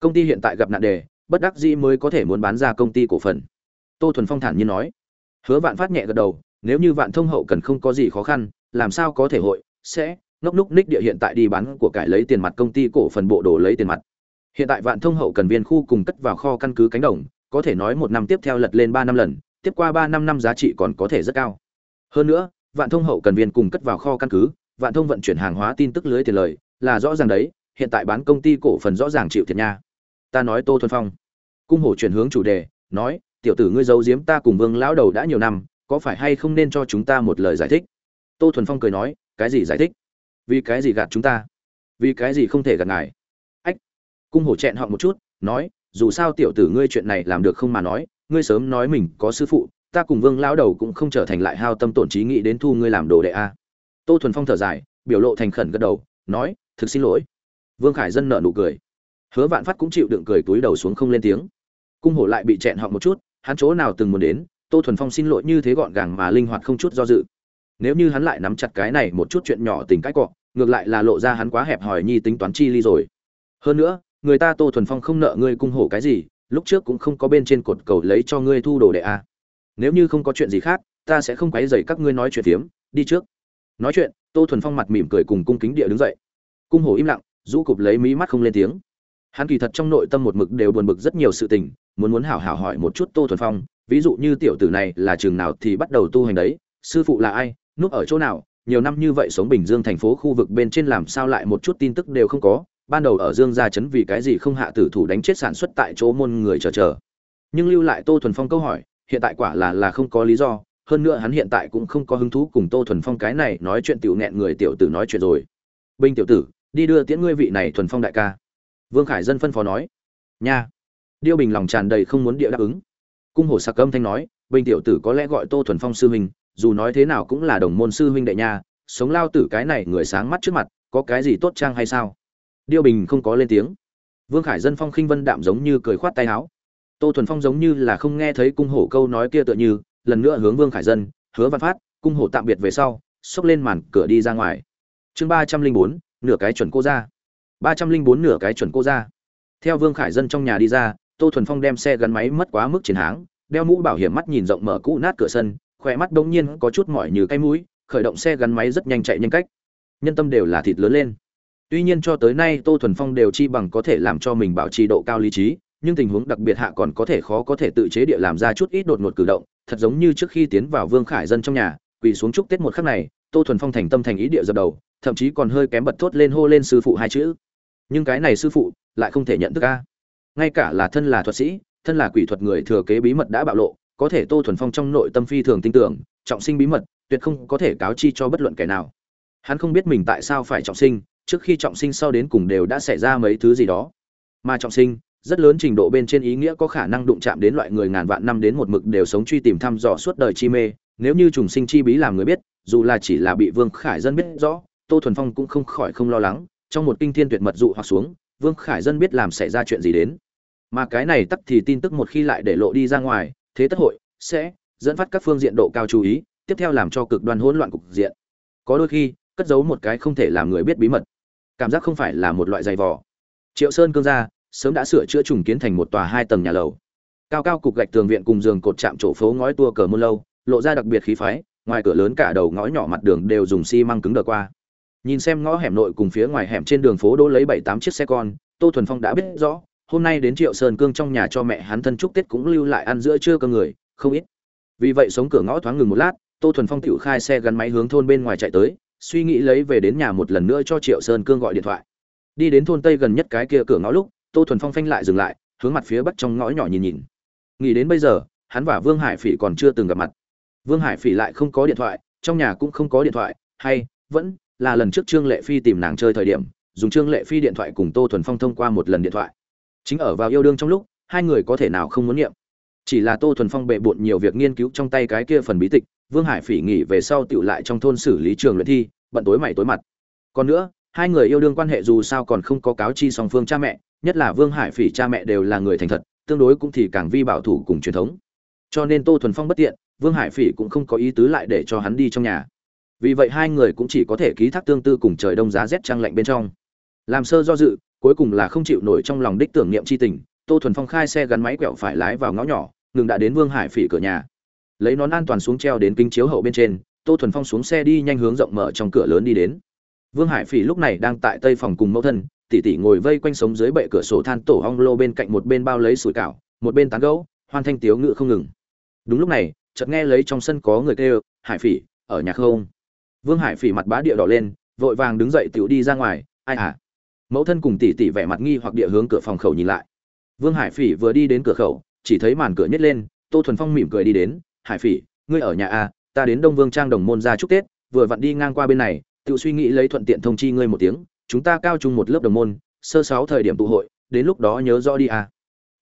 công ty hiện tại gặp nạn đề, bất đắc dĩ mới có thể muốn bán ra công ty cổ phần. Tô thuần phong thản nhiên nói. Hứa vạn phát nhẹ gật đầu, nếu như vạn thông hậu cần không có gì khó khăn, làm sao có thể hội, sẽ, ngốc núc ních địa hiện tại đi bán của cải lấy tiền mặt công ty cổ phần bộ đồ lấy tiền mặt. Hiện tại vạn thông hậu cần viên khu cùng cất vào kho căn cứ cánh đồng, có thể nói một năm tiếp theo lật lên ba năm lần, tiếp qua ba năm năm giá trị còn có thể rất cao. Hơn nữa, vạn thông hậu cần viên cùng cất vào kho căn cứ, vạn thông vận chuyển hàng hóa tin tức lưới tiền lời, là rõ ràng đấy, hiện tại bán công ty cổ phần rõ ràng chịu thiệt nha ta nói tô thuần phong. Cung hổ chuyển hướng chủ đề, nói, tiểu tử ngươi giấu giếm ta cùng vương lão đầu đã nhiều năm, có phải hay không nên cho chúng ta một lời giải thích? Tô thuần phong cười nói, cái gì giải thích? Vì cái gì gạt chúng ta? Vì cái gì không thể gạt ngài? Ách! Cung hổ chẹn họ một chút, nói, dù sao tiểu tử ngươi chuyện này làm được không mà nói, ngươi sớm nói mình có sư phụ, ta cùng vương lão đầu cũng không trở thành lại hao tâm tổn trí nghĩ đến thu ngươi làm đồ đệ a. Tô thuần phong thở dài, biểu lộ thành khẩn gật đầu, nói, thực xin lỗi. Vương khải dân nợ nụ cười hứa vạn phát cũng chịu đựng cười túi đầu xuống không lên tiếng. Cung hổ lại bị chẹn họ một chút, hắn chỗ nào từng muốn đến, tô thuần phong xin lỗi như thế gọn gàng mà linh hoạt không chút do dự. Nếu như hắn lại nắm chặt cái này một chút chuyện nhỏ tình cách cọ, ngược lại là lộ ra hắn quá hẹp hòi nhi tính toán chi ly rồi. Hơn nữa, người ta tô thuần phong không nợ ngươi cung hổ cái gì, lúc trước cũng không có bên trên cột cầu lấy cho ngươi thu đồ đệ a nếu như không có chuyện gì khác, ta sẽ không quấy dày các ngươi nói chuyện phiếm, đi trước. Nói chuyện, tô thuần phong mặt mỉm cười cùng cung kính địa đứng dậy. Cung hổ im lặng, rũ cụp lấy mí mắt không lên tiếng hắn kỳ thật trong nội tâm một mực đều buồn bực rất nhiều sự tình, muốn muốn hảo hảo hỏi một chút tô thuần phong, ví dụ như tiểu tử này là trường nào thì bắt đầu tu hành đấy, sư phụ là ai, núp ở chỗ nào, nhiều năm như vậy sống bình dương thành phố khu vực bên trên làm sao lại một chút tin tức đều không có, ban đầu ở dương gia chấn vì cái gì không hạ tử thủ đánh chết sản xuất tại chỗ môn người chờ chờ. Nhưng lưu lại tô thuần phong câu hỏi, hiện tại quả là là không có lý do, hơn nữa hắn hiện tại cũng không có hứng thú cùng tô thuần phong cái này nói chuyện tiểu nghẹn người tiểu tử nói chuyện rồi. Binh tiểu tử, đi đưa tiễn ngươi vị này thuần phong đại ca vương khải dân phân phó nói, nha. Điêu bình lòng tràn đầy không muốn địa đáp ứng. Cung Hổ sạc âm thanh nói, bình tiểu tử có lẽ gọi tô thuần phong sư huynh, dù nói thế nào cũng là đồng môn sư huynh đệ nha, sống lao tử cái này người sáng mắt trước mặt, có cái gì tốt trang hay sao? Điêu bình không có lên tiếng. Vương khải dân phong khinh vân đạm giống như cười khoát tay áo. Tô thuần phong giống như là không nghe thấy cung hổ câu nói kia tựa như, lần nữa hướng vương khải dân, hứa văn phát, cung hổ tạm biệt về sau, xốc lên màn cửa đi ra ngoài. Chương ba trăm linh bốn, nửa cái chuẩn cô ra ba trăm linh bốn nửa cái chuẩn cô ra. Theo vương khải dân trong nhà đi ra, tô thuần phong đem xe gắn máy mất quá mức chiến háng, đeo mũ bảo hiểm mắt nhìn rộng mở cũ nát cửa sân, khỏe mắt bỗng nhiên có chút mỏi như cái mũi, khởi động xe gắn máy rất nhanh chạy nhanh cách. Nhân tâm đều là thịt lớn lên. Tuy nhiên cho tới nay tô thuần phong đều chi bằng có thể làm cho mình bảo trì độ cao lý trí, nhưng tình huống đặc biệt hạ còn có thể khó có thể tự chế địa làm ra chút ít đột ngột cử động, thật giống như trước khi tiến vào vương khải dân trong nhà, quỳ xuống chúc tết một khắc này, tô thuần phong thành tâm thành ý địa dập đầu, thậm chí còn hơi kém bật thốt lên hô lên sư phụ hai chữ nhưng cái này sư phụ lại không thể nhận thức a. Ngay cả là thân là thuật sĩ, thân là quỷ thuật người thừa kế bí mật đã bạo lộ, có thể tô thuần phong trong nội tâm phi thường tin tưởng, trọng sinh bí mật tuyệt không có thể cáo chi cho bất luận kẻ nào. Hắn không biết mình tại sao phải trọng sinh, trước khi trọng sinh sau đến cùng đều đã xảy ra mấy thứ gì đó. Mà trọng sinh, rất lớn trình độ bên trên ý nghĩa có khả năng đụng chạm đến loại người ngàn vạn năm đến một mực đều sống truy tìm thăm dò suốt đời chi mê. Nếu như trùng sinh chi bí làm người biết, dù là chỉ là bị vương khải dân biết rõ, tô thuần phong cũng không khỏi không lo lắng trong một kinh thiên tuyệt mật dụ hoặc xuống, vương khải dân biết làm xảy ra chuyện gì đến. Mà cái này tắt thì tin tức một khi lại để lộ đi ra ngoài, thế tất hội sẽ dẫn phát các phương diện độ cao chú ý, tiếp theo làm cho cực đoan hỗn loạn cục diện. Có đôi khi, cất giấu một cái không thể làm người biết bí mật. Cảm giác không phải là một loại dày vò. Triệu sơn cương gia sớm đã sửa chữa trùng kiến thành một tòa hai tầng nhà lầu. Cao cao cục gạch tường viện cùng giường cột chạm chỗ phố ngói tua cờ môn lâu, lộ ra đặc biệt khí phái, ngoài cửa lớn cả đầu ngõ nhỏ mặt đường đều dùng xi măng cứng đờ qua nhìn xem ngõ hẻm nội cùng phía ngoài hẻm trên đường phố đỗ lấy bảy tám chiếc xe con, tô thuần phong đã biết rõ, hôm nay đến triệu sơn cương trong nhà cho mẹ hắn thân chúc tết cũng lưu lại ăn giữa trưa cơ người, không ít. Vì vậy sống cửa ngõ thoáng ngừng một lát, tô thuần phong tự khai xe gắn máy hướng thôn bên ngoài chạy tới, suy nghĩ lấy về đến nhà một lần nữa cho triệu sơn cương gọi điện thoại. Đi đến thôn tây gần nhất cái kia cửa ngõ lúc, tô thuần phong phanh lại dừng lại, hướng mặt phía bắc trong ngõ nhỏ nhìn nhìn. Nghĩ đến bây giờ, hắn và vương hải phỉ còn chưa từng gặp mặt. Vương hải phỉ lại không có điện thoại, trong nhà cũng không có điện thoại, hay, vẫn là lần trước trương lệ phi tìm nàng chơi thời điểm, dùng trương lệ phi điện thoại cùng tô thuần phong thông qua một lần điện thoại. Chính ở vào yêu đương trong lúc, hai người có thể nào không muốn nghiệm chỉ là tô thuần phong bệ bộn nhiều việc nghiên cứu trong tay cái kia phần bí tịch, vương hải phỉ nghỉ về sau tựu lại trong thôn xử lý trường luyện thi, bận tối mày tối mặt. Còn nữa, hai người yêu đương quan hệ dù sao còn không có cáo chi song phương cha mẹ, nhất là vương hải phỉ cha mẹ đều là người thành thật, tương đối cũng thì càng vi bảo thủ cùng truyền thống. Cho nên tô thuần phong bất tiện, vương hải phỉ cũng không có ý tứ lại để cho hắn đi trong nhà vì vậy hai người cũng chỉ có thể ký thác tương tư cùng trời đông giá rét trăng lạnh bên trong. Làm sơ do dự, cuối cùng là không chịu nổi trong lòng đích tưởng niệm chi tình, tô thuần phong khai xe gắn máy quẹo phải lái vào ngõ nhỏ, ngừng đã đến vương hải phỉ cửa nhà. Lấy nón an toàn xuống treo đến kính chiếu hậu bên trên, tô thuần phong xuống xe đi nhanh hướng rộng mở trong cửa lớn đi đến. Vương hải phỉ lúc này đang tại tây phòng cùng mẫu thân tỷ tỷ ngồi vây quanh sống dưới bệ cửa sổ than tổ hong lô bên cạnh một bên bao lấy sủi cảo, một bên tán gấu hoan thanh tiếu ngự không ngừng. Đúng lúc này, chợt nghe lấy trong sân có người kêu, hải phỉ, ở nhà không? Vương hải phỉ mặt bá địa đỏ lên, vội vàng đứng dậy tiểu đi ra ngoài, ai à mẫu thân cùng tỷ tỷ vẻ mặt nghi hoặc địa hướng cửa phòng khẩu nhìn lại. Vương hải phỉ vừa đi đến cửa khẩu, chỉ thấy màn cửa nhếch lên, tô thuần phong mỉm cười đi đến, hải phỉ, ngươi ở nhà à? Ta đến đông vương trang đồng môn ra chúc tết, vừa vặn đi ngang qua bên này Tiểu suy nghĩ lấy thuận tiện thông chi ngươi một tiếng, chúng ta cao chung một lớp đồng môn, sơ sáu thời điểm tụ hội, đến lúc đó nhớ rõ đi à?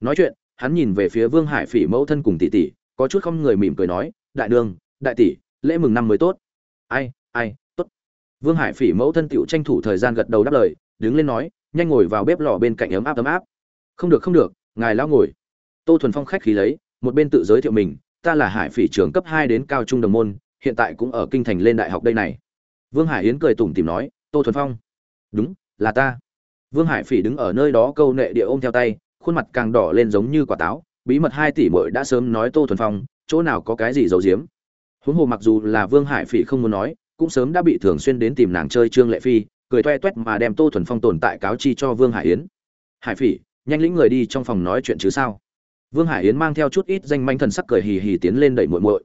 Nói chuyện, hắn nhìn về phía vương hải phỉ mẫu thân cùng tỷ tỷ, có chút không người mỉm cười nói, đại đường, đại tỷ, lễ mừng năm mới tốt. Ai ai, tốt. Vương hải phỉ mẫu thân tựu tranh thủ thời gian gật đầu đáp lời, đứng lên nói, nhanh ngồi vào bếp lò bên cạnh ấm áp ấm áp. Không được không được, ngài lão ngồi. Tô thuần phong khách khí lấy, một bên tự giới thiệu mình, ta là hải phỉ trường cấp hai đến cao trung đồng môn, hiện tại cũng ở kinh thành lên đại học đây này. Vương hải yến cười tủm tìm nói, tô thuần phong. Đúng, là ta. Vương hải phỉ đứng ở nơi đó câu nệ địa ôm theo tay, khuôn mặt càng đỏ lên giống như quả táo, bí mật hai tỷ mội đã sớm nói tô thuần phong, chỗ nào có cái gì giấu giếm. Huống hồ mặc dù là vương hải phỉ không muốn nói cũng sớm đã bị thường xuyên đến tìm nàng chơi trương lệ phi cười toe toét mà đem tô thuần phong tồn tại cáo chi cho vương hải yến. Hải phỉ nhanh lĩnh người đi trong phòng nói chuyện chứ sao? Vương hải yến mang theo chút ít danh manh thần sắc cười hì hì tiến lên đẩy muội muội.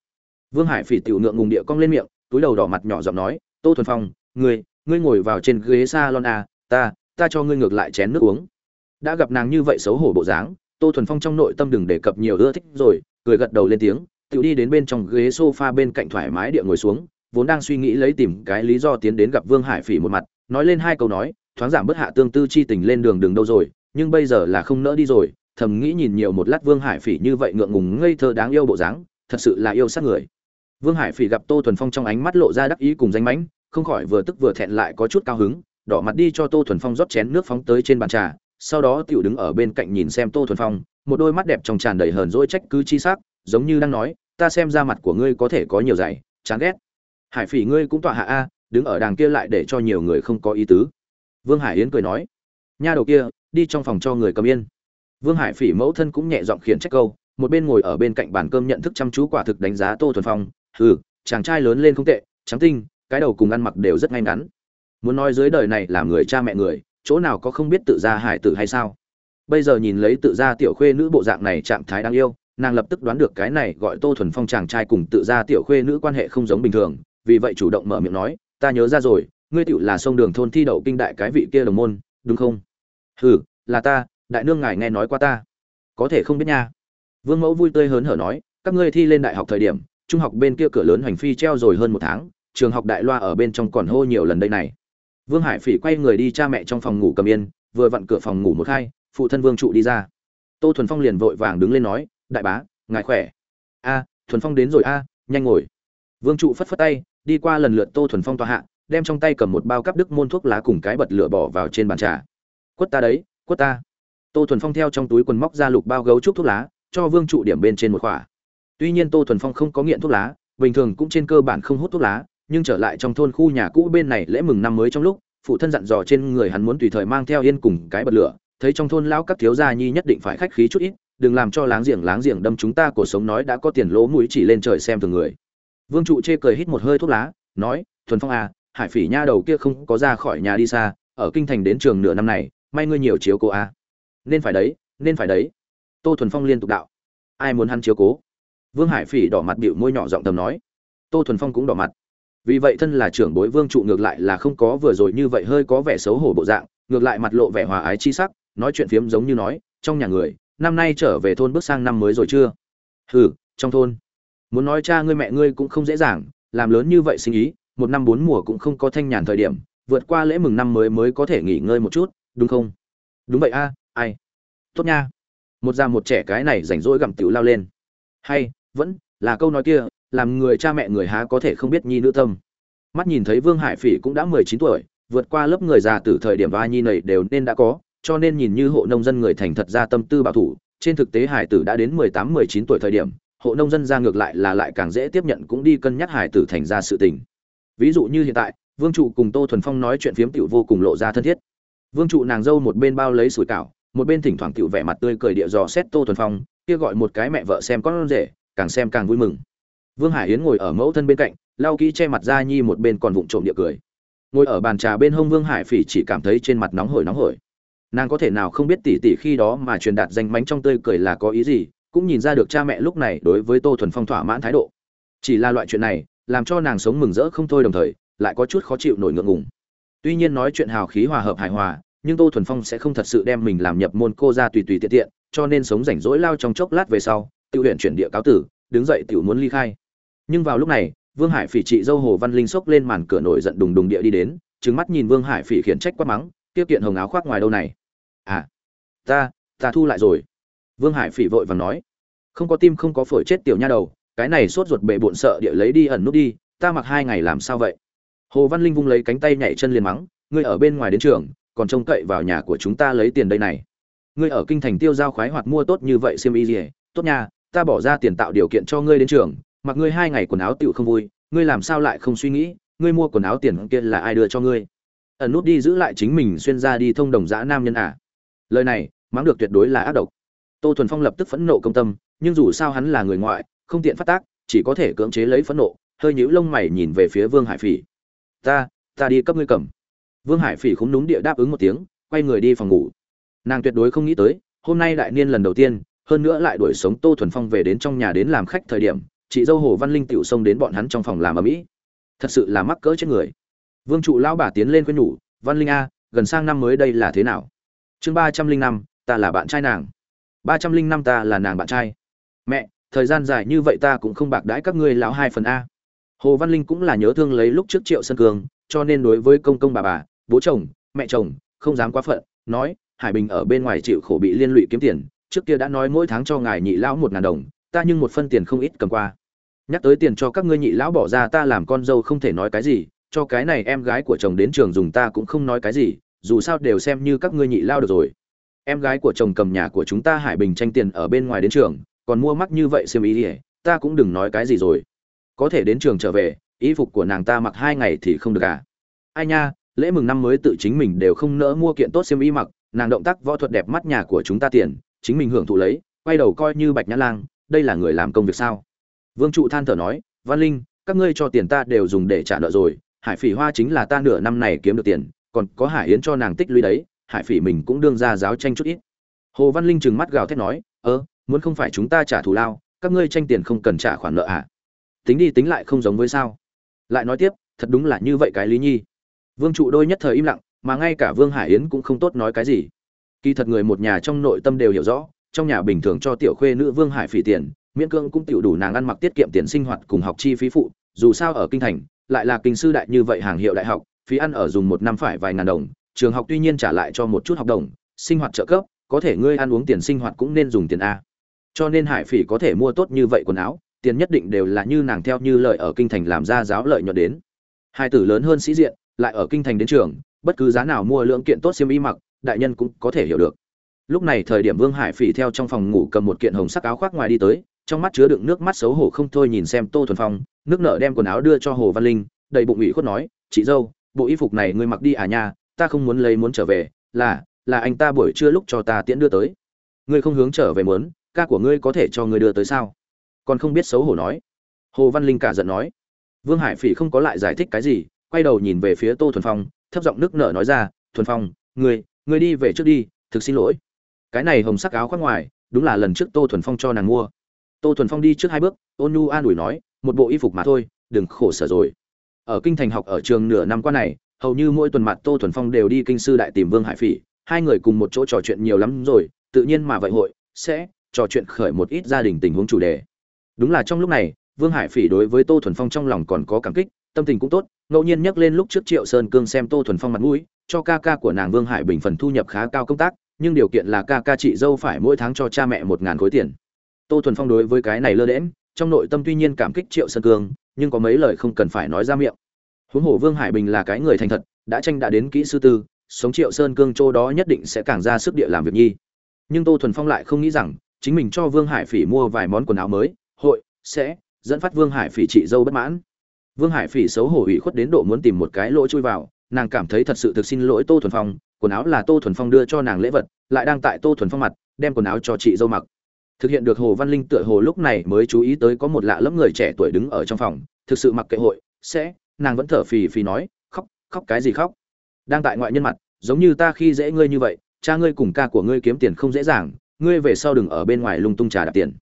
Vương hải phỉ tiểu ngượng ngùng địa cong lên miệng túi đầu đỏ mặt nhỏ giọng nói tô thuần phong ngươi ngươi ngồi vào trên ghế salon à, ta ta cho ngươi ngược lại chén nước uống. Đã gặp nàng như vậy xấu hổ bộ dáng tô thuần phong trong nội tâm đừng đề cập nhiều ưa thích rồi cười gật đầu lên tiếng tự đi đến bên trong ghế sofa bên cạnh thoải mái địa ngồi xuống vốn đang suy nghĩ lấy tìm cái lý do tiến đến gặp vương hải phỉ một mặt, nói lên hai câu nói, thoáng giảm bớt hạ tương tư chi tình lên đường đường đâu rồi, nhưng bây giờ là không nỡ đi rồi, thầm nghĩ nhìn nhiều một lát vương hải phỉ như vậy ngượng ngùng ngây thơ đáng yêu bộ dáng, thật sự là yêu sát người. Vương hải phỉ gặp tô thuần phong trong ánh mắt lộ ra đắc ý cùng danh mãnh, không khỏi vừa tức vừa thẹn lại có chút cao hứng, đỏ mặt đi cho tô thuần phong rót chén nước phóng tới trên bàn trà, sau đó tiểu đứng ở bên cạnh nhìn xem tô thuần phong, một đôi mắt đẹp trong tràn đầy hờn dỗi trách cứ chi sắc, giống như đang nói, ta xem ra mặt của ngươi có thể có nhiều dạy chán ghét hải phỉ ngươi cũng tọa hạ a, đứng ở đàng kia lại để cho nhiều người không có ý tứ. Vương hải yến cười nói, nha đầu kia, đi trong phòng cho người cầm yên. Vương hải phỉ mẫu thân cũng nhẹ giọng khiển trách câu, một bên ngồi ở bên cạnh bàn cơm nhận thức chăm chú quả thực đánh giá tô thuần phong, hừ, chàng trai lớn lên không tệ, trắng tinh, cái đầu cùng ăn mặc đều rất ngay ngắn. Muốn nói dưới đời này làm người cha mẹ người, chỗ nào có không biết tự ra hải tử hay sao? Bây giờ nhìn lấy tự ra tiểu khuê nữ bộ dạng này trạng thái đáng yêu, nàng lập tức đoán được cái này gọi tô thuần phong chàng trai cùng tự ra tiểu khuê nữ quan hệ không giống bình thường vì vậy chủ động mở miệng nói, ta nhớ ra rồi, ngươi tựu là sông đường thôn thi đậu kinh đại cái vị kia đồng môn, đúng không? Hừ, là ta, đại nương ngài nghe nói qua ta. Có thể không biết nha. Vương mẫu vui tươi hớn hở nói, các ngươi thi lên đại học thời điểm, trung học bên kia cửa lớn hoành phi treo rồi hơn một tháng, trường học đại loa ở bên trong còn hô nhiều lần đây này. Vương hải phỉ quay người đi cha mẹ trong phòng ngủ cầm yên, vừa vặn cửa phòng ngủ một khai phụ thân vương trụ đi ra. Tô thuần phong liền vội vàng đứng lên nói, đại bá, ngài khỏe? A, thuần phong đến rồi a, nhanh ngồi. Vương trụ phất phất tay đi qua lần lượt tô thuần phong tòa hạ, đem trong tay cầm một bao cắp đức môn thuốc lá cùng cái bật lửa bỏ vào trên bàn trà. Quất ta đấy, quất ta. Tô thuần phong theo trong túi quần móc ra lục bao gấu trúc thuốc lá, cho vương trụ điểm bên trên một khỏa. Tuy nhiên tô thuần phong không có nghiện thuốc lá, bình thường cũng trên cơ bản không hút thuốc lá, nhưng trở lại trong thôn khu nhà cũ bên này lễ mừng năm mới trong lúc, phụ thân dặn dò trên người hắn muốn tùy thời mang theo yên cùng cái bật lửa, thấy trong thôn lão các thiếu gia nhi nhất định phải khách khí chút ít, đừng làm cho láng giềng láng giềng đâm chúng ta, cuộc sống nói đã có tiền lỗ mũi chỉ lên trời xem thường người vương trụ chê cười hít một hơi thuốc lá, nói, thuần phong à hải phỉ nha đầu kia không có ra khỏi nhà đi xa, ở kinh thành đến trường nửa năm này, may ngươi nhiều chiếu cố a nên phải đấy, nên phải đấy. Tô thuần phong liên tục đạo. Ai muốn hắn chiếu cố? Vương hải phỉ đỏ mặt bịu môi nhỏ giọng tầm nói. Tô thuần phong cũng đỏ mặt. Vì vậy thân là trưởng bối vương trụ ngược lại là không có vừa rồi như vậy hơi có vẻ xấu hổ bộ dạng, ngược lại mặt lộ vẻ hòa ái chi sắc, nói chuyện phiếm giống như nói, trong nhà người, năm nay trở về thôn bước sang năm mới rồi chưa? Hừ, trong thôn muốn nói cha ngươi mẹ ngươi cũng không dễ dàng, làm lớn như vậy sinh ý, một năm bốn mùa cũng không có thanh nhàn thời điểm, vượt qua lễ mừng năm mới mới có thể nghỉ ngơi một chút, đúng không? Đúng vậy a, ai? Tốt nha. Một già một trẻ cái này rảnh rỗi gặm tiểu lao lên. Hay, vẫn là câu nói kia, làm người cha mẹ người há có thể không biết nhi nữ tâm. Mắt nhìn thấy vương hải phỉ cũng đã mười chín tuổi, vượt qua lớp người già từ thời điểm ba nhi này đều nên đã có, cho nên nhìn như hộ nông dân người thành thật ra tâm tư bảo thủ, trên thực tế hải tử đã đến mười tám, mười chín tuổi thời điểm hộ nông dân ra ngược lại là lại càng dễ tiếp nhận cũng đi cân nhắc hải tử thành ra sự tình. Ví dụ như hiện tại, vương trụ cùng tô thuần phong nói chuyện phiếm tiểu vô cùng lộ ra thân thiết. Vương trụ nàng dâu một bên bao lấy sủi cảo, một bên thỉnh thoảng tựu vẻ mặt tươi cười địa dò xét tô thuần phong, kia gọi một cái mẹ vợ xem con rể, càng xem càng vui mừng. Vương hải yến ngồi ở mẫu thân bên cạnh, lau kỹ che mặt ra nhi một bên còn vụng trộm địa cười. Ngồi ở bàn trà bên hông vương hải phỉ chỉ cảm thấy trên mặt nóng hổi nóng hổi. Nàng có thể nào không biết tỉ tỉ khi đó mà truyền đạt danh mánh trong tươi cười là có ý gì cũng nhìn ra được cha mẹ lúc này đối với tô thuần phong thỏa mãn thái độ. Chỉ là loại chuyện này, làm cho nàng sống mừng rỡ không thôi đồng thời, lại có chút khó chịu nổi ngượng ngùng. Tuy nhiên nói chuyện hào khí hòa hợp hài hòa, nhưng tô thuần phong sẽ không thật sự đem mình làm nhập môn cô ra tùy tùy tiện tiện, cho nên sống rảnh rỗi lao trong chốc lát về sau, tự huyện chuyển địa cáo tử, đứng dậy tự muốn ly khai. Nhưng vào lúc này, vương hải phỉ chị dâu hồ văn linh xốc lên màn cửa nổi giận đùng đùng địa đi đến, trừng mắt nhìn vương hải phỉ khiển trách quát mắng, tiêu kiện hồng áo khoác ngoài đâu này? À ta ta thu lại rồi vương hải phỉ vội vàng nói, không có tim không có phổi chết tiểu nha đầu, cái này sốt ruột bệ bộn sợ địa lấy đi ẩn nút đi, ta mặc hai ngày làm sao vậy? Hồ văn linh vung lấy cánh tay nhảy chân liền mắng, ngươi ở bên ngoài đến trường, còn trông cậy vào nhà của chúng ta lấy tiền đây này. Ngươi ở kinh thành tiêu giao khoái hoạt mua tốt như vậy xiêm y gì, tốt nha, ta bỏ ra tiền tạo điều kiện cho ngươi đến trường, mặc ngươi hai ngày quần áo tựu không vui, ngươi làm sao lại không suy nghĩ, ngươi mua quần áo tiền kia là ai đưa cho ngươi? Ẩn nút đi giữ lại chính mình xuyên ra đi thông đồng dã nam nhân à. Lời này, mắng được tuyệt đối là ác độc tô thuần phong lập tức phẫn nộ công tâm, nhưng dù sao hắn là người ngoại, không tiện phát tác, chỉ có thể cưỡng chế lấy phẫn nộ, hơi nhíu lông mày nhìn về phía vương hải phỉ. Ta ta đi cấp ngươi cầm. Vương hải phỉ không đúng địa đáp ứng một tiếng, quay người đi phòng ngủ. Nàng tuyệt đối không nghĩ tới, hôm nay đại niên lần đầu tiên, hơn nữa lại đuổi sống tô thuần phong về đến trong nhà đến làm khách thời điểm, chị dâu hồ văn linh tựu xông đến bọn hắn trong phòng làm ở mỹ thật sự là mắc cỡ chết người. Vương trụ lão bà tiến lên khuyên nhủ, văn linh a, gần sang năm mới đây là thế nào? Chương ba trăm linh năm, ta là bạn trai nàng ba trăm linh năm ta là nàng bạn trai. Mẹ, thời gian dài như vậy ta cũng không bạc đãi các ngươi lão hai phần a. Hồ văn linh cũng là nhớ thương lấy lúc trước triệu sân cường, cho nên đối với công công bà bà, bố chồng, mẹ chồng, không dám quá phận, nói, hải bình ở bên ngoài chịu khổ bị liên lụy kiếm tiền, trước kia đã nói mỗi tháng cho ngài nhị lão một ngàn đồng, ta nhưng một phân tiền không ít cầm qua. Nhắc tới tiền cho các ngươi nhị lão bỏ ra ta làm con dâu không thể nói cái gì, cho cái này em gái của chồng đến trường dùng ta cũng không nói cái gì, dù sao đều xem như các ngươi nhị lao được rồi em gái của chồng cầm nhà của chúng ta hải bình tranh tiền ở bên ngoài đến trường, còn mua mắc như vậy xem ý ỉa ta cũng đừng nói cái gì rồi. Có thể đến trường trở về ý phục của nàng ta mặc hai ngày thì không được à? Ai nha, lễ mừng năm mới tự chính mình đều không nỡ mua kiện tốt xem y mặc, nàng động tác võ thuật đẹp mắt nhà của chúng ta tiền, chính mình hưởng thụ lấy, quay đầu coi như bạch nhã lang, đây là người làm công việc sao? Vương trụ than thở nói, văn linh, các ngươi cho tiền ta đều dùng để trả nợ rồi, hải phỉ hoa chính là ta nửa năm này kiếm được tiền, còn có hải yến cho nàng tích lũy đấy hải phỉ mình cũng đương ra giáo tranh chút ít. Hồ văn linh trừng mắt gào thét nói, ơ, muốn không phải chúng ta trả thù lao, các ngươi tranh tiền không cần trả khoản nợ à? Tính đi tính lại không giống với sao? Lại nói tiếp, thật đúng là như vậy cái lý nhi. Vương trụ đôi nhất thời im lặng, mà ngay cả vương hải yến cũng không tốt nói cái gì. Kỳ thật người một nhà trong nội tâm đều hiểu rõ, trong nhà bình thường cho tiểu khuê nữ vương hải phỉ tiền, miễn cương cũng tiểu đủ nàng ăn mặc tiết kiệm tiền sinh hoạt cùng học chi phí phụ, dù sao ở kinh thành, lại là kinh sư đại như vậy hàng hiệu đại học, phí ăn ở dùng một năm phải vài ngàn đồng trường học tuy nhiên trả lại cho một chút học đồng, sinh hoạt trợ cấp, có thể ngươi ăn uống tiền sinh hoạt cũng nên dùng tiền a. Cho nên hải phỉ có thể mua tốt như vậy quần áo, tiền nhất định đều là như nàng theo như lợi ở kinh thành làm ra giáo lợi nhuận đến. Hai tử lớn hơn sĩ diện, lại ở kinh thành đến trường, bất cứ giá nào mua lượng kiện tốt xiêm y mặc, đại nhân cũng có thể hiểu được. Lúc này thời điểm vương hải phỉ theo trong phòng ngủ cầm một kiện hồng sắc áo khoác ngoài đi tới, trong mắt chứa đựng nước mắt xấu hổ không thôi nhìn xem tô thuần phong, nước nợ đem quần áo đưa cho hồ văn linh, đầy bụng ủy khuất nói, chị dâu, bộ y phục này ngươi mặc đi à nha ta không muốn lấy muốn trở về, là là anh ta buổi trưa lúc cho ta tiễn đưa tới. Ngươi không hướng trở về muốn, ca của ngươi có thể cho ngươi đưa tới sao? Còn không biết xấu hổ nói. Hồ văn linh cả giận nói. Vương hải phỉ không có lại giải thích cái gì, quay đầu nhìn về phía tô thuần phong, thấp giọng nước nở nói ra, thuần phong, ngươi ngươi đi về trước đi, thực xin lỗi. Cái này hồng sắc áo khoác ngoài, đúng là lần trước tô thuần phong cho nàng mua. Tô thuần phong đi trước hai bước, ôn nhu an ủi nói, một bộ y phục mà thôi, đừng khổ sở rồi. Ở kinh thành học ở trường nửa năm qua này hầu như mỗi tuần mặt tô thuần phong đều đi kinh sư đại tìm vương hải phỉ. Hai người cùng một chỗ trò chuyện nhiều lắm rồi, tự nhiên mà vậy hội, sẽ trò chuyện khởi một ít gia đình tình huống chủ đề. Đúng là trong lúc này, vương hải phỉ đối với tô thuần phong trong lòng còn có cảm kích, tâm tình cũng tốt, ngẫu nhiên nhắc lên lúc trước triệu sơn cương xem tô thuần phong mặt mũi, cho ca ca của nàng vương hải bình phần thu nhập khá cao công tác, nhưng điều kiện là ca ca chị dâu phải mỗi tháng cho cha mẹ một ngàn khối tiền. Tô thuần phong đối với cái này lơ đễm trong nội tâm tuy nhiên cảm kích triệu sơn cương, nhưng có mấy lời không cần phải nói ra miệng huống hồ vương hải bình là cái người thành thật, đã tranh đã đến kỹ sư tư, sống triệu sơn cương châu đó nhất định sẽ càng ra sức địa làm việc nhi. Nhưng tô thuần phong lại không nghĩ rằng, chính mình cho vương hải phỉ mua vài món quần áo mới, hội, sẽ, dẫn phát vương hải phỉ chị dâu bất mãn. Vương hải phỉ xấu hổ ủy khuất đến độ muốn tìm một cái lỗ chui vào, nàng cảm thấy thật sự thực xin lỗi tô thuần phong, quần áo là tô thuần phong đưa cho nàng lễ vật, lại đang tại tô thuần phong mặt, đem quần áo cho chị dâu mặc. Thực hiện được hồ văn linh tựa hồ lúc này mới chú ý tới có một lạ lẫm người trẻ tuổi đứng ở trong phòng, thực sự mặc kệ hội, sẽ nàng vẫn thở phì phì nói, khóc khóc cái gì khóc? Đang tại ngoại nhân mặt, giống như ta khi dễ ngươi như vậy, cha ngươi cùng ca của ngươi kiếm tiền không dễ dàng, ngươi về sau đừng ở bên ngoài lung tung trà đạp tiền.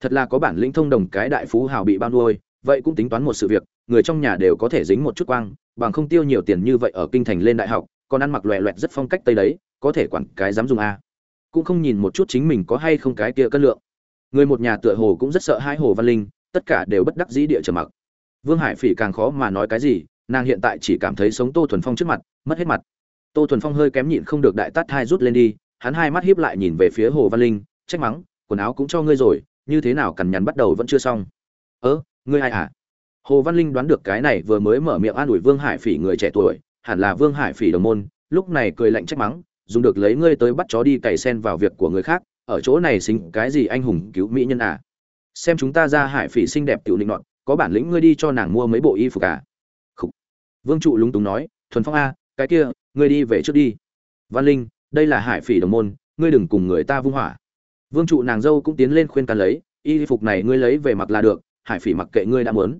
Thật là có bản lĩnh thông đồng cái đại phú hào bị bao nuôi, vậy cũng tính toán một sự việc, người trong nhà đều có thể dính một chút quang, bằng không tiêu nhiều tiền như vậy ở kinh thành lên đại học, còn ăn mặc loẹ loẹt rất phong cách tây đấy, có thể quản cái dám dùng a. Cũng không nhìn một chút chính mình có hay không cái kia cân lượng. Người một nhà tựa hồ cũng rất sợ hai hồ văn linh, tất cả đều bất đắc dĩ địa trầm mặc vương hải phỉ càng khó mà nói cái gì, nàng hiện tại chỉ cảm thấy sống tô thuần phong trước mặt, mất hết mặt. Tô thuần phong hơi kém nhịn không được đại tát hai rút lên đi, hắn hai mắt hiếp lại nhìn về phía hồ văn linh, trách mắng, quần áo cũng cho ngươi rồi, như thế nào cằn nhằn bắt đầu vẫn chưa xong. Ớ ngươi ai à? Hồ văn linh đoán được cái này vừa mới mở miệng an ủi vương hải phỉ người trẻ tuổi, hẳn là vương hải phỉ đồng môn, lúc này cười lạnh trách mắng, dùng được lấy ngươi tới bắt chó đi cày sen vào việc của người khác, ở chỗ này xính cái gì anh hùng cứu mỹ nhân à? Xem chúng ta ra hải phỉ xinh đẹp tiểu định nọt có bản lĩnh ngươi đi cho nàng mua mấy bộ y phục à? Khủ. vương trụ lúng túng nói, thuần phong a, cái kia, ngươi đi về trước đi. Văn linh, đây là hải phỉ đồng môn, ngươi đừng cùng người ta vung hỏa vương trụ nàng dâu cũng tiến lên khuyên can lấy, y phục này ngươi lấy về mặc là được, hải phỉ mặc kệ ngươi đã muốn.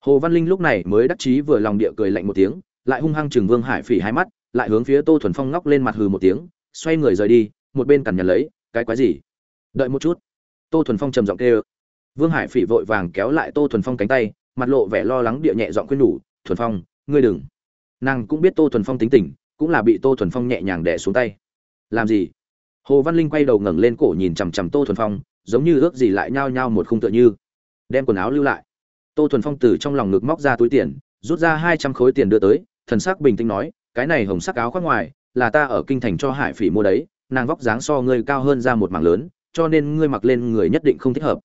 Hồ văn linh lúc này mới đắc chí vừa lòng địa cười lạnh một tiếng, lại hung hăng chừng vương hải phỉ hai mắt, lại hướng phía tô thuần phong ngóc lên mặt hừ một tiếng, xoay người rời đi, một bên cằn nhằn lấy, cái quái gì? Đợi một chút. Tô thuần phong trầm giọng kêu vương hải phỉ vội vàng kéo lại tô thuần phong cánh tay, mặt lộ vẻ lo lắng địa nhẹ giọng khuyên nhủ, thuần phong, ngươi đừng. Nàng cũng biết tô thuần phong tính tình, cũng là bị tô thuần phong nhẹ nhàng đẻ xuống tay. Làm gì? Hồ văn linh quay đầu ngẩng lên cổ nhìn chằm chằm tô thuần phong, giống như ước gì lại nhao nhao một khung tựa như. Đem quần áo lưu lại. Tô thuần phong từ trong lòng ngực móc ra túi tiền, rút ra hai trăm khối tiền đưa tới, thần sắc bình tĩnh nói, cái này hồng sắc áo khoác ngoài, là ta ở kinh thành cho hải phỉ mua đấy, nàng vóc dáng so ngươi cao hơn ra một mảng lớn, cho nên ngươi mặc lên người nhất định không thích hợp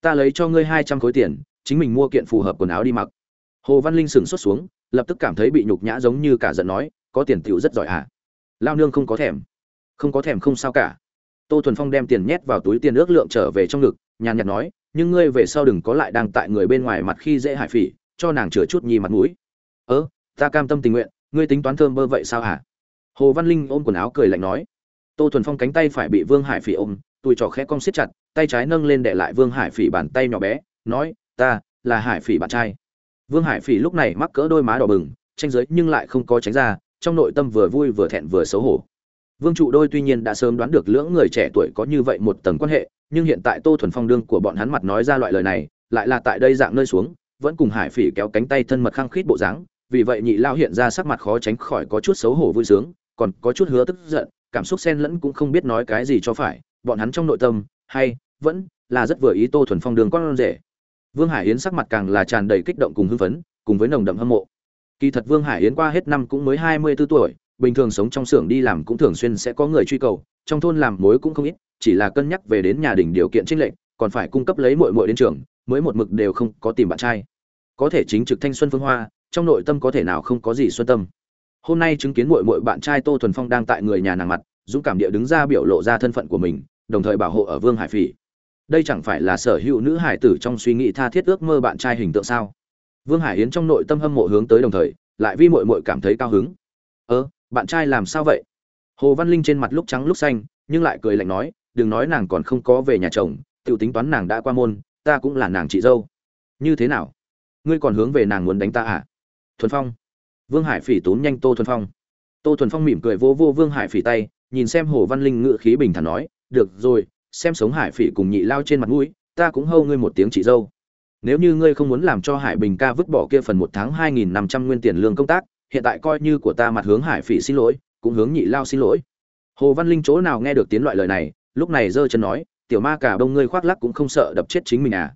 ta lấy cho ngươi hai trăm khối tiền, chính mình mua kiện phù hợp quần áo đi mặc. Hồ văn linh sửng sốt xuống, lập tức cảm thấy bị nhục nhã giống như cả giận nói, có tiền tiểu rất giỏi à? Lao nương không có thèm. Không có thèm không sao cả. Tô thuần phong đem tiền nhét vào túi tiền ước lượng trở về trong ngực, nhàn nhạt nói, nhưng ngươi về sau đừng có lại đang tại người bên ngoài mặt khi dễ hại phỉ, cho nàng chừa chút nhì mặt mũi. Ớ ta cam tâm tình nguyện, ngươi tính toán thơm bơ vậy sao hả? Hồ văn linh ôm quần áo cười lạnh nói. Tô thuần phong cánh tay phải bị vương hải phỉ ôm tùi trò khẽ cong siết chặt, tay trái nâng lên để lại vương hải phỉ bàn tay nhỏ bé, nói, ta là hải phỉ bạn trai. Vương hải phỉ lúc này mắc cỡ đôi má đỏ bừng, tranh giới nhưng lại không có tránh ra, trong nội tâm vừa vui vừa thẹn vừa xấu hổ. Vương trụ đôi tuy nhiên đã sớm đoán được lưỡng người trẻ tuổi có như vậy một tầng quan hệ, nhưng hiện tại tô thuần phong đương của bọn hắn mặt nói ra loại lời này, lại là tại đây dạng nơi xuống, vẫn cùng hải phỉ kéo cánh tay thân mật khăng khít bộ dáng, vì vậy nhị lao hiện ra sắc mặt khó tránh khỏi có chút xấu hổ vui sướng, còn có chút hứa tức giận, cảm xúc xen lẫn cũng không biết nói cái gì cho phải bọn hắn trong nội tâm, hay, vẫn, là rất vừa ý tô thuần phong đường con rể. Vương hải yến sắc mặt càng là tràn đầy kích động cùng hưng phấn, cùng với nồng đậm hâm mộ. Kỳ thật vương hải yến qua hết năm cũng mới hai mươi 24 tuổi, bình thường sống trong xưởng đi làm cũng thường xuyên sẽ có người truy cầu, trong thôn làm mối cũng không ít, chỉ là cân nhắc về đến nhà đình điều kiện trinh lệnh còn phải cung cấp lấy muội muội đến trường, mới một mực đều không có tìm bạn trai. Có thể chính trực thanh xuân phương hoa, trong nội tâm có thể nào không có gì xuân tâm. Hôm nay chứng kiến muội muội bạn trai tô thuần phong đang tại người nhà nàng mặt, dũng cảm địa đứng ra biểu lộ ra thân phận của mình đồng thời bảo hộ ở vương hải phỉ. Đây chẳng phải là sở hữu nữ hải tử trong suy nghĩ tha thiết ước mơ bạn trai hình tượng sao? Vương hải yến trong nội tâm hâm mộ hướng tới đồng thời, lại vi muội muội cảm thấy cao hứng. Ơ, bạn trai làm sao vậy? Hồ văn linh trên mặt lúc trắng lúc xanh, nhưng lại cười lạnh nói, đừng nói nàng còn không có về nhà chồng tự tính toán nàng đã qua môn, ta cũng là nàng chị dâu. Như thế nào? Ngươi còn hướng về nàng muốn đánh ta à? Thuần phong. Vương hải phỉ tốn nhanh tô thuần phong. Tô thuần phong mỉm cười vô vô vương hải phỉ tay, nhìn xem hồ văn linh ngự khí bình thản nói được rồi, xem sống hải phỉ cùng nhị lao trên mặt mũi, ta cũng hâu ngươi một tiếng chị dâu. Nếu như ngươi không muốn làm cho hải bình ca vứt bỏ kia phần một tháng hai nghìn năm trăm nguyên tiền lương công tác, hiện tại coi như của ta mặt hướng hải phỉ xin lỗi, cũng hướng nhị lao xin lỗi. Hồ văn linh chỗ nào nghe được tiếng loại lời này, lúc này giơ chân nói, tiểu ma cả đông ngươi khoác lắc cũng không sợ đập chết chính mình à?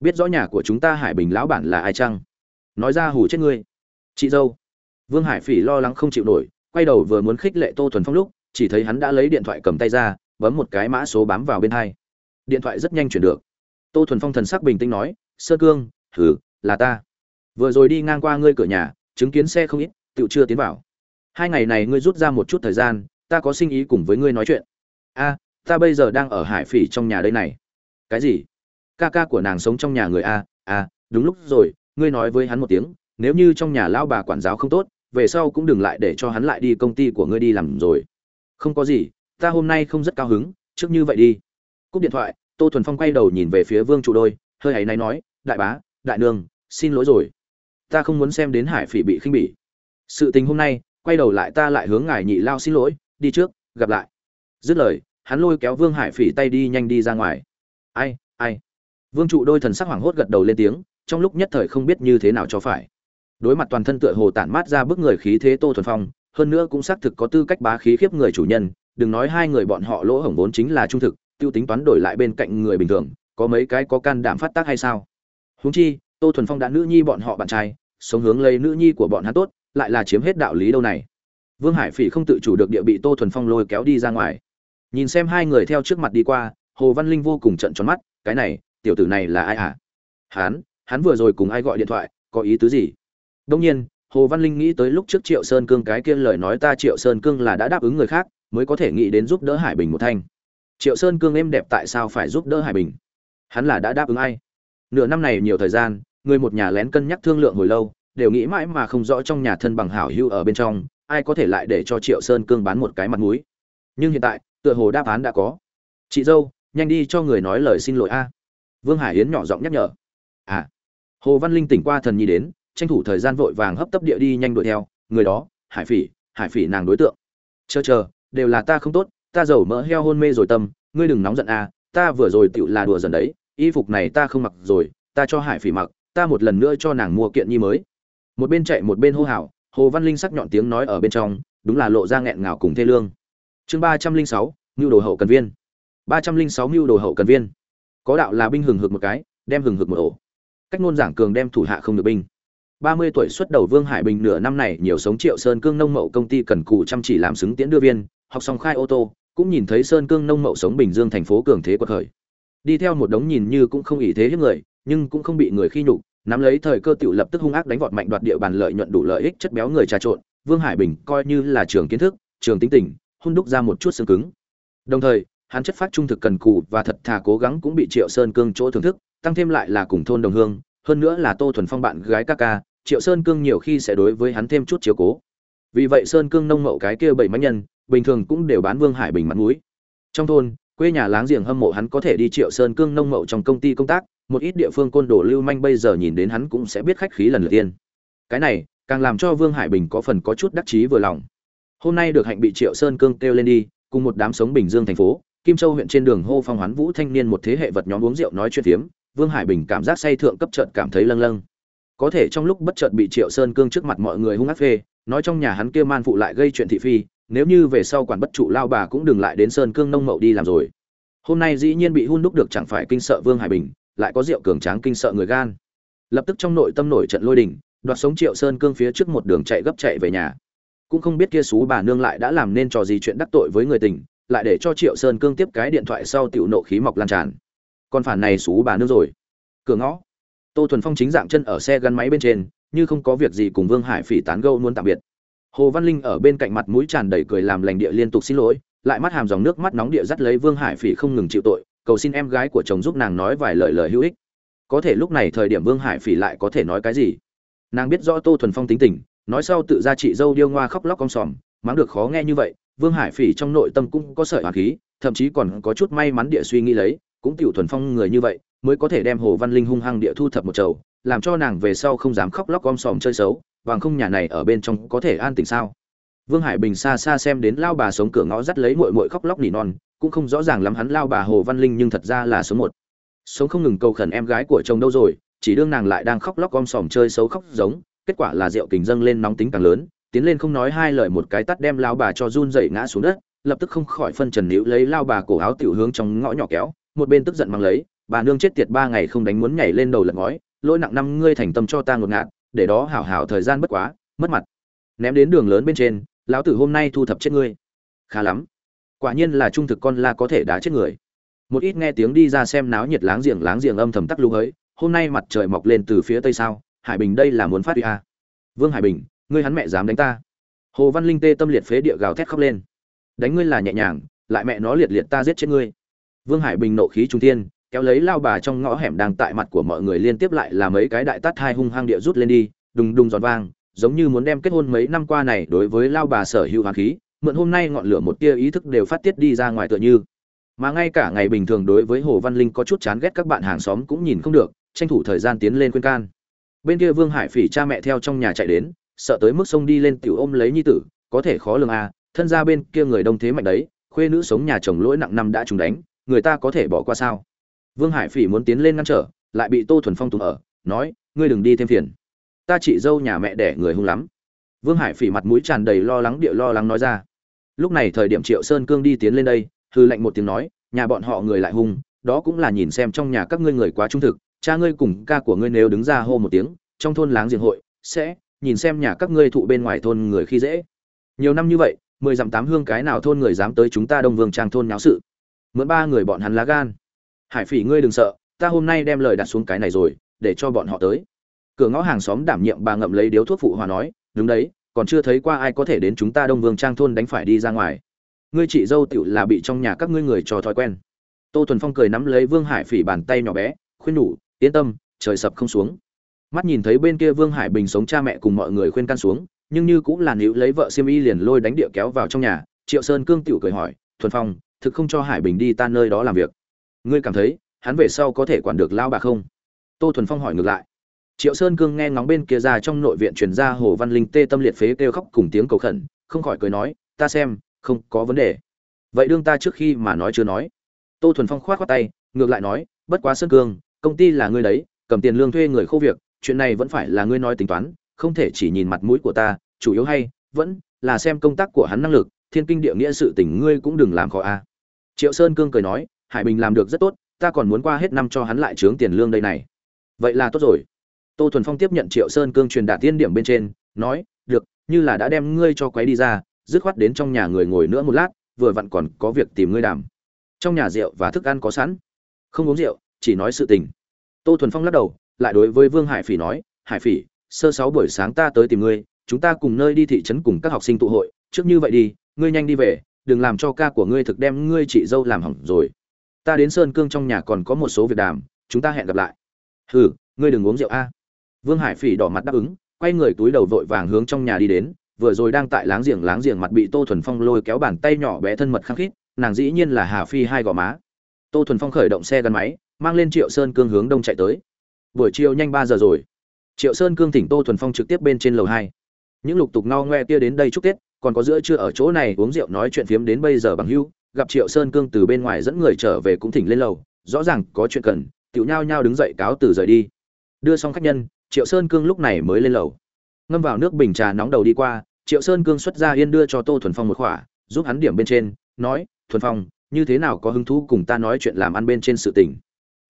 Biết rõ nhà của chúng ta hải bình lão bản là ai chăng? Nói ra hù chết ngươi. Chị dâu. Vương hải phỉ lo lắng không chịu nổi, quay đầu vừa muốn khích lệ tô thuần phong lúc, chỉ thấy hắn đã lấy điện thoại cầm tay ra bấm một cái mã số bám vào bên hai. Điện thoại rất nhanh chuyển được. Tô thuần phong thần sắc bình tĩnh nói, sơ cương thử là ta. Vừa rồi đi ngang qua ngươi cửa nhà, chứng kiến xe không ít, tựu chưa tiến vào. Hai ngày này ngươi rút ra một chút thời gian, ta có sinh ý cùng với ngươi nói chuyện. A, ta bây giờ đang ở hải phỉ trong nhà đây này. Cái gì? Ca ca của nàng sống trong nhà người a a, đúng lúc rồi, ngươi nói với hắn một tiếng, nếu như trong nhà lão bà quản giáo không tốt, về sau cũng đừng lại để cho hắn lại đi công ty của ngươi đi làm rồi. Không có gì ta hôm nay không rất cao hứng, trước như vậy đi. Cúp điện thoại, tô thuần phong quay đầu nhìn về phía vương trụ đôi, hơi ấy náy nói, đại bá, đại nương, xin lỗi rồi. Ta không muốn xem đến hải phỉ bị khinh bỉ. Sự tình hôm nay, quay đầu lại ta lại hướng ngài nhị lao xin lỗi, đi trước, gặp lại. Dứt lời, hắn lôi kéo vương hải phỉ tay đi nhanh đi ra ngoài. Ai ai? Vương trụ đôi thần sắc hoảng hốt gật đầu lên tiếng, trong lúc nhất thời không biết như thế nào cho phải. Đối mặt toàn thân tựa hồ tản mát ra bức người khí thế tô thuần phong, hơn nữa cũng xác thực có tư cách bá khí khiếp người chủ nhân đừng nói hai người bọn họ lỗ hổng vốn chính là trung thực, tiêu tính toán đổi lại bên cạnh người bình thường, có mấy cái có can đảm phát tác hay sao? Huống chi, tô thuần phong đã nữ nhi bọn họ bạn trai, sống hướng lấy nữ nhi của bọn hắn tốt, lại là chiếm hết đạo lý đâu này. Vương hải phỉ không tự chủ được địa bị tô thuần phong lôi kéo đi ra ngoài. Nhìn xem hai người theo trước mặt đi qua, hồ văn linh vô cùng trận tròn mắt, cái này, tiểu tử này là ai hả? Hắn hắn vừa rồi cùng ai gọi điện thoại, có ý tứ gì? Đương nhiên, hồ văn linh nghĩ tới lúc trước triệu sơn cương cái kia lời nói ta triệu sơn cương là đã đáp ứng người khác mới có thể nghĩ đến giúp đỡ hải bình một thanh. Triệu sơn cương êm đẹp tại sao phải giúp đỡ hải bình? Hắn là đã đáp ứng ai? Nửa năm này nhiều thời gian, người một nhà lén cân nhắc thương lượng hồi lâu, đều nghĩ mãi mà không rõ trong nhà thân bằng hảo hưu ở bên trong, ai có thể lại để cho triệu sơn cương bán một cái mặt mũi. Nhưng hiện tại, tựa hồ đáp án đã có. Chị dâu, nhanh đi cho người nói lời xin lỗi a. Vương hải yến nhỏ giọng nhắc nhở. À. Hồ văn linh tỉnh qua thần nhi đến, tranh thủ thời gian vội vàng hấp tấp địa đi nhanh đuổi theo. Người đó, hải phỉ hải phỉ nàng đối tượng. Chờ chờ đều là ta không tốt, ta giàu mỡ heo hôn mê rồi tâm, ngươi đừng nóng giận a ta vừa rồi tựu là đùa dần đấy, y phục này ta không mặc rồi, ta cho hải phỉ mặc, ta một lần nữa cho nàng mua kiện nhi mới. Một bên chạy một bên hô hào, hồ văn linh sắc nhọn tiếng nói ở bên trong, đúng là lộ ra nghẹn ngào cùng thê lương. Chương ba trăm linh sáu mưu đồ hậu cần viên. Ba trăm linh sáu mưu đồ hậu cần viên. Có đạo là binh hừng hực một cái, đem hừng hực một ổ. Cách ngôn giảng cường đem thủ hạ không được binh. Ba mươi tuổi xuất đầu vương hải bình nửa năm này nhiều sống triệu sơn cương nông mậu công ty cần cù chăm chỉ làm xứng tiễn đưa viên học xong khai ô tô, cũng nhìn thấy sơn cương nông mậu sống bình dương thành phố cường thế quật khởi. Đi theo một đống nhìn như cũng không ý thế hiếp người, nhưng cũng không bị người khi nhục, nắm lấy thời cơ tiểu lập tức hung ác đánh vọt mạnh đoạt địa bàn lợi nhuận đủ lợi ích chất béo người trà trộn, vương hải bình coi như là trường kiến thức, trường tính tình, hung đúc ra một chút xương cứng. Đồng thời, hắn chất phát trung thực cần cù và thật thà cố gắng cũng bị triệu sơn cương chỗ thưởng thức, tăng thêm lại là cùng thôn đồng hương, hơn nữa là tô thuần phong bạn gái ca ca, triệu sơn cương nhiều khi sẽ đối với hắn thêm chút chiếu cố. Vì vậy sơn cương nông mậu cái kia bảy mã nhân bình thường cũng đều bán vương hải bình mặt mũi. Trong thôn, quê nhà láng giềng hâm mộ hắn có thể đi triệu sơn cương nông mậu trong công ty công tác, một ít địa phương côn đồ lưu manh bây giờ nhìn đến hắn cũng sẽ biết khách khí lần lượt tiên. Cái này, càng làm cho vương hải bình có phần có chút đắc chí vừa lòng. Hôm nay được hạnh bị triệu sơn cương kêu lên đi, cùng một đám sống bình dương thành phố, kim châu huyện trên đường hô phong hoán vũ thanh niên một thế hệ vật nhóm uống rượu nói chuyện phiếm, vương hải bình cảm giác say thượng cấp chợt cảm thấy lâng lâng. Có thể trong lúc bất chợt bị triệu sơn cương trước mặt mọi người hung ác phê, nói trong nhà hắn kia man phụ lại gây chuyện thị phi nếu như về sau quản bất trụ lao bà cũng đừng lại đến sơn cương nông mậu đi làm rồi. Hôm nay dĩ nhiên bị hun đúc được chẳng phải kinh sợ vương hải bình, lại có rượu cường tráng kinh sợ người gan. Lập tức trong nội tâm nổi trận lôi đình, đoạt sống triệu sơn cương phía trước một đường chạy gấp chạy về nhà. Cũng không biết kia xú bà nương lại đã làm nên trò gì chuyện đắc tội với người tình, lại để cho triệu sơn cương tiếp cái điện thoại sau tiểu nộ khí mọc lan tràn. Còn phản này xú bà nương rồi. Cửa ngõ. Tô thuần phong chính dạng chân ở xe gắn máy bên trên, như không có việc gì cùng vương hải phỉ tán gâu muốn tạm biệt hồ văn linh ở bên cạnh mặt mũi tràn đầy cười làm lành địa liên tục xin lỗi, lại mắt hàm dòng nước mắt nóng địa dắt lấy vương hải phỉ không ngừng chịu tội, cầu xin em gái của chồng giúp nàng nói vài lời lời hữu ích. Có thể lúc này thời điểm vương hải phỉ lại có thể nói cái gì? Nàng biết rõ tô thuần phong tính tình, nói sau tự ra chị dâu điêu ngoa khóc lóc con sòm, mắng được khó nghe như vậy, vương hải phỉ trong nội tâm cũng có sợi hoàng khí, thậm chí còn có chút may mắn địa suy nghĩ lấy, cũng tiểu thuần phong người như vậy, mới có thể đem hồ văn linh hung hăng địa thu thập một chầu làm cho nàng về sau không dám khóc lóc om sòm chơi xấu, vàng không nhà này ở bên trong có thể an tình sao? Vương hải bình xa xa xem đến lao bà sống cửa ngõ dắt lấy mội mội khóc lóc nỉ non, cũng không rõ ràng lắm hắn lao bà hồ văn linh nhưng thật ra là số một. Sống không ngừng cầu khẩn em gái của chồng đâu rồi, chỉ đương nàng lại đang khóc lóc om sòm chơi xấu khóc giống, kết quả là rượu kình dâng lên nóng tính càng lớn, tiến lên không nói hai lời một cái tắt đem lao bà cho run dậy ngã xuống đất, lập tức không khỏi phân trần níu lấy lao bà cổ áo tiểu hướng trong ngõ nhỏ kéo, một bên tức giận mang lấy, bà nương chết tiệt ba ngày không đánh muốn nhảy lên đầu lật ngói lỗi nặng năm ngươi thành tâm cho ta ngột ngạt, để đó hảo hảo thời gian bất quá, mất mặt. Ném đến đường lớn bên trên, lão tử hôm nay thu thập chết ngươi. Khá lắm. Quả nhiên là trung thực con la có thể đá chết người. Một ít nghe tiếng đi ra xem náo nhiệt láng giềng láng giềng âm thầm tắc lưu ấy hôm nay mặt trời mọc lên từ phía tây sao, hải bình đây là muốn phát huy a vương hải bình, ngươi hắn mẹ dám đánh ta. Hồ văn linh tê tâm liệt phế địa gào thét khóc lên. Đánh ngươi là nhẹ nhàng, lại mẹ nó liệt liệt ta giết chết ngươi. Vương hải bình nộ khí trung thiên kéo lấy lao bà trong ngõ hẻm đang tại mặt của mọi người liên tiếp lại là mấy cái đại tát hai hung hăng địa rút lên đi, đùng đùng giòn vang, giống như muốn đem kết hôn mấy năm qua này đối với lao bà sở hữu hoàng khí, mượn hôm nay ngọn lửa một tia ý thức đều phát tiết đi ra ngoài tựa như. Mà ngay cả ngày bình thường đối với hồ văn linh có chút chán ghét các bạn hàng xóm cũng nhìn không được, tranh thủ thời gian tiến lên khuyên can. Bên kia vương hải phỉ cha mẹ theo trong nhà chạy đến, sợ tới mức sông đi lên tiểu ôm lấy nhi tử, có thể khó lường à thân ra bên kia người đông thế mạnh đấy, khuê nữ sống nhà chồng lỗi nặng năm đã trúng đánh, người ta có thể bỏ qua sao? Vương hải phỉ muốn tiến lên ngăn trở, lại bị tô thuần phong túm ở, nói, ngươi đừng đi thêm phiền. Ta chị dâu nhà mẹ đẻ người hung lắm. Vương hải phỉ mặt mũi tràn đầy lo lắng địa lo lắng nói ra. Lúc này thời điểm triệu sơn cương đi tiến lên đây hư lệnh một tiếng nói, nhà bọn họ người lại hung, đó cũng là nhìn xem trong nhà các ngươi người quá trung thực, cha ngươi cùng ca của ngươi nếu đứng ra hô một tiếng, trong thôn láng giềng hội sẽ nhìn xem nhà các ngươi thụ bên ngoài thôn người khi dễ. Nhiều năm như vậy, mười dặm tám hương cái nào thôn người dám tới chúng ta đông vương trang thôn nháo sự? Mượn ba người bọn hắn lá gan hải phỉ ngươi đừng sợ, ta hôm nay đem lời đặt xuống cái này rồi, để cho bọn họ tới. Cửa ngõ hàng xóm đảm nhiệm bà ngậm lấy điếu thuốc phụ hòa nói, đúng đấy, còn chưa thấy qua ai có thể đến chúng ta đông vương trang thôn đánh phải đi ra ngoài. Ngươi chị dâu tựu là bị trong nhà các ngươi người cho thói quen. Tô thuần phong cười nắm lấy vương hải phỉ bàn tay nhỏ bé, khuyên nhủ, yên tâm, trời sập không xuống. Mắt nhìn thấy bên kia vương hải bình sống cha mẹ cùng mọi người khuyên can xuống, nhưng như cũng là níu lấy vợ siêm y liền lôi đánh địa kéo vào trong nhà, triệu sơn cương tiểu cười hỏi, thuần phong, thực không cho hải bình đi ta nơi đó làm việc? Ngươi cảm thấy, hắn về sau có thể quản được lao bà không? Tô thuần phong hỏi ngược lại. Triệu sơn cương nghe ngóng bên kia ra trong nội viện truyền ra hồ văn linh tê tâm liệt phế kêu khóc cùng tiếng cầu khẩn, không khỏi cười nói, ta xem, không có vấn đề. Vậy đương ta trước khi mà nói chưa nói. Tô thuần phong khoát khoát tay, ngược lại nói, bất quá sơn cương, công ty là ngươi đấy, cầm tiền lương thuê người khô việc, chuyện này vẫn phải là ngươi nói tính toán, không thể chỉ nhìn mặt mũi của ta, chủ yếu hay vẫn là xem công tác của hắn năng lực, thiên kinh địa nghĩa sự tình ngươi cũng đừng làm khó a. Triệu sơn cương cười nói hải bình làm được rất tốt, ta còn muốn qua hết năm cho hắn lại trướng tiền lương đây này. Vậy là tốt rồi. Tô thuần phong tiếp nhận triệu sơn cương truyền đạt tiên điểm bên trên, nói, được, như là đã đem ngươi cho quấy đi ra, dứt khoát đến trong nhà người ngồi nữa một lát, vừa vặn còn có việc tìm ngươi đàm. Trong nhà rượu và thức ăn có sẵn. Không uống rượu, chỉ nói sự tình. Tô thuần phong lắc đầu, lại đối với vương hải phỉ nói, hải phỉ, sơ sáu buổi sáng ta tới tìm ngươi, chúng ta cùng nơi đi thị trấn cùng các học sinh tụ hội, trước như vậy đi, ngươi nhanh đi về, đừng làm cho ca của ngươi thực đem ngươi chị dâu làm hỏng rồi ta đến sơn cương trong nhà còn có một số việc đàm, chúng ta hẹn gặp lại. Hừ, ngươi đừng uống rượu a. Vương hải phỉ đỏ mặt đáp ứng, quay người túi đầu vội vàng hướng trong nhà đi đến, vừa rồi đang tại láng giềng láng giềng mặt bị tô thuần phong lôi kéo bàn tay nhỏ bé thân mật khăng khít, nàng dĩ nhiên là hà phi hai gò má. Tô thuần phong khởi động xe gắn máy, mang lên triệu sơn cương hướng đông chạy tới. Buổi chiều nhanh ba giờ rồi. Triệu sơn cương thỉnh tô thuần phong trực tiếp bên trên lầu hai. Những lục tục no ngoe kia đến đây chúc tết, còn có giữa chưa ở chỗ này uống rượu nói chuyện phiếm đến bây giờ bằng hưu gặp triệu sơn cương từ bên ngoài dẫn người trở về cũng thỉnh lên lầu, rõ ràng có chuyện cần, tiểu nhao nhao đứng dậy cáo từ rời đi. Đưa xong khách nhân, triệu sơn cương lúc này mới lên lầu. Ngâm vào nước bình trà nóng đầu đi qua, triệu sơn cương xuất ra yên đưa cho tô thuần phong một khỏa, giúp hắn điểm bên trên, nói, thuần phong, như thế nào có hứng thú cùng ta nói chuyện làm ăn bên trên sự tình?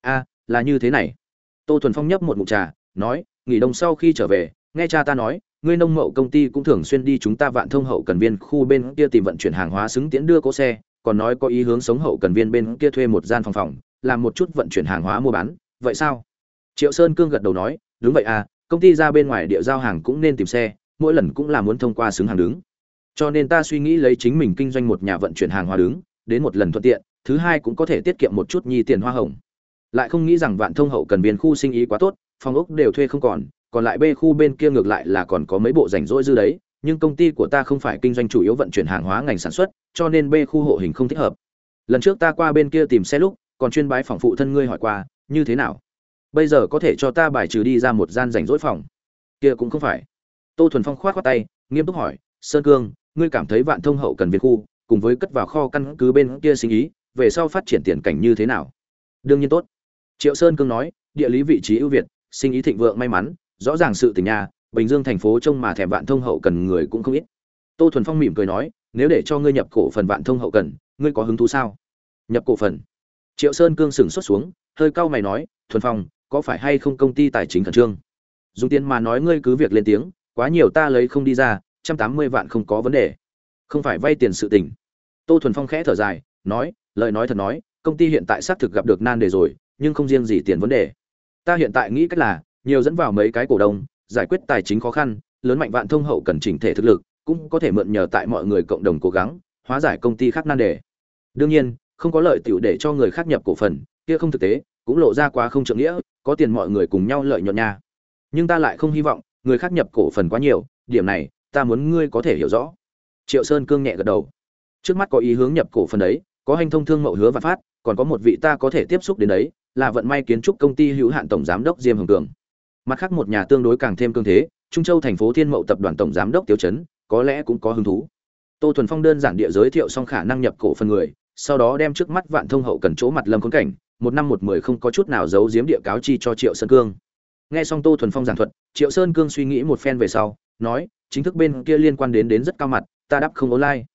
A, là như thế này. Tô thuần phong nhấp một mụn trà, nói, nghỉ đông sau khi trở về, nghe cha ta nói, ngươi nông mậu công ty cũng thường xuyên đi chúng ta vạn thông hậu cần viên khu bên kia tìm vận chuyển hàng hóa xứng tiễn đưa cỗ xe còn nói có ý hướng sống hậu cần viên bên kia thuê một gian phòng phòng, làm một chút vận chuyển hàng hóa mua bán. Vậy sao? Triệu sơn cương gật đầu nói, đúng vậy à công ty ra bên ngoài địa giao hàng cũng nên tìm xe, mỗi lần cũng là muốn thông qua xứng hàng đứng. Cho nên ta suy nghĩ lấy chính mình kinh doanh một nhà vận chuyển hàng hóa đứng, đến một lần thuận tiện, thứ hai cũng có thể tiết kiệm một chút nhi tiền hoa hồng. Lại không nghĩ rằng vạn thông hậu cần viên khu sinh ý quá tốt, phòng ốc đều thuê không còn còn lại b khu bên kia ngược lại là còn có mấy bộ rảnh rỗi dư đấy nhưng công ty của ta không phải kinh doanh chủ yếu vận chuyển hàng hóa ngành sản xuất, cho nên b khu hộ hình không thích hợp. Lần trước ta qua bên kia tìm xe lúc, còn chuyên bái phòng phụ thân ngươi hỏi qua, như thế nào? Bây giờ có thể cho ta bài trừ đi ra một gian rảnh rỗi phòng? Kia cũng không phải. Tô thuần phong khoát khoát tay, nghiêm túc hỏi, sơn cương, ngươi cảm thấy vạn thông hậu cần viên khu, cùng với cất vào kho căn cứ bên kia sinh ý, về sau phát triển tiền cảnh như thế nào? Đương nhiên tốt. Triệu sơn cương nói, địa lý vị trí ưu việt, sinh ý thịnh vượng may mắn, rõ ràng sự tình nhà bình dương thành phố trông mà thèm vạn thông hậu cần người cũng không ít. Tô thuần phong mỉm cười nói, nếu để cho ngươi nhập cổ phần vạn thông hậu cần, ngươi có hứng thú sao? Nhập cổ phần. Triệu sơn cương sừng xuất xuống, hơi cau mày nói, thuần phong, có phải hay không công ty tài chính khẩn trương? Dùng tiền mà nói, ngươi cứ việc lên tiếng, quá nhiều ta lấy không đi ra, trăm tám mươi vạn không có vấn đề. Không phải vay tiền sự tình. Tô thuần phong khẽ thở dài, nói, lời nói thật nói, công ty hiện tại xác thực gặp được nan đề rồi, nhưng không riêng gì tiền vấn đề. Ta hiện tại nghĩ cách là, nhiều dẫn vào mấy cái cổ đông giải quyết tài chính khó khăn, lớn mạnh vạn thông hậu cần chỉnh thể thực lực, cũng có thể mượn nhờ tại mọi người cộng đồng cố gắng, hóa giải công ty khác nan đề. Đương nhiên, không có lợi tiểu để cho người khác nhập cổ phần, kia không thực tế, cũng lộ ra quá không trượng nghĩa, có tiền mọi người cùng nhau lợi nhuận nha. Nhưng ta lại không hy vọng người khác nhập cổ phần quá nhiều, điểm này, ta muốn ngươi có thể hiểu rõ. Triệu sơn cương nhẹ gật đầu. Trước mắt có ý hướng nhập cổ phần đấy, có hành thông thương mậu hứa và phát, còn có một vị ta có thể tiếp xúc đến đấy, là vận may kiến trúc công ty hữu hạn tổng giám đốc diêm hồng cường mặt khác một nhà tương đối càng thêm cương thế, trung châu thành phố thiên mậu tập đoàn tổng giám đốc tiêu chấn có lẽ cũng có hứng thú. Tô thuần phong đơn giản địa giới thiệu xong khả năng nhập cổ phần người, sau đó đem trước mắt vạn thông hậu cần chỗ mặt lâm khốn cảnh, một năm một mười không có chút nào giấu giếm địa cáo chi cho triệu sơn cương. Nghe xong tô thuần phong giảng thuật, triệu sơn cương suy nghĩ một phen về sau, nói, chính thức bên kia liên quan đến đến rất cao mặt, ta đáp không online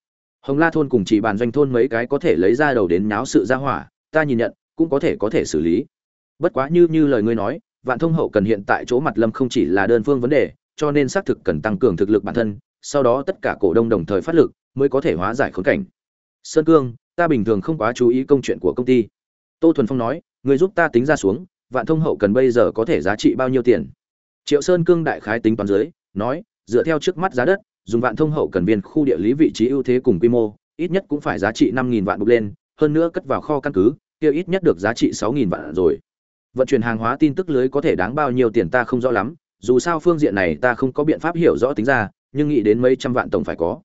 hồng la thôn cùng chỉ bàn doanh thôn mấy cái có thể lấy ra đầu đến náo sự ra hỏa, ta nhìn nhận, cũng có thể có thể xử lý. Bất quá như như lời ngươi nói vạn thông hậu cần hiện tại chỗ mặt lâm không chỉ là đơn phương vấn đề, cho nên xác thực cần tăng cường thực lực bản thân, sau đó tất cả cổ đông đồng thời phát lực mới có thể hóa giải khốn cảnh. Sơn cương, ta bình thường không quá chú ý công chuyện của công ty. Tô thuần phong nói, người giúp ta tính ra xuống, vạn thông hậu cần bây giờ có thể giá trị bao nhiêu tiền? Triệu sơn cương đại khái tính toán dưới, nói, dựa theo trước mắt giá đất, dùng vạn thông hậu cần viên khu địa lý vị trí ưu thế cùng quy mô, ít nhất cũng phải giá trị năm nghìn vạn bục lên, hơn nữa cất vào kho căn cứ, kia ít nhất được giá trị sáu nghìn vạn rồi vận chuyển hàng hóa tin tức lưới có thể đáng bao nhiêu tiền ta không rõ lắm, dù sao phương diện này ta không có biện pháp hiểu rõ tính ra, nhưng nghĩ đến mấy trăm vạn tổng phải có.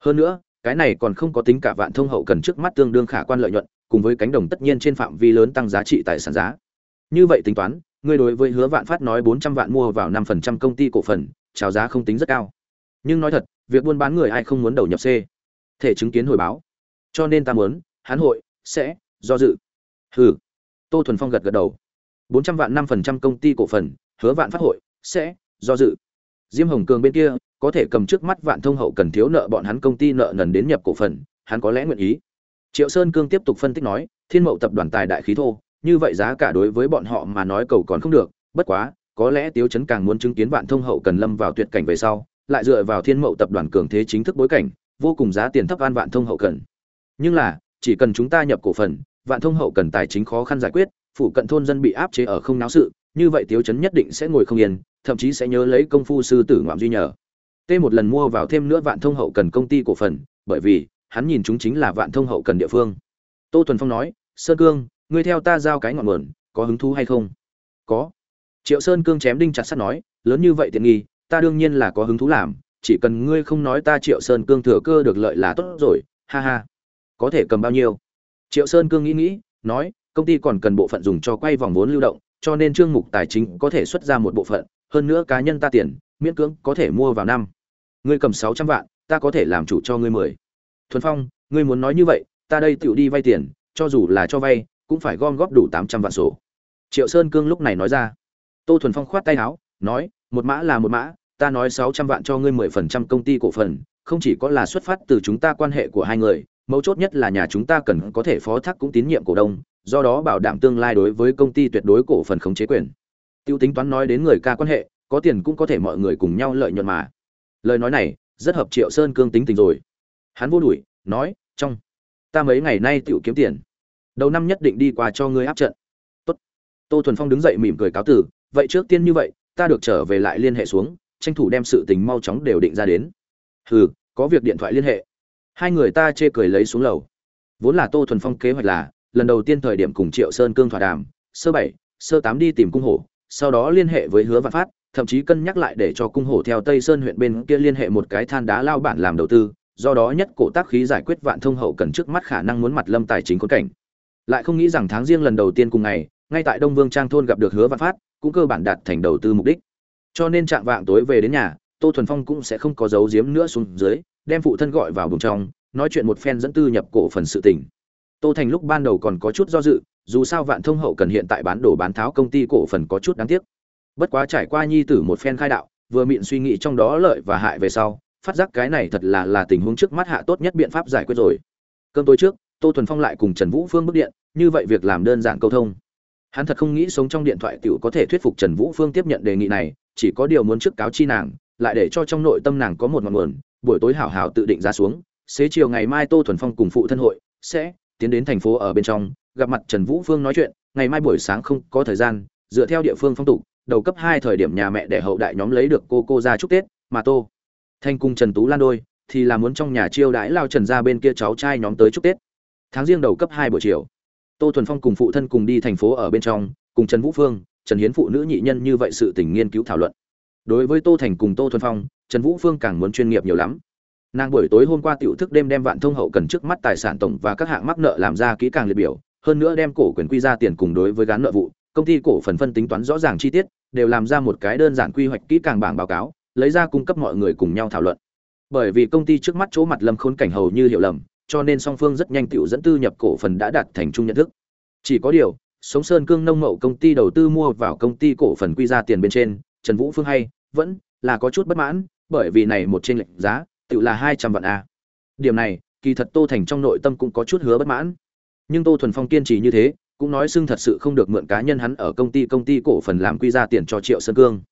Hơn nữa, cái này còn không có tính cả vạn thông hậu cần trước mắt tương đương khả quan lợi nhuận, cùng với cánh đồng tất nhiên trên phạm vi lớn tăng giá trị tài sản giá. Như vậy tính toán, ngươi đối với hứa vạn phát nói bốn trăm vạn mua vào năm phần trăm công ty cổ phần, chào giá không tính rất cao. Nhưng nói thật, việc buôn bán người ai không muốn đầu nhập c. Thể chứng kiến hồi báo. Cho nên ta muốn hán hội, sẽ, do dự. Hừ. Tô thuần phong gật gật đầu bốn trăm vạn năm phần trăm công ty cổ phần, hứa vạn phát hội, sẽ, do dự. Diêm hồng cường bên kia, có thể cầm trước mắt vạn thông hậu cần thiếu nợ bọn hắn công ty nợ nần đến nhập cổ phần, hắn có lẽ nguyện ý. Triệu sơn cương tiếp tục phân tích nói, thiên mậu tập đoàn tài đại khí thô, như vậy giá cả đối với bọn họ mà nói cầu còn không được, bất quá, có lẽ tiếu chấn càng muốn chứng kiến vạn thông hậu cần lâm vào tuyệt cảnh về sau, lại dựa vào thiên mậu tập đoàn cường thế chính thức bối cảnh, vô cùng giá tiền thấp an vạn thông hậu cần. Nhưng là, chỉ cần chúng ta nhập cổ phần, vạn thông hậu cần tài chính khó khăn giải quyết phụ cận thôn dân bị áp chế ở không náo sự, như vậy tiếu chấn nhất định sẽ ngồi không yên, thậm chí sẽ nhớ lấy công phu sư tử ngoạm duy nhờ. T một lần mua vào thêm nữa vạn thông hậu cần công ty cổ phần, bởi vì, hắn nhìn chúng chính là vạn thông hậu cần địa phương. Tô tuần phong nói, sơn cương, ngươi theo ta giao cái ngọn nguồn, có hứng thú hay không? Có. Triệu sơn cương chém đinh chặt sắt nói, lớn như vậy tiện nghi, ta đương nhiên là có hứng thú làm, chỉ cần ngươi không nói ta triệu sơn cương thừa cơ được lợi là tốt rồi, ha ha. Có thể cầm bao nhiêu? Triệu sơn cương nghĩ nghĩ, nói công ty còn cần bộ phận dùng cho quay vòng vốn lưu động, cho nên chương mục tài chính có thể xuất ra một bộ phận, hơn nữa cá nhân ta tiền, miễn cưỡng có thể mua vào năm. Ngươi cầm sáu trăm vạn, ta có thể làm chủ cho ngươi mười. Thuần phong, ngươi muốn nói như vậy, ta đây tựu đi vay tiền, cho dù là cho vay, cũng phải gom góp đủ tám trăm vạn sổ. Triệu sơn cương lúc này nói ra. Tô thuần phong khoát tay áo, nói, một mã là một mã, ta nói sáu trăm vạn cho ngươi mười phần trăm công ty cổ phần, không chỉ có là xuất phát từ chúng ta quan hệ của hai người, mấu chốt nhất là nhà chúng ta cần có thể phó thác cũng tín nhiệm cổ đông do đó bảo đảm tương lai đối với công ty tuyệt đối cổ phần khống chế quyền. Tiêu tính toán nói đến người ca quan hệ, có tiền cũng có thể mọi người cùng nhau lợi nhuận mà. Lời nói này, rất hợp triệu sơn cương tính tình rồi. Hắn vô đuổi, nói, trong, ta mấy ngày nay tiểu kiếm tiền. Đầu năm nhất định đi qua cho ngươi áp trận. Tốt. tô thuần phong đứng dậy mỉm cười cáo tử vậy trước tiên như vậy, ta được trở về lại liên hệ xuống, tranh thủ đem sự tình mau chóng đều định ra đến. Hừ, có việc điện thoại liên hệ. Hai người ta chê cười lấy xuống lầu. Vốn là tô thuần phong kế hoạch là lần đầu tiên thời điểm cùng triệu sơn cương thỏa đàm, sơ bảy, sơ tám đi tìm cung hổ, sau đó liên hệ với hứa vạn phát, thậm chí cân nhắc lại để cho cung hổ theo tây sơn huyện bên kia liên hệ một cái than đá lao bản làm đầu tư, do đó nhất cổ tác khí giải quyết vạn thông hậu cần trước mắt khả năng muốn mặt lâm tài chính khốn cảnh. Lại không nghĩ rằng tháng riêng lần đầu tiên cùng ngày, ngay tại đông vương trang thôn gặp được hứa vạn phát, cũng cơ bản đạt thành đầu tư mục đích. Cho nên trạng vạng tối về đến nhà, tô thuần phong cũng sẽ không có dấu giếm nữa xuống dưới, đem phụ thân gọi vào vùng trong, nói chuyện một phen dẫn tư nhập cổ phần sự tình tô thành lúc ban đầu còn có chút do dự, dù sao vạn thông hậu cần hiện tại bán đồ bán tháo công ty cổ phần có chút đáng tiếc. Bất quá trải qua nhi tử một phen khai đạo, vừa miệng suy nghĩ trong đó lợi và hại về sau, phát giác cái này thật là là tình huống trước mắt hạ tốt nhất biện pháp giải quyết rồi. Cơm tối trước, tô thuần phong lại cùng trần vũ phương bức điện, như vậy việc làm đơn giản câu thông. Hắn thật không nghĩ sống trong điện thoại tiểu có thể thuyết phục trần vũ phương tiếp nhận đề nghị này, chỉ có điều muốn trước cáo chi nàng, lại để cho trong nội tâm nàng có một ngọn nguồn, buổi tối hảo hảo tự định ra xuống, xế chiều ngày mai tô thuần phong cùng phụ thân hội, sẽ tiến đến thành phố ở bên trong, gặp mặt trần vũ phương nói chuyện, ngày mai buổi sáng không có thời gian, dựa theo địa phương phong tục, đầu cấp hai thời điểm nhà mẹ để hậu đại nhóm lấy được cô cô ra chúc tết, mà tô. Thanh cung trần tú lan đôi, thì là muốn trong nhà chiêu đãi lao trần ra bên kia cháu trai nhóm tới chúc tết. Tháng riêng đầu cấp hai buổi chiều, tô thuần phong cùng phụ thân cùng đi thành phố ở bên trong, cùng trần vũ phương, trần hiến phụ nữ nhị nhân như vậy sự tình nghiên cứu thảo luận. Đối với tô thành cùng tô thuần phong, trần vũ phương càng muốn chuyên nghiệp nhiều lắm nàng buổi tối hôm qua tiểu thức đêm đem vạn thông hậu cần trước mắt tài sản tổng và các hạng mắc nợ làm ra kỹ càng liệt biểu, hơn nữa đem cổ quyền quy ra tiền cùng đối với gán nợ vụ, công ty cổ phần phân tính toán rõ ràng chi tiết, đều làm ra một cái đơn giản quy hoạch kỹ càng bảng báo cáo, lấy ra cung cấp mọi người cùng nhau thảo luận. Bởi vì công ty trước mắt chỗ mặt lâm khốn cảnh hầu như hiểu lầm, cho nên song phương rất nhanh tiểu dẫn tư nhập cổ phần đã đạt thành chung nhận thức. Chỉ có điều, sống sơn cương nông mậu công ty đầu tư mua vào công ty cổ phần quy ra tiền bên trên, trần vũ phương hay, vẫn là có chút bất mãn, bởi vì này một trên lệnh giá tự là hai trăm vạn a. Điểm này, kỳ thật tô thành trong nội tâm cũng có chút hứa bất mãn. Nhưng tô thuần phong kiên trì như thế, cũng nói xưng thật sự không được mượn cá nhân hắn ở công ty công ty cổ phần làm quy ra tiền cho triệu sơn cương.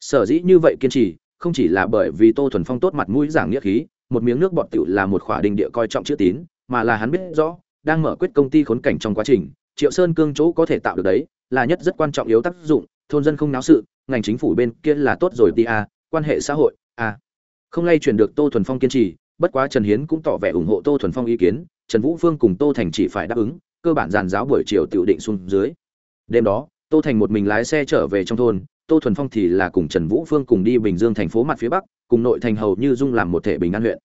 Sở dĩ như vậy kiên trì, không chỉ là bởi vì tô thuần phong tốt mặt mũi giảng nghĩa khí, một miếng nước bọt tiểu là một khỏa đình địa coi trọng chữ tín, mà là hắn biết rõ, đang mở quyết công ty khốn cảnh trong quá trình, triệu sơn cương chỗ có thể tạo được đấy, là nhất rất quan trọng yếu tác dụng, thôn dân không náo sự, ngành chính phủ bên kia là tốt rồi đi a à, quan hệ xã hội a không lay chuyển được tô thuần phong kiên trì, bất quá trần hiến cũng tỏ vẻ ủng hộ tô thuần phong ý kiến, trần vũ phương cùng tô thành chỉ phải đáp ứng, cơ bản giàn giáo buổi chiều tự định xuống dưới. Đêm đó, tô thành một mình lái xe trở về trong thôn, tô thuần phong thì là cùng trần vũ phương cùng đi bình dương thành phố mặt phía bắc, cùng nội thành hầu như dung làm một thể bình an huyện.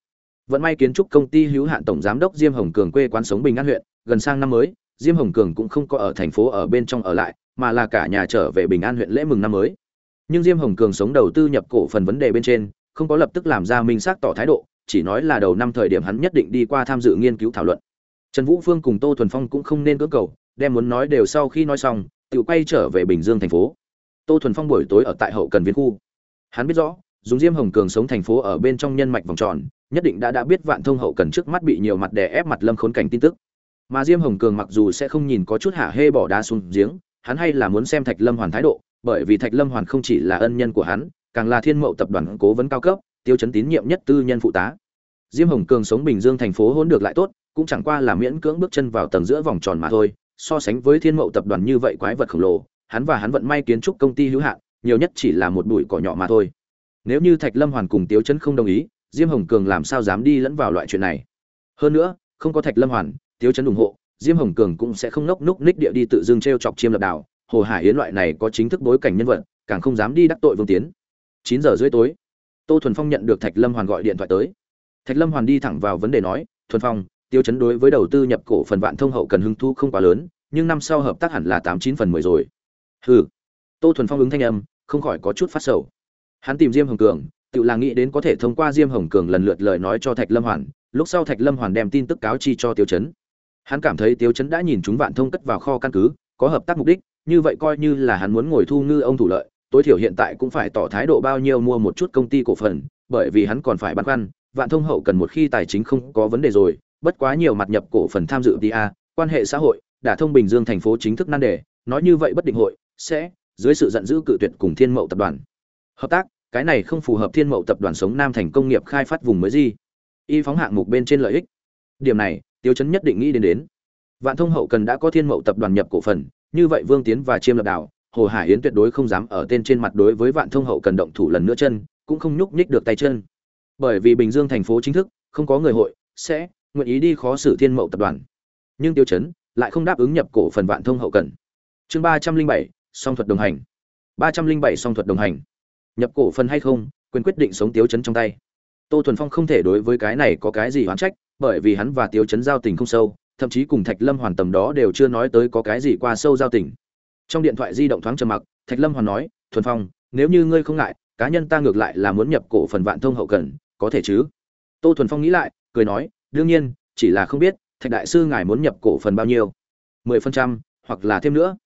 Vận may kiến trúc công ty hữu hạn tổng giám đốc diêm hồng cường quê quán sống bình an huyện, gần sang năm mới, diêm hồng cường cũng không có ở thành phố ở bên trong ở lại, mà là cả nhà trở về bình an huyện lễ mừng năm mới. Nhưng diêm hồng cường sống đầu tư nhập cổ phần vấn đề bên trên không có lập tức làm ra minh xác tỏ thái độ, chỉ nói là đầu năm thời điểm hắn nhất định đi qua tham dự nghiên cứu thảo luận. Trần vũ phương cùng tô thuần phong cũng không nên cưỡng cầu, đem muốn nói đều sau khi nói xong, tự quay trở về bình dương thành phố. Tô thuần phong buổi tối ở tại hậu cần viên khu. Hắn biết rõ, dùng diêm hồng cường sống thành phố ở bên trong nhân mạch vòng tròn, nhất định đã đã biết vạn thông hậu cần trước mắt bị nhiều mặt đè ép mặt lâm khốn cảnh tin tức. Mà diêm hồng cường mặc dù sẽ không nhìn có chút hạ hê bỏ đá xuống giếng, hắn hay là muốn xem thạch lâm hoàn thái độ, bởi vì thạch lâm hoàn không chỉ là ân nhân của hắn càng là thiên mậu tập đoàn cố vấn cao cấp, tiêu chấn tín nhiệm nhất tư nhân phụ tá. Diêm hồng cường sống bình dương thành phố hôn được lại tốt, cũng chẳng qua là miễn cưỡng bước chân vào tầng giữa vòng tròn mà thôi. So sánh với thiên mậu tập đoàn như vậy quái vật khổng lồ, hắn và hắn vận may kiến trúc công ty hữu hạn, nhiều nhất chỉ là một bụi cỏ nhỏ mà thôi. Nếu như thạch lâm hoàn cùng Tiêu chấn không đồng ý, diêm hồng cường làm sao dám đi lẫn vào loại chuyện này? Hơn nữa, không có thạch lâm hoàn Tiêu chấn ủng hộ, diêm hồng cường cũng sẽ không nốc núc ních địa đi tự dưng t r e o chọc chiêm lập đảo hồ hải yến loại này có chính thức bối cảnh nhân vật, càng không dám đi đắc tội vương tiến chín giờ rưỡi tối, tô thuần phong nhận được thạch lâm hoàn gọi điện thoại tới. Thạch lâm hoàn đi thẳng vào vấn đề nói, thuần phong, tiêu chấn đối với đầu tư nhập cổ phần vạn thông hậu cần hứng thu không quá lớn, nhưng năm sau hợp tác hẳn là tám chín phần mười rồi. Hừ. Tô thuần phong ứng thanh âm, không khỏi có chút phát sầu. Hắn tìm diêm hồng cường, tự là nghĩ đến có thể thông qua diêm hồng cường lần lượt lời nói cho thạch lâm hoàn, lúc sau thạch lâm hoàn đem tin tức cáo chi cho tiêu chấn. Hắn cảm thấy tiêu chấn đã nhìn chúng vạn thông cất vào kho căn cứ, có hợp tác mục đích, như vậy coi như là hắn muốn ngồi thu ngư ông thủ lợi tối thiểu hiện tại cũng phải tỏ thái độ bao nhiêu mua một chút công ty cổ phần bởi vì hắn còn phải băn khoăn vạn thông hậu cần một khi tài chính không có vấn đề rồi bất quá nhiều mặt nhập cổ phần tham dự DA, quan hệ xã hội, đã thông Bình Dương thành phố chính thức nan đề, nói như vậy bất định hội sẽ dưới sự giận dữ cự tuyệt cùng Thiên Mậu tập đoàn. Hợp tác, cái này không phù hợp Thiên Mậu tập đoàn sống Nam thành công nghiệp khai phát vùng mới gì. Y phóng hạng mục bên trên lợi ích. Điểm này, Tiêu Chấn nhất định nghĩ đến đến. Vạn Thông hậu cần đã có Thiên Mậu tập đoàn nhập cổ phần, như vậy Vương Tiến và Chiêm Lập Đảo, Hồ Hải Yến tuyệt đối không dám ở tên trên mặt đối với Vạn Thông hậu cần động thủ lần nữa chân, cũng không nhúc nhích được tay chân. Bởi vì Bình Dương thành phố chính thức, không có người hội sẽ nguyện ý đi khó xử thiên mậu tập đoàn. Nhưng tiêu chấn lại không đáp ứng nhập cổ phần vạn thông hậu cần. Chương ba trăm linh bảy song thuật đồng hành. ba trăm linh bảy song thuật đồng hành. Nhập cổ phần hay không quyền quyết định sống tiêu chấn trong tay. Tô thuần phong không thể đối với cái này có cái gì oán trách bởi vì hắn và tiêu chấn giao tình không sâu thậm chí cùng thạch lâm hoàn tầm đó đều chưa nói tới có cái gì qua sâu giao tình trong điện thoại di động thoáng trầm mặc, thạch lâm hoàn nói, thuần phong, nếu như ngươi không ngại, cá nhân ta ngược lại là muốn nhập cổ phần vạn thông hậu cần, có thể chứ? Tô thuần phong nghĩ lại, cười nói, đương nhiên, chỉ là không biết, thạch đại sư ngài muốn nhập cổ phần bao nhiêu? mười phần trăm, hoặc là thêm nữa?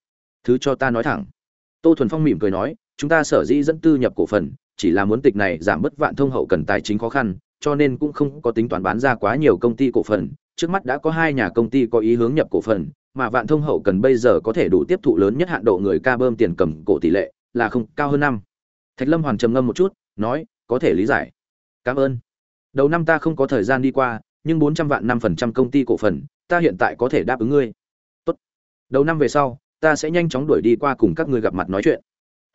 Thứ cho ta nói thẳng. Tô thuần phong mỉm cười nói, chúng ta sở dĩ dẫn tư nhập cổ phần, chỉ là muốn tịch này giảm bớt vạn thông hậu cần tài chính khó khăn, cho nên cũng không có tính toán bán ra quá nhiều công ty cổ phần. Trước mắt đã có hai nhà công ty có ý hướng nhập cổ phần mà vạn thông hậu cần bây giờ có thể đủ tiếp thụ lớn nhất hạn độ người ca bơm tiền cầm cổ tỷ lệ là không cao hơn năm thạch lâm hoàn trầm ngâm một chút nói có thể lý giải cảm ơn đầu năm ta không có thời gian đi qua nhưng bốn trăm vạn năm phần trăm công ty cổ phần, ta hiện tại có thể đáp ứng ngươi. Tốt. Đầu năm về sau, ta sẽ nhanh chóng đuổi đi qua cùng các ngươi gặp mặt nói chuyện.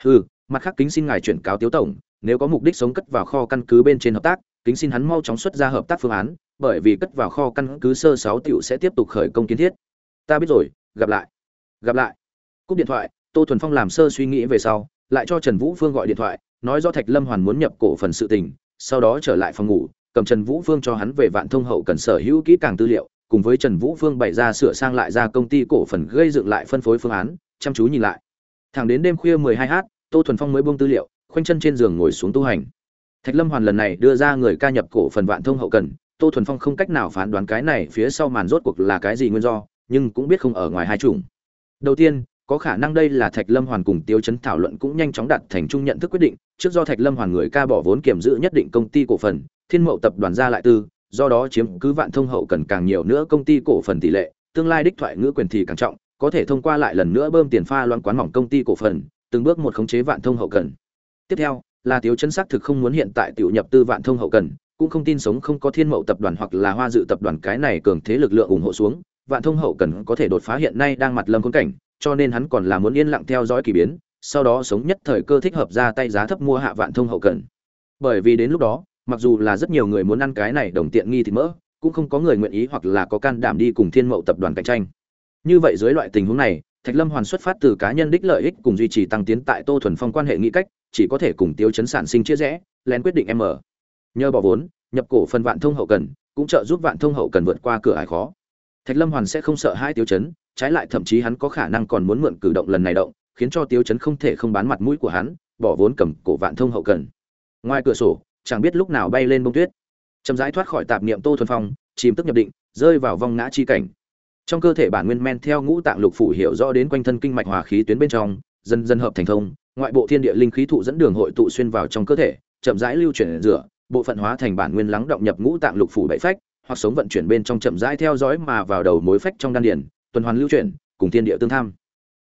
Hừ, mặt khác kính xin ngài chuyển cáo Tiếu tổng, nếu có mục đích sống cất vào kho căn cứ bên trên hợp tác, kính xin hắn mau chóng xuất ra hợp tác phương án, bởi vì cất vào kho căn cứ sơ sáu tiểu sẽ tiếp tục khởi công kiến thiết. Ta biết rồi, gặp lại. Gặp lại. Cúp điện thoại, Tô Thuần Phong làm sơ suy nghĩ về sau, lại cho Trần Vũ Phương gọi điện thoại, nói do Thạch Lâm Hoàn muốn nhập cổ phần sự tình, sau đó trở lại phòng ngủ cầm trần vũ phương cho hắn về vạn thông hậu cần sở hữu kỹ càng tư liệu cùng với trần vũ phương bày ra sửa sang lại ra công ty cổ phần gây dựng lại phân phối phương án chăm chú nhìn lại thẳng đến đêm khuya 12 h tô thuần phong mới buông tư liệu khoanh chân trên giường ngồi xuống tu hành thạch lâm hoàn lần này đưa ra người ca nhập cổ phần vạn thông hậu cần tô thuần phong không cách nào phán đoán cái này phía sau màn rốt cuộc là cái gì nguyên do nhưng cũng biết không ở ngoài hai chủng. Đầu tiên, có khả năng đây là thạch lâm hoàn cùng tiêu chấn thảo luận cũng nhanh chóng đạt thành chung nhận thức quyết định, trước do thạch lâm hoàn người ca bỏ vốn kiểm giữ nhất định công ty cổ phần, thiên mậu tập đoàn ra lại tư, do đó chiếm cứ vạn thông hậu cần càng nhiều nữa công ty cổ phần tỷ lệ, tương lai đích thoại ngữ quyền thì càng trọng, có thể thông qua lại lần nữa bơm tiền pha loan quán mỏng công ty cổ phần, từng bước một khống chế vạn thông hậu cần. Tiếp theo, là tiêu chấn xác thực không muốn hiện tại tiểu nhập tư vạn thông hậu cần, cũng không tin sống không có thiên mậu tập đoàn hoặc là hoa dự tập đoàn cái này cường thế lực lượng ủng hộ xuống vạn thông hậu cần có thể đột phá hiện nay đang mặt lâm khốn cảnh, cho nên hắn còn là muốn yên lặng theo dõi kỳ biến, sau đó sống nhất thời cơ thích hợp ra tay giá thấp mua hạ vạn thông hậu cần. Bởi vì đến lúc đó, mặc dù là rất nhiều người muốn ăn cái này đồng tiện nghi thì mỡ, cũng không có người nguyện ý hoặc là có can đảm đi cùng thiên mậu tập đoàn cạnh tranh. Như vậy dưới loại tình huống này, thạch lâm hoàn xuất phát từ cá nhân đích lợi ích cùng duy trì tăng tiến tại tô thuần phong quan hệ nghĩ cách, chỉ có thể cùng tiêu chấn sản sinh chia rẽ, lén quyết định m. Nhờ bỏ vốn, nhập cổ phần vạn thông hậu cần, cũng trợ giúp vạn thông hậu cần vượt qua cửa ải khó thạch lâm hoàn sẽ không sợ hai tiêu chấn, trái lại thậm chí hắn có khả năng còn muốn mượn cử động lần này động, khiến cho tiêu chấn không thể không bán mặt mũi của hắn, bỏ vốn cầm cổ vạn thông hậu cần. Ngoài cửa sổ, chẳng biết lúc nào bay lên bông tuyết. Chậm rãi thoát khỏi tạp niệm tô thuần phong, chìm tức nhập định, rơi vào vong ngã chi cảnh. Trong cơ thể bản nguyên men theo ngũ tạng lục phủ hiểu rõ đến quanh thân kinh mạch hòa khí tuyến bên trong, dần dần hợp thành thông, ngoại bộ thiên địa linh khí thụ dẫn đường hội tụ xuyên vào trong cơ thể, chậm rãi lưu chuyển rửa bộ phận hóa thành bản nguyên lắng động nhập ngũ tạng lục phủ bảy phách hoặc sống vận chuyển bên trong chậm rãi theo dõi mà vào đầu mối phách trong đan điền, tuần hoàn lưu chuyển, cùng thiên địa tương tham.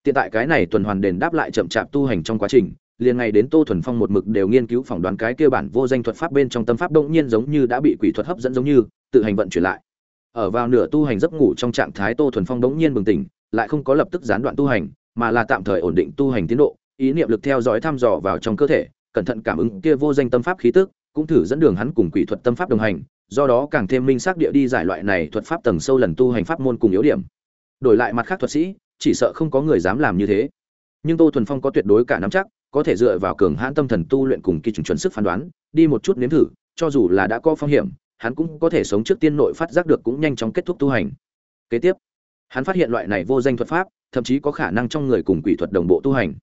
Hiện tại cái này tuần hoàn đền đáp lại chậm chạp tu hành trong quá trình, liền ngày đến tô thuần phong một mực đều nghiên cứu phỏng đoán cái kia bản vô danh thuật pháp bên trong tâm pháp đông nhiên giống như đã bị quỷ thuật hấp dẫn giống như, tự hành vận chuyển lại. Ở vào nửa tu hành giấc ngủ trong trạng thái tô thuần phong đống nhiên bừng tỉnh, lại không có lập tức gián đoạn tu hành, mà là tạm thời ổn định tu hành tiến độ, ý niệm lực theo dõi thăm dò vào trong cơ thể, cẩn thận cảm ứng kia vô danh tâm pháp khí tức, cũng thử dẫn đường hắn cùng quỷ thuật tâm pháp đồng hành do đó càng thêm minh xác địa đi giải loại này thuật pháp tầng sâu lần tu hành pháp môn cùng yếu điểm đổi lại mặt khác thuật sĩ chỉ sợ không có người dám làm như thế nhưng tô thuần phong có tuyệt đối cả nắm chắc có thể dựa vào cường hãn tâm thần tu luyện cùng kỳ chuẩn chuẩn sức phán đoán đi một chút nếm thử cho dù là đã có phong hiểm hắn cũng có thể sống trước tiên nội phát giác được cũng nhanh chóng kết thúc tu hành. Kế tiếp, hắn phát hiện loại này vô danh thuật pháp, thậm chí có khả năng trong người cùng quỷ thuật đồng bộ tu hành.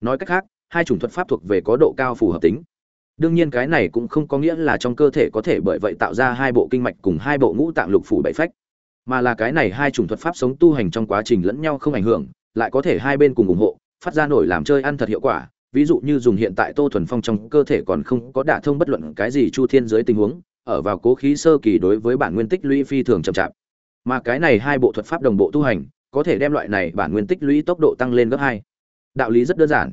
Nói cách khác, hai chủng thuật pháp thuộc về có độ cao phù hợp tính. Đương nhiên cái này cũng không có nghĩa là trong cơ thể có thể bởi vậy tạo ra hai bộ kinh mạch cùng hai bộ ngũ tạng lục phủ bảy phách, mà là cái này hai chủng thuật pháp sống tu hành trong quá trình lẫn nhau không ảnh hưởng, lại có thể hai bên cùng ủng hộ, phát ra nổi làm chơi ăn thật hiệu quả. Ví dụ như dùng hiện tại Tô Thuần Phong trong cơ thể còn không có đả thông bất luận cái gì chu thiên dưới tình huống, ở vào cố khí sơ kỳ đối với bản nguyên tích lũy phi thường chậm chạp. Mà cái này hai bộ thuật pháp đồng bộ tu hành, có thể đem loại này bản nguyên tích lũy tốc độ tăng lên gấp hai. Đạo lý rất đơn giản.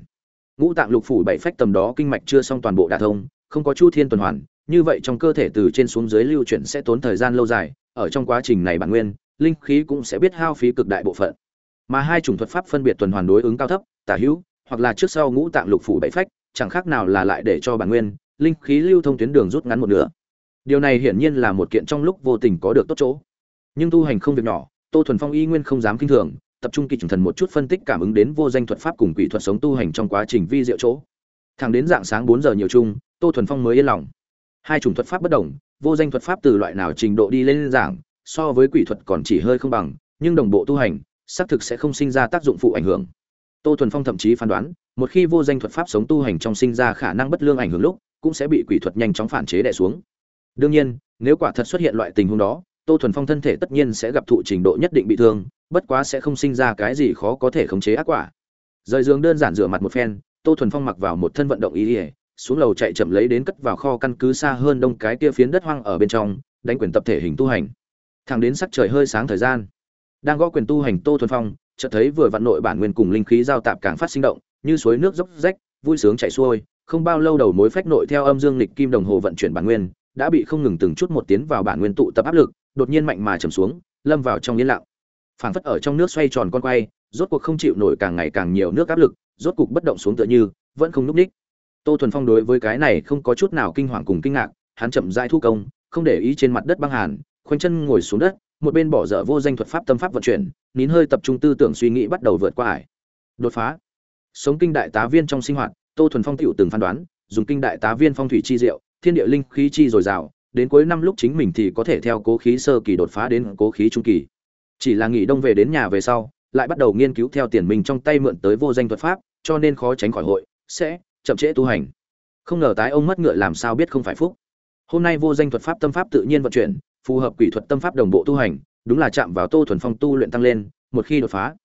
Ngũ tạng lục phủ bảy phách tầm đó kinh mạch chưa xong toàn bộ đả thông, không có chu thiên tuần hoàn, như vậy trong cơ thể từ trên xuống dưới lưu chuyển sẽ tốn thời gian lâu dài, ở trong quá trình này bản nguyên, linh khí cũng sẽ biết hao phí cực đại bộ phận. Mà hai chủng thuật pháp phân biệt tuần hoàn đối ứng cao thấp, tả hữu, hoặc là trước sau ngũ tạng lục phủ bảy phách, chẳng khác nào là lại để cho bản nguyên, linh khí lưu thông tuyến đường rút ngắn một nửa điều này hiển nhiên là một kiện trong lúc vô tình có được tốt chỗ nhưng tu hành không việc nhỏ tô thuần phong y nguyên không dám kinh thường tập trung kỳ trùng thần một chút phân tích cảm ứng đến vô danh thuật pháp cùng quỷ thuật sống tu hành trong quá trình vi diệu chỗ. Thẳng đến dạng sáng bốn giờ nhiều chung, tô thuần phong mới yên lòng. Hai chủng thuật pháp bất đồng, vô danh thuật pháp từ loại nào trình độ đi lên giảng so với quỷ thuật còn chỉ hơi không bằng, nhưng đồng bộ tu hành, xác thực sẽ không sinh ra tác dụng phụ ảnh hưởng. Tô thuần phong thậm chí phán đoán, một khi vô danh thuật pháp sống tu hành trong sinh ra khả năng bất lương ảnh hưởng lúc, cũng sẽ bị quỷ thuật nhanh chóng phản chế đè xuống. Đương nhiên, nếu quả thật xuất hiện loại tình huống đó tô thuần phong thân thể tất nhiên sẽ gặp thụ trình độ nhất định bị thương bất quá sẽ không sinh ra cái gì khó có thể khống chế ác quả. Rời giường đơn giản rửa mặt một phen tô thuần phong mặc vào một thân vận động ý ỉa xuống lầu chạy chậm lấy đến cất vào kho căn cứ xa hơn đông cái kia phiến đất hoang ở bên trong đánh quyền tập thể hình tu hành. Thẳng đến sắc trời hơi sáng thời gian đang gõ quyền tu hành tô thuần phong chợt thấy vừa vặn nội bản nguyên cùng linh khí giao tạp càng phát sinh động như suối nước dốc rách vui sướng chảy xuôi không bao lâu đầu mối phách nội theo âm dương lịch kim đồng hồ vận chuyển bản nguyên đã bị không ngừng từng chút một tiến vào bản nguyên tụ tập áp lực, đột nhiên mạnh mà trầm xuống, lâm vào trong yên lặng. Phảng phất ở trong nước xoay tròn con quay, rốt cuộc không chịu nổi càng ngày càng nhiều nước áp lực, rốt cuộc bất động xuống tựa như vẫn không núp ních. Tô Thuần Phong đối với cái này không có chút nào kinh hoàng cùng kinh ngạc, hắn chậm rãi thu công, không để ý trên mặt đất băng hàn, khoanh chân ngồi xuống đất, một bên bỏ dở vô danh thuật pháp tâm pháp vận chuyển, nín hơi tập trung tư tưởng suy nghĩ bắt đầu vượt qua ải. Đột phá. Sống kinh đại tá viên trong sinh hoạt, Tô Thuần Phong tiểu từng phán đoán, dùng kinh đại tá viên phong thủy chi diệu, thiên địa linh khí chi dồi dào đến cuối năm lúc chính mình thì có thể theo cố khí sơ kỳ đột phá đến cố khí trung kỳ. Chỉ là nghỉ đông về đến nhà về sau, lại bắt đầu nghiên cứu theo tiền mình trong tay mượn tới vô danh thuật pháp, cho nên khó tránh khỏi hội, sẽ chậm trễ tu hành. Không ngờ tái ông mất ngựa làm sao biết không phải phúc. Hôm nay vô danh thuật pháp tâm pháp tự nhiên vận chuyển, phù hợp quỷ thuật tâm pháp đồng bộ tu hành, đúng là chạm vào tô thuần phong tu luyện tăng lên, một khi đột phá,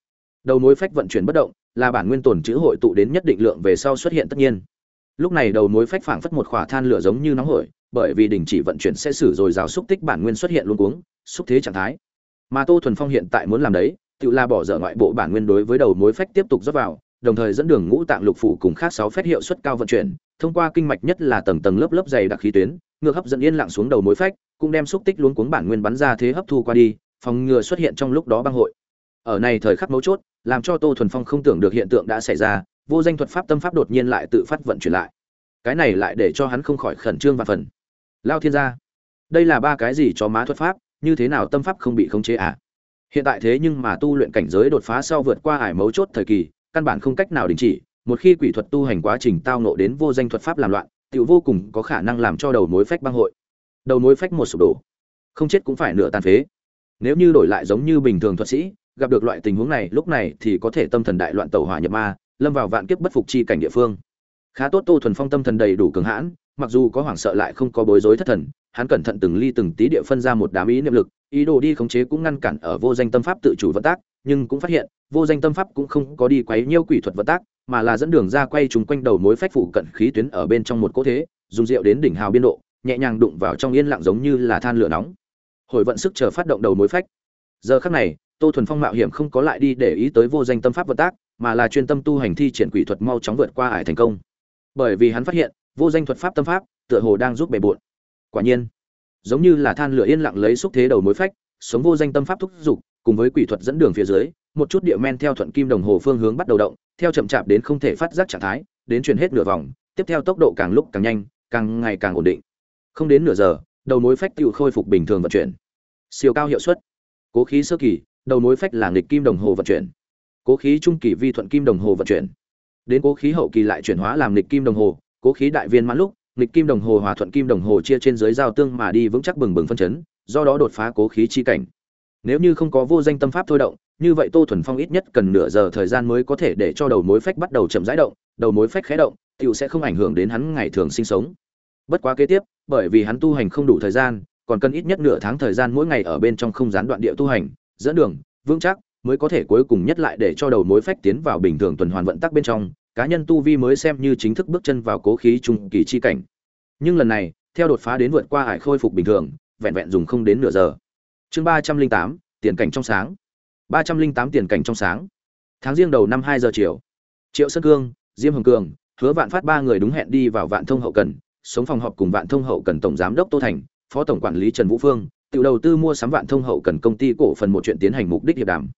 đầu mối phách vận chuyển bất động, là bản nguyên tồn chữ hội tụ đến nhất định lượng về sau xuất hiện tất nhiên lúc này đầu mối phách phảng phất một khỏa than lửa giống như nóng hổi, bởi vì đình chỉ vận chuyển sẽ xử rồi rào xúc tích bản nguyên xuất hiện luôn cuống, xúc thế trạng thái. Mà tô thuần phong hiện tại muốn làm đấy, tự la bỏ dở ngoại bộ bản nguyên đối với đầu mối phách tiếp tục rót vào, đồng thời dẫn đường ngũ tạng lục phủ cùng khác sáu phép hiệu suất cao vận chuyển, thông qua kinh mạch nhất là tầng tầng lớp lớp dày đặc khí tuyến, ngược hấp dẫn yên lặng xuống đầu mối phách, cũng đem xúc tích luống cuống bản nguyên bắn ra thế hấp thu qua đi, phòng ngừa xuất hiện trong lúc đó băng hội. Ở này thời khắc mấu chốt, làm cho tô thuần phong không tưởng được hiện tượng đã xảy ra vô danh thuật pháp tâm pháp đột nhiên lại tự phát vận chuyển lại. Cái này lại để cho hắn không khỏi khẩn trương và phần. Lao thiên gia, đây là ba cái gì cho má thuật pháp, như thế nào tâm pháp không bị khống chế à? Hiện tại thế nhưng mà tu luyện cảnh giới đột phá sau vượt qua ải mấu chốt thời kỳ, căn bản không cách nào đình chỉ. Một khi quỷ thuật tu hành quá trình tao nộ đến vô danh thuật pháp làm loạn, tiểu vô cùng có khả năng làm cho đầu mối phách băng hội. Đầu mối phách một sụp đổ. Không chết cũng phải nửa tàn phế. Nếu như đổi lại giống như bình thường thuật sĩ, gặp được loại tình huống này, lúc này thì có thể tâm thần đại loạn tẩu hỏa nhập ma lâm vào vạn kiếp bất phục chi cảnh địa phương. Khá tốt tô thuần phong tâm thần đầy đủ cường hãn, mặc dù có hoảng sợ lại không có bối rối thất thần, hắn cẩn thận từng ly từng tí địa phân ra một đám ý niệm lực, ý đồ đi khống chế cũng ngăn cản ở vô danh tâm pháp tự chủ vận tác, nhưng cũng phát hiện, vô danh tâm pháp cũng không có đi quấy nhiêu quỷ thuật vận tác, mà là dẫn đường ra quay chúng quanh đầu mối phách phụ cận khí tuyến ở bên trong một cỗ thế, dùng rượu đến đỉnh hào biên độ, nhẹ nhàng đụng vào trong yên lặng giống như là than lửa nóng. Hồi vận sức chờ phát động đầu mối phách. Giờ khắc này, tô thuần phong mạo hiểm không có lại đi để ý tới vô danh tâm pháp vận tác mà là chuyên tâm tu hành thi triển quỷ thuật mau chóng vượt qua ải thành công. Bởi vì hắn phát hiện, vô danh thuật pháp tâm pháp, tựa hồ đang giúp bề bộn. Quả nhiên, giống như là than lửa yên lặng lấy xúc thế đầu mối phách, sống vô danh tâm pháp thúc dục cùng với quỷ thuật dẫn đường phía dưới, một chút địa men theo thuận kim đồng hồ phương hướng bắt đầu động, theo chậm chạp đến không thể phát giác trạng thái, đến chuyển hết nửa vòng, tiếp theo tốc độ càng lúc càng nhanh, càng ngày càng ổn định. Không đến nửa giờ, đầu mối phách tự khôi phục bình thường vận chuyển. Siêu cao hiệu suất. Cố khí sơ kỳ, đầu mối phách là nghịch kim đồng hồ vận chuyển cố khí trung kỳ vi thuận kim đồng hồ vận chuyển. Đến cố khí hậu kỳ lại chuyển hóa làm nghịch kim đồng hồ, cố khí đại viên mãn lúc, nghịch kim đồng hồ hòa thuận kim đồng hồ chia trên dưới giao tương mà đi vững chắc bừng bừng phân chấn, do đó đột phá cố khí chi cảnh. Nếu như không có vô danh tâm pháp thôi động, như vậy tô thuần phong ít nhất cần nửa giờ thời gian mới có thể để cho đầu mối phách bắt đầu chậm rãi động, đầu mối phách khé động tựu sẽ không ảnh hưởng đến hắn ngày thường sinh sống. Bất quá kế tiếp, bởi vì hắn tu hành không đủ thời gian, còn cần ít nhất nửa tháng thời gian mỗi ngày ở bên trong không gián đoạn địa tu hành, dẫn đường, vững chắc mới có thể cuối cùng nhất lại để cho đầu mối phách tiến vào bình thường tuần hoàn vận tắc bên trong, cá nhân tu vi mới xem như chính thức bước chân vào cố khí trung kỳ chi cảnh. Nhưng lần này, theo đột phá đến vượt qua hải khôi phục bình thường, vẹn vẹn dùng không đến nửa giờ. Chương ba trăm linh tám, tiền cảnh trong sáng. Ba trăm linh tám tiền cảnh trong sáng. Tháng riêng đầu năm hai giờ chiều. Triệu sơn cương, diêm hồng cường, hứa vạn phát ba người đúng hẹn đi vào vạn thông hậu cần, sống phòng họp cùng vạn thông hậu cần tổng giám đốc tô thành, phó tổng quản lý trần vũ phương tự đầu tư mua sắm vạn thông hậu cần công ty cổ phần một chuyện tiến hành mục đích hiệp đàm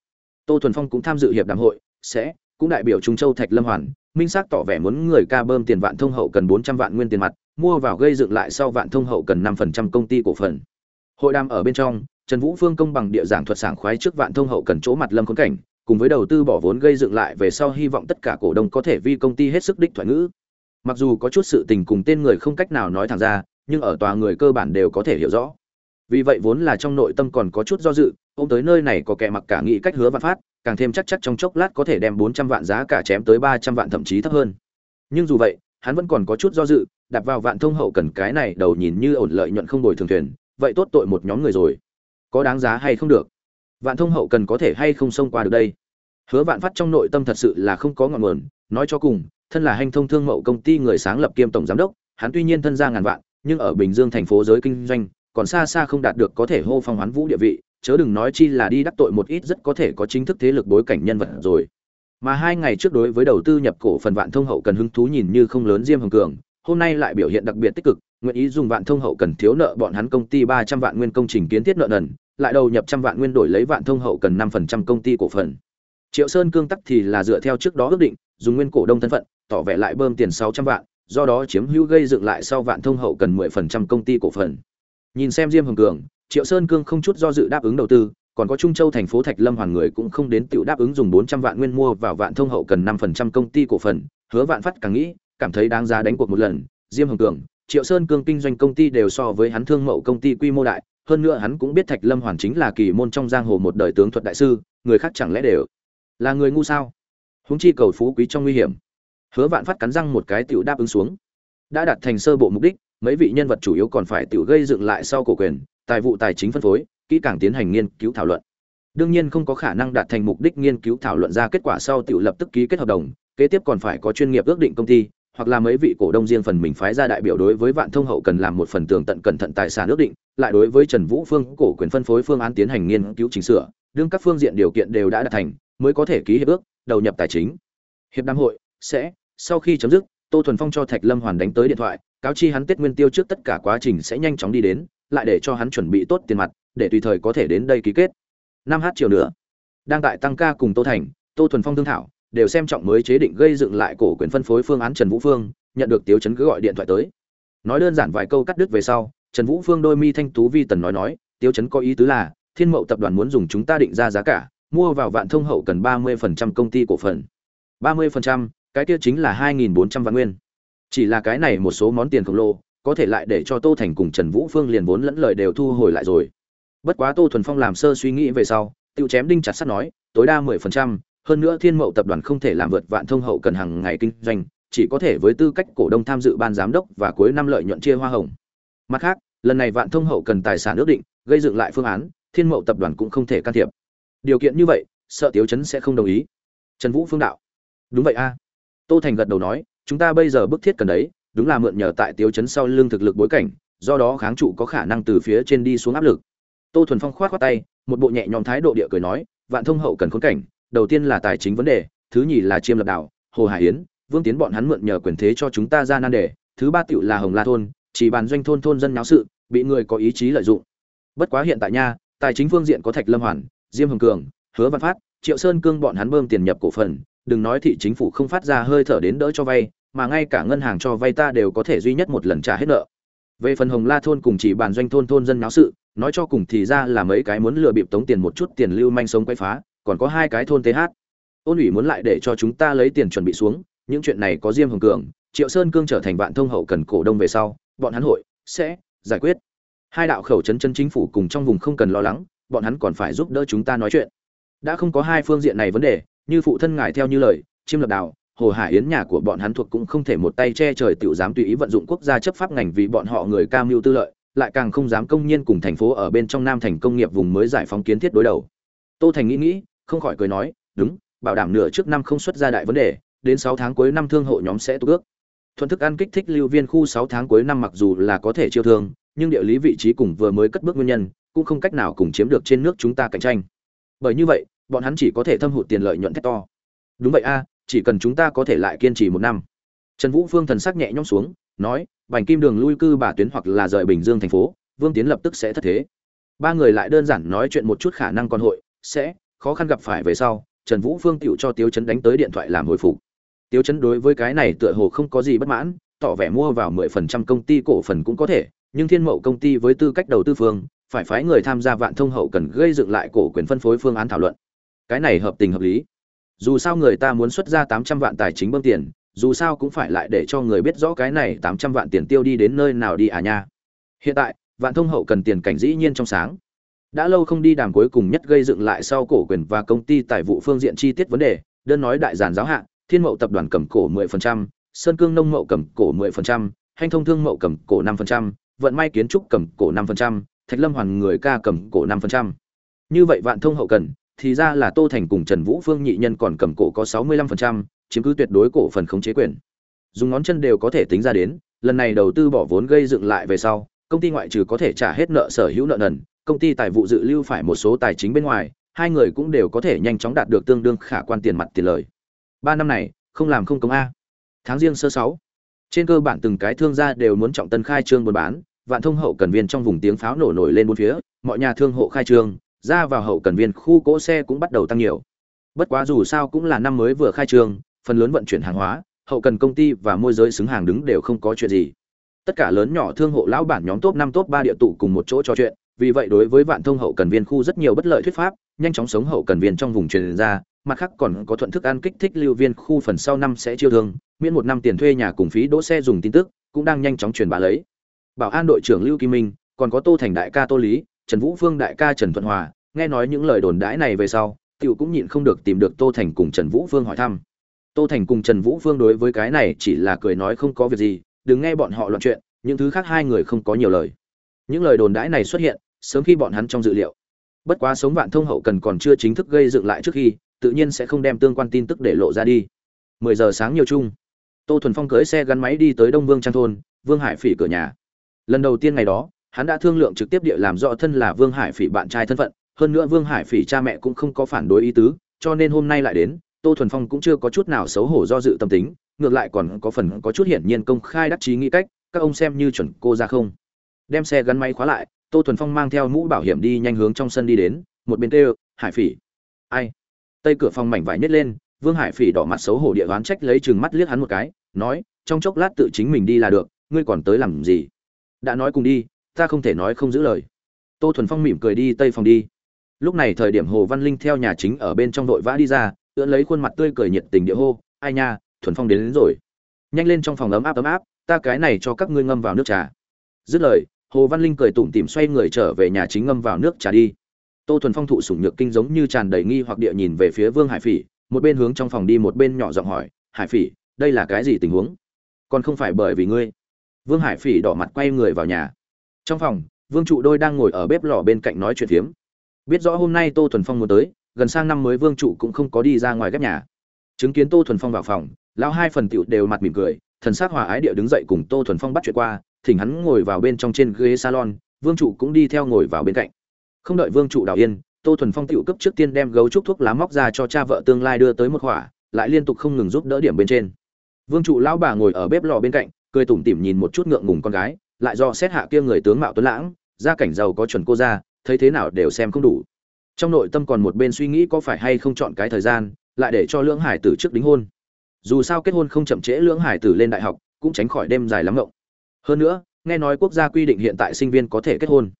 tô thuần phong cũng tham dự hiệp đàm hội, sẽ cũng đại biểu trung châu thạch lâm hoàn, minh xác tỏ vẻ muốn người ca bơm tiền vạn thông hậu cần bốn trăm vạn nguyên tiền mặt, mua vào gây dựng lại sau vạn thông hậu cần năm phần trăm công ty cổ phần. Hội đàm ở bên trong, trần vũ phương công bằng địa giảng thuật sảng khoái trước vạn thông hậu cần chỗ mặt lâm khốn cảnh, cùng với đầu tư bỏ vốn gây dựng lại về sau hy vọng tất cả cổ đông có thể vi công ty hết sức đích thoại ngữ. Mặc dù có chút sự tình cùng tên người không cách nào nói thẳng ra, nhưng ở tòa người cơ bản đều có thể hiểu rõ. Vì vậy vốn là trong nội tâm còn có chút do dự ôm tới nơi này có kẻ mặc cả nghĩ cách hứa vạn phát, càng thêm chắc chắc trong chốc lát có thể đem bốn trăm vạn giá cả chém tới ba trăm vạn thậm chí thấp hơn. Nhưng dù vậy, hắn vẫn còn có chút do dự đặt vào vạn thông hậu cần cái này đầu nhìn như ổn lợi nhuận không đổi thường thuyền, vậy tốt tội một nhóm người rồi. Có đáng giá hay không được? Vạn thông hậu cần có thể hay không xông qua được đây? Hứa vạn phát trong nội tâm thật sự là không có ngọn nguồn, nói cho cùng, thân là hành thông thương mậu công ty người sáng lập kiêm tổng giám đốc, hắn tuy nhiên thân gia ngàn vạn, nhưng ở bình dương thành phố giới kinh doanh, còn xa xa không đạt được có thể hô phong hoán vũ địa vị chớ đừng nói chi là đi đắc tội một ít rất có thể có chính thức thế lực bối cảnh nhân vật rồi. Mà hai ngày trước đối với đầu tư nhập cổ phần vạn thông hậu cần hứng thú nhìn như không lớn diêm hồng cường, hôm nay lại biểu hiện đặc biệt tích cực, nguyện ý dùng vạn thông hậu cần thiếu nợ bọn hắn công ty ba trăm vạn nguyên công trình kiến thiết nợ nần, lại đầu nhập trăm vạn nguyên đổi lấy vạn thông hậu cần năm phần trăm công ty cổ phần. Triệu sơn cương tắc thì là dựa theo trước đó ước định, dùng nguyên cổ đông thân phận, tỏ vẻ lại bơm tiền sáu trăm vạn, do đó chiếm hữu gây dựng lại sau vạn thông hậu cần mười phần trăm công ty cổ phần. Nhìn xem diêm hồng cường triệu sơn cương không chút do dự đáp ứng đầu tư còn có trung châu thành phố thạch lâm hoàn người cũng không đến tiểu đáp ứng dùng bốn trăm vạn nguyên mua vào vạn thông hậu cần năm phần trăm công ty cổ phần hứa vạn phát càng nghĩ cảm thấy đáng giá đánh cuộc một lần diêm hồng cường Triệu Sơn Cương kinh doanh công ty đều so với hắn thương mậu công ty quy mô đại, hơn nữa hắn cũng biết Thạch Lâm Hoàn chính là kỳ môn trong giang hồ một đời tướng thuật đại sư, người khác chẳng lẽ đều là người ngu sao? Huống chi cầu phú quý trong nguy hiểm. Hứa Vạn Phát cắn răng một cái tiểu đáp ứng xuống. Đã đạt thành sơ bộ mục đích, mấy vị nhân vật chủ yếu còn phải tiểu gây dựng lại sau cổ quyền, tài vụ tài chính phân phối, kỹ càng tiến hành nghiên cứu thảo luận. Đương nhiên không có khả năng đạt thành mục đích nghiên cứu thảo luận ra kết quả sau tiểu lập tức ký kết hợp đồng, kế tiếp còn phải có chuyên nghiệp ước định công ty, hoặc là mấy vị cổ đông riêng phần mình phái ra đại biểu đối với Vạn Thông Hậu cần làm một phần tường tận cẩn thận tài sản ước định, lại đối với Trần Vũ Phương cổ quyền phân phối phương án tiến hành nghiên cứu chỉnh sửa, đương các phương diện điều kiện đều đã đạt thành, mới có thể ký hiệp ước, đầu nhập tài chính. Hiệp đàm hội sẽ sau khi chấm dứt, Tô Thuần Phong cho Thạch Lâm Hoàn đánh tới điện thoại, cáo chi hắn Tết Nguyên Tiêu trước tất cả quá trình sẽ nhanh chóng đi đến, lại để cho hắn chuẩn bị tốt tiền mặt, để tùy thời có thể đến đây ký kết. Năm h chiều nữa, đang tại tăng ca cùng Tô Thành, Tô Thuần Phong thương thảo, đều xem trọng mới chế định gây dựng lại cổ quyền phân phối phương án Trần Vũ Phương, nhận được Tiếu Chấn cứ gọi điện thoại tới. Nói đơn giản vài câu cắt đứt về sau, Trần Vũ Phương đôi mi thanh tú vi tần nói nói, Tiếu Chấn có ý tứ là, Thiên Mậu tập đoàn muốn dùng chúng ta định ra giá cả, mua vào Vạn Thông hậu cần 30% công ty cổ phần. 30%, cái kia chính là 2400 vạn nguyên. Chỉ là cái này một số món tiền khổng lồ, có thể lại để cho Tô Thành cùng Trần Vũ Phương liền vốn lẫn lời đều thu hồi lại rồi. Bất quá Tô Thuần Phong làm sơ suy nghĩ về sau, tiêu chém đinh chặt sắt nói, tối đa 10%, hơn nữa Thiên Mậu tập đoàn không thể làm vượt Vạn Thông hậu cần hàng ngày kinh doanh, chỉ có thể với tư cách cổ đông tham dự ban giám đốc và cuối năm lợi nhuận chia hoa hồng. Mặt khác, lần này Vạn Thông hậu cần tài sản ước định, gây dựng lại phương án, Thiên Mậu tập đoàn cũng không thể can thiệp. Điều kiện như vậy, sợ Tiếu Chấn sẽ không đồng ý. Trần Vũ Phương đạo: "Đúng vậy a." Tô Thành gật đầu nói, "Chúng ta bây giờ bức thiết cần đấy, đúng là mượn nhờ tại tiêu Chấn sau lưng thực lực bối cảnh, do đó kháng trụ có khả năng từ phía trên đi xuống áp lực." Tô Thuần Phong khoát khoát tay, một bộ nhẹ nhõm thái độ địa cười nói, "Vạn Thông hậu cần khốn cảnh, đầu tiên là tài chính vấn đề, thứ nhì là chiêm lập đảo. Hồ Hải Yến, Vương Tiến bọn hắn mượn nhờ quyền thế cho chúng ta ra nan đề, thứ ba tiểu là Hồng La thôn, chỉ bàn doanh thôn thôn dân náo sự, bị người có ý chí lợi dụng. Bất quá hiện tại nha, tài chính phương diện có Thạch Lâm Hoàn, Diêm Hồng Cường, Hứa Văn Phát, Triệu Sơn Cương bọn hắn bơm tiền nhập cổ phần, đừng nói thị chính phủ không phát ra hơi thở đến đỡ cho vay, mà ngay cả ngân hàng cho vay ta đều có thể duy nhất một lần trả hết nợ. Về phần Hồng La thôn cùng chỉ bàn doanh thôn thôn dân náo sự, nói cho cùng thì ra là mấy cái muốn lừa bịp tống tiền một chút tiền lưu manh sống quay phá, còn có hai cái thôn TH. Ôn ủy muốn lại để cho chúng ta lấy tiền chuẩn bị xuống, những chuyện này có Diêm Hồng Cường, Triệu Sơn Cương trở thành vạn thông hậu cần cổ đông về sau, bọn hắn hội sẽ giải quyết. Hai đạo khẩu trấn chân chính phủ cùng trong vùng không cần lo lắng, bọn hắn còn phải giúp đỡ chúng ta nói chuyện. Đã không có hai phương diện này vấn đề, như phụ thân ngài theo như lời, chiêm lập đào, Hồ Hải Yến nhà của bọn hắn thuộc cũng không thể một tay che trời tiểu dám tùy ý vận dụng quốc gia chấp pháp ngành vì bọn họ người cam mưu tư lợi, lại càng không dám công nhiên cùng thành phố ở bên trong Nam thành công nghiệp vùng mới giải phóng kiến thiết đối đầu. Tô Thành nghĩ nghĩ, không khỏi cười nói, đúng, bảo đảm nửa trước năm không xuất ra đại vấn đề, đến sáu tháng cuối năm thương hộ nhóm sẽ tục ước. Thuận thức ăn kích thích lưu viên khu sáu tháng cuối năm mặc dù là có thể chiêu thương, nhưng địa lý vị trí cùng vừa mới cất bước nguyên nhân, cũng không cách nào cùng chiếm được trên nước chúng ta cạnh tranh. Bởi như vậy, bọn hắn chỉ có thể thâm hụt tiền lợi nhuận thét to. Đúng vậy a, chỉ cần chúng ta có thể lại kiên trì một năm. Trần Vũ Phương thần sắc nhẹ nhõm xuống, nói, Bành Kim Đường lui cư bà tuyến hoặc là rời Bình Dương thành phố, Vương Tiến lập tức sẽ thất thế. Ba người lại đơn giản nói chuyện một chút khả năng con hội sẽ khó khăn gặp phải về sau, Trần Vũ Phương tựu cho Tiếu Chấn đánh tới điện thoại làm hồi phục. Tiếu Chấn đối với cái này tựa hồ không có gì bất mãn, tỏ vẻ mua vào 10% công ty cổ phần cũng có thể, nhưng Thiên Mậu công ty với tư cách đầu tư phương, phải phái người tham gia vạn thông hậu cần gây dựng lại cổ quyền phân phối phương án thảo luận. Cái này hợp tình hợp lý. Dù sao người ta muốn xuất ra 800 vạn tài chính bơm tiền, dù sao cũng phải lại để cho người biết rõ cái này 800 vạn tiền tiêu đi đến nơi nào đi à nha. Hiện tại, vạn thông hậu cần tiền cảnh dĩ nhiên trong sáng. Đã lâu không đi đàm cuối cùng nhất gây dựng lại sau cổ quyền và công ty tài vụ phương diện chi tiết vấn đề, đơn nói đại giản giáo hạ, Thiên Mậu tập đoàn cầm cổ 10%, Sơn Cương Nông Mậu cầm cổ 10%, Hành Thông Thương Mậu cầm cổ 5%, Vận May Kiến Trúc cầm cổ 5%, Thạch Lâm Hoàn người ca cầm cổ 5%. Như vậy vạn thông hậu cần, thì ra là Tô Thành cùng Trần Vũ Phương nhị nhân còn cầm cổ có 65%, chiếm cứ tuyệt đối cổ phần khống chế quyền. Dùng ngón chân đều có thể tính ra đến, lần này đầu tư bỏ vốn gây dựng lại về sau, công ty ngoại trừ có thể trả hết nợ sở hữu nợ nần, công ty tài vụ dự lưu phải một số tài chính bên ngoài, hai người cũng đều có thể nhanh chóng đạt được tương đương khả quan tiền mặt tiền lời. Ba năm này, không làm không công a. Tháng riêng sơ sáu, trên cơ bản từng cái thương gia đều muốn trọng tân khai trương buôn bán, vạn thông hậu cần viên trong vùng tiếng pháo nổ nổi lên bốn phía, mọi nhà thương hộ khai trương, ra vào hậu cần viên khu cỗ xe cũng bắt đầu tăng nhiều. Bất quá dù sao cũng là năm mới vừa khai trương, phần lớn vận chuyển hàng hóa, hậu cần công ty và môi giới xứng hàng đứng đều không có chuyện gì. Tất cả lớn nhỏ thương hộ lão bản nhóm top năm top ba địa tụ cùng một chỗ trò chuyện, vì vậy đối với vạn thông hậu cần viên khu rất nhiều bất lợi thuyết pháp, nhanh chóng sống hậu cần viên trong vùng truyền ra, mặt khác còn có thuận thức ăn kích thích lưu viên khu phần sau năm sẽ chiêu thương, miễn một năm tiền thuê nhà cùng phí đỗ xe dùng tin tức, cũng đang nhanh chóng truyền bá lấy bảo an đội trưởng lưu kim minh còn có tô thành đại ca tô lý trần vũ phương đại ca trần thuận hòa, nghe nói những lời đồn đãi này về sau, tiểu cũng nhịn không được tìm được tô thành cùng trần vũ phương hỏi thăm. Tô thành cùng trần vũ phương đối với cái này chỉ là cười nói không có việc gì, đừng nghe bọn họ loạn chuyện, những thứ khác hai người không có nhiều lời. Những lời đồn đãi này xuất hiện, sớm khi bọn hắn trong dự liệu. Bất quá sống vạn thông hậu cần còn chưa chính thức gây dựng lại trước khi, tự nhiên sẽ không đem tương quan tin tức để lộ ra đi. Mười giờ sáng nhiều chung, tô thuần phong cưỡi xe gắn máy đi tới đông vương trang thôn, vương hải phỉ cửa nhà. Lần đầu tiên ngày đó hắn đã thương lượng trực tiếp địa làm rõ thân là vương hải phỉ bạn trai thân phận, hơn nữa vương hải phỉ cha mẹ cũng không có phản đối ý tứ, cho nên hôm nay lại đến, tô thuần phong cũng chưa có chút nào xấu hổ do dự tâm tính, ngược lại còn có phần có chút hiển nhiên công khai đắc chí nghĩ cách, các ông xem như chuẩn cô ra không. Đem xe gắn máy khóa lại, tô thuần phong mang theo mũ bảo hiểm đi nhanh hướng trong sân đi đến, một bên tê hải phỉ. Ai? Tây cửa phòng mảnh vải nhét lên, vương hải phỉ đỏ mặt xấu hổ địa đoán trách lấy chừng mắt liếc hắn một cái, nói, trong chốc lát tự chính mình đi là được, ngươi còn tới làm gì? Đã nói cùng đi ta không thể nói không giữ lời. Tô thuần phong mỉm cười đi tây phòng đi. Lúc này thời điểm hồ văn linh theo nhà chính ở bên trong đội vã đi ra ưỡn lấy khuôn mặt tươi cười nhiệt tình địa hô ai nha thuần phong đến, đến rồi. Nhanh lên trong phòng ấm áp ấm áp ta cái này cho các ngươi ngâm vào nước trà. Dứt lời hồ văn linh cười tủm tỉm xoay người trở về nhà chính ngâm vào nước trà đi. Tô thuần phong thụ sủng nhược kinh giống như tràn đầy nghi hoặc địa nhìn về phía vương hải phỉ một bên hướng trong phòng đi một bên nhỏ giọng hỏi hải phỉ đây là cái gì tình huống? Còn không phải bởi vì ngươi? Vương hải phỉ đỏ mặt quay người vào nhà trong phòng, vương trụ đôi đang ngồi ở bếp lò bên cạnh nói chuyện phiếm. Biết rõ hôm nay tô thuần phong muốn tới, gần sang năm mới vương trụ cũng không có đi ra ngoài ghép nhà. Chứng kiến tô thuần phong vào phòng, lão hai phần tựu đều mặt mỉm cười, thần s á c hòa ái địa đứng dậy cùng tô thuần phong bắt chuyện qua, thỉnh hắn ngồi vào bên trong trên ghế salon, vương trụ cũng đi theo ngồi vào bên cạnh. Không đợi vương trụ đào yên, tô thuần phong tựu cấp trước tiên đem gấu trúc thuốc lá móc ra cho cha vợ tương lai đưa tới một khỏa lại liên tục không ngừng giúp đỡ điểm bên trên. Vương trụ lão bà ngồi ở bếp lò bên cạnh, cười tủm tỉm nhìn một chút ngượng ngùng con gái lại do xét hạ kia người tướng mạo tuấn lãng, gia cảnh giàu có chuẩn cô ra thấy thế nào đều xem không đủ. Trong nội tâm còn một bên suy nghĩ có phải hay không chọn cái thời gian, lại để cho lưỡng hải tử trước đính hôn. Dù sao kết hôn không chậm trễ lưỡng hải tử lên đại học, cũng tránh khỏi đêm dài lắm ngộng. Hơn nữa, nghe nói quốc gia quy định hiện tại sinh viên có thể kết hôn.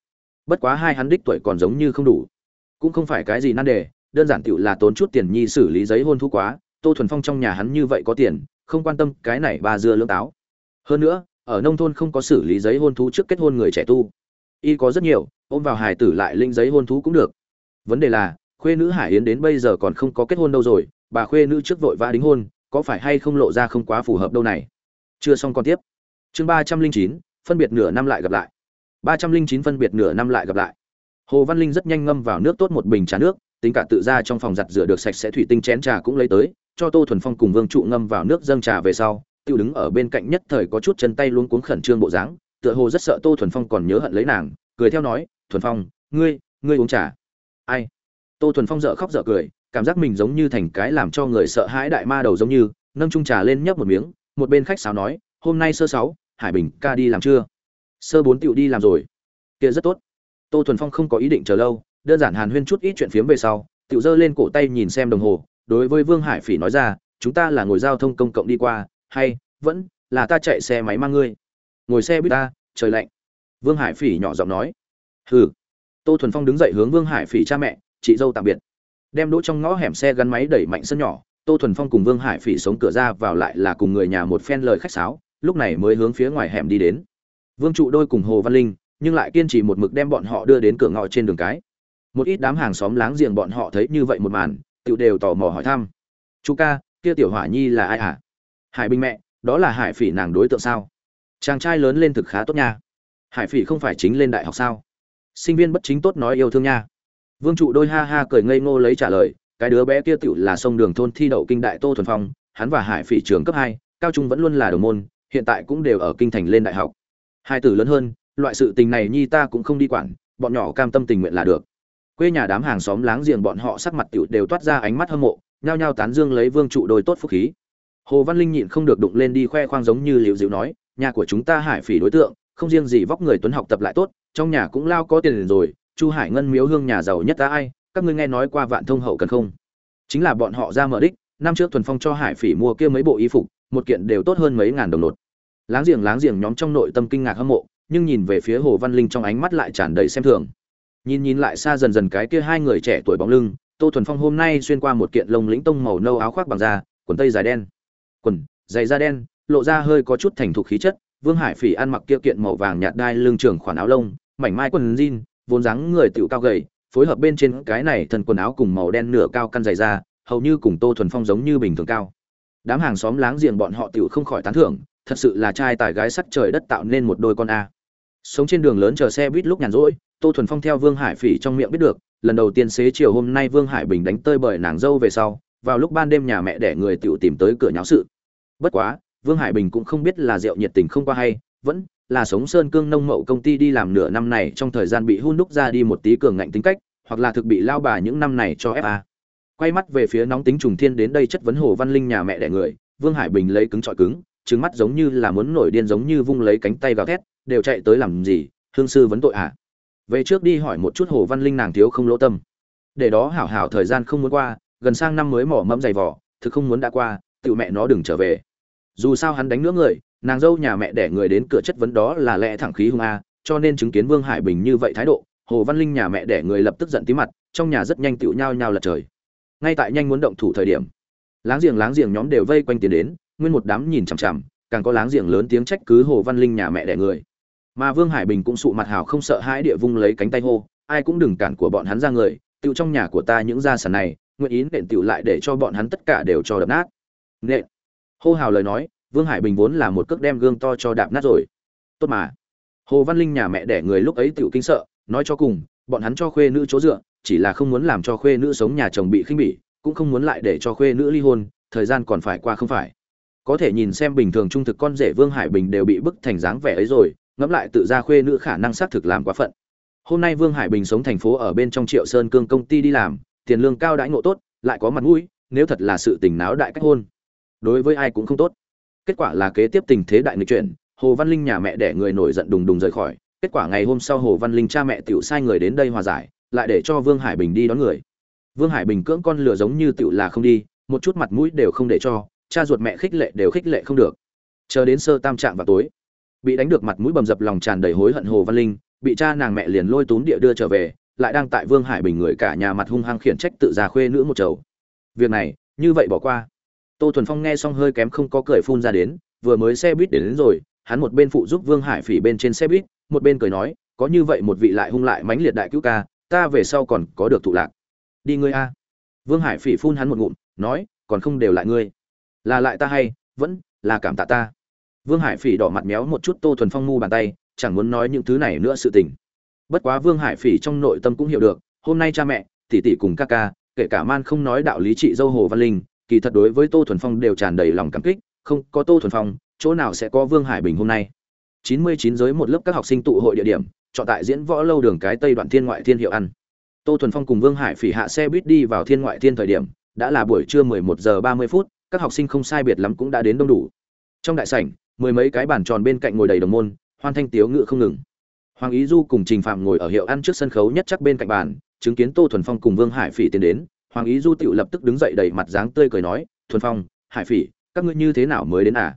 Bất quá hai hắn đích tuổi còn giống như không đủ. Cũng không phải cái gì nan đề, đơn giản tựu là tốn chút tiền nhi xử lý giấy hôn thu quá, tô thuần phong trong nhà hắn như vậy có tiền, không quan tâm cái này bà dưa lưỡng táo. Hơn nữa ở nông thôn không có xử lý giấy hôn thú trước kết hôn người trẻ tu. Y có rất nhiều, ôm vào hải tử lại linh giấy hôn thú cũng được. Vấn đề là, khuê nữ hải yến đến bây giờ còn không có kết hôn đâu rồi, bà khuê nữ trước vội vã đính hôn, có phải hay không lộ ra không quá phù hợp đâu này? Chưa xong còn tiếp. Chương ba trăm linh chín, phân biệt nửa năm lại gặp lại. Ba trăm linh chín phân biệt nửa năm lại gặp lại. Hồ văn linh rất nhanh ngâm vào nước tốt một bình trà nước, tính cả tự ra trong phòng giặt rửa được sạch sẽ thủy tinh chén trà cũng lấy tới, cho tô thuần phong cùng vương trụ ngâm vào nước dâng trà về sau tiêu đứng ở bên cạnh nhất thời có chút chân tay luôn cuống khẩn trương bộ dáng, tựa hồ rất sợ tô thuần phong còn nhớ hận lấy nàng, cười theo nói, thuần phong, ngươi ngươi uống trà. Ai? Tô thuần phong dở khóc dở cười, cảm giác mình giống như thành cái làm cho người sợ hãi đại ma đầu giống như, nâng trung trà lên nhấp một miếng, một bên khách sáo nói, hôm nay sơ sáu, hải bình ca đi làm chưa? Sơ bốn Tiểu đi làm rồi. Kia rất tốt. Tô thuần phong không có ý định chờ lâu, đơn giản hàn huyên chút ít chuyện phiếm về sau, Tiểu giơ lên cổ tay nhìn xem đồng hồ, đối với vương hải phỉ nói ra, chúng ta là ngồi giao thông công cộng đi qua hay, vẫn là ta chạy xe máy mang ngươi. Ngồi xe buýt ta, trời lạnh. Vương hải phỉ nhỏ giọng nói. Hừ. Tô thuần phong đứng dậy hướng vương hải phỉ cha mẹ, chị dâu tạm biệt. Đem đỗ trong ngõ hẻm xe gắn máy đẩy mạnh sân nhỏ, tô thuần phong cùng vương hải phỉ sống cửa ra vào lại là cùng người nhà một phen lời khách sáo, lúc này mới hướng phía ngoài hẻm đi đến. Vương trụ đôi cùng hồ văn linh, nhưng lại kiên trì một mực đem bọn họ đưa đến cửa ngõ trên đường cái. Một ít đám hàng xóm láng giềng bọn họ thấy như vậy một màn tự đều tò mò hỏi thăm. Chú ca, kia tiểu hỏa nhi là ai hả? Hải binh mẹ, đó là hải phỉ nàng đối tượng sao? Chàng trai lớn lên thực khá tốt nha. Hải phỉ không phải chính lên đại học sao? Sinh viên bất chính tốt nói yêu thương nha. Vương trụ đôi ha ha cười ngây ngô lấy trả lời, cái đứa bé kia tựu là sông đường thôn thi đậu kinh đại tô thuần phong, hắn và hải phỉ trường cấp hai, cao trung vẫn luôn là đồng môn, hiện tại cũng đều ở kinh thành lên đại học. Hai tử lớn hơn, loại sự tình này nhi ta cũng không đi quản, bọn nhỏ cam tâm tình nguyện là được. Quê nhà đám hàng xóm láng giềng bọn họ sắc mặt tiểu đều toát ra ánh mắt hâm mộ, nhao nhao tán dương lấy vương trụ đôi tốt phúc khí hồ văn linh nhịn không được đụng lên đi khoe khoang giống như liễu Dịu nói, nhà của chúng ta hải phỉ đối tượng, không riêng gì vóc người tuấn học tập lại tốt, trong nhà cũng lao có tiền rồi, chu hải ngân miếu hương nhà giàu nhất ta ai, các ngươi nghe nói qua vạn thông hậu cần không? Chính là bọn họ ra mở đích, năm trước thuần phong cho hải phỉ mua kia mấy bộ y phục, một kiện đều tốt hơn mấy ngàn đồng lột. láng giềng láng giềng nhóm trong nội tâm kinh ngạc hâm mộ, nhưng nhìn về phía hồ văn linh trong ánh mắt lại tràn đầy xem thường. Nhìn nhìn lại xa dần dần cái kia hai người trẻ tuổi bóng lưng, tô thuần phong hôm nay xuyên qua một kiện lông lĩnh tông màu nâu áo khoác bằng da, quần tây dài đen quần, giày da đen, lộ ra hơi có chút thành thục khí chất. Vương hải phỉ ăn mặc kia kiện màu vàng nhạt đai lưng trường khoản áo lông, mảnh mai quần jean, vốn dáng người tiểu cao gầy, phối hợp bên trên cái này thần quần áo cùng màu đen nửa cao căn dày da, hầu như cùng tô thuần phong giống như bình thường cao. Đám hàng xóm láng giềng bọn họ tiểu không khỏi tán thưởng, thật sự là trai tài gái sắc trời đất tạo nên một đôi con a. Sống trên đường lớn chờ xe buýt lúc nhàn rỗi, tô thuần phong theo vương hải phỉ trong miệng biết được, lần đầu tiên xế chiều hôm nay vương hải bình đánh tơi bởi nàng dâu về sau vào lúc ban đêm nhà mẹ đẻ người tiểu tìm tới cửa nháo sự. Bất quá, vương hải bình cũng không biết là rượu nhiệt tình không qua hay, vẫn là sống sơn cương nông mậu công ty đi làm nửa năm này trong thời gian bị hun đúc ra đi một tí cường ngạnh tính cách, hoặc là thực bị lao bà những năm này cho fa quay mắt về phía nóng tính trùng thiên đến đây chất vấn hồ văn linh nhà mẹ đẻ người, vương hải bình lấy cứng trọi cứng, trừng mắt giống như là muốn nổi điên giống như vung lấy cánh tay gào thét, đều chạy tới làm gì, hương sư vấn tội à? về trước đi hỏi một chút hồ văn linh nàng thiếu không lỗ tâm. Để đó hảo hảo thời gian không muốn qua gần sang năm mới mỏ mẫm dày vỏ, thực không muốn đã qua tự mẹ nó đừng trở về. Dù sao hắn đánh nữa người, nàng dâu nhà mẹ đẻ người đến cửa chất vấn đó là lẽ thẳng khí hung a, cho nên chứng kiến vương hải bình như vậy thái độ, hồ văn linh nhà mẹ đẻ người lập tức giận tí mặt, trong nhà rất nhanh tựu nhao nhao lật trời. Ngay tại nhanh muốn động thủ thời điểm, láng giềng láng giềng nhóm đều vây quanh tiền đến, nguyên một đám nhìn chằm chằm, càng có láng giềng lớn tiếng trách cứ hồ văn linh nhà mẹ đẻ người. Mà vương hải bình cũng sụ mặt hào không sợ hãi địa vung lấy cánh tay hô, ai cũng đừng cản của bọn hắn ra người tựu trong nhà của ta những gia sản này nguyện ý nện tiểu lại để cho bọn hắn tất cả đều cho đập nát. Nện. Hô hào lời nói, vương hải bình vốn là một cước đem gương to cho đạp nát rồi. Tốt mà. Hồ văn linh nhà mẹ đẻ người lúc ấy tiểu kinh sợ, nói cho cùng, bọn hắn cho khuê nữ chỗ dựa, chỉ là không muốn làm cho khuê nữ sống nhà chồng bị khinh bỉ, cũng không muốn lại để cho khuê nữ ly hôn, thời gian còn phải qua không phải. Có thể nhìn xem bình thường trung thực con rể vương hải bình đều bị bức thành dáng vẻ ấy rồi, ngẫm lại tự ra khuê nữ khả năng xác thực làm quá phận. Hôm nay vương hải bình sống thành phố ở bên trong triệu sơn cương công ty đi làm tiền lương cao đãi ngộ tốt, lại có mặt mũi, nếu thật là sự tình náo đại cách hôn. Đối với ai cũng không tốt. Kết quả là kế tiếp tình thế đại nghịch chuyển, hồ văn linh nhà mẹ đẻ người nổi giận đùng đùng rời khỏi. Kết quả ngày hôm sau hồ văn linh cha mẹ tiểu sai người đến đây hòa giải, lại để cho vương hải bình đi đón người. Vương hải bình cưỡng con lửa giống như tiểu là không đi, một chút mặt mũi đều không để cho, cha ruột mẹ khích lệ đều khích lệ không được. Chờ đến sơ tam trạng vào tối, bị đánh được mặt mũi bầm dập lòng tràn đầy hối hận hồ văn linh, bị cha nàng mẹ liền lôi túm địa đưa trở về lại đang tại vương hải bình người cả nhà mặt hung hăng khiển trách tự già khuê nữ một chầu. Việc này như vậy bỏ qua. Tô thuần phong nghe xong hơi kém không có cười phun ra đến vừa mới xe buýt đến, đến rồi hắn một bên phụ giúp vương hải phỉ bên trên xe buýt một bên cười nói có như vậy một vị lại hung lại mãnh liệt đại cứu ca ta về sau còn có được thụ lạc. Đi ngươi a. Vương hải phỉ phun hắn một ngụm nói còn không đều lại ngươi. Là lại ta hay vẫn là cảm tạ ta. Vương hải phỉ đỏ mặt méo một chút tô thuần phong mu bàn tay chẳng muốn nói những thứ này nữa sự tình bất quá vương hải phỉ trong nội tâm cũng hiểu được, hôm nay cha mẹ, tỷ tỷ cùng ca ca, kể cả man không nói đạo lý trị dâu hồ văn linh, kỳ thật đối với tô thuần phong đều tràn đầy lòng cảm kích, không, có tô thuần phong, chỗ nào sẽ có vương hải bình hôm nay? Chín mươi chín giới một lớp các học sinh tụ hội địa điểm, chọn tại diễn võ lâu đường cái tây đoạn thiên ngoại thiên hiệu ăn. Tô thuần phong cùng vương hải phỉ hạ xe buýt đi vào thiên ngoại thiên thời điểm, đã là buổi trưa mười một giờ ba mươi phút, các học sinh không sai biệt lắm cũng đã đến đông đủ. Trong đại sảnh, mười mấy cái bàn tròn bên cạnh ngồi đầy đồng môn, hoan thanh tiếu ngự không ngừng hoàng ý du cùng trình phạm ngồi ở hiệu ăn trước sân khấu nhất chắc bên cạnh bàn, chứng kiến tô thuần phong cùng vương hải phỉ tiến đến, hoàng ý du tự lập tức đứng dậy đầy mặt dáng tươi cười nói, thuần phong, hải phỉ, các ngươi như thế nào mới đến à?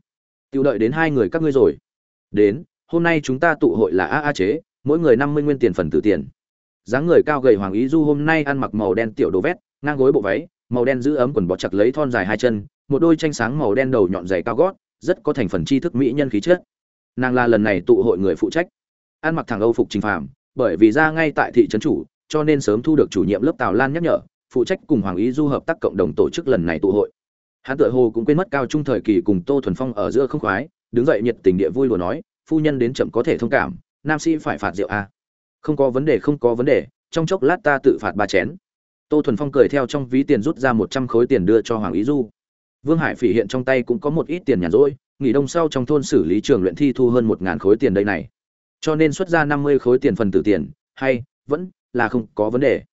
Tự đợi đến hai người các ngươi rồi. Đến, hôm nay chúng ta tụ hội là a a chế, mỗi người năm mươi nguyên tiền phần tử tiền. Dáng người cao gầy hoàng ý du hôm nay ăn mặc màu đen tiểu đồ vét, ngang gối bộ váy, màu đen giữ ấm quần bó chặt lấy thon dài hai chân, một đôi tranh sáng màu đen đầu nhọn dày cao gót, rất có thành phần tri thức mỹ nhân khí chất. Nàng là lần này tụ hội người phụ trách ăn mặc thẳng âu phục trình phàm, bởi vì ra ngay tại thị trấn chủ cho nên sớm thu được chủ nhiệm lớp tào lan nhắc nhở phụ trách cùng hoàng ý du hợp tác cộng đồng tổ chức lần này tụ hội. Hắn tự hồ cũng quên mất cao trung thời kỳ cùng tô thuần phong ở giữa không khoái đứng dậy nhiệt tình địa vui lùa nói phu nhân đến chậm có thể thông cảm nam sĩ phải phạt rượu a. À? không có vấn đề không có vấn đề trong chốc lát ta tự phạt ba chén. Tô thuần phong cười theo trong ví tiền rút ra một trăm khối tiền đưa cho hoàng ý du. Vương hải phỉ hiện trong tay cũng có một ít tiền nhàn rỗi nghỉ đông sau trong thôn xử lý trường luyện thi thu hơn một ngàn khối tiền đây này cho nên xuất ra năm mươi khối tiền phần tử tiền, hay, vẫn là không có vấn đề.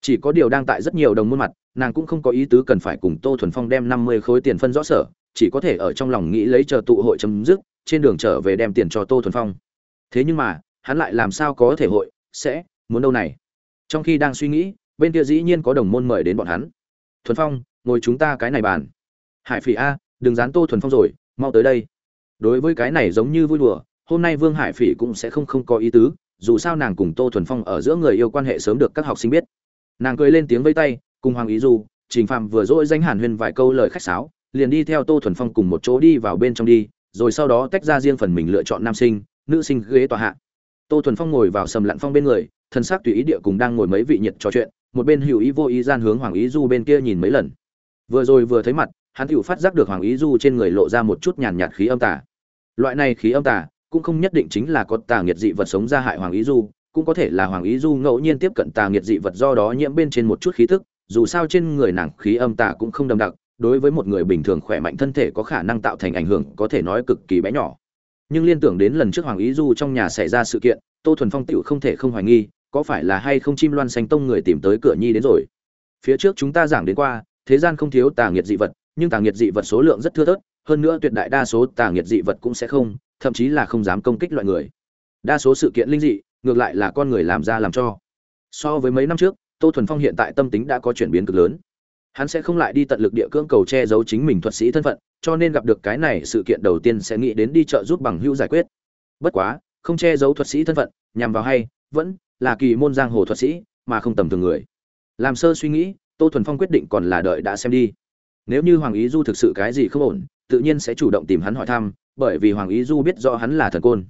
Chỉ có điều đang tại rất nhiều đồng môn mặt, nàng cũng không có ý tứ cần phải cùng tô thuần phong đem năm mươi khối tiền phân rõ sở, chỉ có thể ở trong lòng nghĩ lấy chờ tụ hội chấm dứt, trên đường trở về đem tiền cho tô thuần phong. Thế nhưng mà, hắn lại làm sao có thể hội, sẽ, muốn đâu này? Trong khi đang suy nghĩ, bên kia dĩ nhiên có đồng môn mời đến bọn hắn. Thuần phong, ngồi chúng ta cái này bàn. Hải phỉ a, đừng dán tô thuần phong rồi, mau tới đây. Đối với cái này giống như vui đùa hôm nay vương hải phỉ cũng sẽ không không có ý tứ, dù sao nàng cùng tô thuần phong ở giữa người yêu quan hệ sớm được các học sinh biết. Nàng cười lên tiếng vây tay, cùng hoàng ý du, trình phạm vừa dỗi danh hàn huyên vài câu lời khách sáo, liền đi theo tô thuần phong cùng một chỗ đi vào bên trong đi, rồi sau đó tách ra riêng phần mình lựa chọn nam sinh, nữ sinh ghế tòa hạ. Tô thuần phong ngồi vào sầm lặn phong bên người, thân xác tùy ý địa cùng đang ngồi mấy vị nhiệt trò chuyện, một bên hữu ý vô ý gian hướng hoàng ý du bên kia nhìn mấy lần. Vừa rồi vừa thấy mặt, hắn tựu phát giác được hoàng ý du trên người lộ ra một chút nhàn nhạt khí âm tà. Loại này khí âm tà cũng không nhất định chính là có tà nghiệt dị vật sống ra hại hoàng ý du, cũng có thể là hoàng ý du ngẫu nhiên tiếp cận tà nghiệt dị vật do đó nhiễm bên trên một chút khí tức, dù sao trên người nàng khí âm tà cũng không đậm đặc, đối với một người bình thường khỏe mạnh thân thể có khả năng tạo thành ảnh hưởng có thể nói cực kỳ bé nhỏ. Nhưng liên tưởng đến lần trước hoàng ý du trong nhà xảy ra sự kiện, tô thuần phong tựu không thể không hoài nghi, có phải là hay không chim loan xanh tông người tìm tới cửa nhi đến rồi? Phía trước chúng ta giảng đến qua, thế gian không thiếu tà nghiệt dị vật, nhưng tà nghiệt dị vật số lượng rất thưa thớt, hơn nữa tuyệt đại đa số tà nghiệt dị vật cũng sẽ không thậm chí là không dám công kích loại người. Đa số sự kiện linh dị, ngược lại là con người làm ra làm cho. So với mấy năm trước, tô thuần phong hiện tại tâm tính đã có chuyển biến cực lớn. Hắn sẽ không lại đi tận lực địa cưỡng cầu che giấu chính mình thuật sĩ thân phận, cho nên gặp được cái này sự kiện đầu tiên sẽ nghĩ đến đi chợ giúp bằng hữu giải quyết. Bất quá, không che giấu thuật sĩ thân phận, nhằm vào hay, vẫn là kỳ môn giang hồ thuật sĩ, mà không tầm thường người. Làm sơ suy nghĩ, tô thuần phong quyết định còn là đợi đã xem đi. Nếu như hoàng ý du thực sự cái gì không ổn, tự nhiên sẽ chủ động tìm hắn hỏi thăm bởi vì hoàng ý du biết rõ hắn là thần côn.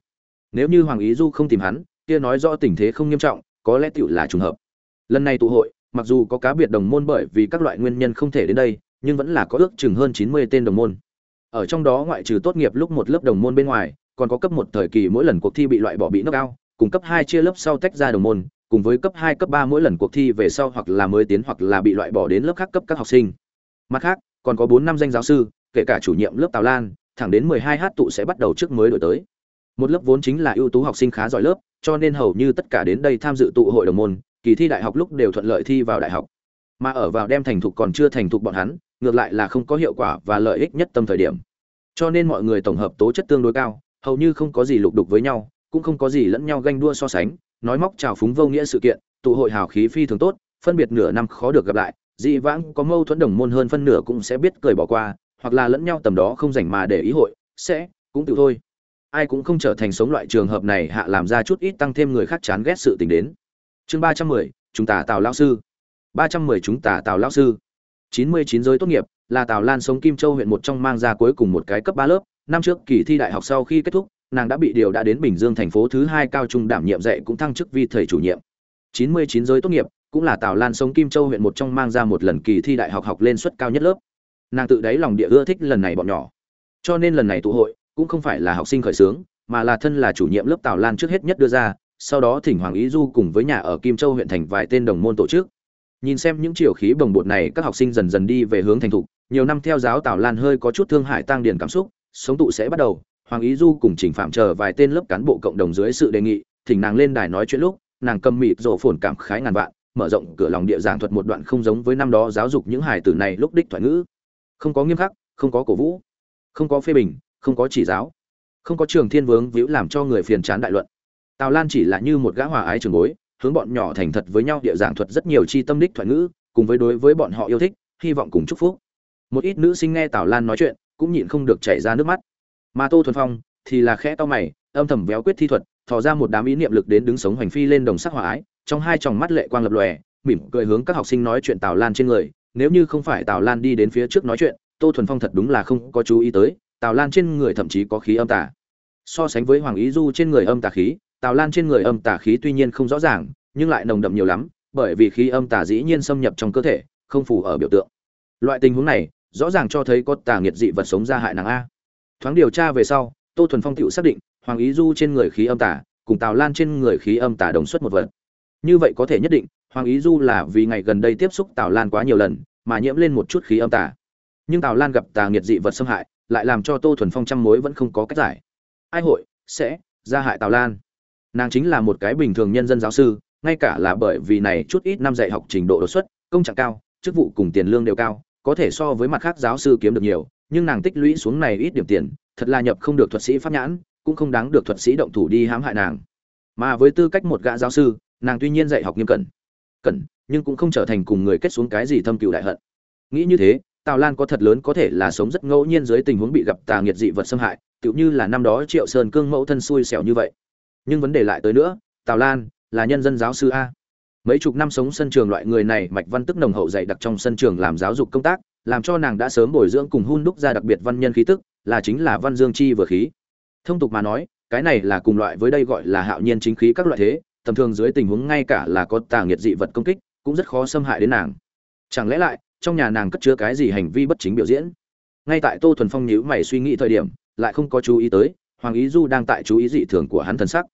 Nếu như hoàng ý du không tìm hắn, kia nói rõ tình thế không nghiêm trọng, có lẽ tiểu là trùng hợp. Lần này tụ hội, mặc dù có cá biệt đồng môn bởi vì các loại nguyên nhân không thể đến đây, nhưng vẫn là có ước chừng hơn chín mươi tên đồng môn. Ở trong đó ngoại trừ tốt nghiệp lúc một lớp đồng môn bên ngoài, còn có cấp một thời kỳ mỗi lần cuộc thi bị loại bỏ bị nước cao cùng cấp hai chia lớp sau tách ra đồng môn, cùng với cấp hai, cấp ba mỗi lần cuộc thi về sau hoặc là mới tiến hoặc là bị loại bỏ đến lớp khác cấp các học sinh. Mặt khác, còn có bốn năm danh giáo sư, kể cả chủ nhiệm lớp tào lan thẳng đến mười hai h tụ sẽ bắt đầu trước mới đổi tới. Một lớp vốn chính là ưu tú học sinh khá giỏi lớp, cho nên hầu như tất cả đến đây tham dự tụ hội đồng môn, kỳ thi đại học lúc đều thuận lợi thi vào đại học. Mà ở vào đem thành thục còn chưa thành thục bọn hắn, ngược lại là không có hiệu quả và lợi ích nhất tâm thời điểm. Cho nên mọi người tổng hợp tố chất tương đối cao, hầu như không có gì lục đục với nhau, cũng không có gì lẫn nhau ganh đua so sánh, nói móc trào phúng vô nghĩa sự kiện, tụ hội hào khí phi thường tốt, phân biệt nửa năm khó được gặp lại, dị vãng có mâu thuẫn đồng môn hơn phân nửa cũng sẽ biết cười bỏ qua hoặc là lẫn nhau tầm đó không dành mà để ý hội, sẽ cũng tự thôi. Ai cũng không trở thành sống loại trường hợp này hạ làm ra chút ít tăng thêm người khác chán ghét sự tình đến. Chương ba trăm mười, chúng ta tào lão sư. ba trăm mười chúng ta tào lão sư. Chín mươi chín giới tốt nghiệp, là tào lan sống kim châu huyện một trong mang ra cuối cùng một cái cấp ba lớp. Năm trước kỳ thi đại học sau khi kết thúc, nàng đã bị điều đã đến bình dương thành phố thứ hai cao trung đảm nhiệm dạy cũng thăng chức vi thầy chủ nhiệm. Chín mươi chín giới tốt nghiệp, cũng là tào lan sống kim châu huyện một trong mang ra một lần kỳ thi đại học học lên suất cao nhất lớp nàng tự đáy lòng địa ưa thích lần này bọn nhỏ. Cho nên lần này tụ hội cũng không phải là học sinh khởi xướng, mà là thân là chủ nhiệm lớp tào lan trước hết nhất đưa ra, sau đó thỉnh hoàng ý du cùng với nhà ở kim châu huyện thành vài tên đồng môn tổ chức. Nhìn xem những chiều khí bồng bột này, các học sinh dần dần đi về hướng thành thục, nhiều năm theo giáo tào lan hơi có chút thương hại tăng điền cảm xúc, sống tụ sẽ bắt đầu, hoàng ý du cùng chỉnh phạm chờ vài tên lớp cán bộ cộng đồng dưới sự đề nghị, thỉnh nàng lên đài nói chuyện lúc, nàng cầm mịt rộ phồn cảm khái ngàn vạn, mở rộng cửa lòng địa giảng thuật một đoạn không giống với năm đó giáo dục những hài tử này lúc đích thoại ngữ không có nghiêm khắc, không có cổ vũ, không có phê bình, không có chỉ giáo, không có trường thiên vướng víu làm cho người phiền chán đại luận. Tào lan chỉ là như một gã hòa ái trường bối, hướng bọn nhỏ thành thật với nhau địa giảng thuật rất nhiều chi tâm đích thoại ngữ, cùng với đối với bọn họ yêu thích, hy vọng cùng chúc phúc. Một ít nữ sinh nghe tào lan nói chuyện, cũng nhịn không được chảy ra nước mắt. Mà tô thuần phong thì là khẽ to mày, âm thầm véo quyết thi thuật, thò ra một đám ý niệm lực đến đứng sống hoành phi lên đồng sắc hòa ái, trong hai tròng mắt lệ quang lập lòe, mỉm cười hướng các học sinh nói chuyện tào lan trên người nếu như không phải tào lan đi đến phía trước nói chuyện, tô thuần phong thật đúng là không có chú ý tới, tào lan trên người thậm chí có khí âm tà. So sánh với hoàng ý du trên người âm tà khí, tào lan trên người âm tà khí tuy nhiên không rõ ràng, nhưng lại nồng đậm nhiều lắm, bởi vì khí âm tà dĩ nhiên xâm nhập trong cơ thể, không phù ở biểu tượng. Loại tình huống này, rõ ràng cho thấy có tà nghiệt dị vật sống ra hại nàng a. Thoáng điều tra về sau, tô thuần phong tựu xác định, hoàng ý du trên người khí âm tà, cùng tào lan trên người khí âm tà đồng xuất một vật. Như vậy có thể nhất định hoàng ý du là vì ngày gần đây tiếp xúc tào lan quá nhiều lần, mà nhiễm lên một chút khí âm tà. Nhưng tào lan gặp tà nghiệt dị vật xâm hại, lại làm cho tô thuần phong trăm mối vẫn không có cách giải. Ai hội, sẽ ra hại tào lan. Nàng chính là một cái bình thường nhân dân giáo sư, ngay cả là bởi vì này chút ít năm dạy học trình độ đột xuất, công trạng cao, chức vụ cùng tiền lương đều cao, có thể so với mặt khác giáo sư kiếm được nhiều, nhưng nàng tích lũy xuống này ít điểm tiền, thật là nhập không được thuật sĩ pháp nhãn, cũng không đáng được thuật sĩ động thủ đi hãm hại nàng. Mà với tư cách một gã giáo sư, nàng tuy nhiên dạy học nghiêm cẩn cẩn nhưng cũng không trở thành cùng người kết xuống cái gì thâm cựu đại hận. Nghĩ như thế, tào lan có thật lớn có thể là sống rất ngẫu nhiên dưới tình huống bị gặp tà nghiệt dị vật xâm hại, tựu như là năm đó triệu sơn cương mẫu thân xui xẻo như vậy. Nhưng vấn đề lại tới nữa, tào lan là nhân dân giáo sư a. Mấy chục năm sống sân trường loại người này mạch văn tức nồng hậu dạy đặc trong sân trường làm giáo dục công tác, làm cho nàng đã sớm bồi dưỡng cùng hun đúc ra đặc biệt văn nhân khí tức, là chính là văn dương chi vừa khí. Thông tục mà nói, cái này là cùng loại với đây gọi là hạo nhiên chính khí các loại thế tầm thường dưới tình huống ngay cả là có tà nghiệt dị vật công kích, cũng rất khó xâm hại đến nàng. Chẳng lẽ lại, trong nhà nàng cất chứa cái gì hành vi bất chính biểu diễn? Ngay tại tô thuần phong nhíu mày suy nghĩ thời điểm, lại không có chú ý tới, hoàng ý du đang tại chú ý dị thường của hắn thân sắc.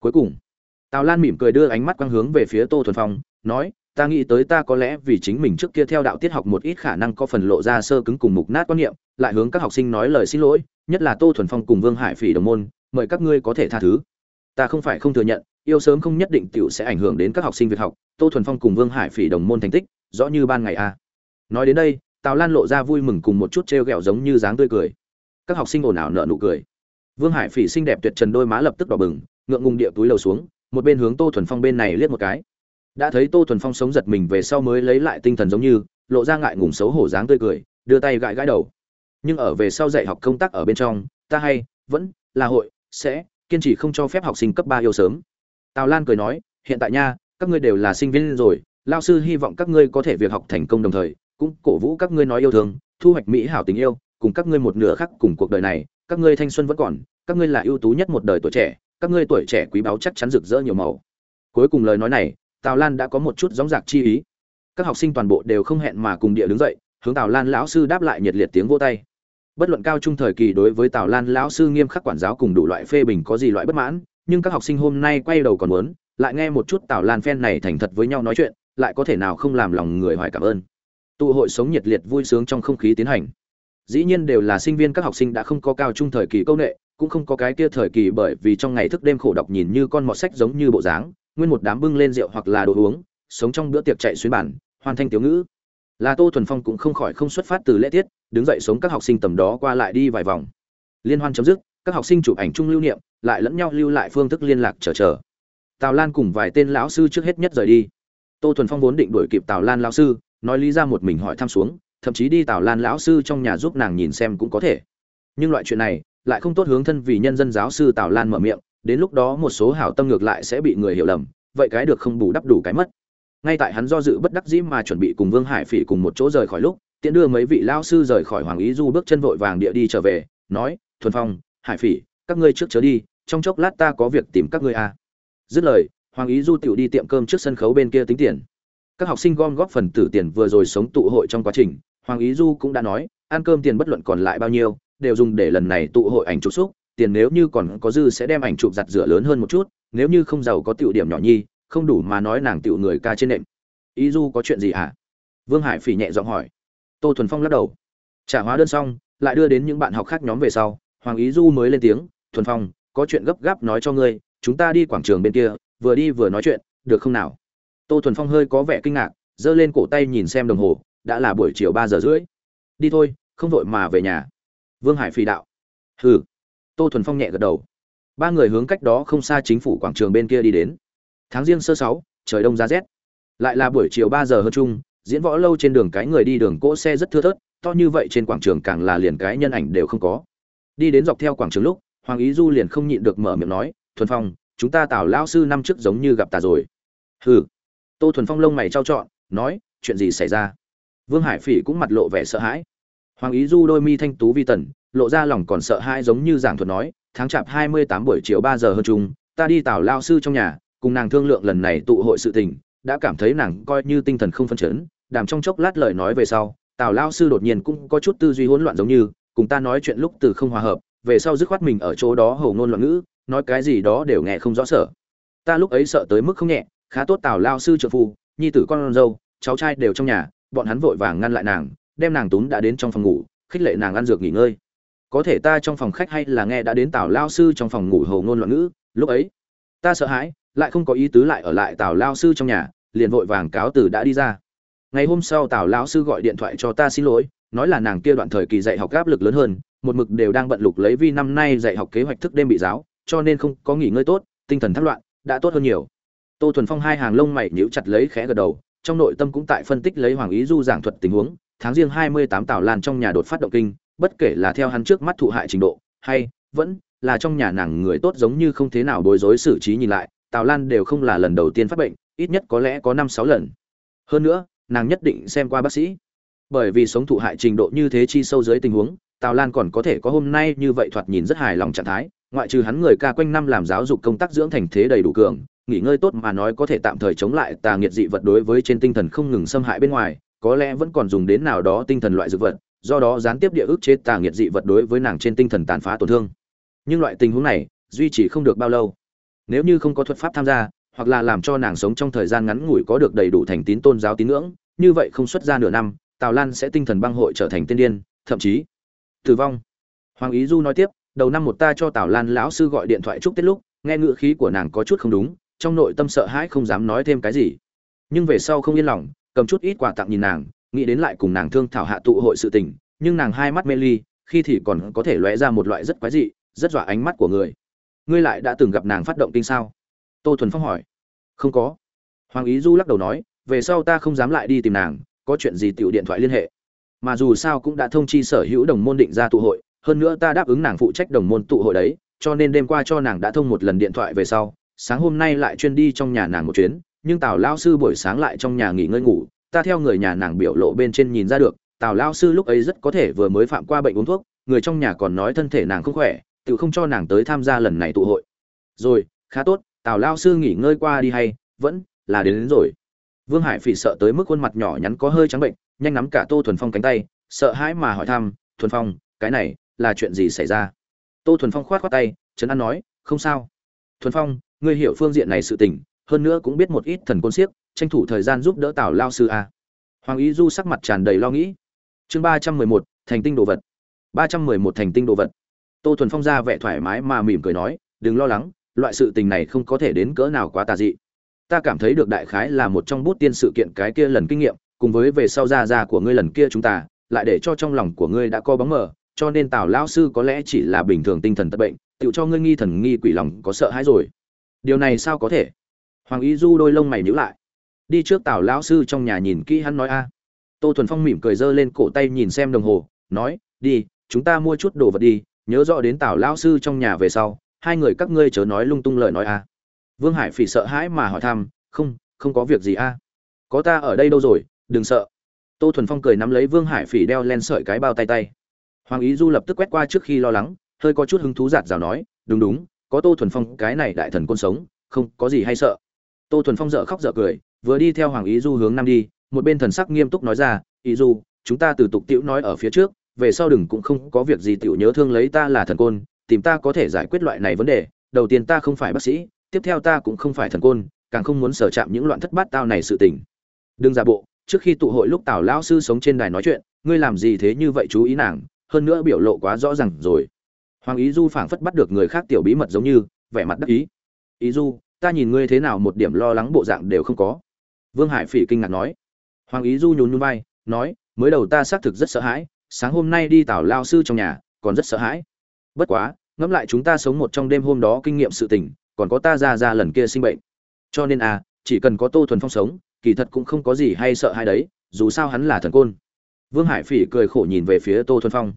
Cuối cùng, tào lan mỉm cười đưa ánh mắt quang hướng về phía tô thuần phong, nói, ta nghĩ tới ta có lẽ vì chính mình trước kia theo đạo tiết học một ít khả năng có phần lộ ra sơ cứng cùng mục nát quan niệm, lại hướng các học sinh nói lời xin lỗi, nhất là tô thuần phong cùng vương hải phỉ đồng môn, mời các ngươi có thể tha thứ. Ta không phải không thừa nhận yêu sớm không nhất định tiểu sẽ ảnh hưởng đến các học sinh việc học, tô thuần phong cùng vương hải phỉ đồng môn thành tích, rõ như ban ngày a. Nói đến đây, tào lan lộ ra vui mừng cùng một chút t r e o g ẹ o giống như dáng tươi cười. Các học sinh ồn ào nợ nụ cười. Vương hải phỉ xinh đẹp tuyệt trần đôi má lập tức đỏ bừng, ngượng ngùng địa túi lầu xuống, một bên hướng tô thuần phong bên này liếc một cái. Đã thấy tô thuần phong sống giật mình về sau mới lấy lại tinh thần giống như, lộ ra ngại ngùng xấu hổ dáng tươi cười, đưa tay gãi gãi đầu. Nhưng ở về sau dạy học công tác ở bên trong, ta hay, vẫn, là hội, sẽ, kiên trì không cho phép học sinh cấp ba yêu sớm tào lan cười nói, hiện tại nha, các ngươi đều là sinh viên rồi lao sư hy vọng các ngươi có thể việc học thành công đồng thời, cũng cổ vũ các ngươi nói yêu thương, thu hoạch mỹ hảo tình yêu, cùng các ngươi một nửa khác cùng cuộc đời này, các ngươi thanh xuân vẫn còn, các ngươi là ưu tú nhất một đời tuổi trẻ, các ngươi tuổi trẻ quý báu chắc chắn rực rỡ nhiều màu. Cuối cùng lời nói này, tào lan đã có một chút gióng giạc chi ý. Các học sinh toàn bộ đều không hẹn mà cùng địa đứng dậy, hướng tào lan lão sư đáp lại nhiệt liệt tiếng vô tay. Bất luận cao trung thời kỳ đối với tào lan lão sư nghiêm khắc quản giáo cùng đủ loại phê bình có gì loại bất mãn nhưng các học sinh hôm nay quay đầu còn muốn, lại nghe một chút tào lan phen này thành thật với nhau nói chuyện, lại có thể nào không làm lòng người hoài cảm ơn. Tụ hội sống nhiệt liệt vui sướng trong không khí tiến hành. Dĩ nhiên đều là sinh viên các học sinh đã không có cao trung thời kỳ công nghệ, cũng không có cái kia thời kỳ bởi vì trong ngày thức đêm khổ đọc nhìn như con mọt sách giống như bộ dáng, nguyên một đám bưng lên rượu hoặc là đồ uống, sống trong bữa tiệc chạy xuyên bản, hoàn thanh tiểu ngữ. Là tô thuần phong cũng không khỏi không xuất phát từ lễ tiết, đứng dậy sống các học sinh tầm đó qua lại đi vài vòng. Liên hoan chấm dứt các học sinh chụp ảnh chung lưu niệm, lại lẫn nhau lưu lại phương thức liên lạc chờ chờ. Tào lan cùng vài tên lão sư trước hết nhất rời đi. Tô thuần phong vốn định đuổi kịp tào lan lão sư, nói lý ra một mình hỏi thăm xuống, thậm chí đi tào lan lão sư trong nhà giúp nàng nhìn xem cũng có thể. Nhưng loại chuyện này, lại không tốt hướng thân vì nhân dân giáo sư tào lan mở miệng, đến lúc đó một số hảo tâm ngược lại sẽ bị người hiểu lầm, vậy cái được không bù đắp đủ cái mất. Ngay tại hắn do dự bất đắc dĩ mà chuẩn bị cùng vương hải phỉ cùng một chỗ rời khỏi lúc tiễn đưa mấy vị lao sư rời khỏi hoàng ý du bước chân vội vàng địa đi trở về, nói, thuần phong hải phỉ, các ngươi trước chớ đi, trong chốc lát ta có việc tìm các ngươi à. dứt lời, hoàng ý du tiểu đi tiệm cơm trước sân khấu bên kia tính tiền. Các học sinh gom góp phần tử tiền vừa rồi sống tụ hội trong quá trình, hoàng ý du cũng đã nói, ăn cơm tiền bất luận còn lại bao nhiêu, đều dùng để lần này tụ hội ảnh chụp xúc, tiền nếu như còn có dư sẽ đem ảnh chụp giặt rửa lớn hơn một chút, nếu như không giàu có tiểu điểm nhỏ nhi, không đủ mà nói nàng tiểu người ca trên nệm. Ý du có chuyện gì hả vương hải phỉ nhẹ giọng hỏi. Tô thuần phong lắc đầu. Trả hóa đơn xong, lại đưa đến những bạn học khác nhóm về sau hoàng ý du mới lên tiếng, thuần phong, có chuyện gấp gáp nói cho ngươi, chúng ta đi quảng trường bên kia, vừa đi vừa nói chuyện, được không nào? Tô thuần phong hơi có vẻ kinh ngạc, giơ lên cổ tay nhìn xem đồng hồ, đã là buổi chiều ba giờ rưỡi. Đi thôi, không vội mà về nhà. Vương hải phi đạo, hừ. Tô thuần phong nhẹ gật đầu. Ba người hướng cách đó không xa chính phủ quảng trường bên kia đi đến. Tháng riêng sơ sáu, trời đông giá rét. Lại là buổi chiều ba giờ hơn chung, diễn võ lâu trên đường cái người đi đường cỗ xe rất thưa thớt, to như vậy trên quảng trường càng là liền cái nhân ảnh đều không có đi đến dọc theo quảng trường lúc, hoàng ý du liền không nhịn được mở miệng nói, thuần phong, chúng ta tào lão sư năm trước giống như gặp ta rồi. Hừ. Tô thuần phong lông mày trao trọn, nói, chuyện gì xảy ra? Vương hải phỉ cũng mặt lộ vẻ sợ hãi. Hoàng ý du đôi mi thanh tú vi tần, lộ ra lòng còn sợ hãi giống như giảng thuật nói, tháng chạp hai mươi tám buổi chiều ba giờ hơn chung, ta đi tào lao sư trong nhà, cùng nàng thương lượng lần này tụ hội sự tình, đã cảm thấy nàng coi như tinh thần không phân chấn, đàm trong chốc lát lời nói về sau, tào lao sư đột nhiên cũng có chút tư duy hỗn loạn giống như cùng ta nói chuyện lúc từ không hòa hợp, về sau dứt khoát mình ở chỗ đó hầu ngôn loạn ngữ, nói cái gì đó đều nghe không rõ sở. Ta lúc ấy sợ tới mức không nhẹ, khá tốt tào lao sư trợ phu, nhi tử con dâu, cháu trai đều trong nhà, bọn hắn vội vàng ngăn lại nàng, đem nàng tún đã đến trong phòng ngủ, khích lệ nàng ăn dược nghỉ ngơi. Có thể ta trong phòng khách hay là nghe đã đến tào lao sư trong phòng ngủ hầu ngôn loạn ngữ, lúc ấy, ta sợ hãi, lại không có ý tứ lại ở lại tào lao sư trong nhà, liền vội vàng cáo từ đã đi ra. Ngày hôm sau tào lão sư gọi điện thoại cho ta xin lỗi nói là nàng kia đoạn thời kỳ dạy học áp lực lớn hơn, một mực đều đang bận lục lấy vi năm nay dạy học kế hoạch thức đêm bị giáo, cho nên không có nghỉ ngơi tốt, tinh thần thất loạn, đã tốt hơn nhiều. Tô thuần phong hai hàng lông mày nhíu chặt lấy khẽ gật đầu, trong nội tâm cũng tại phân tích lấy hoàng ý du giảng thuật tình huống, tháng riêng hai mươi tám tào lan trong nhà đột phát động kinh, bất kể là theo hắn trước mắt thụ hại trình độ, hay vẫn là trong nhà nàng người tốt giống như không thế nào bối rối xử trí nhìn lại, tào lan đều không là lần đầu tiên phát bệnh, ít nhất có lẽ có năm sáu lần. Hơn nữa, nàng nhất định xem qua bác sĩ bởi vì sống thụ hại trình độ như thế chi sâu dưới tình huống, tào lan còn có thể có hôm nay như vậy thoạt nhìn rất hài lòng trạng thái, ngoại trừ hắn người ca quanh năm làm giáo dục công tác dưỡng thành thế đầy đủ cường, nghỉ ngơi tốt mà nói có thể tạm thời chống lại tà nghiệt dị vật đối với trên tinh thần không ngừng xâm hại bên ngoài, có lẽ vẫn còn dùng đến nào đó tinh thần loại dược vật, do đó gián tiếp địa ức chế tà nghiệt dị vật đối với nàng trên tinh thần tàn phá tổn thương. Nhưng loại tình huống này, duy trì không được bao lâu. Nếu như không có thuật pháp tham gia, hoặc là làm cho nàng sống trong thời gian ngắn ngủi có được đầy đủ thành tín tôn giáo tín ngưỡng, như vậy không xuất ra nửa năm tào lan sẽ tinh thần băng hội trở thành tiên điên, thậm chí tử vong. Hoàng ý du nói tiếp, đầu năm một ta cho tào lan lão sư gọi điện thoại chúc tết lúc, nghe ngữ khí của nàng có chút không đúng, trong nội tâm sợ hãi không dám nói thêm cái gì. Nhưng về sau không yên lòng, cầm chút ít quà tặng nhìn nàng, nghĩ đến lại cùng nàng thương thảo hạ tụ hội sự tình, nhưng nàng hai mắt mê ly, khi thì còn có thể lóe ra một loại rất quái dị, rất dọa ánh mắt của người. Ngươi lại đã từng gặp nàng phát động kinh sao? Tô thuần phong hỏi. Không có. Hoàng ý du lắc đầu nói, về sau ta không dám lại đi tìm nàng có chuyện gì tiểu điện thoại liên hệ. Mà dù sao cũng đã thông chi sở hữu đồng môn định ra tụ hội hơn nữa ta đáp ứng nàng phụ trách đồng môn tụ hội đấy cho nên đêm qua cho nàng đã thông một lần điện thoại về sau sáng hôm nay lại chuyên đi trong nhà nàng một chuyến nhưng tào lao sư buổi sáng lại trong nhà nghỉ ngơi ngủ ta theo người nhà nàng biểu lộ bên trên nhìn ra được tào lao sư lúc ấy rất có thể vừa mới phạm qua bệnh uống thuốc người trong nhà còn nói thân thể nàng không khỏe tự không cho nàng tới tham gia lần này tụ hội. Rồi khá tốt tào lao sư nghỉ ngơi qua đi hay vẫn là đến, đến rồi vương hải phỉ sợ tới mức khuôn mặt nhỏ nhắn có hơi trắng bệnh, nhanh nắm cả tô thuần phong cánh tay, sợ hãi mà hỏi thăm, thuần phong, cái này là chuyện gì xảy ra? Tô thuần phong khoát khoát tay, trấn an nói, không sao. Thuần phong, ngươi hiểu phương diện này sự tình, hơn nữa cũng biết một ít thần côn siếc, tranh thủ thời gian giúp đỡ tào lao sư a. Hoàng ý du sắc mặt tràn đầy lo nghĩ. Chương ba trăm mười một, thành tinh đồ vật. Ba trăm mười một thành tinh đồ vật. Tô thuần phong ra vẻ thoải mái mà mỉm cười nói, đừng lo lắng, loại sự tình này không có thể đến cỡ nào quá tà dị ta cảm thấy được đại khái là một trong bút tiên sự kiện cái kia lần kinh nghiệm, cùng với về sau ra ra của ngươi lần kia chúng ta, lại để cho trong lòng của ngươi đã có bóng mờ, cho nên tào lão sư có lẽ chỉ là bình thường tinh thần tật bệnh tự cho ngươi nghi thần nghi quỷ lòng có sợ hãi rồi. Điều này sao có thể? Hoàng ý du đôi lông mày nhíu lại. Đi trước tào lão sư trong nhà nhìn kỹ hắn nói a. Tô thuần phong mỉm cười giơ lên cổ tay nhìn xem đồng hồ, nói, đi, chúng ta mua chút đồ vật đi, nhớ rõ đến tào lão sư trong nhà về sau, hai người các ngươi chớ nói lung tung lời nói a vương hải phỉ sợ hãi mà hỏi thăm, không không có việc gì a. Có ta ở đây đâu rồi, đừng sợ. Tô thuần phong cười nắm lấy vương hải phỉ đeo len sợi cái bao tay tay. Hoàng ý du lập tức quét qua trước khi lo lắng, hơi có chút hứng thú giạt rào nói, đúng đúng, có tô thuần phong, cái này đại thần côn sống, không có gì hay sợ. Tô thuần phong dở khóc dở cười, vừa đi theo hoàng ý du hướng nam đi, một bên thần sắc nghiêm túc nói ra, ý du, chúng ta từ tục tiểu nói ở phía trước, về sau đừng cũng không có việc gì tiểu nhớ thương lấy ta là thần côn, tìm ta có thể giải quyết loại này vấn đề, đầu tiên ta không phải bác sĩ tiếp theo ta cũng không phải thần côn, càng không muốn sở chạm những loạn thất bát tao này sự tình. Đừng giả bộ, trước khi tụ hội lúc tào lão sư sống trên đài nói chuyện, ngươi làm gì thế như vậy chú ý nàng, hơn nữa biểu lộ quá rõ ràng rồi. Hoàng ý du phảng phất bắt được người khác tiểu bí mật giống như, vẻ mặt đắc ý. Ý du, ta nhìn ngươi thế nào một điểm lo lắng bộ dạng đều không có. Vương hải phỉ kinh ngạc nói. Hoàng ý du nhún nhún vai, nói, mới đầu ta xác thực rất sợ hãi, sáng hôm nay đi tào lao sư trong nhà, còn rất sợ hãi. Bất quá, ngẫm lại chúng ta sống một trong đêm hôm đó kinh nghiệm sự tình còn có ta ra ra lần kia sinh bệnh. Cho nên à chỉ cần có tô thuần phong sống, kỳ thật cũng không có gì hay sợ hay đấy, dù sao hắn là thần côn. Vương hải phỉ cười khổ nhìn về phía tô thuần phong.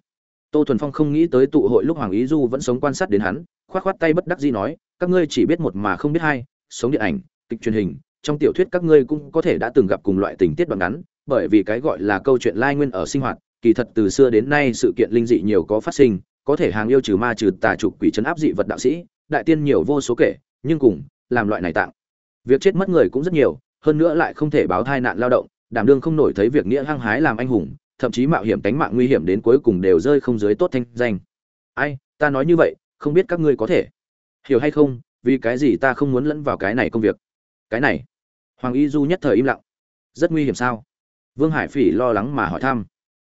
Tô thuần phong không nghĩ tới tụ hội lúc hoàng ý du vẫn sống quan sát đến hắn k h o á t k h o á t tay bất đắc dĩ nói, các ngươi chỉ biết một mà không biết hai, sống điện ảnh, kịch truyền hình, trong tiểu thuyết các ngươi cũng có thể đã từng gặp cùng loại tình tiết đoạn ngắn, bởi vì cái gọi là câu chuyện lai nguyên ở sinh hoạt, kỳ thật từ xưa đến nay sự kiện linh dị nhiều có phát sinh, có thể hàng yêu trừ ma trừ tà trục quỷ trấn áp dị vật đạo sĩ đại tiên nhiều vô số kể, nhưng cùng, làm loại này tạng. Việc chết mất người cũng rất nhiều, hơn nữa lại không thể báo thai nạn lao động, đảm đương không nổi thấy việc nghĩa hăng hái làm anh hùng, thậm chí mạo hiểm tánh mạng nguy hiểm đến cuối cùng đều rơi không dưới tốt thanh danh. Ai, ta nói như vậy, không biết các ngươi có thể. Hiểu hay không, vì cái gì ta không muốn lẫn vào cái này công việc? Cái này. Hoàng y du nhất thời im lặng. Rất nguy hiểm sao? Vương hải phỉ lo lắng mà hỏi thăm.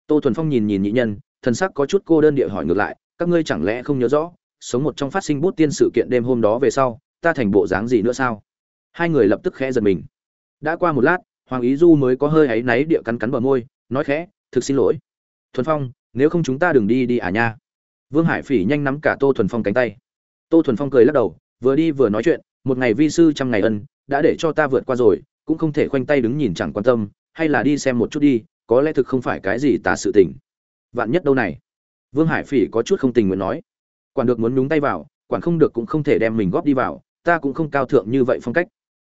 Tô thuần phong nhìn nhìn nhị nhân, thần sắc có chút cô đơn địa hỏi ngược lại, các ngươi chẳng lẽ không nhớ rõ sống một trong phát sinh bút tiên sự kiện đêm hôm đó về sau, ta thành bộ dáng gì nữa sao? Hai người lập tức khẽ giật mình. Đã qua một lát, hoàng ý du mới có hơi áy náy địa cắn cắn bờ môi, nói khẽ, thực xin lỗi. Thuần phong, nếu không chúng ta đừng đi đi à nha. Vương hải phỉ nhanh nắm cả tô thuần phong cánh tay. Tô thuần phong cười lắc đầu, vừa đi vừa nói chuyện, một ngày vi sư trăm ngày ân, đã để cho ta vượt qua rồi, cũng không thể khoanh tay đứng nhìn chẳng quan tâm, hay là đi xem một chút đi, có lẽ thực không phải cái gì tà sự tình. Vạn nhất đâu này? Vương hải phỉ có chút không tình nguyện nói quản được muốn nhúng tay vào, quản không được cũng không thể đem mình góp đi vào, ta cũng không cao thượng như vậy phong cách.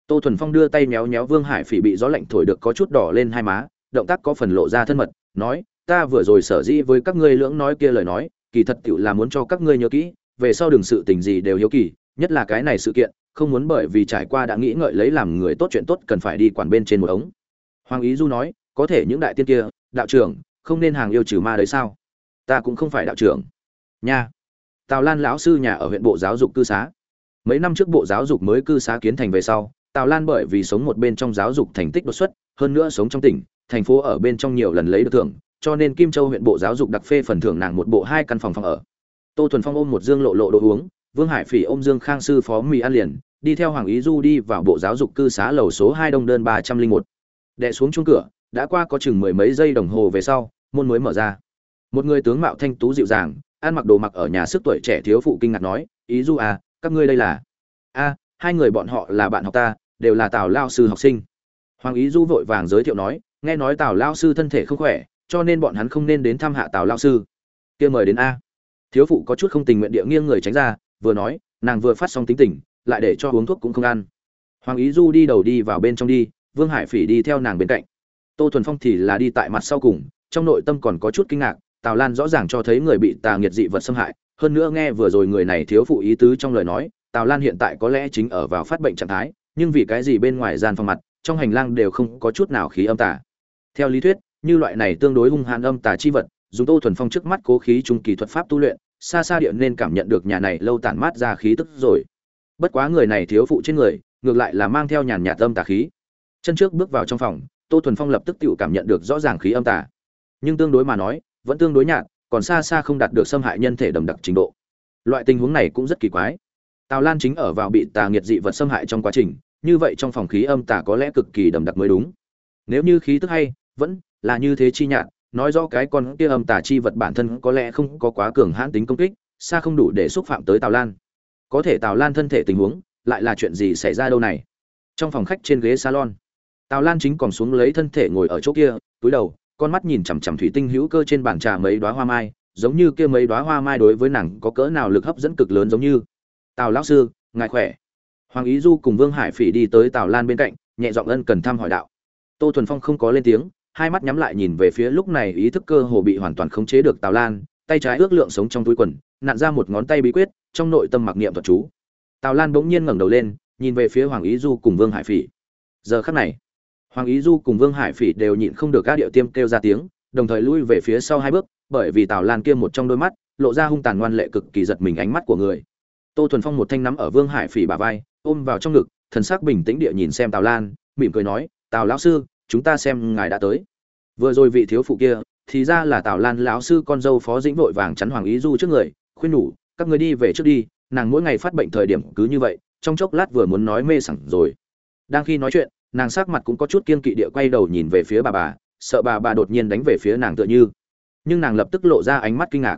Tô thuần phong đưa tay méo méo vương hải phỉ bị gió lạnh thổi được có chút đỏ lên hai má, động tác có phần lộ ra thân mật, nói, ta vừa rồi sở dĩ với các ngươi lưỡng nói kia lời nói, kỳ thật tiểu là muốn cho các ngươi nhớ kỹ, về sau đừng sự tình gì đều hiếu kỳ, nhất là cái này sự kiện, không muốn bởi vì trải qua đã nghĩ ngợi lấy làm người tốt chuyện tốt cần phải đi quản bên trên một ống. Hoàng ý du nói, có thể những đại tiên kia, đạo trưởng, không nên hàng yêu trừ ma đấy sao? Ta cũng không phải đạo trưởng. Nha tào lan lão sư nhà ở huyện bộ giáo dục cư xá. Mấy năm trước bộ giáo dục mới cư xá kiến thành về sau, tào lan bởi vì sống một bên trong giáo dục thành tích đột xuất, hơn nữa sống trong tỉnh, thành phố ở bên trong nhiều lần lấy được thưởng, cho nên kim châu huyện bộ giáo dục đặc phê phần thưởng nàng một bộ hai căn phòng phòng ở. Tô thuần phong ôm một dương lộ lộ đồ uống, vương hải phỉ ôm dương khang sư phó mì ăn liền, đi theo hoàng ý du đi vào bộ giáo dục cư xá lầu số hai đông đơn ba trăm linh một. Đệ xuống chung cửa, đã qua có chừng mười mấy giây đồng hồ về sau, môn mới mở ra. Một người tướng mạo thanh tú dịu dàng ăn mặc đồ mặc ở nhà sức tuổi trẻ thiếu phụ kinh ngạc nói, ý du à các ngươi đây là? A, hai người bọn họ là bạn học ta, đều là tào lao sư học sinh. Hoàng ý du vội vàng giới thiệu nói, nghe nói tào lao sư thân thể không khỏe, cho nên bọn hắn không nên đến thăm hạ tào lao sư. Kia mời đến a. Thiếu phụ có chút không tình nguyện địa nghiêng người tránh ra, vừa nói, nàng vừa phát xong tính tình, lại để cho uống thuốc cũng không ăn. Hoàng ý du đi đầu đi vào bên trong đi, vương hải phỉ đi theo nàng bên cạnh. Tô thuần phong thì là đi tại mặt sau cùng, trong nội tâm còn có chút kinh ngạc tào lan rõ ràng cho thấy người bị tà nghiệt dị vật xâm hại, hơn nữa nghe vừa rồi người này thiếu phụ ý tứ trong lời nói, tào lan hiện tại có lẽ chính ở vào phát bệnh trạng thái, nhưng vì cái gì bên ngoài gian phòng mặt, trong hành lang đều không có chút nào khí âm tà. Theo lý thuyết, như loại này tương đối hung hãn âm tà chi vật, dùng tô thuần phong trước mắt cố khí trung kỳ thuật pháp tu luyện, xa xa điện nên cảm nhận được nhà này lâu tản mát ra khí tức rồi. Bất quá người này thiếu phụ trên người, ngược lại là mang theo nhàn nhạt âm tà khí. Chân trước bước vào trong phòng, tô thuần phong lập tức tự cảm nhận được rõ ràng khí âm tà. Nhưng tương đối mà nói vẫn tương đối nhạt, còn xa xa không đạt được xâm hại nhân thể đậm đặc trình độ. Loại tình huống này cũng rất kỳ quái. Tào lan chính ở vào bị tà nghiệt dị vật xâm hại trong quá trình, như vậy trong phòng khí âm tà có lẽ cực kỳ đậm đặc mới đúng. Nếu như khí tức hay, vẫn là như thế chi nhạt, nói rõ cái con kia âm tà chi vật bản thân có lẽ không có quá cường hãn tính công kích, xa không đủ để xúc phạm tới tào lan. Có thể tào lan thân thể tình huống, lại là chuyện gì xảy ra đâu này? Trong phòng khách trên ghế salon, tào lan chính còn xuống lấy thân thể ngồi ở chỗ kia, túi đầu con mắt nhìn chằm chằm thủy tinh hữu cơ trên bàn trà mấy đóa hoa mai, giống như kia mấy đóa hoa mai đối với nàng có cỡ nào lực hấp dẫn cực lớn giống như. Tào lão sư, ngài khỏe. Hoàng ý du cùng vương hải phỉ đi tới tào lan bên cạnh, nhẹ giọng ân cần thăm hỏi đạo. Tô thuần phong không có lên tiếng, hai mắt nhắm lại nhìn về phía lúc này ý thức cơ hồ bị hoàn toàn khống chế được tào lan, tay trái ước lượng sống trong túi quần, nặn ra một ngón tay bí quyết, trong nội tâm mặc niệm thuật chú. Tào lan bỗng nhiên ngẩng đầu lên, nhìn về phía hoàng ý du cùng vương hải phỉ. Giờ khắc này hoàng ý du cùng vương hải phỉ đều nhịn không được các điệu tiêm kêu ra tiếng, đồng thời lui về phía sau hai bước, bởi vì tào lan kia một trong đôi mắt, lộ ra hung tàn ngoan lệ cực kỳ giật mình ánh mắt của người. Tô thuần phong một thanh nắm ở vương hải phỉ bà vai, ôm vào trong ngực, thần sắc bình tĩnh địa nhìn xem tào lan, mỉm cười nói, tào lão sư, chúng ta xem ngài đã tới. Vừa rồi vị thiếu phụ kia, thì ra là tào lan lão sư con dâu phó dĩnh vội vàng chắn hoàng ý du trước người, khuyên nhủ, các người đi về trước đi, nàng mỗi ngày phát bệnh thời điểm cứ như vậy, trong chốc lát vừa muốn nói mê sảng rồi. Đang khi nói chuyện nàng sắc mặt cũng có chút kiên kỵ địa quay đầu nhìn về phía bà bà, sợ bà bà đột nhiên đánh về phía nàng tựa như. Nhưng nàng lập tức lộ ra ánh mắt kinh ngạc.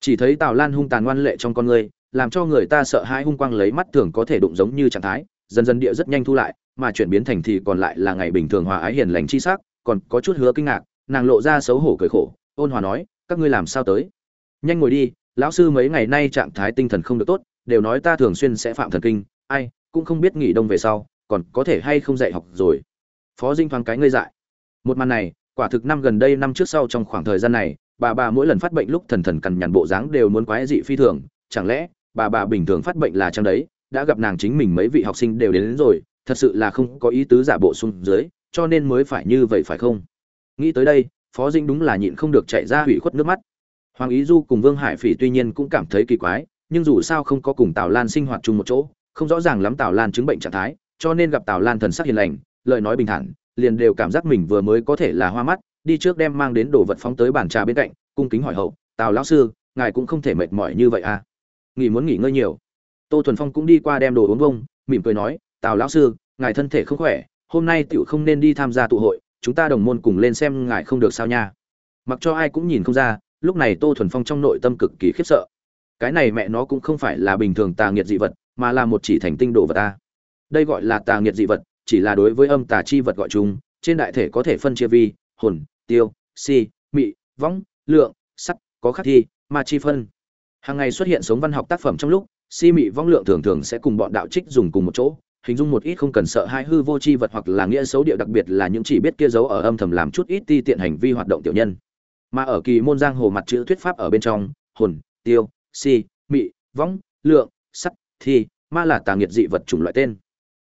Chỉ thấy tào lan hung tàn ngoan lệ trong con người, làm cho người ta sợ hãi hung quang lấy mắt thường có thể đụng giống như trạng thái, dần dần địa rất nhanh thu lại, mà chuyển biến thành thì còn lại là ngày bình thường hòa ái hiền lành chi sắc, còn có chút hứa kinh ngạc, nàng lộ ra xấu hổ cười khổ, ôn hòa nói, các ngươi làm sao tới? Nhanh ngồi đi, lão sư mấy ngày nay trạng thái tinh thần không được tốt, đều nói ta thường xuyên sẽ phạm thần kinh, ai cũng không biết nghỉ đông về sau còn có thể hay không dạy học rồi. Phó dinh thoáng cái ngây dại. Một màn này quả thực năm gần đây năm trước sau trong khoảng thời gian này bà bà mỗi lần phát bệnh lúc thần thần cằn nhằn bộ dáng đều muốn quái dị phi thường. Chẳng lẽ bà bà bình thường phát bệnh là chăng đấy đã gặp nàng chính mình mấy vị học sinh đều đến, đến rồi thật sự là không có ý tứ giả bộ xuống dưới cho nên mới phải như vậy phải không? Nghĩ tới đây phó dinh đúng là nhịn không được chạy ra hủy khuất nước mắt. Hoàng ý du cùng vương hải phỉ tuy nhiên cũng cảm thấy kỳ quái nhưng dù sao không có cùng tào lan sinh hoạt chung một chỗ không rõ ràng lắm tào lan chứng bệnh trạng thái cho nên gặp tào lan thần sắc hiền lành lời nói bình thản liền đều cảm giác mình vừa mới có thể là hoa mắt đi trước đem mang đến đồ vật phóng tới bàn trà bên cạnh cung kính hỏi hậu tào lão sư ngài cũng không thể mệt mỏi như vậy à? Nghỉ muốn nghỉ ngơi nhiều. Tô thuần phong cũng đi qua đem đồ uống vung, mỉm cười nói tào lão sư ngài thân thể không khỏe hôm nay tựu không nên đi tham gia tụ hội chúng ta đồng môn cùng lên xem ngài không được sao nha. Mặc cho ai cũng nhìn không ra lúc này tô thuần phong trong nội tâm cực kỳ khiếp sợ. Cái này mẹ nó cũng không phải là bình thường tà nghiệt dị vật mà là một chỉ thành tinh đồ vật ta đây gọi là tà nghiệt dị vật, chỉ là đối với âm tà chi vật gọi chung trên đại thể có thể phân chia vi, hồn, tiêu, si, mị, võng, lượng sắt có khắc thi, ma chi phân. Hàng ngày xuất hiện sống văn học tác phẩm trong lúc, si, mị vong lượng thường thường sẽ cùng bọn đạo trích dùng cùng một chỗ, hình dung một ít không cần sợ hai hư vô chi vật hoặc là nghĩa xấu điệu đặc biệt là những chỉ biết kia giấu ở âm thầm làm chút ít ti tiện hành vi hoạt động tiểu nhân. Mà ở kỳ môn giang hồ mặt chữ thuyết pháp ở bên trong, hồn, tiêu, si, mị, võng, lượng sắt thi, ma là tà nghiệt dị vật chủng loại tên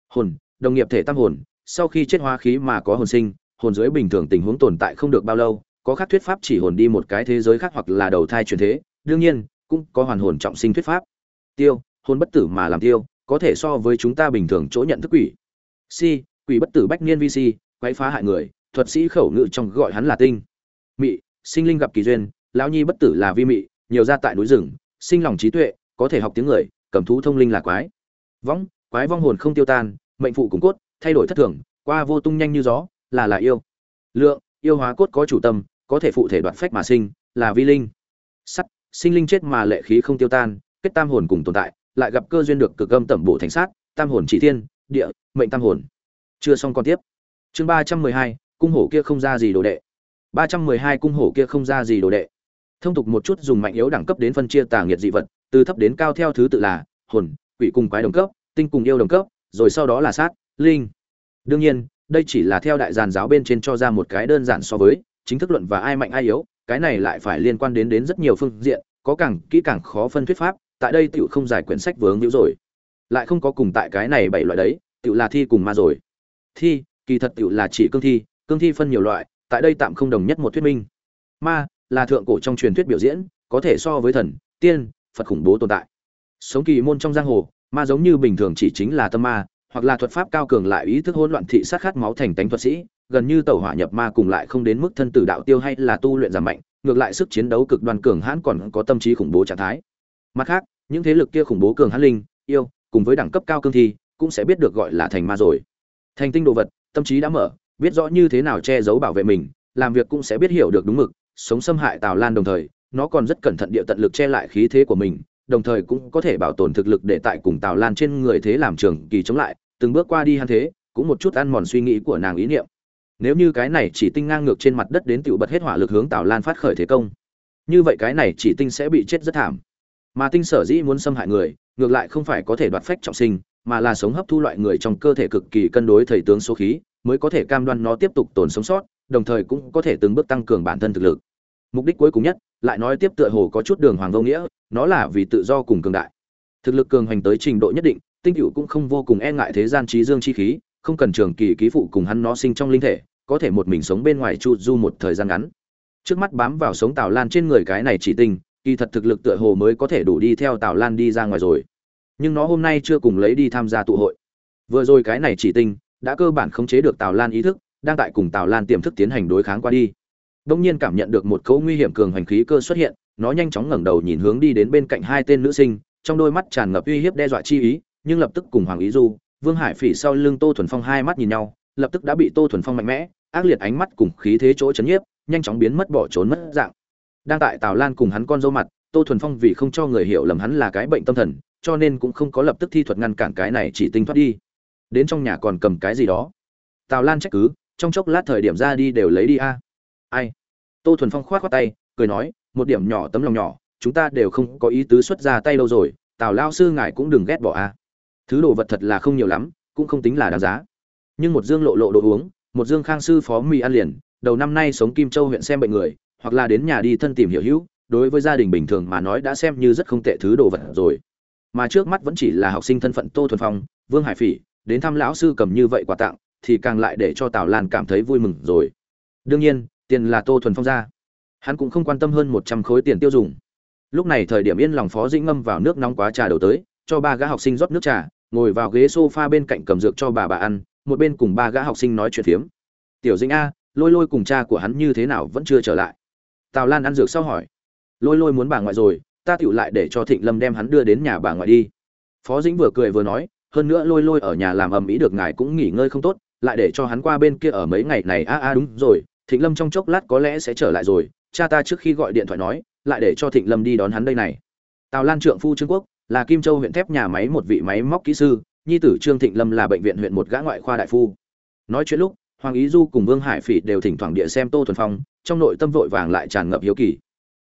hồn, đồng nghiệp thể tam hồn, sau khi chết hóa khí mà có hồn sinh, hồn dưới bình thường tình huống tồn tại không được bao lâu, có khác thuyết pháp chỉ hồn đi một cái thế giới khác hoặc là đầu thai truyền thế, đương nhiên, cũng có hoàn hồn trọng sinh thuyết pháp. Tiêu, hồn bất tử mà làm tiêu, có thể so với chúng ta bình thường chỗ nhận thức quỷ. Si, quỷ bất tử bách niên vi si quấy phá hại người, thuật sĩ khẩu ngữ trong gọi hắn là tinh. Mị, sinh linh gặp kỳ duyên, lão nhi bất tử là vi mị, nhiều ra tại núi rừng, sinh lòng trí tuệ, có thể học tiếng người, cầm thú thông linh là quái. Võng quái vong hồn không tiêu tan, mệnh phụ cùng cốt, thay đổi thất thường, qua vô tung nhanh như gió, là là yêu. Lượng, yêu hóa cốt có chủ tâm, có thể phụ thể đoạt phách mà sinh, là vi linh. Sắt, sinh linh chết mà lệ khí không tiêu tan, kết tam hồn cùng tồn tại, lại gặp cơ duyên được cực âm tẩm bổ thành sát, tam hồn chỉ thiên, địa, mệnh tam hồn. Chưa xong còn tiếp. Chương ba trăm mười hai, cung hổ kia không ra gì đồ đệ. Ba trăm mười hai cung hổ kia không ra gì đồ đệ. Thông tục một chút dùng mạnh yếu đẳng cấp đến phân chia tà nghiệt dị vật, từ thấp đến cao theo thứ tự là hồn, quỷ cùng quái đồng cấp tinh cùng yêu đồng cấp, rồi sau đó là sát, linh. Đương nhiên, đây chỉ là theo đại giàn giáo bên trên cho ra một cái đơn giản so với, chính thức luận và ai mạnh ai yếu, cái này lại phải liên quan đến đến rất nhiều phương diện, có càng kỹ càng khó phân thuyết pháp, tại đây tiểu không giải quyển sách vướng hữu rồi. Lại không có cùng tại cái này bảy loại đấy, tiểu là thi cùng ma rồi. Thi, kỳ thật tiểu là chỉ cương thi cương thi phân nhiều loại, tại đây tạm không đồng nhất một thuyết minh. Ma, là thượng cổ trong truyền thuyết biểu diễn, có thể so với thần, tiên, phật khủng bố tồn tại. Sống kỳ môn trong giang hồ ma giống như bình thường chỉ chính là tâm ma, hoặc là thuật pháp cao cường lại ý thức hỗn loạn thị sát khát máu thành tánh thuật sĩ, gần như tẩu hỏa nhập ma cùng lại không đến mức thân tử đạo tiêu hay là tu luyện giảm mạnh, ngược lại sức chiến đấu cực đoan cường hãn còn có tâm trí khủng bố trạng thái. Mặt khác, những thế lực kia khủng bố cường hãn linh, yêu, cùng với đẳng cấp cao cương thi, cũng sẽ biết được gọi là thành ma rồi. Thành tinh đồ vật, tâm trí đã mở, biết rõ như thế nào che giấu bảo vệ mình, làm việc cũng sẽ biết hiểu được đúng mực, sống xâm hại tào lan đồng thời, nó còn rất cẩn thận địa tận lực che lại khí thế của mình đồng thời cũng có thể bảo tồn thực lực để tại cùng tào lan trên người thế làm trường kỳ chống lại, từng bước qua đi hắn thế, cũng một chút ăn mòn suy nghĩ của nàng ý niệm. Nếu như cái này chỉ tinh ngang ngược trên mặt đất đến tiểu bật hết hỏa lực hướng tào lan phát khởi thế công, như vậy cái này chỉ tinh sẽ bị chết rất thảm. Mà tinh sở dĩ muốn xâm hại người, ngược lại không phải có thể đoạt phách trọng sinh, mà là sống hấp thu loại người trong cơ thể cực kỳ cân đối thầy tướng số khí, mới có thể cam đoan nó tiếp tục tồn sống sót, đồng thời cũng có thể từng bước tăng cường bản thân thực lực. Mục đích cuối cùng nhất lại nói tiếp tựa hồ có chút đường hoàng vô nghĩa, nó là vì tự do cùng cường đại. Thực lực cường hành tới trình độ nhất định, tinh cựu cũng không vô cùng e ngại thế gian trí dương chi khí, không cần trường kỳ ký phụ cùng hắn nó sinh trong linh thể, có thể một mình sống bên ngoài chu du một thời gian ngắn. Trước mắt bám vào sống tào lan trên người cái này chỉ tinh kỳ thật thực lực tựa hồ mới có thể đủ đi theo tào lan đi ra ngoài rồi. Nhưng nó hôm nay chưa cùng lấy đi tham gia tụ hội. Vừa rồi cái này chỉ tinh đã cơ bản khống chế được tào lan ý thức, đang tại cùng tào lan tiềm thức tiến hành đối kháng qua đi đông nhiên cảm nhận được một cấu nguy hiểm cường hành khí cơ xuất hiện, nó nhanh chóng ngẩng đầu nhìn hướng đi đến bên cạnh hai tên nữ sinh, trong đôi mắt tràn ngập uy hiếp đe dọa chi ý, nhưng lập tức cùng hoàng ý du, vương hải phỉ sau lưng tô thuần phong hai mắt nhìn nhau, lập tức đã bị tô thuần phong mạnh mẽ, ác liệt ánh mắt cùng khí thế chỗ chấn nhiếp, nhanh chóng biến mất bỏ trốn mất dạng. Đang tại tào lan cùng hắn con dâu mặt, tô thuần phong vì không cho người hiểu lầm hắn là cái bệnh tâm thần, cho nên cũng không có lập tức thi thuật ngăn cản cái này chỉ tinh thoát đi. Đến trong nhà còn cầm cái gì đó. Tào lan trách cứ, trong chốc lát thời điểm ra đi đều lấy đi a. Ai? Tô thuần phong khoát khoát tay, cười nói, một điểm nhỏ tấm lòng nhỏ, chúng ta đều không có ý tứ xuất ra tay đâu rồi, tào lao sư ngài cũng đừng ghét bỏ a. Thứ đồ vật thật là không nhiều lắm, cũng không tính là đáng giá. Nhưng một dương lộ lộ đồ uống, một dương khang sư phó mì ăn liền, đầu năm nay sống kim châu huyện xem bệnh người, hoặc là đến nhà đi thân tìm hiểu hữu, đối với gia đình bình thường mà nói đã xem như rất không tệ thứ đồ vật rồi. Mà trước mắt vẫn chỉ là học sinh thân phận tô thuần phong, vương hải phỉ, đến thăm lão sư cầm như vậy quà tặng, thì càng lại để cho tào lan cảm thấy vui mừng rồi. Đương nhiên tiền là tô thuần phong ra. Hắn cũng không quan tâm hơn một trăm khối tiền tiêu dùng. Lúc này thời điểm yên lòng phó dĩnh ngâm vào nước nóng quá trà đầu tới, cho ba gã học sinh rót nước trà, ngồi vào ghế s o f a bên cạnh cầm dược cho bà bà ăn, một bên cùng ba gã học sinh nói chuyện phiếm. Tiểu dĩnh a, lôi lôi cùng cha của hắn như thế nào vẫn chưa trở lại? Tào lan ăn dược sau hỏi. Lôi lôi muốn bà ngoại rồi, ta tựu lại để cho thịnh lâm đem hắn đưa đến nhà bà ngoại đi. Phó dĩnh vừa cười vừa nói, hơn nữa lôi lôi ở nhà làm ầm ĩ được ngài cũng nghỉ ngơi không tốt, lại để cho hắn qua bên kia ở mấy ngày này, a a đúng rồi thịnh lâm trong chốc lát có lẽ sẽ trở lại rồi, cha ta trước khi gọi điện thoại nói, lại để cho thịnh lâm đi đón hắn đây này. Tào lan trượng phu trương quốc, là kim châu huyện thép nhà máy một vị máy móc kỹ sư, nhi tử trương thịnh lâm là bệnh viện huyện một gã ngoại khoa đại phu. Nói chuyện lúc, hoàng ý du cùng vương hải phỉ đều thỉnh thoảng địa xem tô thuần phong, trong nội tâm vội vàng lại tràn ngập hiếu kỳ.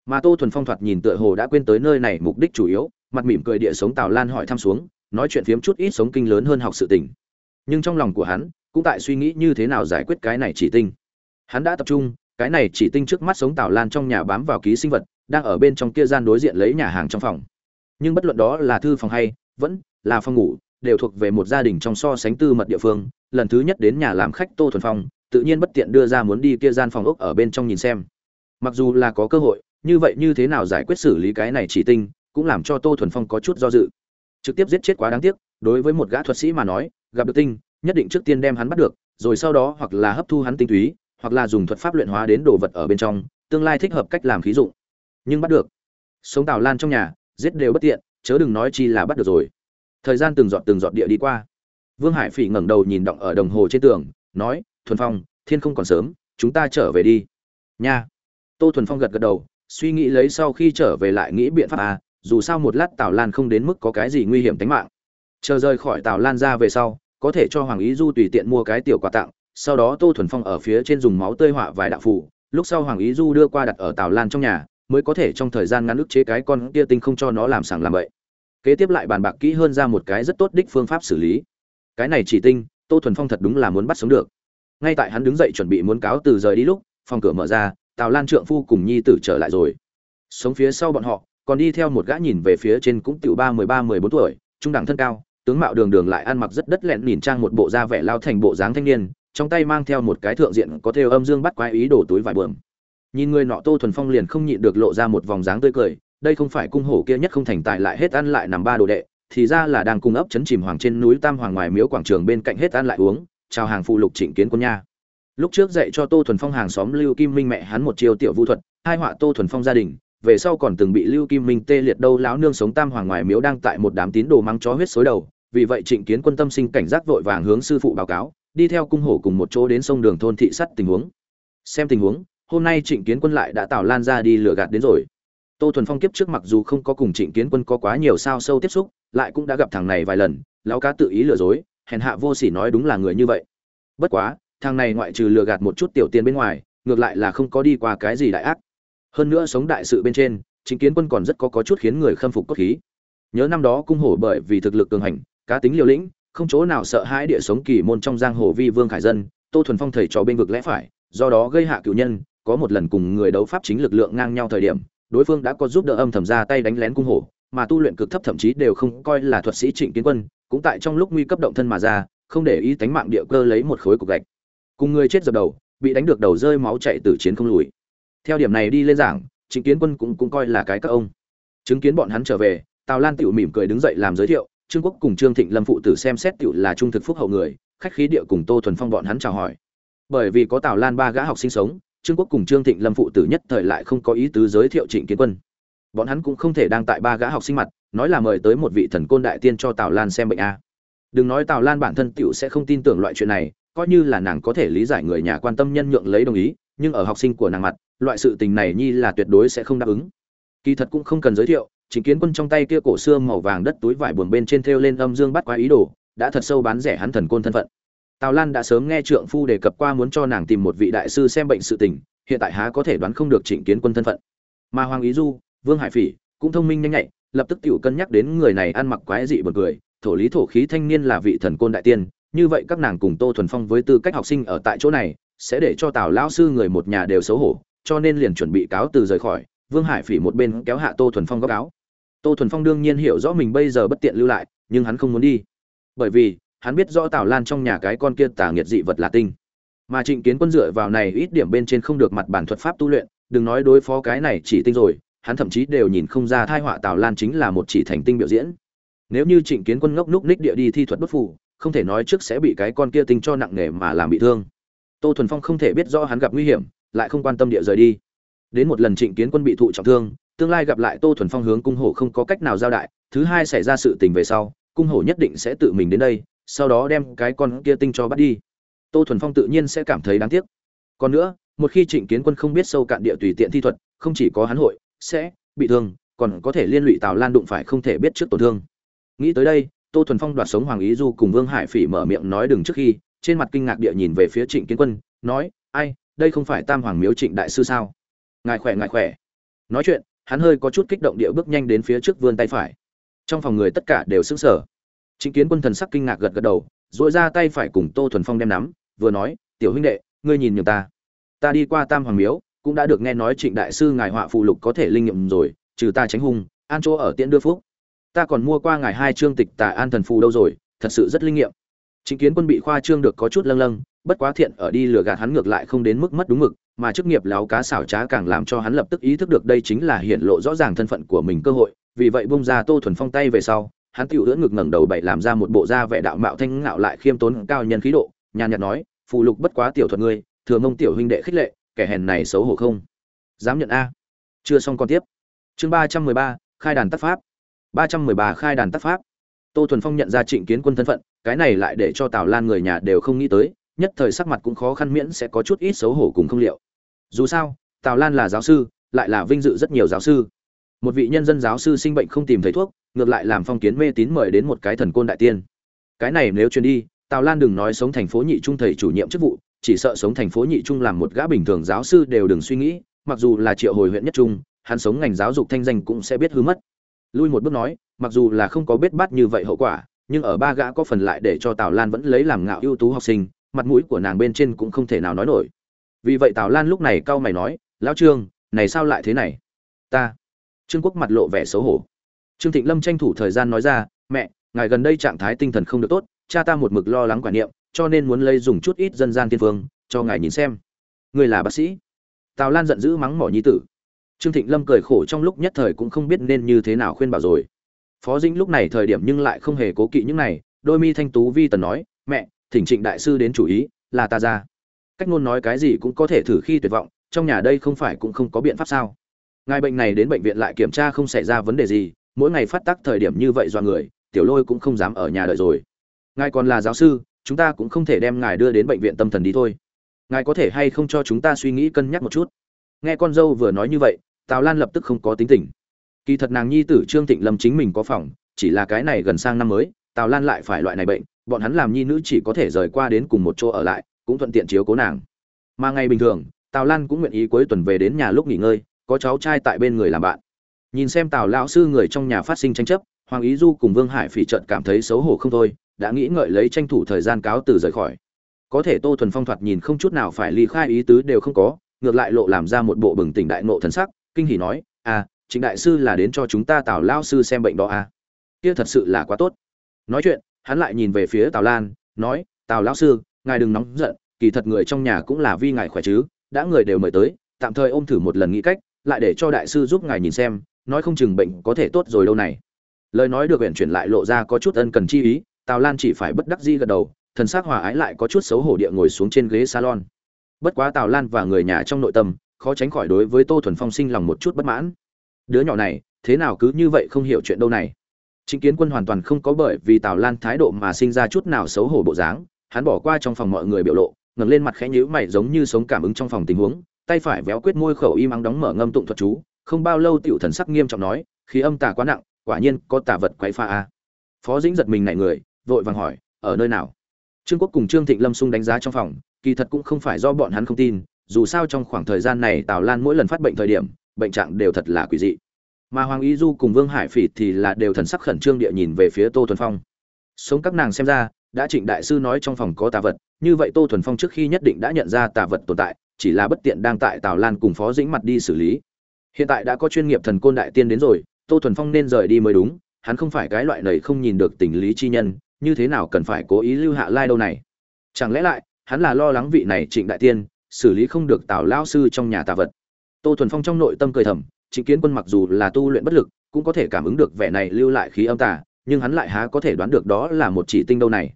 Mà tô thuần phong thoạt nhìn tựa hồ đã quên tới nơi này mục đích chủ yếu, mặt mỉm cười địa sống tào lan hỏi thăm xuống, nói chuyện phiếm chút ít sống kinh lớn hơn học sự tình. Nhưng trong lòng của hắn, cũng tại suy nghĩ như thế nào giải quyết cái này chỉ tinh hắn đã tập trung, cái này chỉ tinh trước mắt sống tào lan trong nhà bám vào ký sinh vật, đang ở bên trong kia gian đối diện lấy nhà hàng trong phòng. Nhưng bất luận đó là thư phòng hay, vẫn là phòng ngủ, đều thuộc về một gia đình trong so sánh tư mật địa phương. Lần thứ nhất đến nhà làm khách tô thuần phong, tự nhiên bất tiện đưa ra muốn đi kia gian phòng ốc ở bên trong nhìn xem. Mặc dù là có cơ hội, như vậy như thế nào giải quyết xử lý cái này chỉ tinh, cũng làm cho tô thuần phong có chút do dự. Trực tiếp giết chết quá đáng tiếc, đối với một gã thuật sĩ mà nói, gặp được tinh, nhất định trước tiên đem hắn bắt được, rồi sau đó hoặc là hấp thu hắn tinh túy hoặc là dùng thuật pháp luyện hóa đến đồ vật ở bên trong, tương lai thích hợp cách làm khí dụng. Nhưng bắt được. Sống tào lan trong nhà, giết đều bất tiện, chớ đừng nói chi là bắt được rồi. Thời gian từng giọt từng giọt địa đi qua. Vương hải phỉ ngẩng đầu nhìn động ở đồng hồ trên tường, nói, thuần phong, thiên không còn sớm, chúng ta trở về đi. Nha. Tô thuần phong gật gật đầu, suy nghĩ lấy sau khi trở về lại nghĩ biện pháp à dù sao một lát tào lan không đến mức có cái gì nguy hiểm tính mạng. Chờ rời khỏi tào lan ra về sau, có thể cho hoàng ý du tùy tiện mua cái tiểu quà tặng sau đó tô thuần phong ở phía trên dùng máu tơi họa vài đạo phủ lúc sau hoàng ý du đưa qua đặt ở tào lan trong nhà, mới có thể trong thời gian ngắn ức chế cái con kia tinh không cho nó làm sảng làm vậy kế tiếp lại bàn bạc kỹ hơn ra một cái rất tốt đích phương pháp xử lý. Cái này chỉ tinh, tô thuần phong thật đúng là muốn bắt sống được. Ngay tại hắn đứng dậy chuẩn bị muốn cáo từ rời đi lúc, phòng cửa mở ra, tào lan trượng phu cùng nhi tử trở lại rồi. Sống phía sau bọn họ, còn đi theo một gã nhìn về phía trên cũng tiểu ba mười ba mười bốn tuổi, trung đẳng thân cao, tướng mạo đường đường lại ăn mặc rất đất lẹn nhìn trang một bộ da vẻ lao thành bộ dáng thanh niên trong tay mang theo một cái thượng diện có theo âm dương bắt quái ý đổ túi vải bờm nhìn người nọ tô thuần phong liền không nhịn được lộ ra một vòng dáng tươi cười, đây không phải cung hổ kia nhất không thành tài lại hết ăn lại nằm ba đồ đệ, thì ra là đang cung ấp chấn chìm hoàng trên núi tam hoàng ngoài miếu quảng trường bên cạnh hết ăn lại uống, chào hàng phụ lục trịnh kiến quân nha. Lúc trước dạy cho tô thuần phong hàng xóm lưu kim minh mẹ hắn một chiêu tiểu vũ thuật, hai họa tô thuần phong gia đình, về sau còn từng bị lưu kim minh tê liệt đâu lão nương sống tam hoàng ngoài miếu đang tại một đám tín đồ mang chó huyết xối đầu, vì vậy trịnh kiến quân tâm sinh cảnh giác vội vàng hướng sư phụ báo cáo đi theo cung hổ cùng một chỗ đến sông đường thôn thị sắt tình huống. Xem tình huống, hôm nay trịnh kiến quân lại đã tạo lan ra đi lừa gạt đến rồi. Tô thuần phong kiếp trước mặc dù không có cùng trịnh kiến quân có quá nhiều sao sâu tiếp xúc, lại cũng đã gặp thằng này vài lần, lão cá tự ý lừa dối, hèn hạ vô sỉ nói đúng là người như vậy. Bất quá, thằng này ngoại trừ lừa gạt một chút tiểu tiền bên ngoài, ngược lại là không có đi qua cái gì đại ác. Hơn nữa sống đại sự bên trên chính kiến quân còn rất có có chút khiến người khâm phục cốt khí. Nhớ năm đó cung hổ bởi vì thực lực cường hành, cá tính liều lĩnh không chỗ nào sợ hãi địa sống kỳ môn trong giang hồ vi vương khải dân, tô thuần phong thầy trò bên vực lẽ phải, do đó gây hạ cựu nhân, có một lần cùng người đấu pháp chính lực lượng ngang nhau thời điểm, đối phương đã có giúp đỡ âm thầm ra tay đánh lén cung hổ, mà tu luyện cực thấp thậm chí đều không coi là thuật sĩ trịnh kiến quân, cũng tại trong lúc nguy cấp động thân mà ra, không để ý tánh mạng địa cơ lấy một khối cục gạch. Cùng người chết dập đầu, bị đánh được đầu rơi máu chạy từ chiến không lùi. Theo điểm này đi lên giảng, trịnh kiến quân cũng cũng coi là cái các ông. Chứng kiến bọn hắn trở về, tào lan tựu mỉm cười đứng dậy làm giới thiệu trương quốc cùng trương thịnh lâm phụ tử xem xét tựu là trung thực phúc hậu người, khách khí địa cùng tô thuần phong bọn hắn chào hỏi. Bởi vì có tào lan ba gã học sinh sống, trương quốc cùng trương thịnh lâm phụ tử nhất thời lại không có ý tứ giới thiệu trịnh kiến quân. Bọn hắn cũng không thể đang tại ba gã học sinh mặt, nói là mời tới một vị thần côn đại tiên cho tào lan xem bệnh a. Đừng nói tào lan bản thân tựu sẽ không tin tưởng loại chuyện này, coi như là nàng có thể lý giải người nhà quan tâm nhân nhượng lấy đồng ý, nhưng ở học sinh của nàng mặt, loại sự tình này nhi là tuyệt đối sẽ không đáp ứng. Kỳ thật cũng không cần giới thiệu chính kiến quân trong tay kia cổ xưa màu vàng đất túi vải buồn bên trên thêu lên âm dương bắt quá ý đồ, đã thật sâu bán rẻ hắn thần côn thân phận. Tào lan đã sớm nghe trượng phu đề cập qua muốn cho nàng tìm một vị đại sư xem bệnh sự tình, hiện tại há có thể đoán không được trịnh kiến quân thân phận. Mà hoàng ý du, vương hải phỉ cũng thông minh nhanh nhạy, lập tức tiểu cân nhắc đến người này ăn mặc quái dị buồn cười, thổ lý thổ khí thanh niên là vị thần côn đại tiên, như vậy các nàng cùng tô thuần phong với tư cách học sinh ở tại chỗ này, sẽ để cho tào lão sư người một nhà đều xấu hổ, cho nên liền chuẩn bị cáo từ rời khỏi, vương hải phỉ một bên kéo hạ tô thuần phong góc áo tô thuần phong đương nhiên hiểu rõ mình bây giờ bất tiện lưu lại, nhưng hắn không muốn đi. Bởi vì, hắn biết rõ tào lan trong nhà cái con kia tà nghiệt dị vật là tinh. Mà trịnh kiến quân dựa vào này ít điểm bên trên không được mặt bản thuật pháp tu luyện, đừng nói đối phó cái này chỉ tinh rồi, hắn thậm chí đều nhìn không ra thai họa tào lan chính là một chỉ thành tinh biểu diễn. Nếu như trịnh kiến quân ngốc núc ních địa đi thi thuật bất phù, không thể nói trước sẽ bị cái con kia tinh cho nặng nề mà làm bị thương. Tô thuần phong không thể biết rõ hắn gặp nguy hiểm, lại không quan tâm địa rời đi. Đến một lần trịnh kiến quân bị thụ trọng thương tương lai gặp lại tô thuần phong hướng cung hổ không có cách nào giao đại, thứ hai xảy ra sự tình về sau, cung hổ nhất định sẽ tự mình đến đây, sau đó đem cái con kia tinh cho bắt đi. Tô thuần phong tự nhiên sẽ cảm thấy đáng tiếc. Còn nữa, một khi trịnh kiến quân không biết sâu cạn địa tùy tiện thi thuật, không chỉ có hắn hội, sẽ bị thương, còn có thể liên lụy tào lan đụng phải không thể biết trước tổn thương. Nghĩ tới đây, tô thuần phong đoạt sống hoàng ý du cùng vương hải phỉ mở miệng nói đừng trước khi, trên mặt kinh ngạc địa nhìn về phía trịnh kiến quân, nói, ai, đây không phải tam hoàng miếu trịnh đại sư sao? Ngài khỏe ngài khỏe. Nói chuyện hắn hơi có chút kích động địa bước nhanh đến phía trước vươn tay phải. Trong phòng người tất cả đều sững sờ. Trịnh kiến quân thần sắc kinh ngạc gật gật đầu dội ra tay phải cùng tô thuần phong đem nắm vừa nói tiểu huynh đệ ngươi nhìn nhường ta. Ta đi qua tam hoàng miếu cũng đã được nghe nói trịnh đại sư ngài họa phụ lục có thể linh nghiệm rồi trừ ta tránh hung an chỗ ở tiễn đưa phúc. Ta còn mua qua ngài hai chương tịch tà an thần phù đâu rồi thật sự rất linh nghiệm. Trịnh Kiến Quân bị khoa trương được có chút lâng lâng, bất quá thiện ở đi lừa gạt hắn ngược lại không đến mức mất đúng mực, mà chức nghiệp láo cá xảo trá càng làm cho hắn lập tức ý thức được đây chính là hiện lộ rõ ràng thân phận của mình cơ hội, vì vậy bung ra Tô Thuần Phong tay về sau, hắn tiểu ưỡn ngực ngẩng đầu bậy làm ra một bộ da vẻ đạo mạo thanh ngạo lại khiêm tốn cao nhân khí độ, nhàn nhạt nói, phụ lục bất quá tiểu thuật ngươi, thừa ngông tiểu huynh đệ khích lệ, kẻ hèn này xấu hổ không?" Dám nhận a? Chưa xong con tiếp. Chương ba trăm mười ba khai đàn tác pháp. ba trăm mười ba khai đàn tác pháp. Tô Thuần Phong nhận ra Trịnh Kiến Quân thân phận, cái này lại để cho Tào Lan người nhà đều không nghĩ tới, nhất thời sắc mặt cũng khó khăn miễn sẽ có chút ít xấu hổ cùng không liệu. Dù sao, Tào Lan là giáo sư, lại là vinh dự rất nhiều giáo sư. Một vị nhân dân giáo sư sinh bệnh không tìm thấy thuốc, ngược lại làm phong kiến mê tín mời đến một cái thần côn đại tiên. Cái này nếu truyền đi, Tào Lan đừng nói sống thành phố nhị trung thầy chủ nhiệm chức vụ, chỉ sợ sống thành phố nhị trung làm một gã bình thường giáo sư đều đừng suy nghĩ, mặc dù là triệu hồi huyện nhất trung, hắn sống ngành giáo dục thanh danh cũng sẽ biết hư mất. Lui một bước nói, mặc dù là không có biết bắt như vậy hậu quả, nhưng ở ba gã có phần lại để cho Tào Lan vẫn lấy làm ngạo ưu tú học sinh, mặt mũi của nàng bên trên cũng không thể nào nói nổi. Vì vậy Tào Lan lúc này cau mày nói, "Lão Trương, này sao lại thế này?" "Ta." Trương Quốc mặt lộ vẻ xấu hổ. Trương Thịnh Lâm tranh thủ thời gian nói ra, "Mẹ, ngài gần đây trạng thái tinh thần không được tốt, cha ta một mực lo lắng quản niệm, cho nên muốn lấy dùng chút ít dân gian tiên phương, cho ngài nhìn xem." người là bác sĩ?" Tào Lan giận dữ mắng mỏ nhi tử. Trương Thịnh Lâm cười khổ trong lúc nhất thời cũng không biết nên như thế nào khuyên bảo rồi. Phó Dĩnh lúc này thời điểm nhưng lại không hề cố kỵ những này, đôi mi thanh tú vi tần nói, "Mẹ, thỉnh Trịnh đại sư đến chủ ý, là ta ra." Cách ngôn nói cái gì cũng có thể thử khi tuyệt vọng, trong nhà đây không phải cũng không có biện pháp sao? Ngài bệnh này đến bệnh viện lại kiểm tra không xảy ra vấn đề gì, mỗi ngày phát tác thời điểm như vậy do người, tiểu lôi cũng không dám ở nhà đợi rồi. Ngài còn là giáo sư, chúng ta cũng không thể đem ngài đưa đến bệnh viện tâm thần đi thôi. Ngài có thể hay không cho chúng ta suy nghĩ cân nhắc một chút. Nghe con dâu vừa nói như vậy, Tào Lan lập tức không có tính tình kỳ thật nàng nhi tử trương thịnh lâm chính mình có phòng chỉ là cái này gần sang năm mới tào lan lại phải loại này bệnh bọn hắn làm nhi nữ chỉ có thể rời qua đến cùng một chỗ ở lại, cũng thuận tiện chiếu cố nàng. Mà ngày bình thường, tào lan cũng nguyện ý cuối tuần về đến nhà lúc nghỉ ngơi, có cháu trai tại bên người làm bạn. Nhìn xem tào lão sư người trong nhà phát sinh tranh chấp, hoàng ý du cùng vương hải phỉ trận cảm thấy xấu hổ không thôi, đã nghĩ ngợi lấy tranh thủ thời gian cáo từ rời khỏi. Có thể tô thuần phong thoạt nhìn không chút nào phải ly khai ý tứ đều không có, ngược lại lộ làm ra một bộ bừng tỉnh đại nộ thần sắc, kinh hỉ nói à chính đại sư là đến cho chúng ta tào lao sư xem bệnh đó à? Kia thật sự là quá tốt. Nói chuyện hắn lại nhìn về phía tào lan, nói, tào lão sư, ngài đừng nóng giận, kỳ thật người trong nhà cũng là vi ngài khỏe chứ, đã người đều mời tới, tạm thời ôm thử một lần nghĩ cách, lại để cho đại sư giúp ngài nhìn xem, nói không chừng bệnh có thể tốt rồi đâu này. Lời nói được huyện chuyển lại lộ ra có chút ân cần chi ý, tào lan chỉ phải bất đắc di gật đầu, thần s ắ c hòa ái lại có chút xấu hổ địa ngồi xuống trên ghế salon. Bất quá tào lan và người nhà trong nội tâm, khó tránh khỏi đối với tô thuần phong sinh lòng một chút bất mãn. Đứa nhỏ này, thế nào cứ như vậy không hiểu chuyện đâu này? Chính kiến quân hoàn toàn không có bởi vì tào lan thái độ mà sinh ra chút nào xấu hổ bộ dáng, hắn bỏ qua trong phòng mọi người biểu lộ, ngẩng lên mặt khẽ nhíu mày giống như sống cảm ứng trong phòng tình huống, tay phải véo quyết môi khẩu im ắng đóng mở ngâm tụng thuật chú, không bao lâu tiểu thần sắc nghiêm trọng nói, khí âm tà quá nặng, quả nhiên có tà vật quấy pha a. Phó dĩnh giật mình nảy người, vội vàng hỏi, ở nơi nào? Trương quốc cùng trương thịnh lâm xung đánh giá trong phòng, kỳ thật cũng không phải do bọn hắn không tin, dù sao trong khoảng thời gian này tào lan mỗi lần phát bệnh thời điểm, bệnh trạng đều thật là quỷ dị mà hoàng y du cùng vương hải phỉ thì là đều thần sắc khẩn trương địa nhìn về phía tô thuần phong. Sống các nàng xem ra, đã trịnh đại sư nói trong phòng có tà vật, như vậy tô thuần phong trước khi nhất định đã nhận ra tà vật tồn tại, chỉ là bất tiện đang tại tào lan cùng phó dĩnh mặt đi xử lý. Hiện tại đã có chuyên nghiệp thần côn đại tiên đến rồi, tô thuần phong nên rời đi mới đúng, hắn không phải cái loại này không nhìn được tình lý chi nhân, như thế nào cần phải cố ý lưu hạ lai đâu này? Chẳng lẽ lại, hắn là lo lắng vị này trịnh đại tiên, xử lý không được tào lao sư trong nhà tà vật? Tô thuần phong trong nội tâm cười thầm trịnh kiến quân mặc dù là tu luyện bất lực, cũng có thể cảm ứng được vẻ này lưu lại khí âm tà, nhưng hắn lại há có thể đoán được đó là một chỉ tinh đâu này.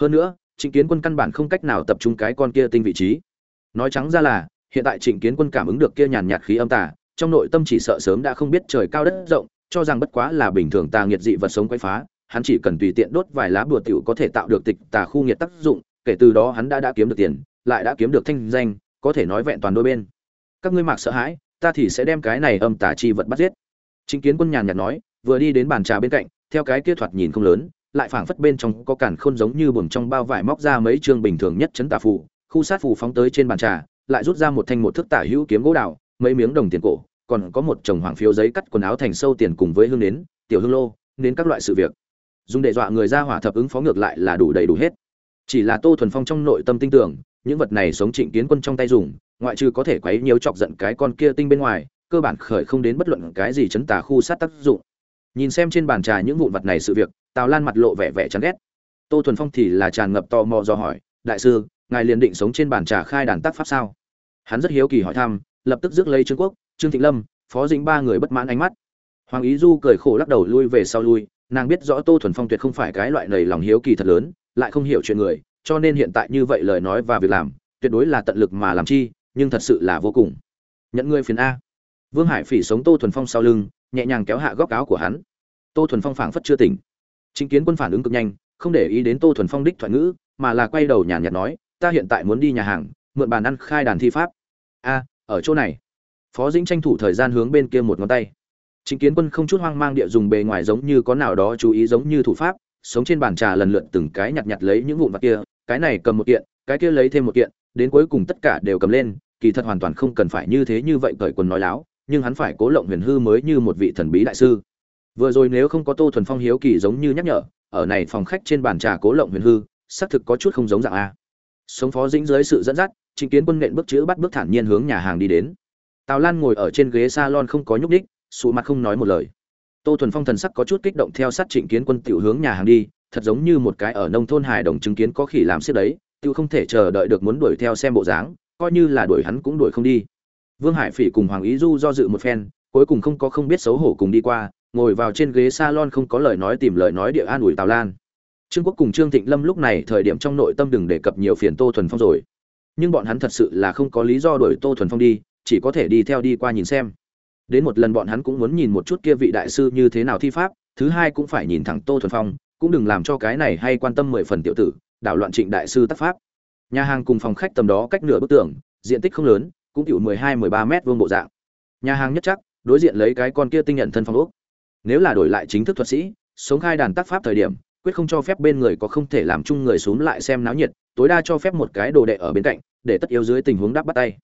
Hơn nữa, trịnh kiến quân căn bản không cách nào tập trung cái con kia tinh vị trí. Nói trắng ra là, hiện tại trịnh kiến quân cảm ứng được kia nhàn nhạt khí âm tà, trong nội tâm chỉ sợ sớm đã không biết trời cao đất rộng, cho rằng bất quá là bình thường tà nghiệt dị vật sống quấy phá, hắn chỉ cần tùy tiện đốt vài lá bùa tiểu có thể tạo được tịch tà khu nghiệt tác dụng, kể từ đó hắn đã đã kiếm được tiền, lại đã kiếm được thanh danh, có thể nói vẹn toàn đôi bên. Các ngươi mặc sợ hãi ta thì sẽ đem cái này âm tà chi vật bắt giết. Chính kiến quân nhàn nhạt nói, vừa đi đến bàn trà bên cạnh, theo cái kia thoạt nhìn không lớn, lại phảng phất bên trong có cản khôn giống như buồng trong bao vải móc ra mấy chương bình thường nhất chấn tà phù, khu sát phù phóng tới trên bàn trà, lại rút ra một thanh một thước tả hữu kiếm gỗ đào, mấy miếng đồng tiền cổ, còn có một chồng hoàng phiếu giấy cắt quần áo thành sâu tiền cùng với hương nến, tiểu hương lô, nến các loại sự việc. Dùng để dọa người ra hỏa thập ứng phó ngược lại là đủ đầy đủ hết. Chỉ là tô thuần phong trong nội tâm tin tưởng, những vật này sống trịnh kiến quân trong tay dùng ngoại trừ có thể quấy nhiều chọc giận cái con kia tinh bên ngoài, cơ bản khởi không đến bất luận cái gì chấn tà khu sát tác dụng. Nhìn xem trên bàn trà những vụn vặt này sự việc, tào lan mặt lộ vẻ vẻ chán ghét. Tô thuần phong thì là tràn ngập tò mò do hỏi, đại sư, ngài liền định sống trên bàn trà khai đàn tác pháp sao? Hắn rất hiếu kỳ hỏi thăm, lập tức rước lấy trương quốc, trương thịnh lâm, phó dĩnh ba người bất mãn ánh mắt. Hoàng ý du cười khổ lắc đầu lui về sau lui, nàng biết rõ tô thuần phong tuyệt không phải cái loại nầy lòng hiếu kỳ thật lớn, lại không hiểu chuyện người, cho nên hiện tại như vậy lời nói và việc làm, tuyệt đối là tận lực mà làm chi nhưng thật sự là vô cùng. Nhận ngươi phiền a. Vương hải phỉ sống tô thuần phong sau lưng, nhẹ nhàng kéo hạ góc áo của hắn. Tô thuần phong phảng phất chưa tỉnh. Chính kiến quân phản ứng cực nhanh, không để ý đến tô thuần phong đích thoại ngữ, mà là quay đầu nhàn nhạt nói, ta hiện tại muốn đi nhà hàng, mượn bàn ăn khai đàn thi pháp. A, ở chỗ này. Phó dĩnh tranh thủ thời gian hướng bên kia một ngón tay. Chính kiến quân không chút hoang mang địa dùng bề ngoài giống như có nào đó chú ý giống như thủ pháp, sống trên bàn trà lần lượt từng cái nhặt nhặt lấy những vụn vặt kia, cái này cầm một kiện, cái kia lấy thêm một kiện đến cuối cùng tất cả đều cầm lên, kỳ thật hoàn toàn không cần phải như thế như vậy cởi quần nói láo, nhưng hắn phải cố lộng huyền hư mới như một vị thần bí đại sư. Vừa rồi nếu không có tô thuần phong hiếu kỳ giống như nhắc nhở, ở này phòng khách trên bàn trà cố lộng huyền hư, xác thực có chút không giống dạng a. Sống phó dĩnh dưới sự dẫn dắt chính kiến quân nện bước chữ bắt bước thản nhiên hướng nhà hàng đi đến. Tào lan ngồi ở trên ghế salon không có nhúc đích sụ mặt không nói một lời. Tô thuần phong thần sắc có chút kích động theo sát trịnh kiến quân tiểu hướng nhà hàng đi, thật giống như một cái ở nông thôn hài đồng chứng kiến có khỉ làm xếp đấy tự không thể chờ đợi được muốn đuổi theo xem bộ dáng, coi như là đuổi hắn cũng đuổi không đi. Vương hải phỉ cùng hoàng ý du do dự một phen, cuối cùng không có không biết xấu hổ cùng đi qua, ngồi vào trên ghế salon không có lời nói tìm lời nói địa an ủi tào lan. Trương quốc cùng trương thịnh lâm lúc này thời điểm trong nội tâm đừng đề cập nhiều phiền tô thuần phong rồi. Nhưng bọn hắn thật sự là không có lý do đuổi tô thuần phong đi, chỉ có thể đi theo đi qua nhìn xem. Đến một lần bọn hắn cũng muốn nhìn một chút kia vị đại sư như thế nào thi pháp, thứ hai cũng phải nhìn thẳng tô thuần phong, cũng đừng làm cho cái này hay quan tâm mười phần tiểu tử đảo loạn trịnh đại sư tác pháp. Nhà hàng cùng phòng khách tầm đó cách nửa bức tường, diện tích không lớn, cũng chịu mười hai, mười ba mét vuông bộ dạng. Nhà hàng nhất chắc, đối diện lấy cái con kia tinh nhận thân phong ốc. Nếu là đổi lại chính thức thuật sĩ, sống khai đàn tác pháp thời điểm, quyết không cho phép bên người có không thể làm chung người xuống lại xem náo nhiệt, tối đa cho phép một cái đồ đệ ở bên cạnh, để tất yếu dưới tình huống đáp bắt tay.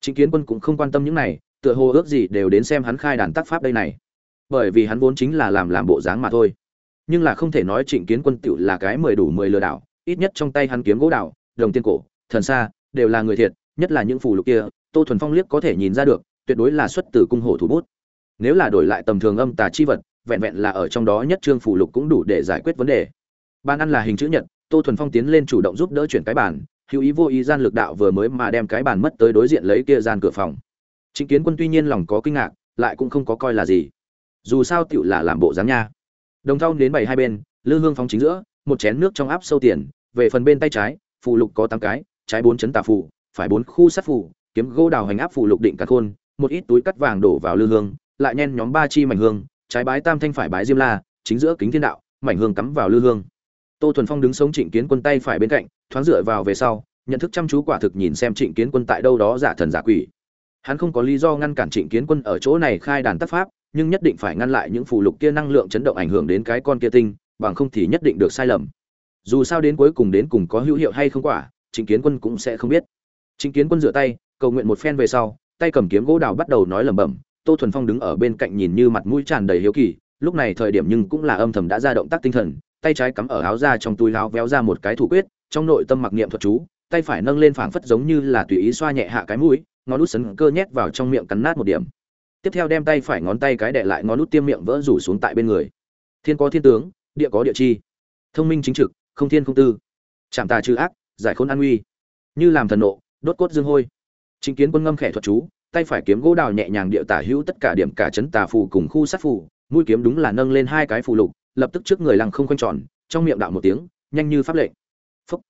Chính kiến quân cũng không quan tâm những này, tựa hồ ước gì đều đến xem hắn khai đàn tác pháp đây này. Bởi vì hắn vốn chính là làm làm bộ dáng mà thôi. Nhưng là không thể nói trịnh kiến quân tựu là cái mười đủ mười lừa đảo ít nhất trong tay hắn kiếm gỗ đào, đồng tiên cổ thần xa đều là người thiệt nhất là những phù lục kia tô thuần phong liếc có thể nhìn ra được tuyệt đối là xuất từ cung hổ thủ bút. Nếu là đổi lại tầm thường âm tà chi vật vẹn vẹn là ở trong đó nhất trương phù lục cũng đủ để giải quyết vấn đề. Ban ăn là hình chữ nhật tô thuần phong tiến lên chủ động giúp đỡ chuyển cái bàn hữu ý vô ý gian lực đạo vừa mới mà đem cái bàn mất tới đối diện lấy kia gian cửa phòng. Chính kiến quân tuy nhiên lòng có kinh ngạc lại cũng không có coi là gì. Dù sao tựu là làm bộ dáng nha. Đồng thau đến bảy hai bên lư hương phóng chính giữa một chén nước trong áp sâu tiền, về phần bên tay trái phụ lục có tám cái, trái bốn chấn tà phủ phải bốn khu sát phủ kiếm gỗ đào hành áp phụ lục định cả khôn, một ít túi cắt vàng đổ vào lư hương, lại nhen nhóm ba chi mảnh hương, trái bái tam thanh phải bái diêm la, chính giữa kính thiên đạo, mảnh hương cắm vào lư hương. Tô thuần phong đứng sống trịnh kiến quân tay phải bên cạnh, thoáng dựa vào về sau, nhận thức chăm chú quả thực nhìn xem trịnh kiến quân tại đâu đó giả thần giả quỷ. Hắn không có lý do ngăn cản trịnh kiến quân ở chỗ này khai đàn tác pháp, nhưng nhất định phải ngăn lại những phù lục kia năng lượng chấn động ảnh hưởng đến cái con kia tinh bằng không thì nhất định được sai lầm. Dù sao đến cuối cùng đến cùng có hữu hiệu hay không quả, trịnh kiến quân cũng sẽ không biết. Trịnh kiến quân rửa tay, cầu nguyện một phen về sau, tay cầm kiếm gỗ đào bắt đầu nói lẩm bẩm, tô thuần phong đứng ở bên cạnh nhìn như mặt mũi tràn đầy hiếu kỳ, lúc này thời điểm nhưng cũng là âm thầm đã ra động tác tinh thần, tay trái cắm ở áo ra trong túi áo véo ra một cái thủ quyết, trong nội tâm mặc niệm thuật chú, tay phải nâng lên phảng phất giống như là tùy ý xoa nhẹ hạ cái mũi, ngón út sấn cơ nhét vào trong miệng cắn nát một điểm. Tiếp theo đem tay phải ngón tay cái đệ lại ngón út tiêm miệng vỡ rủ xuống tại bên người. Thiên có thiên tướng địa có địa chi. Thông minh chính trực, không thiên không tư. Chạm tà trừ ác, giải khôn an nguy. Như làm thần nộ, đốt cốt dương hôi. Chính kiến quân ngâm khẽ thuật chú, tay phải kiếm gỗ đào nhẹ nhàng địa tả hữu tất cả điểm cả chấn tà phù cùng khu sát phù, mũi kiếm đúng là nâng lên hai cái phù lục, lập tức trước người lăng không quanh tròn, trong miệng đạo một tiếng, nhanh như pháp lệnh. Phúc.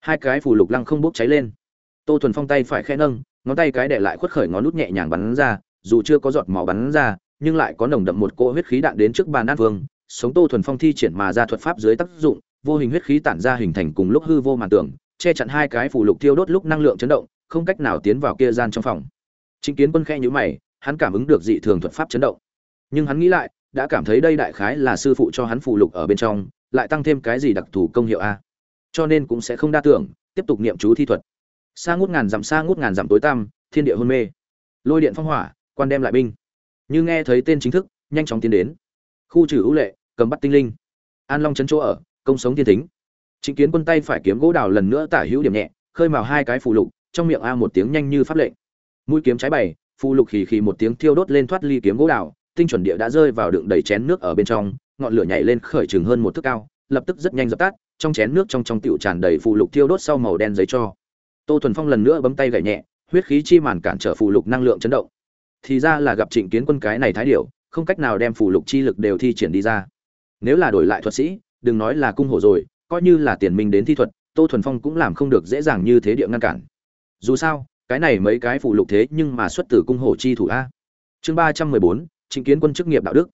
Hai cái phù lục lăng không bốc cháy lên. Tô thuần phong tay phải khẽ nâng, ngón tay cái để lại khuất khởi ngón nút nhẹ nhàng bắn ra, dù chưa có giọt máu bắn ra, nhưng lại có nồng đậm một cỗ huyết khí đạn đến trước bàn an vương sống tô thuần phong thi triển mà ra thuật pháp dưới tác dụng, vô hình huyết khí tản ra hình thành cùng lúc hư vô màn tường che chặn hai cái phù lục tiêu đốt lúc năng lượng chấn động, không cách nào tiến vào kia gian trong phòng. Chính kiến quân khe nhữ mày, hắn cảm ứng được dị thường thuật pháp chấn động. Nhưng hắn nghĩ lại, đã cảm thấy đây đại khái là sư phụ cho hắn phù lục ở bên trong, lại tăng thêm cái gì đặc thù công hiệu a? Cho nên cũng sẽ không đa tưởng, tiếp tục niệm chú thi thuật. Xa ngút ngàn dặm xa ngút ngàn dặm tối tăm, thiên địa hôn mê. Lôi điện phong hỏa, quan đem lại binh. Như nghe thấy tên chính thức, nhanh chóng tiến đến. Khu trừ ưu lệ cầm bắt tinh linh. An long chấn chỗ ở, công sống thiên thính. Chính kiến quân tay phải kiếm gỗ đào lần nữa tả hữu điểm nhẹ, khơi mào hai cái phù lục, trong miệng a một tiếng nhanh như pháp lệnh. Mũi kiếm trái bày, phù lục khì khì một tiếng thiêu đốt lên thoát ly kiếm gỗ đào, tinh chuẩn địa đã rơi vào đựng đầy chén nước ở bên trong, ngọn lửa nhảy lên khởi chừng hơn một thước cao, lập tức rất nhanh dập tắt, trong chén nước trong trong tiểu tràn đầy phù lục thiêu đốt sau màu đen giấy cho. Tô thuần phong lần nữa bấm tay gậy nhẹ, huyết khí chi màn cản trở phù lục năng lượng chấn động. Thì ra là gặp trịnh kiến quân cái này thái điểu, không cách nào đem phù lục chi lực đều thi triển đi ra nếu là đổi lại thuật sĩ, đừng nói là cung hổ rồi, coi như là tiền minh đến thi thuật, tô thuần phong cũng làm không được dễ dàng như thế địa ngăn cản. Dù sao, cái này mấy cái phụ lục thế nhưng mà xuất từ cung hổ chi thủ a. Chương ba trăm mười bốn, trịnh kiến quân chức nghiệp đạo đức.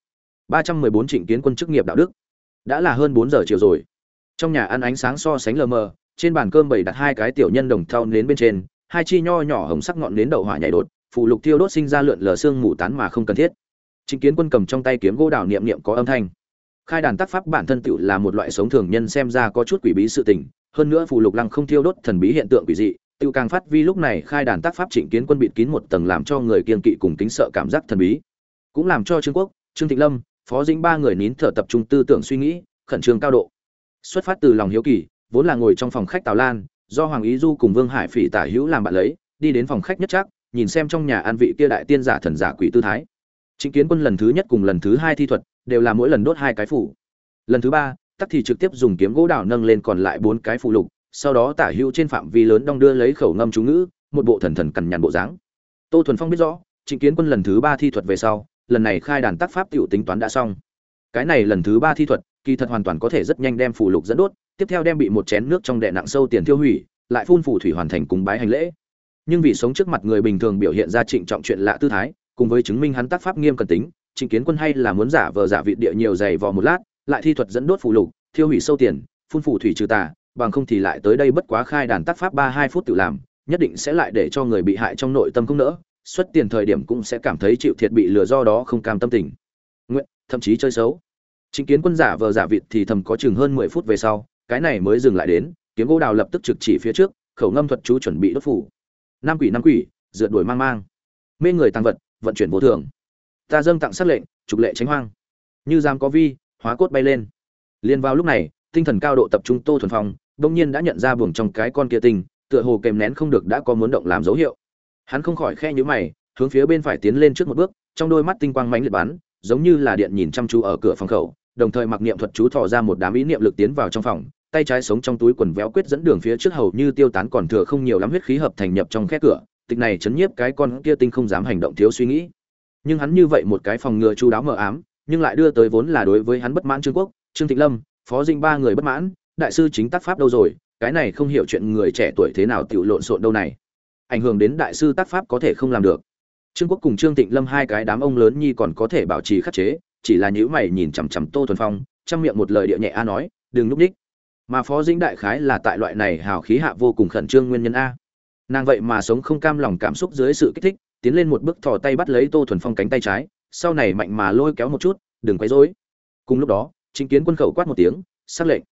Ba trăm mười bốn trịnh kiến quân chức nghiệp đạo đức. Đã là hơn bốn giờ chiều rồi. Trong nhà ăn ánh sáng so sánh lờ mờ, trên bàn cơm bày đặt hai cái tiểu nhân đồng thau nến bên trên, hai chi nho nhỏ hồng sắc ngọn nến đậu hỏa nhảy đột, phụ lục thiêu đốt sinh ra lượn lờ xương mù tán mà không cần thiết. Trịnh kiến quân cầm trong tay kiếm gỗ đào niệm niệm có âm thanh khai đàn tác pháp bản thân tựu là một loại sống thường nhân xem ra có chút quỷ bí sự tình, hơn nữa phù lục lăng không thiêu đốt thần bí hiện tượng quỷ dị tựu càng phát vi lúc này khai đàn tác pháp trịnh kiến quân bịt kín một tầng làm cho người kiên kỵ cùng kính sợ cảm giác thần bí. Cũng làm cho trương quốc, trương thịnh lâm, phó dĩnh ba người nín thở tập trung tư tưởng suy nghĩ, khẩn trương cao độ. Xuất phát từ lòng hiếu kỳ, vốn là ngồi trong phòng khách tào lan, do hoàng ý du cùng vương hải phỉ tả hữu làm bạn lấy, đi đến phòng khách nhất chắc nhìn xem trong nhà an vị kia đại tiên giả thần giả quỷ tư thái. Trịnh kiến quân lần thứ nhất cùng lần thứ hai thi thuật, đều là mỗi lần đốt hai cái phủ. Lần thứ ba, tắc thì trực tiếp dùng kiếm gỗ đào nâng lên còn lại bốn cái phụ lục, sau đó tả hữu trên phạm vi lớn đong đưa lấy khẩu ngâm chú ngữ, một bộ thần thần cằn nhằn bộ dáng. Tô thuần phong biết rõ trịnh kiến quân lần thứ ba thi thuật về sau, lần này khai đàn tác pháp tiểu tính toán đã xong. Cái này lần thứ ba thi thuật, kỳ thật hoàn toàn có thể rất nhanh đem phù lục dẫn đốt, tiếp theo đem bị một chén nước trong đệ nặng sâu tiền tiêu hủy, lại phun phù thủy hoàn thành cúng bái hành lễ. Nhưng vì sống trước mặt người bình thường biểu hiện ra trịnh trọng chuyện lạ tư thái cùng với chứng minh hắn tác pháp nghiêm cần tính, trịnh kiến quân hay là muốn giả vờ giả vị địa nhiều dày vò một lát, lại thi thuật dẫn đốt phù lục, thiêu hủy sâu tiền, phun phù thủy trừ tà, bằng không thì lại tới đây bất quá khai đàn tác pháp ba hai phút tự làm, nhất định sẽ lại để cho người bị hại trong nội tâm không nỡ, xuất tiền thời điểm cũng sẽ cảm thấy chịu thiệt bị lừa do đó không cam tâm tình. Nguyện, thậm chí chơi xấu. Chính kiến quân giả vờ giả vịt thì thầm có chừng hơn mười phút về sau, cái này mới dừng lại đến, kiếm gỗ đào lập tức trực chỉ phía trước, khẩu ngâm thuật chú chuẩn bị đốt phủ năm quỷ năm quỷ, rượt đuổi mang mang. Mê người tăng vật vận chuyển vô thường. Ta dâng tặng sắc lệnh, trục lệ tránh hoang. Như giam có vi, hóa cốt bay lên. Liền vào lúc này, tinh thần cao độ tập trung tô thuần phong, đông nhiên đã nhận ra buồng trong cái con kia tinh tựa hồ kèm nén không được đã có muốn động làm dấu hiệu. Hắn không khỏi khe nhíu mày, hướng phía bên phải tiến lên trước một bước, trong đôi mắt tinh quang mãnh liệt bắn, giống như là điện nhìn chăm chú ở cửa phòng khẩu, đồng thời mặc niệm thuật chú thò ra một đám ý niệm lực tiến vào trong phòng, tay trái sống trong túi quần véo quyết dẫn đường phía trước hầu như tiêu tán còn thừa không nhiều lắm huyết khí hợp thành nhập trong khe cửa tịch này chấn nhiếp cái con kia tinh không dám hành động thiếu suy nghĩ. Nhưng hắn như vậy một cái phòng ngừa chu đáo mờ ám, nhưng lại đưa tới vốn là đối với hắn bất mãn trương quốc, trương thịnh lâm, phó dinh ba người bất mãn, đại sư chính tác pháp đâu rồi, cái này không hiểu chuyện người trẻ tuổi thế nào tiểu lộn xộn đâu này. Ảnh hưởng đến đại sư tác pháp có thể không làm được. Trương quốc cùng trương thịnh lâm hai cái đám ông lớn nhi còn có thể bảo trì khắc chế, chỉ là nhữ mày nhìn chằm chằm tô thuần phong, trong miệng một lời địa nhẹ a nói, đừng núp đích. Mà phó dĩnh đại khái là tại loại này hào khí hạ vô cùng khẩn trương nguyên nhân a nàng vậy mà sống không cam lòng cảm xúc dưới sự kích thích, tiến lên một bước thò tay bắt lấy tô thuần phong cánh tay trái, sau này mạnh mà lôi kéo một chút, đừng quấy rối. Cùng lúc đó chính kiến quân khẩu quát một tiếng, xác lệnh.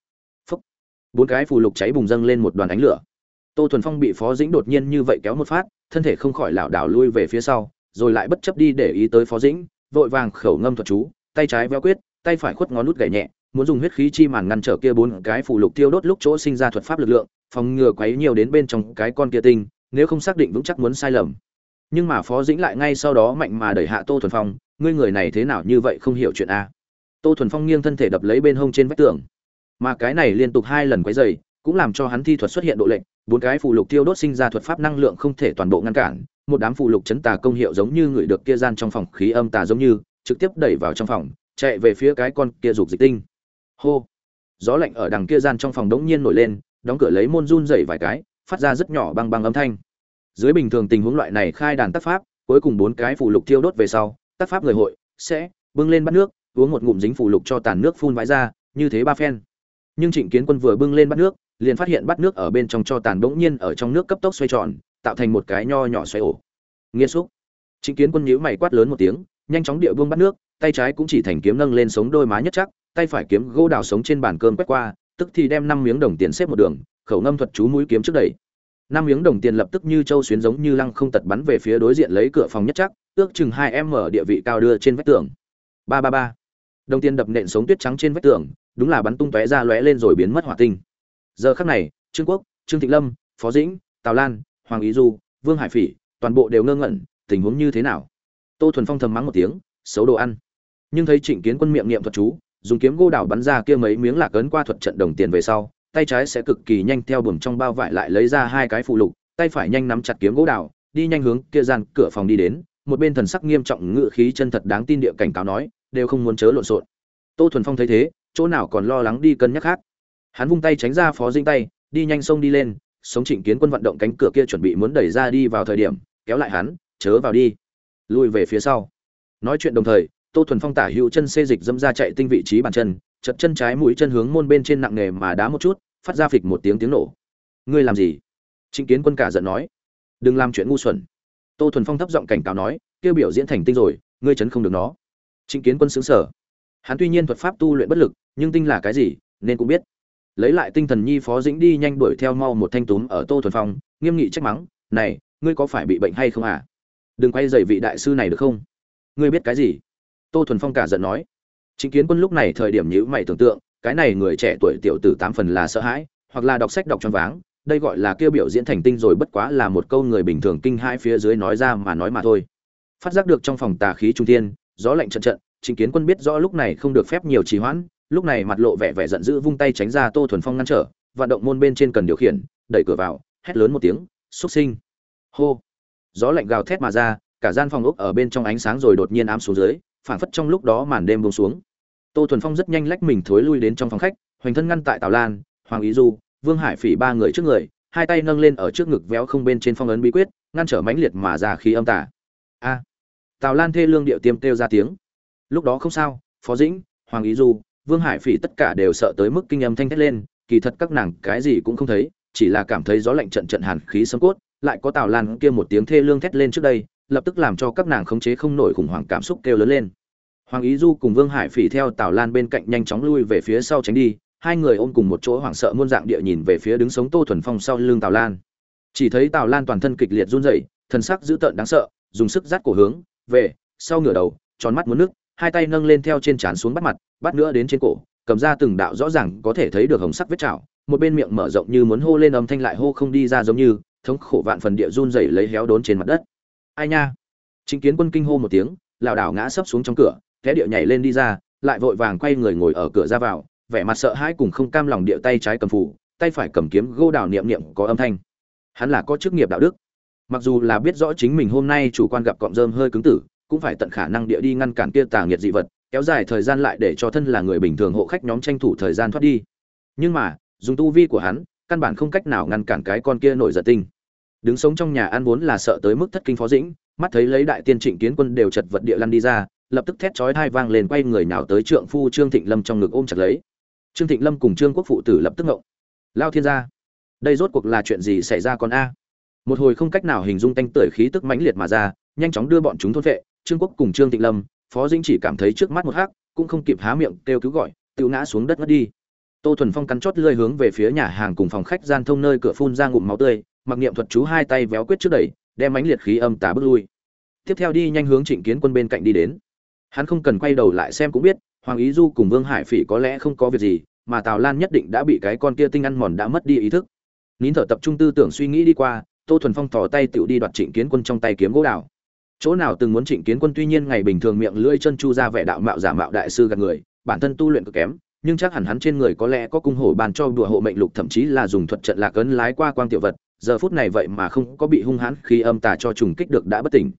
Phúc. Bốn cái phù lục cháy bùng dâng lên một đoàn ánh lửa. Tô thuần phong bị phó dĩnh đột nhiên như vậy kéo một phát, thân thể không khỏi lảo đảo lui về phía sau, rồi lại bất chấp đi để ý tới phó dĩnh, vội vàng khẩu ngâm thuật chú, tay trái véo quyết, tay phải khuất ngón nút gảy nhẹ, muốn dùng huyết khí chi màn ngăn trở kia bốn cái phù lục tiêu đốt lúc chỗ sinh ra thuật pháp lực lượng phòng ngừa quấy nhiều đến bên trong cái con kia tinh, nếu không xác định vững chắc muốn sai lầm. Nhưng mà phó dĩnh lại ngay sau đó mạnh mà đẩy hạ tô thuần phong, ngươi người này thế nào như vậy không hiểu chuyện a tô thuần phong nghiêng thân thể đập lấy bên hông trên vách tường. Mà cái này liên tục hai lần quấy dày cũng làm cho hắn thi thuật xuất hiện độ lệnh bốn cái phù lục tiêu đốt sinh ra thuật pháp năng lượng không thể toàn bộ ngăn cản, một đám phù lục chấn tà công hiệu giống như người được kia gian trong phòng khí âm tà giống như, trực tiếp đẩy vào trong phòng, chạy về phía cái con kia dục dịch tinh. Hô! Gió lạnh ở đằng kia gian trong phòng đống nhiên nổi lên đóng cửa lấy môn run dậy vài cái, phát ra rất nhỏ băng băng âm thanh. Dưới bình thường tình huống loại này khai đàn tác pháp, cuối cùng bốn cái phù lục thiêu đốt về sau tác pháp người hội sẽ bưng lên bắt nước, uống một ngụm dính phù lục cho tàn nước phun vãi ra, như thế ba phen. Nhưng trịnh kiến quân vừa bưng lên bắt nước, liền phát hiện bắt nước ở bên trong cho tàn bỗng nhiên ở trong nước cấp tốc xoay tròn, tạo thành một cái nho nhỏ xoay ổ. Nghiêm xúc. Trịnh kiến quân nhíu mày quát lớn một tiếng, nhanh chóng địa vương bắt nước, tay trái cũng chỉ thành kiếm nâng lên sống đôi má nhất chắc, tay phải kiếm gỗ đào sống trên bàn cơm quét qua tức thì đem năm miếng đồng tiền xếp một đường, khẩu ngâm thuật chú mũi kiếm trước đẩy. Năm miếng đồng tiền lập tức như châu xuyến giống như lăng không tật bắn về phía đối diện lấy cửa phòng nhất chắc, ước chừng hai em mở địa vị cao đưa trên vách tường. Ba ba ba. Đồng tiền đập nện sống tuyết trắng trên vách tường, đúng là bắn tung tóe ra lóe lên rồi biến mất hỏa tinh. Giờ khắc này, trương quốc, trương thịnh lâm, phó dĩnh, tào lan, hoàng ý du, vương hải phỉ, toàn bộ đều ngơ ngẩn, tình huống như thế nào? Tô thuần phong thầm mắng một tiếng, xấu đồ ăn. Nhưng thấy trịnh kiến quân miệng niệm thuật chú dùng kiếm gỗ đào bắn ra kia mấy miếng lạc ấn qua thuật trận đồng tiền về sau, tay trái sẽ cực kỳ nhanh theo buồm trong bao vải lại lấy ra hai cái phụ lục, tay phải nhanh nắm chặt kiếm gỗ đào đi nhanh hướng kia gian cửa phòng đi đến, một bên thần sắc nghiêm trọng ngự khí chân thật đáng tin địa cảnh cáo nói, đều không muốn chớ lộn xộn. Tô thuần phong thấy thế, chỗ nào còn lo lắng đi cân nhắc khác. Hắn vung tay tránh ra phó dinh tay, đi nhanh xông đi lên, sống trịnh kiến quân vận động cánh cửa kia chuẩn bị muốn đẩy ra đi vào thời điểm, kéo lại hắn, chớ vào đi. Lùi về phía sau. Nói chuyện đồng thời tô thuần phong tả hữu chân xê dịch dâm ra chạy tinh vị trí bàn chân, chật chân trái mũi chân hướng môn bên trên nặng nề mà đá một chút, phát ra phịch một tiếng tiếng nổ. Ngươi làm gì? Trịnh kiến quân cả giận nói. Đừng làm chuyện ngu xuẩn. Tô thuần phong thấp giọng cảnh cáo nói, kêu biểu diễn thành tinh rồi, ngươi chấn không được nó. Trịnh kiến quân xứng sở hắn tuy nhiên thuật pháp tu luyện bất lực, nhưng tinh là cái gì, nên cũng biết. Lấy lại tinh thần nhi phó dĩnh đi nhanh đuổi theo mau một thanh túm ở tô thuần phong, nghiêm nghị trách mắng, này, ngươi có phải bị bệnh hay không à? Đừng quay dày vị đại sư này được không? Ngươi biết cái gì? Tô thuần phong cả giận nói. Chính kiến quân lúc này thời điểm nhữ mày tưởng tượng, cái này người trẻ tuổi tiểu tử tám phần là sợ hãi, hoặc là đọc sách đọc cho váng, đây gọi là kêu biểu diễn thành tinh rồi bất quá là một câu người bình thường kinh hai phía dưới nói ra mà nói mà thôi. Phát giác được trong phòng tà khí trung tiên gió lạnh trận trận, chính kiến quân biết rõ lúc này không được phép nhiều trì hoãn, lúc này mặt lộ vẻ vẻ giận dữ vung tay tránh ra tô thuần phong ngăn trở, vận động môn bên trên cần điều khiển, đẩy cửa vào, hét lớn một tiếng xuất sinh! Hô! Gió lạnh gào thét mà ra, cả gian phòng ốc ở bên trong ánh sáng rồi đột nhiên ám xuống dưới phảng phất trong lúc đó màn đêm buông xuống. Tô thuần phong rất nhanh lách mình thối lui đến trong phòng khách, hoành thân ngăn tại tào lan, hoàng ý du, vương hải phỉ ba người trước người, hai tay nâng lên ở trước ngực véo không bên trên phong ấn bí quyết, ngăn trở mãnh liệt mà ra khí âm tả a! Tào lan thê lương điệu tiêm kêu ra tiếng. Lúc đó không sao, phó dĩnh, hoàng ý du, vương hải phỉ tất cả đều sợ tới mức kinh âm thanh thét lên, kỳ thật các nàng cái gì cũng không thấy, chỉ là cảm thấy gió lạnh trận trận hàn khí sấm cốt, lại có tào lan kia một tiếng thê lương thét lên trước đây lập tức làm cho các nàng khống chế không nổi khủng hoảng cảm xúc kêu lớn lên. Hoàng ý du cùng vương hải phỉ theo tào lan bên cạnh nhanh chóng lui về phía sau tránh đi, hai người ôm cùng một chỗ hoảng sợ muôn dạng địa nhìn về phía đứng sống tô thuần phong sau lưng tào lan. Chỉ thấy tào lan toàn thân kịch liệt run rẩy thân sắc dữ tợn đáng sợ, dùng sức rát cổ hướng, về, sau ngửa đầu, tròn mắt muốn nước, hai tay nâng lên theo trên trán xuống bắt mặt, bắt nữa đến trên cổ, cầm ra từng đạo rõ ràng có thể thấy được hồng sắc vết chảo, một bên miệng mở rộng như muốn hô lên âm thanh lại hô không đi ra giống như, thống khổ vạn phần địa run rẩy lấy héo đốn trên mặt đất ai nha? Chính kiến quân kinh hô một tiếng, lảo đảo ngã sấp xuống trong cửa té địa nhảy lên đi ra, lại vội vàng quay người ngồi ở cửa ra vào, vẻ mặt sợ hãi cùng không cam lòng địa tay trái cầm phủ, tay phải cầm kiếm gô đào niệm niệm có âm thanh. Hắn là có chức nghiệp đạo đức. Mặc dù là biết rõ chính mình hôm nay chủ quan gặp cọm rơm hơi cứng tử, cũng phải tận khả năng địa đi ngăn cản kia tà nghiệt dị vật, kéo dài thời gian lại để cho thân là người bình thường hộ khách nhóm tranh thủ thời gian thoát đi. Nhưng mà, dùng tu vi của hắn, căn bản không cách nào ngăn cản cái con kia nổi giận tinh đứng sống trong nhà ăn vốn là sợ tới mức thất kinh phó dĩnh, mắt thấy lấy đại tiên trịnh kiến quân đều chật vật địa lăn đi ra, lập tức thét chói thai vang lên quay người nào tới trượng phu trương thịnh lâm trong ngực ôm chặt lấy. Trương thịnh lâm cùng trương quốc phụ tử lập tức ngộng. Lao thiên gia, đây rốt cuộc là chuyện gì xảy ra con a? Một hồi không cách nào hình dung tanh tưởi khí tức mãnh liệt mà ra, nhanh chóng đưa bọn chúng thôn vệ. Trương quốc cùng trương thịnh lâm, phó dĩnh chỉ cảm thấy trước mắt một hắc, cũng không kịp há miệng kêu cứu gọi, tự ngã xuống đất ngất đi. Tô thuần phong cắn chót lơi hướng về phía nhà hàng cùng phòng khách gian thông nơi cửa phun ra ngụm máu tươi mặc niệm thuật chú hai tay véo quyết trước đẩy, đem mãnh liệt khí âm tà bước lui. Tiếp theo đi nhanh hướng trịnh kiến quân bên cạnh đi đến. Hắn không cần quay đầu lại xem cũng biết, hoàng ý du cùng vương hải phỉ có lẽ không có việc gì, mà tào lan nhất định đã bị cái con kia tinh ăn mòn đã mất đi ý thức. Nín thở tập trung tư tưởng suy nghĩ đi qua, tô thuần phong thò tay tựu đi đoạt trịnh kiến quân trong tay kiếm gỗ đào. Chỗ nào từng muốn trịnh kiến quân tuy nhiên ngày bình thường miệng lưỡi chân chu ra vẻ đạo mạo giả mạo đại sư gạt người, bản thân tu luyện cực kém, nhưng chắc hẳn hắn trên người có lẽ có cung hổ bàn cho đùa hộ mệnh lục thậm chí là dùng thuật trận lạc ấn lái qua quang tiểu vật giờ phút này vậy mà không có bị hung hãn khi âm tà cho trùng kích được đã bất tỉnh.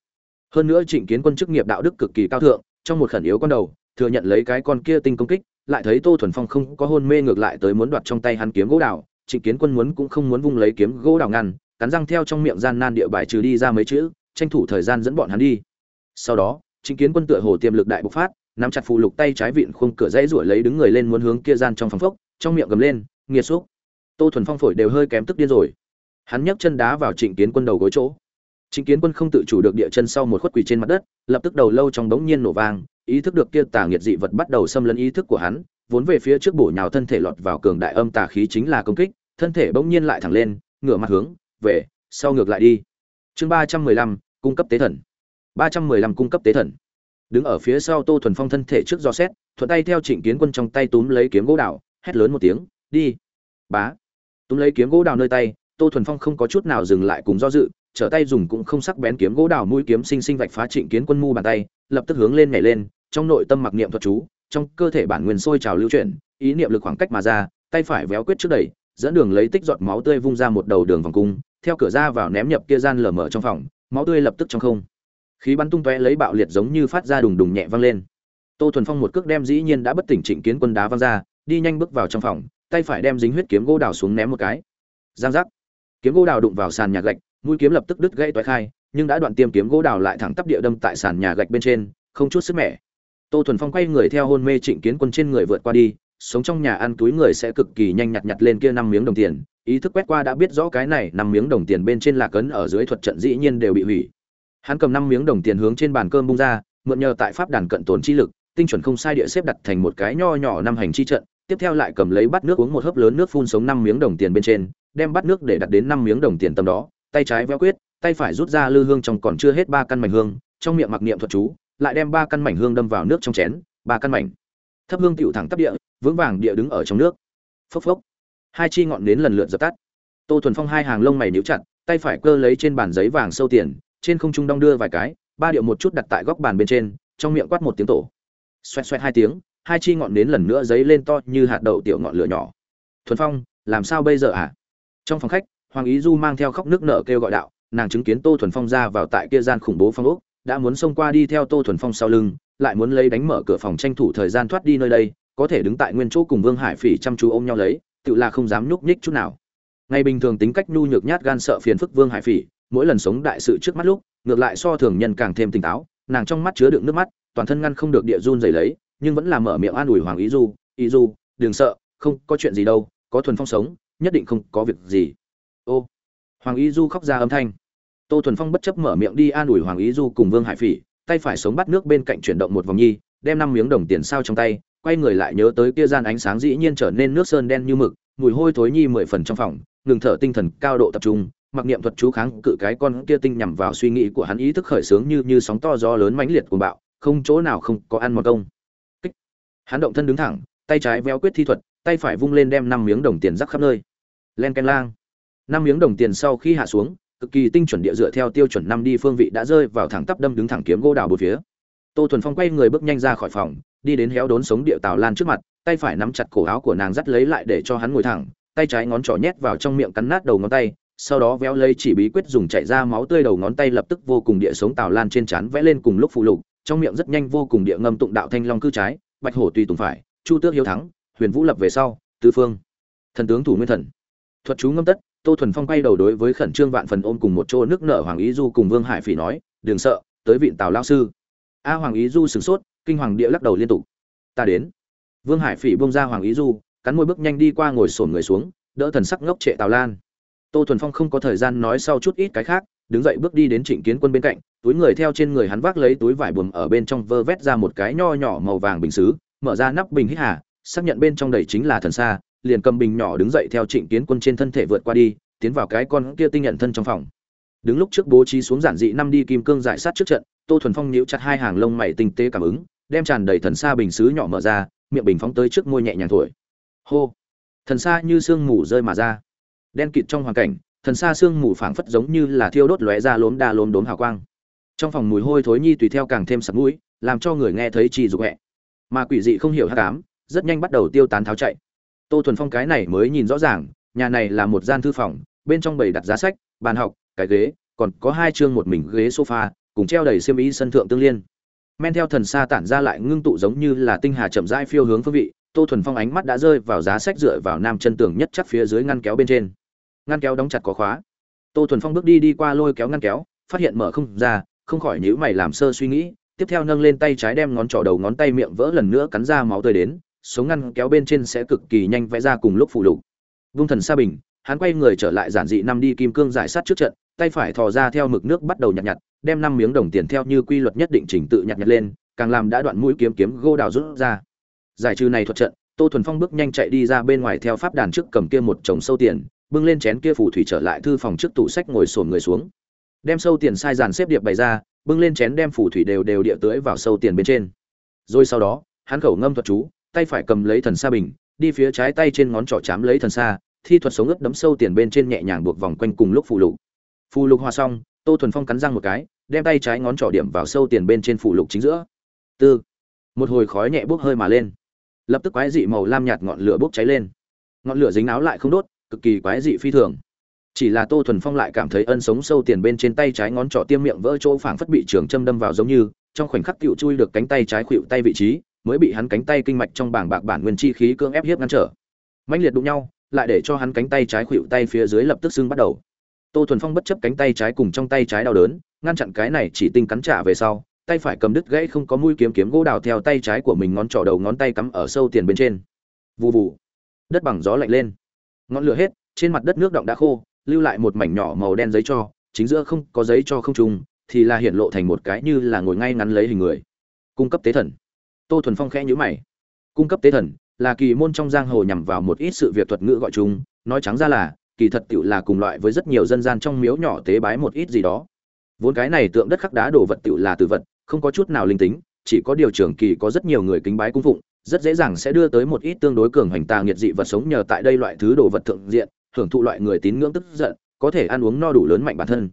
Hơn nữa trịnh kiến quân chức nghiệp đạo đức cực kỳ cao thượng, trong một khẩn yếu con đầu, thừa nhận lấy cái con kia tinh công kích, lại thấy tô thuần phong không có hôn mê ngược lại tới muốn đoạt trong tay hắn kiếm gỗ đào, trịnh kiến quân muốn cũng không muốn vung lấy kiếm gỗ đào ngăn, cắn răng theo trong miệng gian nan địa bài trừ đi ra mấy chữ, tranh thủ thời gian dẫn bọn hắn đi. Sau đó, trịnh kiến quân tựa hồ tiềm lực đại bộc phát, nắm chặt phù lục tay trái vịn khung cửa dãy ruổi lấy đứng người lên muốn hướng kia gian trong phòng phốc, trong miệng gầm lên, nghiệt xúc. Tô thuần phong phổi đều hơi kém tức điên rồi hắn nhấc chân đá vào trịnh kiến quân đầu gối chỗ. Trịnh kiến quân không tự chủ được địa chân sau một khuất quỳ trên mặt đất, lập tức đầu lâu trong đống nhiên nổ vang, ý thức được kia tà nghiệt dị vật bắt đầu xâm lấn ý thức của hắn, vốn về phía trước bổ nhào thân thể lọt vào cường đại âm tà khí chính là công kích, thân thể bỗng nhiên lại thẳng lên, ngửa mặt hướng, về, sau ngược lại đi. Chương ba trăm mười lăm, cung cấp tế thần. Ba trăm mười lăm cung cấp tế thần. Đứng ở phía sau tô thuần phong thân thể trước do xét, thuận tay theo trịnh kiến quân trong tay túm lấy kiếm gỗ đào, hét lớn một tiếng, đi, bá. Túm lấy kiếm gỗ đào nơi tay tô thuần phong không có chút nào dừng lại cùng do dự, trở tay dùng cũng không sắc bén kiếm gỗ đào mũi kiếm sinh sinh vạch phá trịnh kiến quân mu bàn tay, lập tức hướng lên nhảy lên, trong nội tâm mặc niệm thuật chú, trong cơ thể bản nguyên sôi trào lưu chuyển, ý niệm lực khoảng cách mà ra, tay phải véo quyết trước đẩy, dẫn đường lấy tích giọt máu tươi vung ra một đầu đường vòng cung, theo cửa ra vào ném nhập kia gian lở mở trong phòng, máu tươi lập tức trong không. Khí bắn tung tóe lấy bạo liệt giống như phát ra đùng đùng nhẹ vang lên. Tô thuần phong một cước đem dĩ nhiên đã bất tỉnh trịnh kiến quân đá văng ra, đi nhanh bước vào trong phòng, tay phải đem dính huyết kiếm gỗ đào xuống ném một cái. Giang giác kiếm gỗ đào đụng vào sàn nhà gạch, mũi kiếm lập tức đứt gãy toái khai, nhưng đã đoạn tiêm kiếm gỗ đào lại thẳng tắp địa đâm tại sàn nhà gạch bên trên, không chút sức mẻ. Tô thuần phong quay người theo hôn mê trịnh kiến quân trên người vượt qua đi, sống trong nhà ăn túi người sẽ cực kỳ nhanh nhặt nhặt lên kia năm miếng đồng tiền, ý thức quét qua đã biết rõ cái này năm miếng đồng tiền bên trên lạc ấn ở dưới thuật trận dĩ nhiên đều bị hủy. Hắn cầm năm miếng đồng tiền hướng trên bàn cơm bung ra, mượn nhờ tại pháp đàn cận tồn chi lực, tinh chuẩn không sai địa xếp đặt thành một cái nho nhỏ năm hành chi trận, tiếp theo lại cầm lấy bát nước uống một hớp lớn nước phun sống năm miếng đồng tiền bên trên đem bát nước để đặt đến năm miếng đồng tiền tầm đó, tay trái véo quyết, tay phải rút ra lư hương trong còn chưa hết ba căn mảnh hương, trong miệng mặc niệm thuật chú, lại đem ba căn mảnh hương đâm vào nước trong chén, ba căn mảnh. Thấp hương tựu thẳng tắp địa, vững vàng địa đứng ở trong nước. Phốc phốc. Hai chi ngọn nến lần lượt dập tắt. Tô thuần phong hai hàng lông mày níu chặt, tay phải cơ lấy trên bàn giấy vàng sâu tiền, trên không trung đong đưa vài cái, ba điệu một chút đặt tại góc bàn bên trên, trong miệng quát một tiếng tổ. Xoẹt xoẹt hai tiếng, hai chi ngọn nến lần nữa giấy lên to như hạt đậu tiểu ngọn lửa nhỏ. Thuần phong, làm sao bây giờ à trong phòng khách, hoàng ý du mang theo khóc nước nở kêu gọi đạo, nàng chứng kiến tô thuần phong ra vào tại kia gian khủng bố phong ốc, đã muốn xông qua đi theo tô thuần phong sau lưng, lại muốn lấy đánh mở cửa phòng tranh thủ thời gian thoát đi nơi đây, có thể đứng tại nguyên chỗ cùng vương hải phỉ chăm chú ôm nhau lấy, tự là không dám nhúc nhích chút nào. Ngày bình thường tính cách nhu nhược nhát gan sợ phiền phức vương hải phỉ, mỗi lần sống đại sự trước mắt lúc, ngược lại so thường nhân càng thêm tỉnh táo, nàng trong mắt chứa đựng nước mắt, toàn thân ngăn không được địa run rẩy lấy, nhưng vẫn là mở miệng an ủi hoàng ý du ý du, đừng sợ, không có chuyện gì đâu, có thuần phong sống nhất định không có việc gì. Ô, hoàng ý du khóc ra âm thanh. Tô thuần phong bất chấp mở miệng đi an ủi hoàng ý du cùng vương hải phỉ, tay phải sống bắt nước bên cạnh chuyển động một vòng nhi, đem năm miếng đồng tiền sao trong tay, quay người lại nhớ tới kia gian ánh sáng dĩ nhiên trở nên nước sơn đen như mực, mùi hôi thối nhi mười phần trong phòng, ngừng thở tinh thần cao độ tập trung, mặc niệm thuật chú kháng cự cái con kia tinh nhằm vào suy nghĩ của hắn ý thức khởi sướng như như sóng to gió lớn mãnh liệt của bạo, không chỗ nào không có ăn một công. Kích. hắn động thân đứng thẳng, tay trái véo quyết thi thuật tay phải vung lên đem năm miếng đồng tiền rắc khắp nơi. Len ken lang. Năm miếng đồng tiền sau khi hạ xuống, cực kỳ tinh chuẩn địa dựa theo tiêu chuẩn năm đi phương vị đã rơi vào thẳng tắp đâm đứng thẳng kiếm gỗ đào một phía. Tô thuần phong quay người bước nhanh ra khỏi phòng, đi đến héo đốn sống địa tào lan trước mặt, tay phải nắm chặt cổ áo của nàng dắt lấy lại để cho hắn ngồi thẳng, tay trái ngón trỏ nhét vào trong miệng cắn nát đầu ngón tay, sau đó véo lấy chỉ bí quyết dùng chạy ra máu tươi đầu ngón tay lập tức vô cùng địa sống tào lan trên trán vẽ lên cùng lúc phụ lục, trong miệng rất nhanh vô cùng địa ngâm tụng đạo thanh long cư trái, bạch hổ tùy tùng phải, chu tước hiếu thắng huyền vũ lập về sau tư phương. Thần tướng thủ nguyên thần. Thuật chú ngâm tất, tô thuần phong quay đầu đối với khẩn trương vạn phần ôm cùng một chỗ nước nở hoàng ý du cùng vương hải phỉ nói, đừng sợ, tới viện tào lao sư. A hoàng ý du sửng sốt, kinh hoàng địa lắc đầu liên tục. Ta đến. Vương hải phỉ bông ra hoàng ý du, cắn môi bước nhanh đi qua ngồi sổn người xuống, đỡ thần sắc ngốc trệ tào lan. Tô thuần phong không có thời gian nói sau chút ít cái khác, đứng dậy bước đi đến trịnh kiến quân bên cạnh, túi người theo trên người hắn vác lấy túi vải buồm ở bên trong vơ vét ra một cái nho nhỏ màu vàng bình xứ, mở ra nắp bình hít hà xác nhận bên trong đầy chính là thần xa, liền cầm bình nhỏ đứng dậy theo trịnh kiến quân trên thân thể vượt qua đi, tiến vào cái con kia tinh nhận thân trong phòng. Đứng lúc trước bố trí xuống giản dị năm đi kim cương giải sát trước trận, tô thuần phong nhíu chặt hai hàng lông mày tinh tế cảm ứng, đem tràn đầy thần xa bình xứ nhỏ mở ra, miệng bình phóng tới trước môi nhẹ nhàng thổi. Hô! Thần xa như sương mù rơi mà ra. Đen kịt trong hoàn cảnh, thần xa sương mù phảng phất giống như là thiêu đốt lóe ra lốm đa lốm đốm hào quang. Trong phòng mùi hôi thối nhi tùy theo càng thêm sặc mũi, làm cho người nghe thấy chi dục hẹ. Mà quỷ dị không hiểu hát cám rất nhanh bắt đầu tiêu tán tháo chạy. Tô thuần phong cái này mới nhìn rõ ràng, nhà này là một gian thư phòng, bên trong bầy đặt giá sách, bàn học, cái ghế, còn có hai chương một mình ghế sofa, cùng treo đầy xiêm y sân thượng tương liên. Men theo thần xa tản ra lại ngưng tụ giống như là tinh hà chậm rãi phiêu hướng phương vị, tô thuần phong ánh mắt đã rơi vào giá sách dựa vào nam chân tường nhất chắc phía dưới ngăn kéo bên trên. Ngăn kéo đóng chặt có khóa. Tô thuần phong bước đi đi qua lôi kéo ngăn kéo, phát hiện mở không ra, không khỏi nhíu mày làm sơ suy nghĩ, tiếp theo nâng lên tay trái đem ngón trỏ đầu ngón tay miệng vỡ lần nữa cắn ra máu tươi đến sống ngăn kéo bên trên sẽ cực kỳ nhanh vẽ ra cùng lúc phụ lục. Vung thần Sa bình, hắn quay người trở lại giản dị năm đi kim cương giải sát trước trận, tay phải thò ra theo mực nước bắt đầu nhặt nhặt, đem năm miếng đồng tiền theo như quy luật nhất định trình tự nhặt nhặt lên, càng làm đã đoạn mũi kiếm kiếm gô đào rút ra. Giải trừ này thuật trận, tô thuần phong bước nhanh chạy đi ra bên ngoài theo pháp đàn trước cầm kia một chồng sâu tiền, bưng lên chén kia phù thủy trở lại thư phòng trước tủ sách ngồi sồn người xuống. Đem sâu tiền sai dàn xếp điệp bày ra, bưng lên chén đem phù thủy đều đều địa tưới vào sâu tiền bên trên. Rồi sau đó, hắn khẩu ngâm thuật chú tay phải cầm lấy thần sa bình, đi phía trái tay trên ngón trỏ chám lấy thần sa, thi thuật sống ướt đấm sâu tiền bên trên nhẹ nhàng buộc vòng quanh cùng lúc phù lục. Phù lục hòa xong, tô thuần phong cắn răng một cái, đem tay trái ngón trỏ điểm vào sâu tiền bên trên phù lục chính giữa. Tư. Một hồi khói nhẹ bốc hơi mà lên. Lập tức quái dị màu lam nhạt ngọn lửa bốc cháy lên. Ngọn lửa dính áo lại không đốt, cực kỳ quái dị phi thường. Chỉ là tô thuần phong lại cảm thấy ân sống sâu tiền bên trên tay trái ngón trỏ tiêm miệng vỡ chỗ phảng phất bị trường châm đâm vào giống như, trong khoảnh khắc tựu chui được cánh tay trái khuỵu tay vị trí mới bị hắn cánh tay kinh mạch trong bảng bạc bản nguyên chi khí cưỡng ép hiếp ngăn trở. Mạnh liệt đụng nhau, lại để cho hắn cánh tay trái khuỵu tay phía dưới lập tức sưng bắt đầu. Tô thuần phong bất chấp cánh tay trái cùng trong tay trái đau đớn, ngăn chặn cái này chỉ tinh cắn trả về sau, tay phải cầm đứt gãy không có mũi kiếm kiếm gỗ đào theo tay trái của mình ngón trỏ đầu ngón tay cắm ở sâu tiền bên trên. Vù vù. Đất bằng gió lạnh lên. Ngọn lửa hết, trên mặt đất nước động đã khô, lưu lại một mảnh nhỏ màu đen giấy cho, chính giữa không có giấy cho không trùng, thì là hiện lộ thành một cái như là ngồi ngay ngắn lấy hình người. Cung cấp tế thần tô thuần phong khẽ nhữ mày. Cung cấp tế thần là kỳ môn trong giang hồ nhằm vào một ít sự việc thuật ngữ gọi chung, nói trắng ra là, kỳ thật tựu là cùng loại với rất nhiều dân gian trong miếu nhỏ tế bái một ít gì đó. Vốn cái này tượng đất khắc đá đồ vật tựu là từ vật, không có chút nào linh tính, chỉ có điều trưởng kỳ có rất nhiều người kính bái cung phụng, rất dễ dàng sẽ đưa tới một ít tương đối cường hành tà nghiệt dị vật sống nhờ tại đây loại thứ đồ vật thượng diện, hưởng thụ loại người tín ngưỡng tức giận, có thể ăn uống no đủ lớn mạnh bản thân.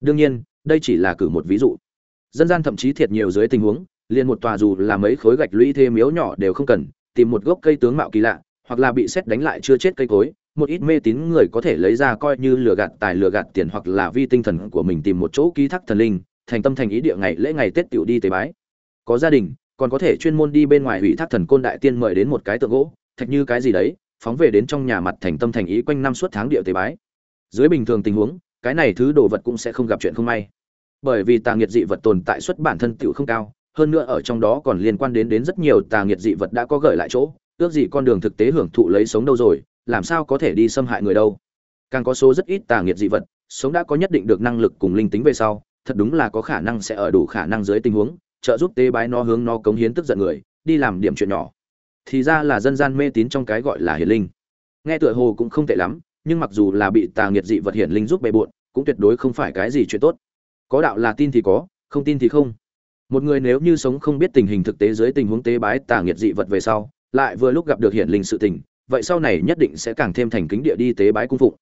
Đương nhiên, đây chỉ là cử một ví dụ. Dân gian thậm chí thiệt nhiều dưới tình huống liền một tòa dù là mấy khối gạch lũy thêm miếu nhỏ đều không cần, tìm một gốc cây tướng mạo kỳ lạ, hoặc là bị xét đánh lại chưa chết cây cối, một ít mê tín người có thể lấy ra coi như lừa gạt tài lừa gạt tiền hoặc là vi tinh thần của mình tìm một chỗ ký thác thần linh, thành tâm thành ý địa ngày lễ ngày tết tiểu đi tế bái. Có gia đình, còn có thể chuyên môn đi bên ngoài hủy thác thần côn đại tiên mời đến một cái tượng gỗ, thạch như cái gì đấy, phóng về đến trong nhà mặt thành tâm thành ý quanh năm suốt tháng địa tế bái. Dưới bình thường tình huống, cái này thứ đồ vật cũng sẽ không gặp chuyện không may. Bởi vì tà nghiệt dị vật tồn tại xuất bản thân tiểu không cao hơn nữa ở trong đó còn liên quan đến đến rất nhiều tà nghiệt dị vật đã có gợi lại chỗ. Ước gì con đường thực tế hưởng thụ lấy sống đâu rồi, làm sao có thể đi xâm hại người đâu? Càng có số rất ít tà nghiệt dị vật, sống đã có nhất định được năng lực cùng linh tính về sau, thật đúng là có khả năng sẽ ở đủ khả năng dưới tình huống, trợ giúp tế bái nó hướng nó cống hiến tức giận người, đi làm điểm chuyện nhỏ. Thì ra là dân gian mê tín trong cái gọi là hiển linh. Nghe tựa hồ cũng không tệ lắm, nhưng mặc dù là bị tà nghiệt dị vật hiển linh giúp bề bộn, cũng tuyệt đối không phải cái gì chuyện tốt. Có đạo là tin thì có, không tin thì không một người nếu như sống không biết tình hình thực tế dưới tình huống tế bái tà nghiệt dị vật về sau, lại vừa lúc gặp được hiển linh sự tình, vậy sau này nhất định sẽ càng thêm thành kính địa đi tế bái cung phụng.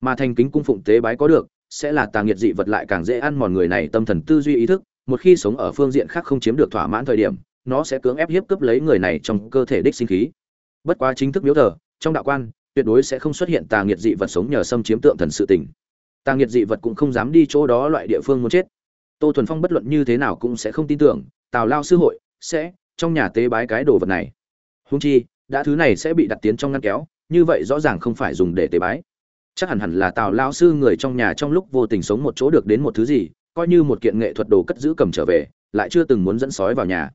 Mà thành kính cung phụng tế bái có được, sẽ là tà nghiệt dị vật lại càng dễ ăn mòn người này tâm thần tư duy ý thức, một khi sống ở phương diện khác không chiếm được thỏa mãn thời điểm, nó sẽ cưỡng ép hiếp cướp lấy người này trong cơ thể đích sinh khí. Bất quá chính thức miếu thờ, trong đạo quan, tuyệt đối sẽ không xuất hiện tà nghiệt dị vật sống nhờ xâm chiếm tượng thần sự tình. Tà nghiệt dị vật cũng không dám đi chỗ đó loại địa phương muốn chết tô thuần phong bất luận như thế nào cũng sẽ không tin tưởng, tào lao sư hội sẽ trong nhà tế bái cái đồ vật này. Húng chi, đã thứ này sẽ bị đặt tiến trong ngăn kéo, như vậy rõ ràng không phải dùng để tế bái. Chắc hẳn hẳn là tào lao sư người trong nhà trong lúc vô tình sống một chỗ được đến một thứ gì, coi như một kiện nghệ thuật đồ cất giữ cầm trở về, lại chưa từng muốn dẫn sói vào nhà.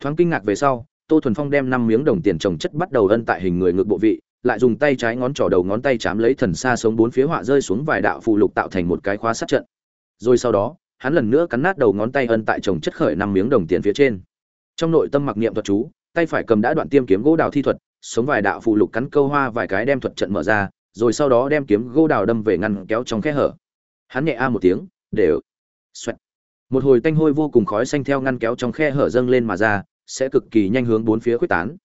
Thoáng kinh ngạc về sau, tô thuần phong đem năm miếng đồng tiền trồng chất bắt đầu ân tại hình người ngược bộ vị, lại dùng tay trái ngón trỏ đầu ngón tay chám lấy thần xa sống bốn phía họa rơi xuống vài đạo phù lục tạo thành một cái khóa sát trận. Rồi sau đó hắn lần nữa cắn nát đầu ngón tay ân tại chồng chất khởi năm miếng đồng tiền phía trên. Trong nội tâm mặc niệm thuật chú, tay phải cầm đã đoạn tiêm kiếm gỗ đào thi thuật, sống vài đạo phụ lục cắn câu hoa vài cái đem thuật trận mở ra, rồi sau đó đem kiếm gỗ đào đâm về ngăn kéo trong khe hở. Hắn nhẹ a một tiếng, đều. Xoẹt. Một hồi tanh hôi vô cùng khói xanh theo ngăn kéo trong khe hở dâng lên mà ra, sẽ cực kỳ nhanh hướng bốn phía quyết tán.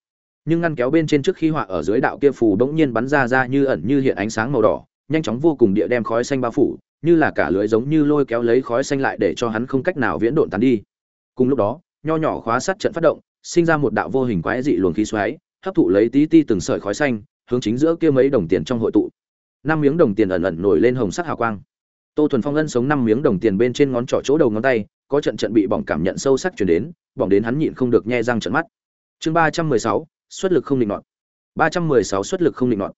Nhưng ngăn kéo bên trên trước khi họa ở dưới đạo kia phù bỗng nhiên bắn ra ra như ẩn như hiện ánh sáng màu đỏ, nhanh chóng vô cùng địa đem khói xanh bao phủ như là cả lưới giống như lôi kéo lấy khói xanh lại để cho hắn không cách nào viễn độn tán đi. Cùng lúc đó, nho nhỏ khóa sắt trận phát động, sinh ra một đạo vô hình quái dị luồng khí xoáy, hấp thụ lấy tí ti từng sợi khói xanh, hướng chính giữa kia mấy đồng tiền trong hội tụ. Năm miếng đồng tiền ẩn ẩn nổi lên hồng sắc hào quang. Tô thuần phong ân sống năm miếng đồng tiền bên trên ngón trỏ chỗ đầu ngón tay, có trận trận bị bỏng cảm nhận sâu sắc chuyển đến, bỏng đến hắn nhịn không được nhe răng trận mắt. Chương ba trăm mười sáu, xuất lực không định nọt. Ba trăm mười sáu xuất lực không định nọt.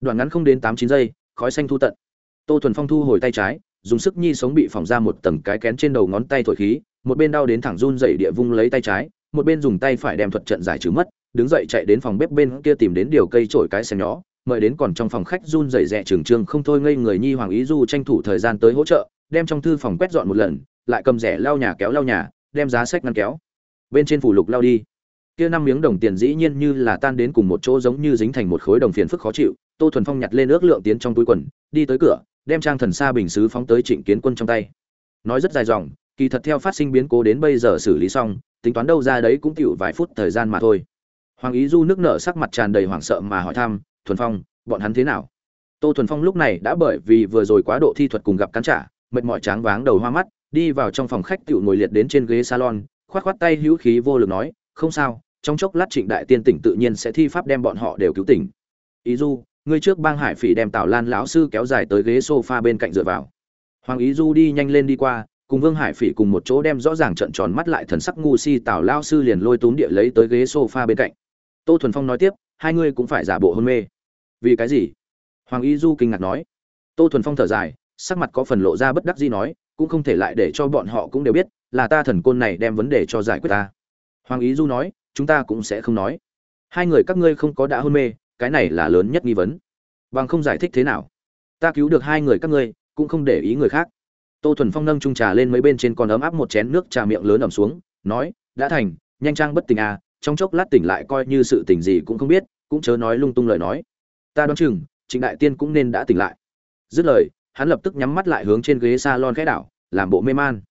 Đoạn ngắn không đến tám chín giây, khói xanh thu tận tô thuần phong thu hồi tay trái, dùng sức nhi sống bị phỏng ra một tầng cái kén trên đầu ngón tay thổi khí, một bên đau đến thẳng run dậy địa vung lấy tay trái, một bên dùng tay phải đem thuật trận giải trừ mất, đứng dậy chạy đến phòng bếp bên kia tìm đến điều cây trổi cái xem nhỏ, mời đến còn trong phòng khách run dậy rẻ trường trương không thôi ngây người nhi hoàng ý du tranh thủ thời gian tới hỗ trợ, đem trong thư phòng quét dọn một lần, lại cầm rẻ lau nhà kéo lau nhà, đem giá sách ngăn kéo. Bên trên phủ lục lau đi. Kia năm miếng đồng tiền dĩ nhiên như là tan đến cùng một chỗ giống như dính thành một khối đồng phiền phức khó chịu, tô thuần phong nhặt lên ước lượng tiến trong túi quần, đi tới cửa đem trang thần xa bình sứ phóng tới trịnh kiến quân trong tay. Nói rất dài dòng, kỳ thật theo phát sinh biến cố đến bây giờ xử lý xong, tính toán đâu ra đấy cũng chịu vài phút thời gian mà thôi. Hoàng ý du nước nở sắc mặt tràn đầy hoảng sợ mà hỏi thăm, thuần phong, bọn hắn thế nào? Tô thuần phong lúc này đã bởi vì vừa rồi quá độ thi thuật cùng gặp cán trả, mệt mỏi tráng váng đầu hoa mắt, đi vào trong phòng khách tựu ngồi liệt đến trên ghế salon, khoát khoát tay hữu khí vô lực nói, không sao, trong chốc lát trịnh đại tiên tỉnh tự nhiên sẽ thi pháp đem bọn họ đều cứu tỉnh. Ý du ngươi trước bang hải phỉ đem tào lan lão sư kéo dài tới ghế sofa bên cạnh dựa vào. Hoàng ý du đi nhanh lên đi qua, cùng vương hải phỉ cùng một chỗ đem rõ ràng trận tròn mắt lại thần sắc ngu si tào lao sư liền lôi túm địa lấy tới ghế sofa bên cạnh. Tô thuần phong nói tiếp, hai ngươi cũng phải giả bộ hôn mê. Vì cái gì? Hoàng y du kinh ngạc nói. Tô thuần phong thở dài, sắc mặt có phần lộ ra bất đắc gì nói, cũng không thể lại để cho bọn họ cũng đều biết, là ta thần côn này đem vấn đề cho giải quyết ta. Hoàng ý du nói, chúng ta cũng sẽ không nói. Hai người các ngươi không có đã hôn mê cái này là lớn nhất nghi vấn. Bằng không giải thích thế nào? Ta cứu được hai người các ngươi, cũng không để ý người khác. Tô thuần phong nâng trung trà lên mấy bên trên còn ấm áp một chén nước trà miệng lớn ẩm xuống, nói, đã thành, nhanh trang bất tỉnh à trong chốc lát tỉnh lại coi như sự tỉnh gì cũng không biết, cũng chớ nói lung tung lời nói. Ta đoán chừng, trịnh đại tiên cũng nên đã tỉnh lại. Dứt lời, hắn lập tức nhắm mắt lại hướng trên ghế s a lon khẽ đảo, làm bộ mê man.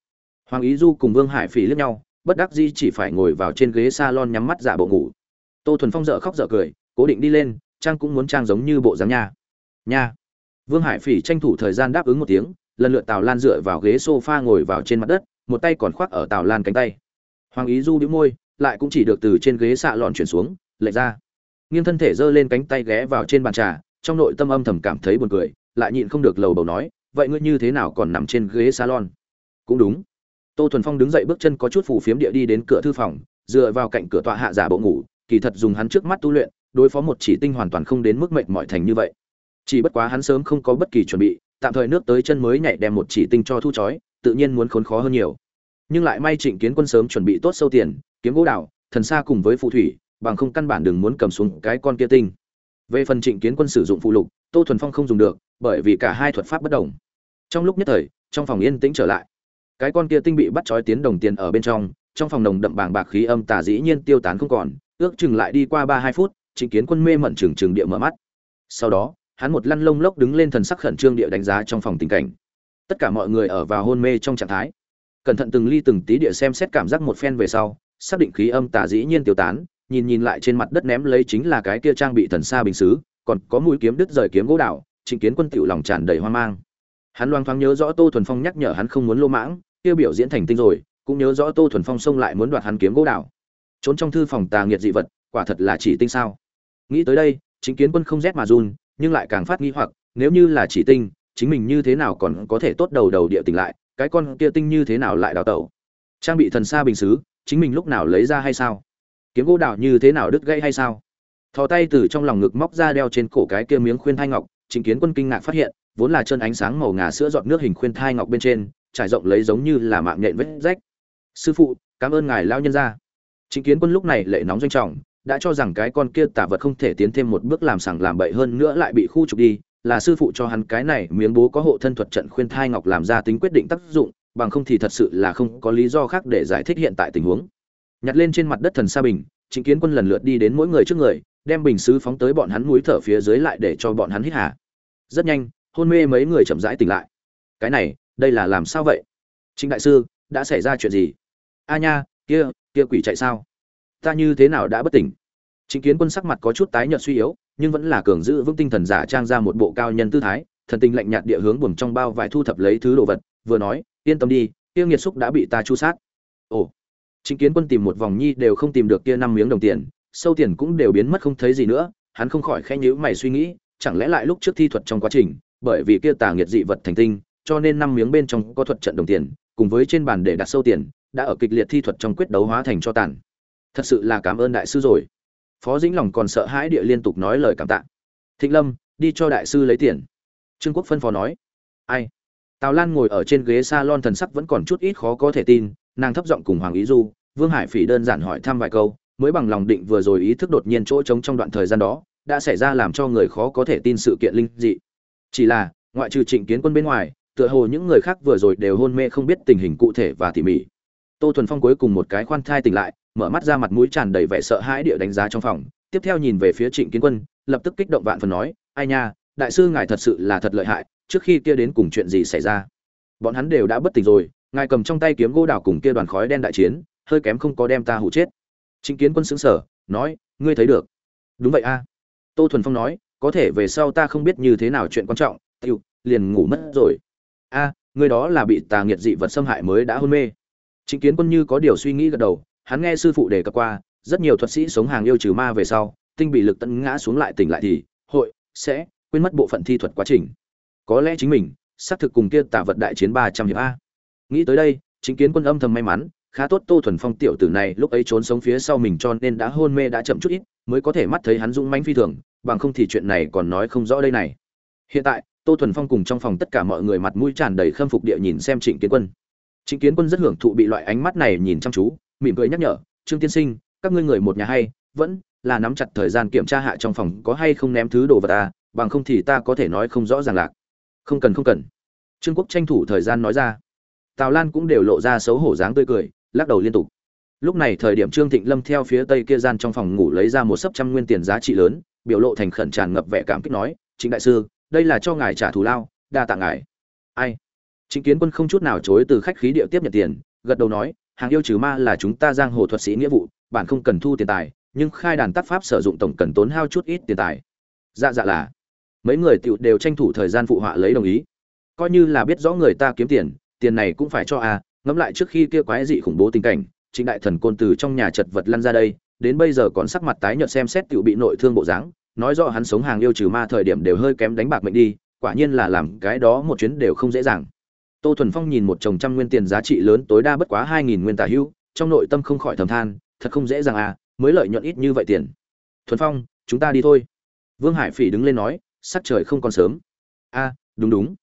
Hoàng ý du cùng vương hải phỉ lướt nhau, bất đắc di chỉ phải ngồi vào trên ghế s a lon nhắm mắt giả bộ ngủ. Tô thuần phong dợ khóc dợ cười cố định đi lên, trang cũng muốn trang giống như bộ dáng nha. Nha. Vương hải phỉ tranh thủ thời gian đáp ứng một tiếng, lần lượt tào lan dựa vào ghế s o f a ngồi vào trên mặt đất, một tay còn khoác ở tào lan cánh tay. Hoàng ý du đĩu môi, lại cũng chỉ được từ trên ghế xạ lọn chuyển xuống lệch ra. Nghiêng thân thể giơ lên cánh tay ghé vào trên bàn trà, trong nội tâm âm thầm cảm thấy buồn cười, lại nhịn không được lầu bầu nói, vậy ngươi như thế nào còn nằm trên ghế salon? Cũng đúng. Tô thuần phong đứng dậy bước chân có chút phù phiếm địa đi đến cửa thư phòng, dựa vào cạnh cửa tọa hạ giả bộ ngủ, kỳ thật dùng hắn trước mắt tu luyện đối phó một chỉ tinh hoàn toàn không đến mức mệnh mọi thành như vậy. Chỉ bất quá hắn sớm không có bất kỳ chuẩn bị, tạm thời nước tới chân mới nhảy đem một chỉ tinh cho thu chói, tự nhiên muốn khốn khó hơn nhiều. Nhưng lại may trịnh kiến quân sớm chuẩn bị tốt sâu tiền, kiếm gỗ đào, thần xa cùng với phù thủy, bằng không căn bản đừng muốn cầm xuống cái con kia tinh. Về phần trịnh kiến quân sử dụng phụ lục, tô thuần phong không dùng được, bởi vì cả hai thuật pháp bất đồng. Trong lúc nhất thời, trong phòng yên tĩnh trở lại. Cái con kia tinh bị bắt trói tiến đồng tiền ở bên trong trong phòng nồng đậm bàng bạc khí âm tà dĩ nhiên tiêu tán không còn, ước chừng lại đi qua ba hai phút trịnh kiến quân mê mẩn trừng trừng địa mở mắt. Sau đó hắn một lăn lông lốc đứng lên thần sắc khẩn trương địa đánh giá trong phòng tình cảnh. Tất cả mọi người ở vào hôn mê trong trạng thái. Cẩn thận từng ly từng tí địa xem xét cảm giác một phen về sau xác định khí âm tà dĩ nhiên tiêu tán nhìn nhìn lại trên mặt đất ném lấy chính là cái kia trang bị thần xa bình sứ, còn có mũi kiếm đứt rời kiếm gỗ đảo trịnh kiến quân tiểu lòng tràn đầy hoang mang. Hắn loang thoáng nhớ rõ tô thuần phong nhắc nhở hắn không muốn lô mãng kia biểu diễn thành tinh rồi cũng nhớ rõ tô thuần phong xông lại muốn đoạt hắn kiếm gỗ đảo. Trốn trong thư phòng tà nghiệt dị vật quả thật là chỉ tinh sao nghĩ tới đây, chính kiến quân không rét mà run, nhưng lại càng phát nghi hoặc, nếu như là chỉ tinh, chính mình như thế nào còn có thể tốt đầu đầu địa tỉnh lại, cái con kia tinh như thế nào lại đào tẩu? Trang bị thần xa bình xứ, chính mình lúc nào lấy ra hay sao? Kiếm gỗ đào như thế nào đứt gãy hay sao? Thò tay từ trong lòng ngực móc ra đeo trên cổ cái kia miếng khuyên thai ngọc, chính kiến quân kinh ngạc phát hiện, vốn là chân ánh sáng màu ngà sữa giọt nước hình khuyên thai ngọc bên trên, trải rộng lấy giống như là mạng nhện vết rách. Sư phụ, cảm ơn ngài lao nhân ra chính kiến quân lúc này lệ nóng doanh trọng đã cho rằng cái con kia tả vật không thể tiến thêm một bước làm sằng làm bậy hơn nữa lại bị khu trục đi, là sư phụ cho hắn cái này miếng bố có hộ thân thuật trận khuyên thai ngọc làm ra tính quyết định tác dụng, bằng không thì thật sự là không có lý do khác để giải thích hiện tại tình huống. Nhặt lên trên mặt đất thần sa bình chính kiến quân lần lượt đi đến mỗi người trước người, đem bình sứ phóng tới bọn hắn mũi thở phía dưới lại để cho bọn hắn hít hà. Rất nhanh, hôn mê mấy người chậm rãi tỉnh lại. Cái này, đây là làm sao vậy? Trịnh đại sư, đã xảy ra chuyện gì? A nha, kia kia quỷ chạy sao? Ta như thế nào đã bất tỉnh? Chính kiến quân sắc mặt có chút tái nhợt suy yếu, nhưng vẫn là cường giữ vững tinh thần giả trang ra một bộ cao nhân tư thái, thần tình lạnh nhạt địa hướng buồm trong bao vải thu thập lấy thứ đồ vật, vừa nói, yên tâm đi tiêu nghiệt xúc đã bị ta chu sát. Ồ. Chính kiến quân tìm một vòng nhi đều không tìm được kia năm miếng đồng tiền, sâu tiền cũng đều biến mất không thấy gì nữa, hắn không khỏi khẽ nhíu mày suy nghĩ, chẳng lẽ lại lúc trước thi thuật trong quá trình, bởi vì kia tà nghiệt dị vật thành tinh, cho nên năm miếng bên trong có thuật trận đồng tiền, cùng với trên bàn để đặt sâu tiền, đã ở kịch liệt thi thuật trong quyết đấu hóa thành cho tàn thật sự là cảm ơn đại sư rồi. Phó dĩnh lòng còn sợ hãi địa liên tục nói lời cảm tạ. Thịnh lâm, đi cho đại sư lấy tiền. Trương quốc phân phó nói. Ai? Tào lan ngồi ở trên ghế s a lon thần sắc vẫn còn chút ít khó có thể tin, nàng thấp giọng cùng hoàng ý du, vương hải phỉ đơn giản hỏi thăm vài câu, mới bằng lòng định vừa rồi ý thức đột nhiên chỗ trống trong đoạn thời gian đó, đã xảy ra làm cho người khó có thể tin sự kiện linh dị. Chỉ là, ngoại trừ trịnh kiến quân bên ngoài, tựa hồ những người khác vừa rồi đều hôn mê không biết tình hình cụ thể và tỉ mỉ. Tô thuần phong cuối cùng một cái khoan thai tỉnh lại mở mắt ra mặt mũi tràn đầy vẻ sợ hãi địa đánh giá trong phòng. Tiếp theo nhìn về phía trịnh kiến quân, lập tức kích động vạn phần nói, ai nha, đại sư ngài thật sự là thật lợi hại, trước khi kia đến cùng chuyện gì xảy ra? Bọn hắn đều đã bất tỉnh rồi, ngài cầm trong tay kiếm gỗ đào cùng kia đoàn khói đen đại chiến, hơi kém không có đem ta hụ chết. Trịnh kiến quân xứng sở nói, ngươi thấy được. Đúng vậy a. Tô thuần phong nói, có thể về sau ta không biết như thế nào chuyện quan trọng tiêu liền ngủ mất rồi. A người đó là bị tà nghiệt dị vật xâm hại mới đã hôn mê. Chính kiến quân như có điều suy nghĩ gật đầu hắn nghe sư phụ đề cập qua, rất nhiều thuật sĩ sống hàng yêu trừ ma về sau, tinh bị lực tận ngã xuống lại tỉnh lại thì, hội sẽ quên mất bộ phận thi thuật quá trình. Có lẽ chính mình, xác thực cùng kia tà vật đại chiến ba trăm hiệp a. Nghĩ tới đây, chính kiến quân âm thầm may mắn, khá tốt tô thuần phong tiểu tử này lúc ấy trốn sống phía sau mình cho nên đã hôn mê đã chậm chút ít, mới có thể mắt thấy hắn dũng mãnh phi thường, bằng không thì chuyện này còn nói không rõ đây này. Hiện tại, tô thuần phong cùng trong phòng tất cả mọi người mặt mũi tràn đầy khâm phục địa nhìn xem trịnh kiến quân. Trịnh kiến quân rất hưởng thụ bị loại ánh mắt này nhìn chăm chú mỉm cười nhắc nhở, trương tiên sinh, các ngươi người một nhà hay, vẫn là nắm chặt thời gian kiểm tra hạ trong phòng có hay không ném thứ đồ vật à bằng không thì ta có thể nói không rõ ràng lạc. Không cần không cần. Trương quốc tranh thủ thời gian nói ra. Tào lan cũng đều lộ ra xấu hổ dáng tươi cười, lắc đầu liên tục. Lúc này thời điểm trương thịnh lâm theo phía tây kia gian trong phòng ngủ lấy ra một sấp trăm nguyên tiền giá trị lớn, biểu lộ thành khẩn tràn ngập vẻ cảm kích nói chính đại sư, đây là cho ngài trả thù lao, đa tạ ngài. Ai? Chính kiến quân không chút nào chối từ khách khí địa tiếp nhận tiền, gật đầu nói hàng yêu trừ ma là chúng ta giang hồ thuật sĩ nghĩa vụ, bạn không cần thu tiền tài, nhưng khai đàn tác pháp sử dụng tổng cần tốn hao chút ít tiền tài. Dạ dạ là. Mấy người tựu đều tranh thủ thời gian phụ họa lấy đồng ý. Coi như là biết rõ người ta kiếm tiền tiền này cũng phải cho à ngẫm lại trước khi kia quái dị khủng bố tình cảnh, trịnh đại thần côn từ trong nhà chật vật lăn ra đây, đến bây giờ còn sắc mặt tái nhợt xem xét tựu bị nội thương bộ dáng, nói rõ hắn sống hàng yêu trừ ma thời điểm đều hơi kém đánh bạc mệnh đi, quả nhiên là làm cái đó một chuyến đều không dễ dàng tô thuần phong nhìn một chồng trăm nguyên tiền giá trị lớn tối đa bất quá hai nghìn nguyên tả hưu, trong nội tâm không khỏi thầm than, thật không dễ dàng à mới lợi nhuận ít như vậy tiền. Thuần phong, chúng ta đi thôi. Vương hải phỉ đứng lên nói, sắc trời không còn sớm. A đúng đúng.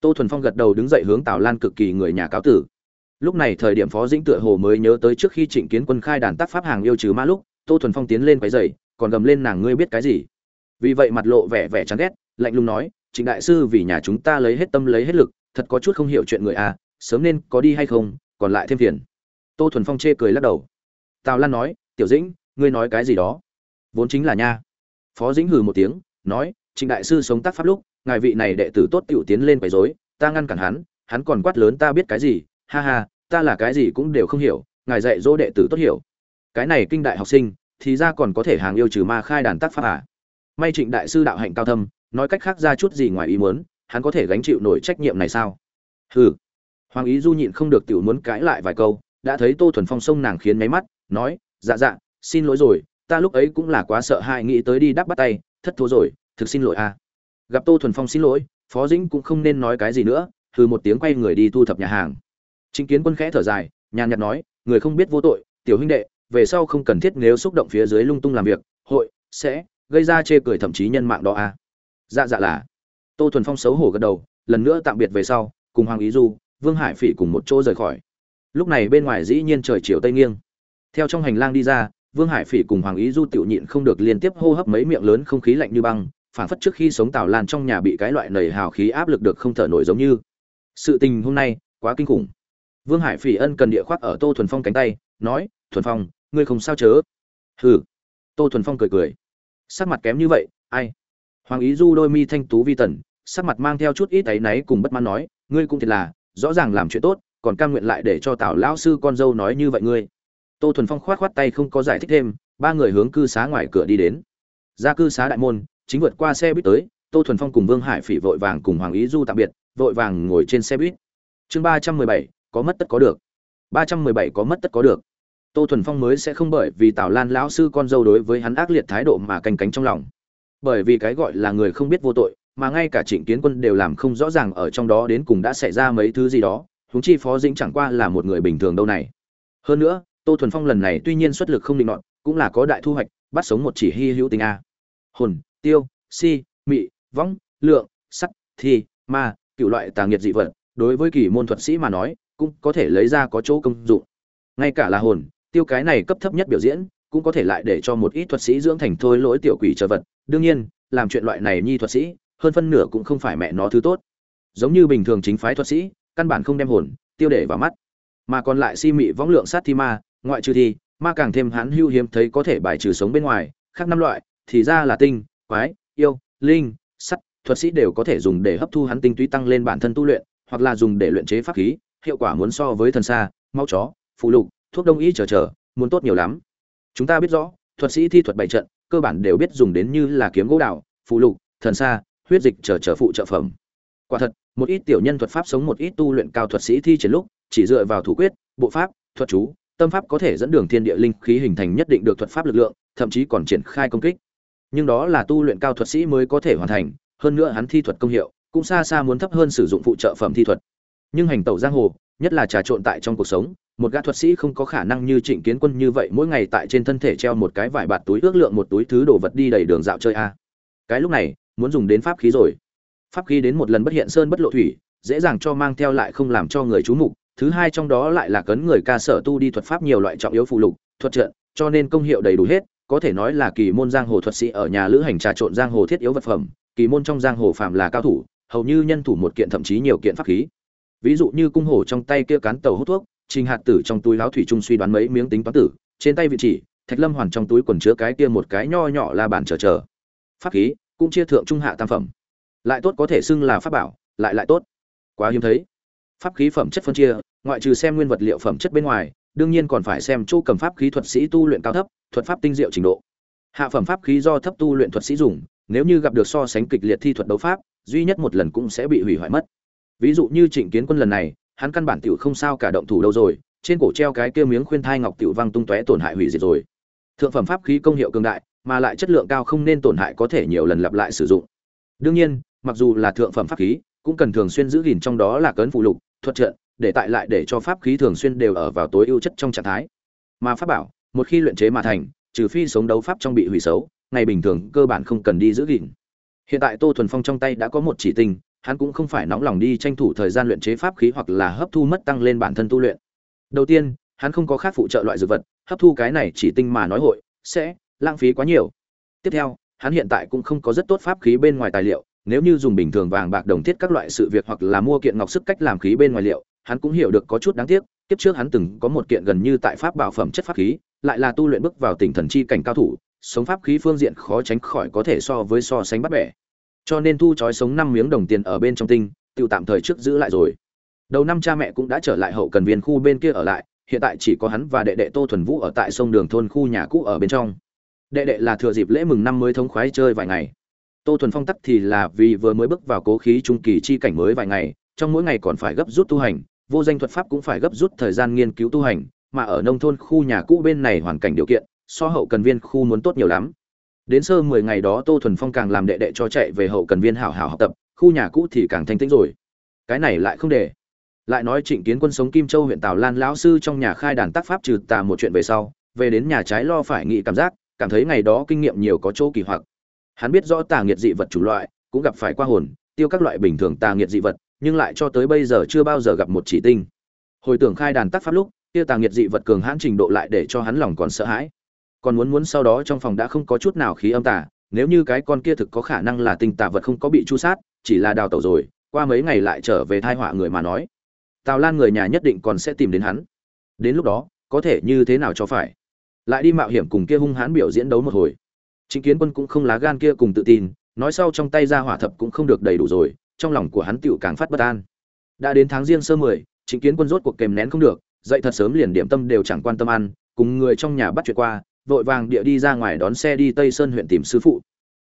Tô thuần phong gật đầu đứng dậy hướng tào lan cực kỳ người nhà cáo tử. Lúc này thời điểm phó dĩnh tựa hồ mới nhớ tới trước khi trịnh kiến quân khai đàn tác pháp hàng yêu trừ ma lúc, tô thuần phong tiến lên quấy dày còn gầm lên nàng ngươi biết cái gì? Vì vậy mặt lộ vẻ vẻ chán ghét, lạnh lùng nói, trịnh đại sư, vì nhà chúng ta lấy hết tâm lấy hết lực thật có chút không hiểu chuyện người a, sớm nên có đi hay không, còn lại thêm phiền. Tô thuần phong chê cười lắc đầu. Tào lan nói, tiểu dĩnh, ngươi nói cái gì đó? Vốn chính là nha. Phó dĩnh hừ một tiếng, nói, trịnh đại sư sống tác pháp lúc, ngài vị này đệ tử tốt tiểu tiến lên quấy rối, ta ngăn cản hắn hắn còn quát lớn ta biết cái gì, ha ha, ta là cái gì cũng đều không hiểu, ngài dạy dỗ đệ tử tốt hiểu. Cái này kinh đại học sinh, thì ra còn có thể hàng yêu trừ ma khai đàn tác pháp à? May trịnh đại sư đạo hạnh cao thâm, nói cách khác ra chút gì ngoài ý muốn hắn có thể gánh chịu nổi trách nhiệm này sao? Hừ. Hoàng ý du nhịn không được tiểu muốn cãi lại vài câu, đã thấy tô thuần phong sông nàng khiến máy mắt, nói dạ dạ xin lỗi rồi, ta lúc ấy cũng là quá sợ hãi nghĩ tới đi đáp bắt tay, thất thố rồi, thực xin lỗi a gặp tô thuần phong xin lỗi, phó dĩnh cũng không nên nói cái gì nữa, hừ một tiếng quay người đi thu thập nhà hàng. Chính kiến quân khẽ thở dài, nhàn nhạt nói, người không biết vô tội, tiểu huynh đệ, về sau không cần thiết nếu xúc động phía dưới lung tung làm việc, hội sẽ gây ra chê cười thậm chí nhân mạng đó a dạ dạ là tô thuần phong xấu hổ gật đầu, lần nữa tạm biệt về sau, cùng hoàng ý du, vương hải phỉ cùng một chỗ rời khỏi. Lúc này bên ngoài dĩ nhiên trời chiều tây nghiêng. Theo trong hành lang đi ra, vương hải phỉ cùng hoàng ý du tiểu nhịn không được liên tiếp hô hấp mấy miệng lớn không khí lạnh như băng phản phất trước khi sống tào lan trong nhà bị cái loại nầy hào khí áp lực được không thở nổi giống như. Sự tình hôm nay quá kinh khủng. Vương hải phỉ ân cần địa khoác ở tô thuần phong cánh tay, nói, thuần phong, ngươi không sao chớ? Hừ. Tô thuần phong cười cười. Sắc mặt kém như vậy, ai? Hoàng ý du đôi mi thanh tú vi tần sắc mặt mang theo chút ít áy náy cùng bất mãn nói, ngươi cũng thiệt là, rõ ràng làm chuyện tốt, còn cam nguyện lại để cho tào lão sư con dâu nói như vậy ngươi. Tô thuần phong khoát khoát tay không có giải thích thêm, ba người hướng cư xá ngoài cửa đi đến. Ra cư xá đại môn, chính vượt qua xe buýt tới, tô thuần phong cùng vương hải phỉ vội vàng cùng hoàng ý du tạm biệt, vội vàng ngồi trên xe buýt. Chương ba trăm mười bảy, có mất tất có được. Ba trăm mười bảy có mất tất có được. Tô thuần phong mới sẽ không bởi vì tào lan lão sư con dâu đối với hắn ác liệt thái độ mà canh cánh trong lòng. Bởi vì cái gọi là người không biết vô tội mà ngay cả trịnh kiến quân đều làm không rõ ràng ở trong đó đến cùng đã xảy ra mấy thứ gì đó, huống chi phó dĩnh chẳng qua là một người bình thường đâu này. Hơn nữa, tô thuần phong lần này tuy nhiên xuất lực không định nọn cũng là có đại thu hoạch, bắt sống một chỉ hy hữu tình a. Hồn, tiêu, si, mị, võng, lượng, sắt, thi, ma, cựu loại tà nghiệt dị vật, đối với kỳ môn thuật sĩ mà nói, cũng có thể lấy ra có chỗ công dụng. Ngay cả là hồn, tiêu cái này cấp thấp nhất biểu diễn, cũng có thể lại để cho một ít thuật sĩ dưỡng thành thôi lỗi tiểu quỷ trở vật. Đương nhiên, làm chuyện loại này nhi thuật sĩ hơn phân nửa cũng không phải mẹ nó thứ tốt. Giống như bình thường chính phái thuật sĩ, căn bản không đem hồn, tiêu để vào mắt. Mà còn lại si mị võng lượng sát thi ma, ngoại trừ thi ma càng thêm hắn hưu hiếm thấy có thể bài trừ sống bên ngoài, khác năm loại, thì ra là tinh, quái, yêu, linh, sắt, thuật sĩ đều có thể dùng để hấp thu hắn tinh túy tăng lên bản thân tu luyện, hoặc là dùng để luyện chế pháp khí, hiệu quả muốn so với thần xa mau chó phụ lục, thuốc đông y chờ chờ, muốn tốt nhiều lắm. Chúng ta biết rõ, thuật sĩ thi thuật bày trận, cơ bản đều biết dùng đến như là kiếm gỗ đạo phụ lục, thần xa huyết dịch chờ chờ phụ trợ phẩm. Quả thật, một ít tiểu nhân thuật pháp sống một ít tu luyện cao thuật sĩ thi triển lúc, chỉ dựa vào thủ quyết, bộ pháp, thuật chú, tâm pháp có thể dẫn đường thiên địa linh khí hình thành nhất định được thuật pháp lực lượng, thậm chí còn triển khai công kích. Nhưng đó là tu luyện cao thuật sĩ mới có thể hoàn thành, hơn nữa hắn thi thuật công hiệu cũng xa xa muốn thấp hơn sử dụng phụ trợ phẩm thi thuật. Nhưng hành tẩu giang hồ, nhất là trà trộn tại trong cuộc sống, một gã thuật sĩ không có khả năng như trịnh kiến quân như vậy mỗi ngày tại trên thân thể treo một cái vải bạt túi ước lượng một túi thứ đồ vật đi đầy đường dạo chơi a. Cái lúc này muốn dùng đến pháp khí rồi. Pháp khí đến một lần bất hiện sơn bất lộ thủy, dễ dàng cho mang theo lại không làm cho người chú mục. Thứ hai trong đó lại là cấn người ca sở tu đi thuật pháp nhiều loại trọng yếu phụ lục, thuật trận, cho nên công hiệu đầy đủ hết. Có thể nói là kỳ môn giang hồ thuật sĩ ở nhà lữ hành trà trộn giang hồ thiết yếu vật phẩm, kỳ môn trong giang hồ phạm là cao thủ, hầu như nhân thủ một kiện thậm chí nhiều kiện pháp khí. Ví dụ như cung hổ trong tay kia cán tàu hút thuốc, trình hạt tử trong túi láo thủy trung suy đoán mấy miếng tính toán tử, trên tay vị chỉ, thạch lâm hoàn trong túi quần chứa cái kia một cái nho nhỏ là bản chờ chờ pháp khí cũng chia thượng trung hạ tam phẩm. Lại tốt có thể xưng là pháp bảo, lại lại tốt. Quá hiếm thấy. Pháp khí phẩm chất phân chia, ngoại trừ xem nguyên vật liệu phẩm chất bên ngoài, đương nhiên còn phải xem chỗ cầm pháp khí thuật sĩ tu luyện cao thấp, thuật pháp tinh diệu trình độ. Hạ phẩm pháp khí do thấp tu luyện thuật sĩ dùng, nếu như gặp được so sánh kịch liệt thi thuật đấu pháp, duy nhất một lần cũng sẽ bị hủy hoại mất. Ví dụ như trịnh kiến quân lần này, hắn căn bản tiểu không sao cả động thủ đâu rồi, trên cổ treo cái kia miếng khuyên thai ngọc tiểu văng tung tóe tổn hại hủy diệt rồi. Thượng phẩm pháp khí công hiệu cường đại mà lại chất lượng cao không nên tổn hại có thể nhiều lần lặp lại sử dụng. Đương nhiên, mặc dù là thượng phẩm pháp khí, cũng cần thường xuyên giữ gìn trong đó là cấn phụ lục, thuật trận, để tại lại để cho pháp khí thường xuyên đều ở vào tối ưu chất trong trạng thái. Mà pháp bảo, một khi luyện chế mà thành, trừ phi sống đấu pháp trong bị hủy xấu, ngày bình thường cơ bản không cần đi giữ gìn. Hiện tại tô thuần phong trong tay đã có một chỉ tinh, hắn cũng không phải nóng lòng đi tranh thủ thời gian luyện chế pháp khí hoặc là hấp thu mất tăng lên bản thân tu luyện. Đầu tiên, hắn không có khác phụ trợ loại dược vật, hấp thu cái này chỉ tinh mà nói hội, sẽ lãng phí quá nhiều. Tiếp theo, hắn hiện tại cũng không có rất tốt pháp khí bên ngoài tài liệu, nếu như dùng bình thường vàng bạc đồng thiết các loại sự việc hoặc là mua kiện ngọc sức cách làm khí bên ngoài liệu, hắn cũng hiểu được có chút đáng tiếc, kiếp trước hắn từng có một kiện gần như tại pháp bảo phẩm chất pháp khí, lại là tu luyện bước vào tỉnh thần chi cảnh cao thủ, sống pháp khí phương diện khó tránh khỏi có thể so với so sánh bắt bẻ. Cho nên thu chói sống năm miếng đồng tiền ở bên trong tinh tự tạm thời trước giữ lại rồi. Đầu năm cha mẹ cũng đã trở lại hậu cần viên khu bên kia ở lại, hiện tại chỉ có hắn và đệ đệ tô thuần vũ ở tại sông đường thôn khu nhà cũ ở bên trong đệ đệ là thừa dịp lễ mừng năm mới thống khoái chơi vài ngày. Tô thuần phong tắc thì là vì vừa mới bước vào cố khí trung kỳ chi cảnh mới vài ngày, trong mỗi ngày còn phải gấp rút tu hành, vô danh thuật pháp cũng phải gấp rút thời gian nghiên cứu tu hành, mà ở nông thôn khu nhà cũ bên này hoàn cảnh điều kiện, so hậu cần viên khu muốn tốt nhiều lắm. Đến sơ mười ngày đó tô thuần phong càng làm đệ đệ cho chạy về hậu cần viên hảo hảo học tập, khu nhà cũ thì càng thanh tĩnh rồi. Cái này lại không để. Lại nói trịnh kiến quân sống kim châu huyện tào lan lão sư trong nhà khai đàn tác pháp trừ tà một chuyện về sau, về đến nhà trái lo phải nghĩ cảm giác cảm thấy ngày đó kinh nghiệm nhiều có chỗ kỳ hoặc. Hắn biết rõ tà nghiệt dị vật chủ loại, cũng gặp phải qua hồn, tiêu các loại bình thường tà nghiệt dị vật, nhưng lại cho tới bây giờ chưa bao giờ gặp một chỉ tinh. Hồi tưởng khai đàn tác pháp lúc tiêu tà nghiệt dị vật cường hãn trình độ lại để cho hắn lòng còn sợ hãi. Còn muốn muốn sau đó trong phòng đã không có chút nào khí âm tà, nếu như cái con kia thực có khả năng là tinh tà vật không có bị chu sát, chỉ là đào tẩu rồi, qua mấy ngày lại trở về thai họa người mà nói. Tào lan người nhà nhất định còn sẽ tìm đến hắn. Đến lúc đó, có thể như thế nào cho phải? Lại đi mạo hiểm cùng kia hung hãn biểu diễn đấu một hồi. Chính kiến quân cũng không lá gan kia cùng tự tin, nói sau trong tay ra hỏa thập cũng không được đầy đủ rồi, trong lòng của hắn tựu càng phát bất an. Đã đến tháng riêng sơ mười, chính kiến quân rốt cuộc kèm nén không được, dậy thật sớm liền điểm tâm đều chẳng quan tâm ăn, cùng người trong nhà bắt chuyện qua, vội vàng địa đi ra ngoài đón xe đi tây sơn huyện tìm sư phụ.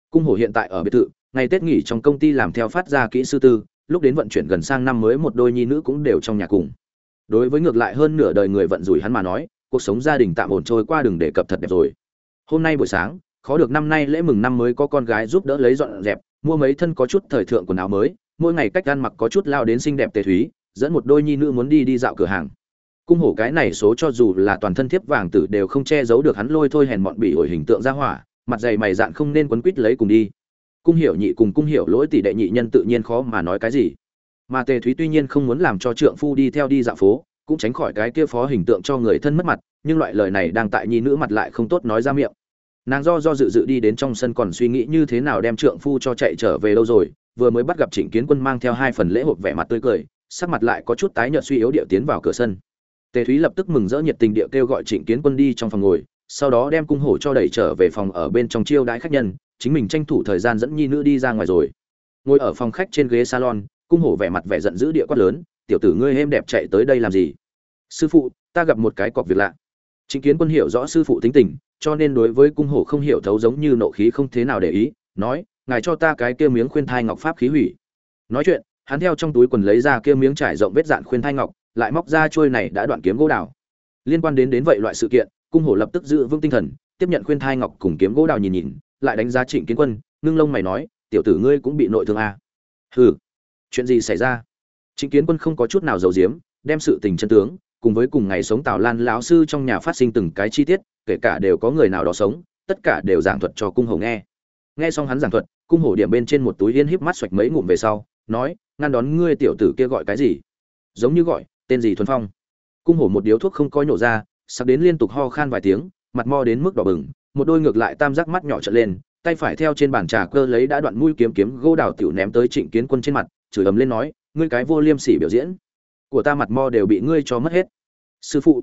Cung hổ hiện tại ở biệt thự, ngày tết nghỉ trong công ty làm theo phát ra kỹ sư tư, lúc đến vận chuyển gần sang năm mới một đôi nhi nữ cũng đều trong nhà cùng. Đối với ngược lại hơn nửa đời người vận rủi hắn mà nói cuộc sống gia đình tạm ổn trôi qua, đừng để cập thật đẹp rồi. Hôm nay buổi sáng, khó được năm nay lễ mừng năm mới có con gái giúp đỡ lấy dọn dẹp, mua mấy thân có chút thời thượng quần áo mới, mỗi ngày cách ăn mặc có chút lao đến xinh đẹp tề thúy, dẫn một đôi nhi nữ muốn đi đi dạo cửa hàng. Cung hổ cái này số cho dù là toàn thân thiếp vàng tử đều không che giấu được hắn lôi thôi hèn mọn bị ổi hình tượng ra hỏa, mặt dày mày dạn không nên quấn quýt lấy cùng đi. Cung hiểu nhị cùng cung hiểu lỗi tỷ đệ nhị nhân tự nhiên khó mà nói cái gì. Mà tề thúy tuy nhiên không muốn làm cho trượng phu đi theo đi dạo phố cũng tránh khỏi cái kia phó hình tượng cho người thân mất mặt, nhưng loại lời này đang tại nhi nữ mặt lại không tốt nói ra miệng. Nàng do do dự dự đi đến trong sân còn suy nghĩ như thế nào đem trượng phu cho chạy trở về đâu rồi, vừa mới bắt gặp trịnh kiến quân mang theo hai phần lễ hộp vẻ mặt tươi cười, sắc mặt lại có chút tái nhợt suy yếu điệu tiến vào cửa sân. Tề thúy lập tức mừng rỡ nhiệt tình điệu kêu gọi trịnh kiến quân đi trong phòng ngồi, sau đó đem cung hổ cho đẩy trở về phòng ở bên trong chiêu đãi khách nhân, chính mình tranh thủ thời gian dẫn nhi nữ đi ra ngoài rồi. Ngồi ở phòng khách trên ghế salon, cung hổ vẻ mặt vẻ giận dữ địa quát lớn tiểu tử ngươi êm đẹp chạy tới đây làm gì? Sư phụ, ta gặp một cái cọc việc lạ. Chính kiến quân hiểu rõ sư phụ tính tình, cho nên đối với cung hổ không hiểu thấu giống như nộ khí không thế nào để ý, nói, ngài cho ta cái kia miếng khuyên thai ngọc pháp khí hủy. Nói chuyện, hắn theo trong túi quần lấy ra kia miếng trải rộng vết dạn khuyên thai ngọc, lại móc ra trôi này đã đoạn kiếm gỗ đào. Liên quan đến đến vậy loại sự kiện, cung hổ lập tức giữ vững tinh thần, tiếp nhận khuyên thai ngọc cùng kiếm gỗ đào nhìn nhìn, lại đánh giá trịnh kiến quân, ngưng lông mày nói, tiểu tử ngươi cũng bị nội thương à. hừ, chuyện gì xảy ra? Trịnh kiến quân không có chút nào giấu giếm, đem sự tình chân tướng, cùng với cùng ngày sống tào lan lão sư trong nhà phát sinh từng cái chi tiết, kể cả đều có người nào đó sống, tất cả đều giảng thuật cho cung hổ nghe. Nghe xong hắn giảng thuật, cung hổ điểm bên trên một túi yên híp mắt xoạch mấy ngụm về sau, nói, ngăn đón ngươi tiểu tử kia gọi cái gì? Giống như gọi, tên gì thuần phong? Cung hổ một điếu thuốc không có nhổ ra, sặc đến liên tục ho khan vài tiếng, mặt mo đến mức đỏ bừng, một đôi ngược lại tam giác mắt nhỏ trợn lên, tay phải theo trên bàn trà cơ lấy đã đoạn mũi kiếm kiếm gỗ đào tiểu ném tới trịnh kiến quân trên mặt, chửi ầm lên nói ngươi cái vô liêm sỉ biểu diễn của ta mặt mo đều bị ngươi cho mất hết. Sư phụ,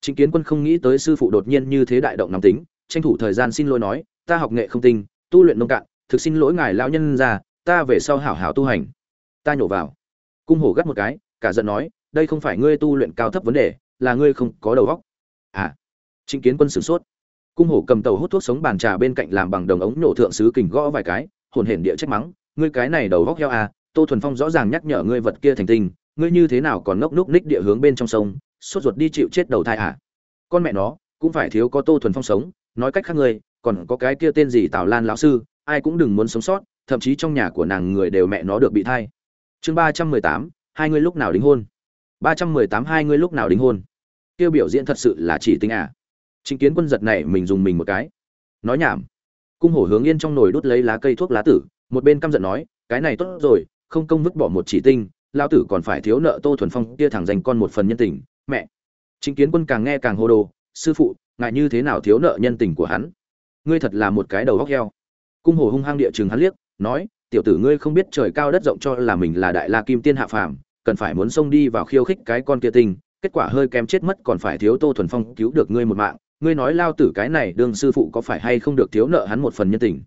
chính kiến quân không nghĩ tới sư phụ đột nhiên như thế đại động nóng tính, tranh thủ thời gian xin lỗi nói, ta học nghệ không tinh, tu luyện nông cạn, thực xin lỗi ngài lão nhân già ta về sau hảo hảo tu hành. Ta nhổ vào. Cung hổ gắt một cái, cả giận nói, đây không phải ngươi tu luyện cao thấp vấn đề, là ngươi không có đầu óc. À chính kiến quân sửng sốt. Cung hổ cầm tàu hút thuốc sống bàn trà bên cạnh làm bằng đồng ống nổ thượng sứ kình gõ vài cái, hồn hển địa trách mắng, ngươi cái này đầu góc heo à tô thuần phong rõ ràng nhắc nhở ngươi vật kia thành tinh, ngươi như thế nào còn ngốc núc ních địa hướng bên trong sông, sốt ruột đi chịu chết đầu thai à con mẹ nó, cũng phải thiếu có tô thuần phong sống, nói cách khác ngươi, còn có cái kia tên gì tào lan lão sư, ai cũng đừng muốn sống sót, thậm chí trong nhà của nàng người đều mẹ nó được bị thai. Chương ba trăm mười tám, hai ngươi lúc nào đính hôn? Ba trăm mười tám, hai ngươi lúc nào đính hôn? Kia biểu diễn thật sự là chỉ tính à? Chính kiến quân giật này mình dùng mình một cái. Nói nhảm. Cung hổ hướng yên trong nồi đút lấy lá cây thuốc lá tử, một bên căm giận nói, cái này tốt rồi không công vứt bỏ một chỉ tinh lao tử còn phải thiếu nợ tô thuần phong kia thẳng dành con một phần nhân tình, mẹ. Chính kiến quân càng nghe càng hô đồ, sư phụ ngại như thế nào thiếu nợ nhân tình của hắn? Ngươi thật là một cái đầu góc heo. Cung hồ hung hăng địa chừng hắn liếc, nói, tiểu tử ngươi không biết trời cao đất rộng cho là mình là đại la kim tiên hạ phàm, cần phải muốn xông đi vào khiêu khích cái con kia tinh, kết quả hơi kém chết mất còn phải thiếu tô thuần phong cứu được ngươi một mạng. Ngươi nói lao tử cái này đương sư phụ có phải hay không được thiếu nợ hắn một phần nhân tình?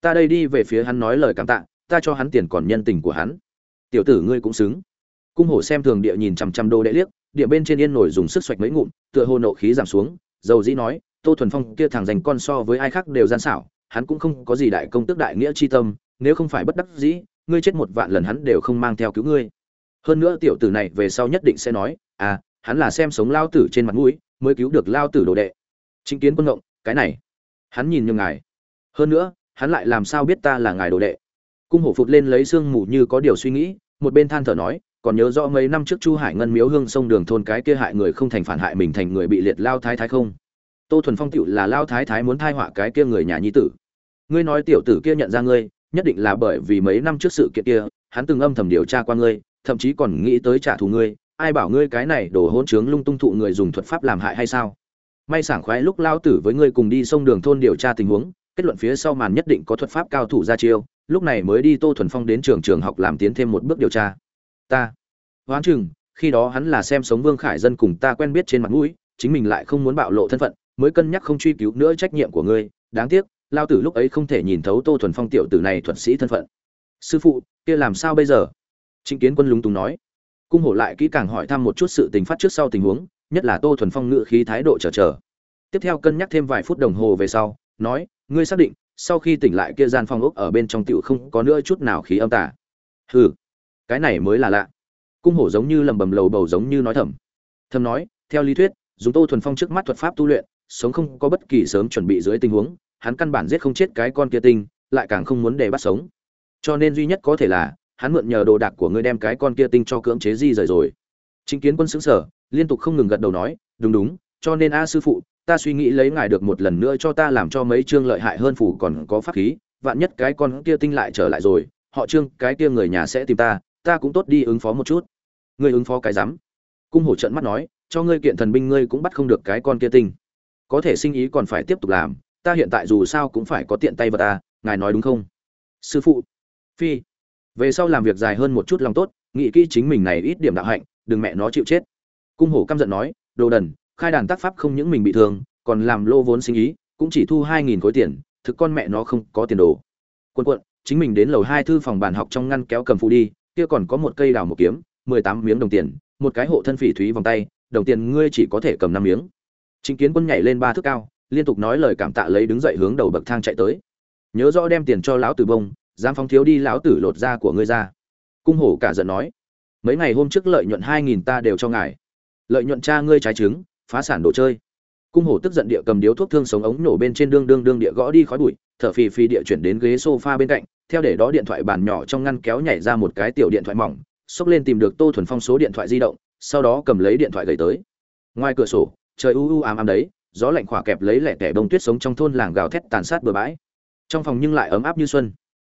Ta đây đi về phía hắn nói lời cảm tạ ta cho hắn tiền còn nhân tình của hắn. Tiểu tử ngươi cũng xứng. Cung hổ xem thường địa nhìn chằm chằm đô đệ liếc, địa bên trên yên nổi dùng sức xoạch mấy ngụm, tựa hồ nộ khí giảm xuống, dầu dĩ nói, tô thuần phong kia thằng dành con so với ai khác đều gian xảo, hắn cũng không có gì đại công tức đại nghĩa chi tâm, nếu không phải bất đắc dĩ, ngươi chết một vạn lần hắn đều không mang theo cứu ngươi. Hơn nữa tiểu tử này về sau nhất định sẽ nói à hắn là xem sống lao tử trên mặt mũi, mới cứu được lao tử đồ đệ. Chính kiến quân ngộng, cái này, hắn nhìn như ngài. Hơn nữa, hắn lại làm sao biết ta là ngài đồ đệ? Cung hổ phụt lên lấy sương mù như có điều suy nghĩ, một bên than thở nói, còn nhớ rõ mấy năm trước chu hải ngân miếu hương sông đường thôn cái kia hại người không thành phản hại mình thành người bị liệt lao thái thái không? Tô thuần phong tựu là lao thái thái muốn thai họa cái kia người nhà nhi tử. Ngươi nói tiểu tử kia nhận ra ngươi, nhất định là bởi vì mấy năm trước sự kiện kia, hắn từng âm thầm điều tra qua ngươi, thậm chí còn nghĩ tới trả thù ngươi, ai bảo ngươi cái này đổ hỗn trướng lung tung thụ người dùng thuật pháp làm hại hay sao? May sảng khoái lúc lao tử với ngươi cùng đi sông đường thôn điều tra tình huống kết luận phía sau màn nhất định có thuật pháp cao thủ ra chiêu, lúc này mới đi tô thuần phong đến trường trường học làm tiến thêm một bước điều tra. Ta. Hoán chừng khi đó hắn là xem sống vương khải dân cùng ta quen biết trên mặt mũi, chính mình lại không muốn bạo lộ thân phận, mới cân nhắc không truy cứu nữa trách nhiệm của ngươi. Đáng tiếc, lao tử lúc ấy không thể nhìn thấu tô thuần phong tiểu tử này thuật sĩ thân phận. Sư phụ, kia làm sao bây giờ? Trịnh kiến quân lúng túng nói. Cung hổ lại kỹ càng hỏi thăm một chút sự tình phát trước sau tình huống, nhất là tô thuần phong ngự khí thái độ chờ chờ. tiếp theo cân nhắc thêm vài phút đồng hồ về sau, nói ngươi xác định, sau khi tỉnh lại kia gian phong ốc ở bên trong tiểu không có nữa chút nào khí âm tả hừ, cái này mới là lạ. Cung hổ giống như lầm bầm lầu bầu giống như nói thầm. Thầm nói, theo lý thuyết, dùng tô thuần phong trước mắt thuật pháp tu luyện, sống không có bất kỳ sớm chuẩn bị dưới tình huống, hắn căn bản giết không chết cái con kia tinh, lại càng không muốn để bắt sống. Cho nên duy nhất có thể là, hắn mượn nhờ đồ đạc của ngươi đem cái con kia tinh cho cưỡng chế di rời rồi. Chính kiến quân xứng sở liên tục không ngừng gật đầu nói, đúng đúng, cho nên a sư phụ ta suy nghĩ lấy ngài được một lần nữa cho ta làm cho mấy chương lợi hại hơn phủ còn có pháp khí, vạn nhất cái con kia tinh lại trở lại rồi, họ trương cái kia người nhà sẽ tìm ta ta cũng tốt đi ứng phó một chút. Ngươi ứng phó cái rắm. Cung hổ trận mắt nói, cho ngươi kiện thần binh ngươi cũng bắt không được cái con kia tinh. Có thể sinh ý còn phải tiếp tục làm, ta hiện tại dù sao cũng phải có tiện tay vào ta, ngài nói đúng không? Sư phụ. Phi. Về sau làm việc dài hơn một chút lòng tốt, nghĩ kỹ chính mình này ít điểm đạo hạnh, đừng mẹ nó chịu chết. Cung hổ căm giận nói, đồ đần khai đàn tác pháp không những mình bị thương, còn làm lô vốn sinh ý, cũng chỉ thu hai nghìn khối tiền, thực con mẹ nó không có tiền đồ. Quân quận, chính mình đến lầu hai thư phòng bàn học trong ngăn kéo cầm phụ đi, kia còn có một cây đào một kiếm, mười tám miếng đồng tiền, một cái hộ thân phỉ thúy vòng tay, đồng tiền ngươi chỉ có thể cầm năm miếng. Chính kiến quân nhảy lên ba thước cao, liên tục nói lời cảm tạ lấy đứng dậy hướng đầu bậc thang chạy tới. Nhớ rõ đem tiền cho lão tử bông, dám phóng thiếu đi lão tử lột da của ngươi ra. Cung hổ cả giận nói, mấy ngày hôm trước lợi nhuận hai nghìn ta đều cho ngài. Lợi nhuận cha ngươi trái trứng phá sản đồ chơi. Cung hổ tức giận địa cầm điếu thuốc thương sống ống nổ bên trên đương đương đương địa gõ đi khói bụi, thở phì phì địa chuyển đến ghế sofa bên cạnh, theo để đó điện thoại bàn nhỏ trong ngăn kéo nhảy ra một cái tiểu điện thoại mỏng, xốc lên tìm được tô thuần phong số điện thoại di động, sau đó cầm lấy điện thoại gầy tới. Ngoài cửa sổ, trời u u ám ám đấy, gió lạnh khỏa kẹp lấy lẻ tẻ bông tuyết sống trong thôn làng gào thét tàn sát bừa bãi. Trong phòng nhưng lại ấm áp như xuân.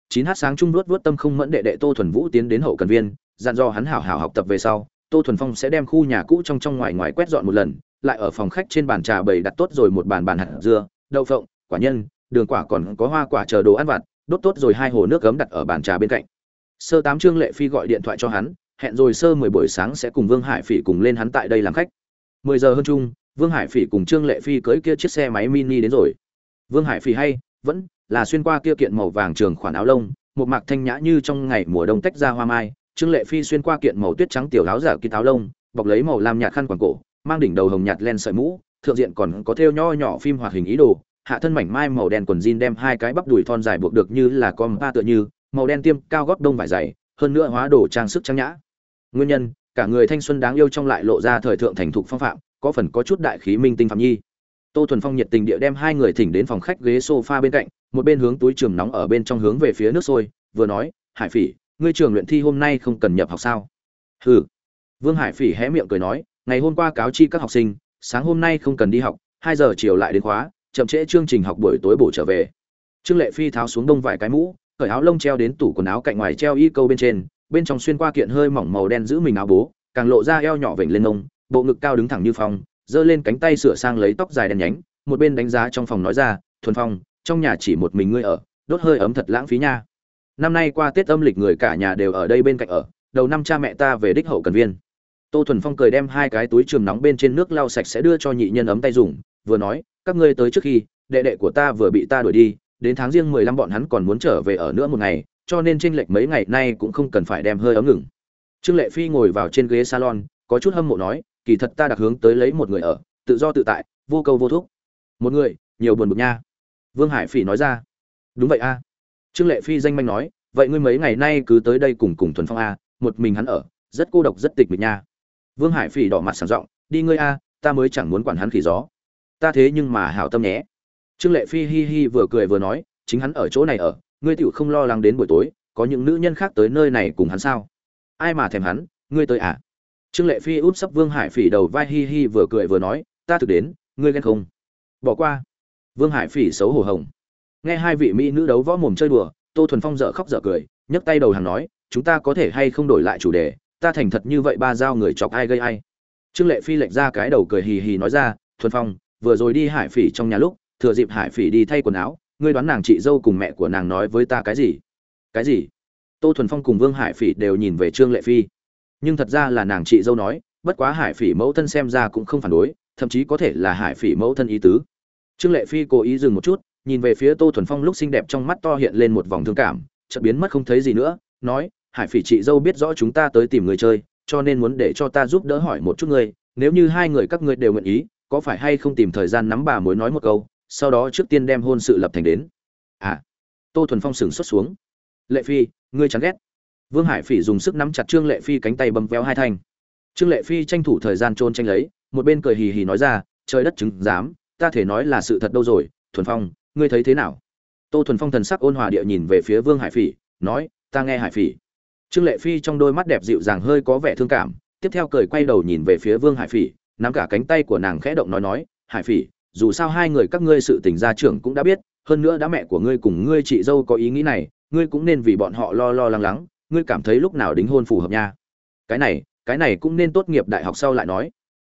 Chín h sáng trung luốt vớt tâm không mẫn đệ đệ tô thuần vũ tiến đến hậu cần viên, dặn do hắn hảo hảo học tập về sau, tô thuần phong sẽ đem khu nhà cũ trong trong ngoài ngoài quét dọn một lần lại ở phòng khách trên bàn trà bày đặt tốt rồi một bàn bàn hạt dưa, đậu phộng, quả nhân, đường quả còn có hoa quả chờ đồ ăn vặt, đốt tốt rồi hai hồ nước gấm đặt ở bàn trà bên cạnh. Sơ tám trương lệ phi gọi điện thoại cho hắn, hẹn rồi sơ mười buổi sáng sẽ cùng vương hải phỉ cùng lên hắn tại đây làm khách. Mười giờ hơn chung, vương hải phỉ cùng trương lệ phi cưới kia chiếc xe máy mini đến rồi. Vương hải phỉ hay, vẫn là xuyên qua kia kiện màu vàng trường khoản áo lông, một mạc thanh nhã như trong ngày mùa đông tách ra hoa mai. Trương lệ phi xuyên qua kiện màu tuyết trắng tiểu áo giả kín áo lông, bọc lấy màu lam nhạt khăn quàng cổ mang đỉnh đầu hồng nhạt len sợi mũ, thượng diện còn có thêu nho nhỏ phim hoạt hình ý đồ, hạ thân mảnh mai màu đen quần jean đem hai cái bắp đùi thon dài buộc được như là con ba tựa như, màu đen tiêm cao gót đông vải dày, hơn nữa hóa đồ trang sức trang nhã. Nguyên nhân, cả người thanh xuân đáng yêu trong lại lộ ra thời thượng thành thục phong phạm, có phần có chút đại khí minh tinh phạm nhi. Tô thuần phong nhiệt tình địa đem hai người thỉnh đến phòng khách ghế sofa bên cạnh, một bên hướng túi trường nóng ở bên trong hướng về phía nước sôi, vừa nói, hải phỉ, ngươi trường luyện thi hôm nay không cần nhập học sao? Hừ. Vương hải phỉ hé miệng cười nói ngày hôm qua cáo chi các học sinh, sáng hôm nay không cần đi học, hai giờ chiều lại đến khóa, chậm trễ chương trình học buổi tối bổ trở về. Trương lệ phi tháo xuống đông vài cái mũ, cởi áo lông treo đến tủ quần áo cạnh ngoài treo y câu bên trên, bên trong xuyên qua kiện hơi mỏng màu đen giữ mình áo bố, càng lộ ra eo nhỏ vểnh lên ông, bộ ngực cao đứng thẳng như phong, giơ lên cánh tay sửa sang lấy tóc dài đen nhánh, một bên đánh giá trong phòng nói ra, thuần phong, trong nhà chỉ một mình ngươi ở, đốt hơi ấm thật lãng phí nha. Năm nay qua tết âm lịch người cả nhà đều ở đây bên cạnh ở, đầu năm cha mẹ ta về đích hậu cần viên tô thuần phong cười đem hai cái túi trường nóng bên trên nước lau sạch sẽ đưa cho nhị nhân ấm tay dùng, vừa nói, các ngươi tới trước khi, đệ đệ của ta vừa bị ta đuổi đi, đến tháng riêng mười lăm bọn hắn còn muốn trở về ở nữa một ngày, cho nên tranh lệch mấy ngày nay cũng không cần phải đem hơi ấm ngừng. Trương lệ phi ngồi vào trên ghế salon, có chút hâm mộ nói, kỳ thật ta đặc hướng tới lấy một người ở, tự do tự tại, vô câu vô thúc. Một người, nhiều buồn bực nha. Vương hải phỉ nói ra. Đúng vậy a. Trương lệ phi danh manh nói, vậy ngươi mấy ngày nay cứ tới đây cùng cùng thuần phong a, một mình hắn ở, rất cô độc, rất tịch mịch nha vương hải phỉ đỏ mặt sảng giọng, đi ngươi a, ta mới chẳng muốn quản hắn khỉ gió. Ta thế nhưng mà hảo tâm nhé. Trương lệ phi hi hi vừa cười vừa nói, chính hắn ở chỗ này ở, ngươi tựu không lo lắng đến buổi tối, có những nữ nhân khác tới nơi này cùng hắn sao? Ai mà thèm hắn, ngươi tới à? Trương lệ phi úp sấp vương hải phỉ đầu vai hi hi vừa cười vừa nói, ta thực đến, ngươi ghen không? Bỏ qua. Vương hải phỉ xấu hổ hồng. Nghe hai vị mỹ nữ đấu võ mồm chơi đùa, tô thuần phong dở khóc dở cười, nhấc tay đầu hàng nói, chúng ta có thể hay không đổi lại chủ đề ta thành thật như vậy ba giao người chọc ai gây ai? Trương lệ phi lệch ra cái đầu cười hì hì nói ra, thuần phong, vừa rồi đi hải phỉ trong nhà lúc, thừa dịp hải phỉ đi thay quần áo, ngươi đoán nàng chị dâu cùng mẹ của nàng nói với ta cái gì? Cái gì? Tô thuần phong cùng vương hải phỉ đều nhìn về trương lệ phi. Nhưng thật ra là nàng chị dâu nói, bất quá hải phỉ mẫu thân xem ra cũng không phản đối, thậm chí có thể là hải phỉ mẫu thân ý tứ. Trương lệ phi cố ý dừng một chút, nhìn về phía tô thuần phong lúc xinh đẹp trong mắt to hiện lên một vòng thương cảm, chợt biến mất không thấy gì nữa, nói hải phỉ chị dâu biết rõ chúng ta tới tìm người chơi, cho nên muốn để cho ta giúp đỡ hỏi một chút ngươi, nếu như hai người các ngươi đều nguyện ý, có phải hay không tìm thời gian nắm bà mối nói một câu, sau đó trước tiên đem hôn sự lập thành đến. À tô thuần phong sừng xuất xuống. Lệ phi, ngươi chán ghét. Vương hải phỉ dùng sức nắm chặt trương lệ phi cánh tay bấm véo hai thanh. Trương lệ phi tranh thủ thời gian trôn tranh lấy, một bên cười hì hì nói ra, trời đất chứng dám ta thể nói là sự thật đâu rồi, thuần phong, ngươi thấy thế nào? Tô thuần phong thần sắc ôn hòa địa nhìn về phía vương hải phỉ, nói, ta nghe hải phỉ trương lệ phi trong đôi mắt đẹp dịu dàng hơi có vẻ thương cảm, tiếp theo cười quay đầu nhìn về phía vương hải phỉ, nắm cả cánh tay của nàng khẽ động nói nói, hải phỉ, dù sao hai người các ngươi sự tình gia trưởng cũng đã biết, hơn nữa đã mẹ của ngươi cùng ngươi chị dâu có ý nghĩ này, ngươi cũng nên vì bọn họ lo lo lắng lắng, ngươi cảm thấy lúc nào đính hôn phù hợp nha. Cái này cái này cũng nên tốt nghiệp đại học sau lại nói.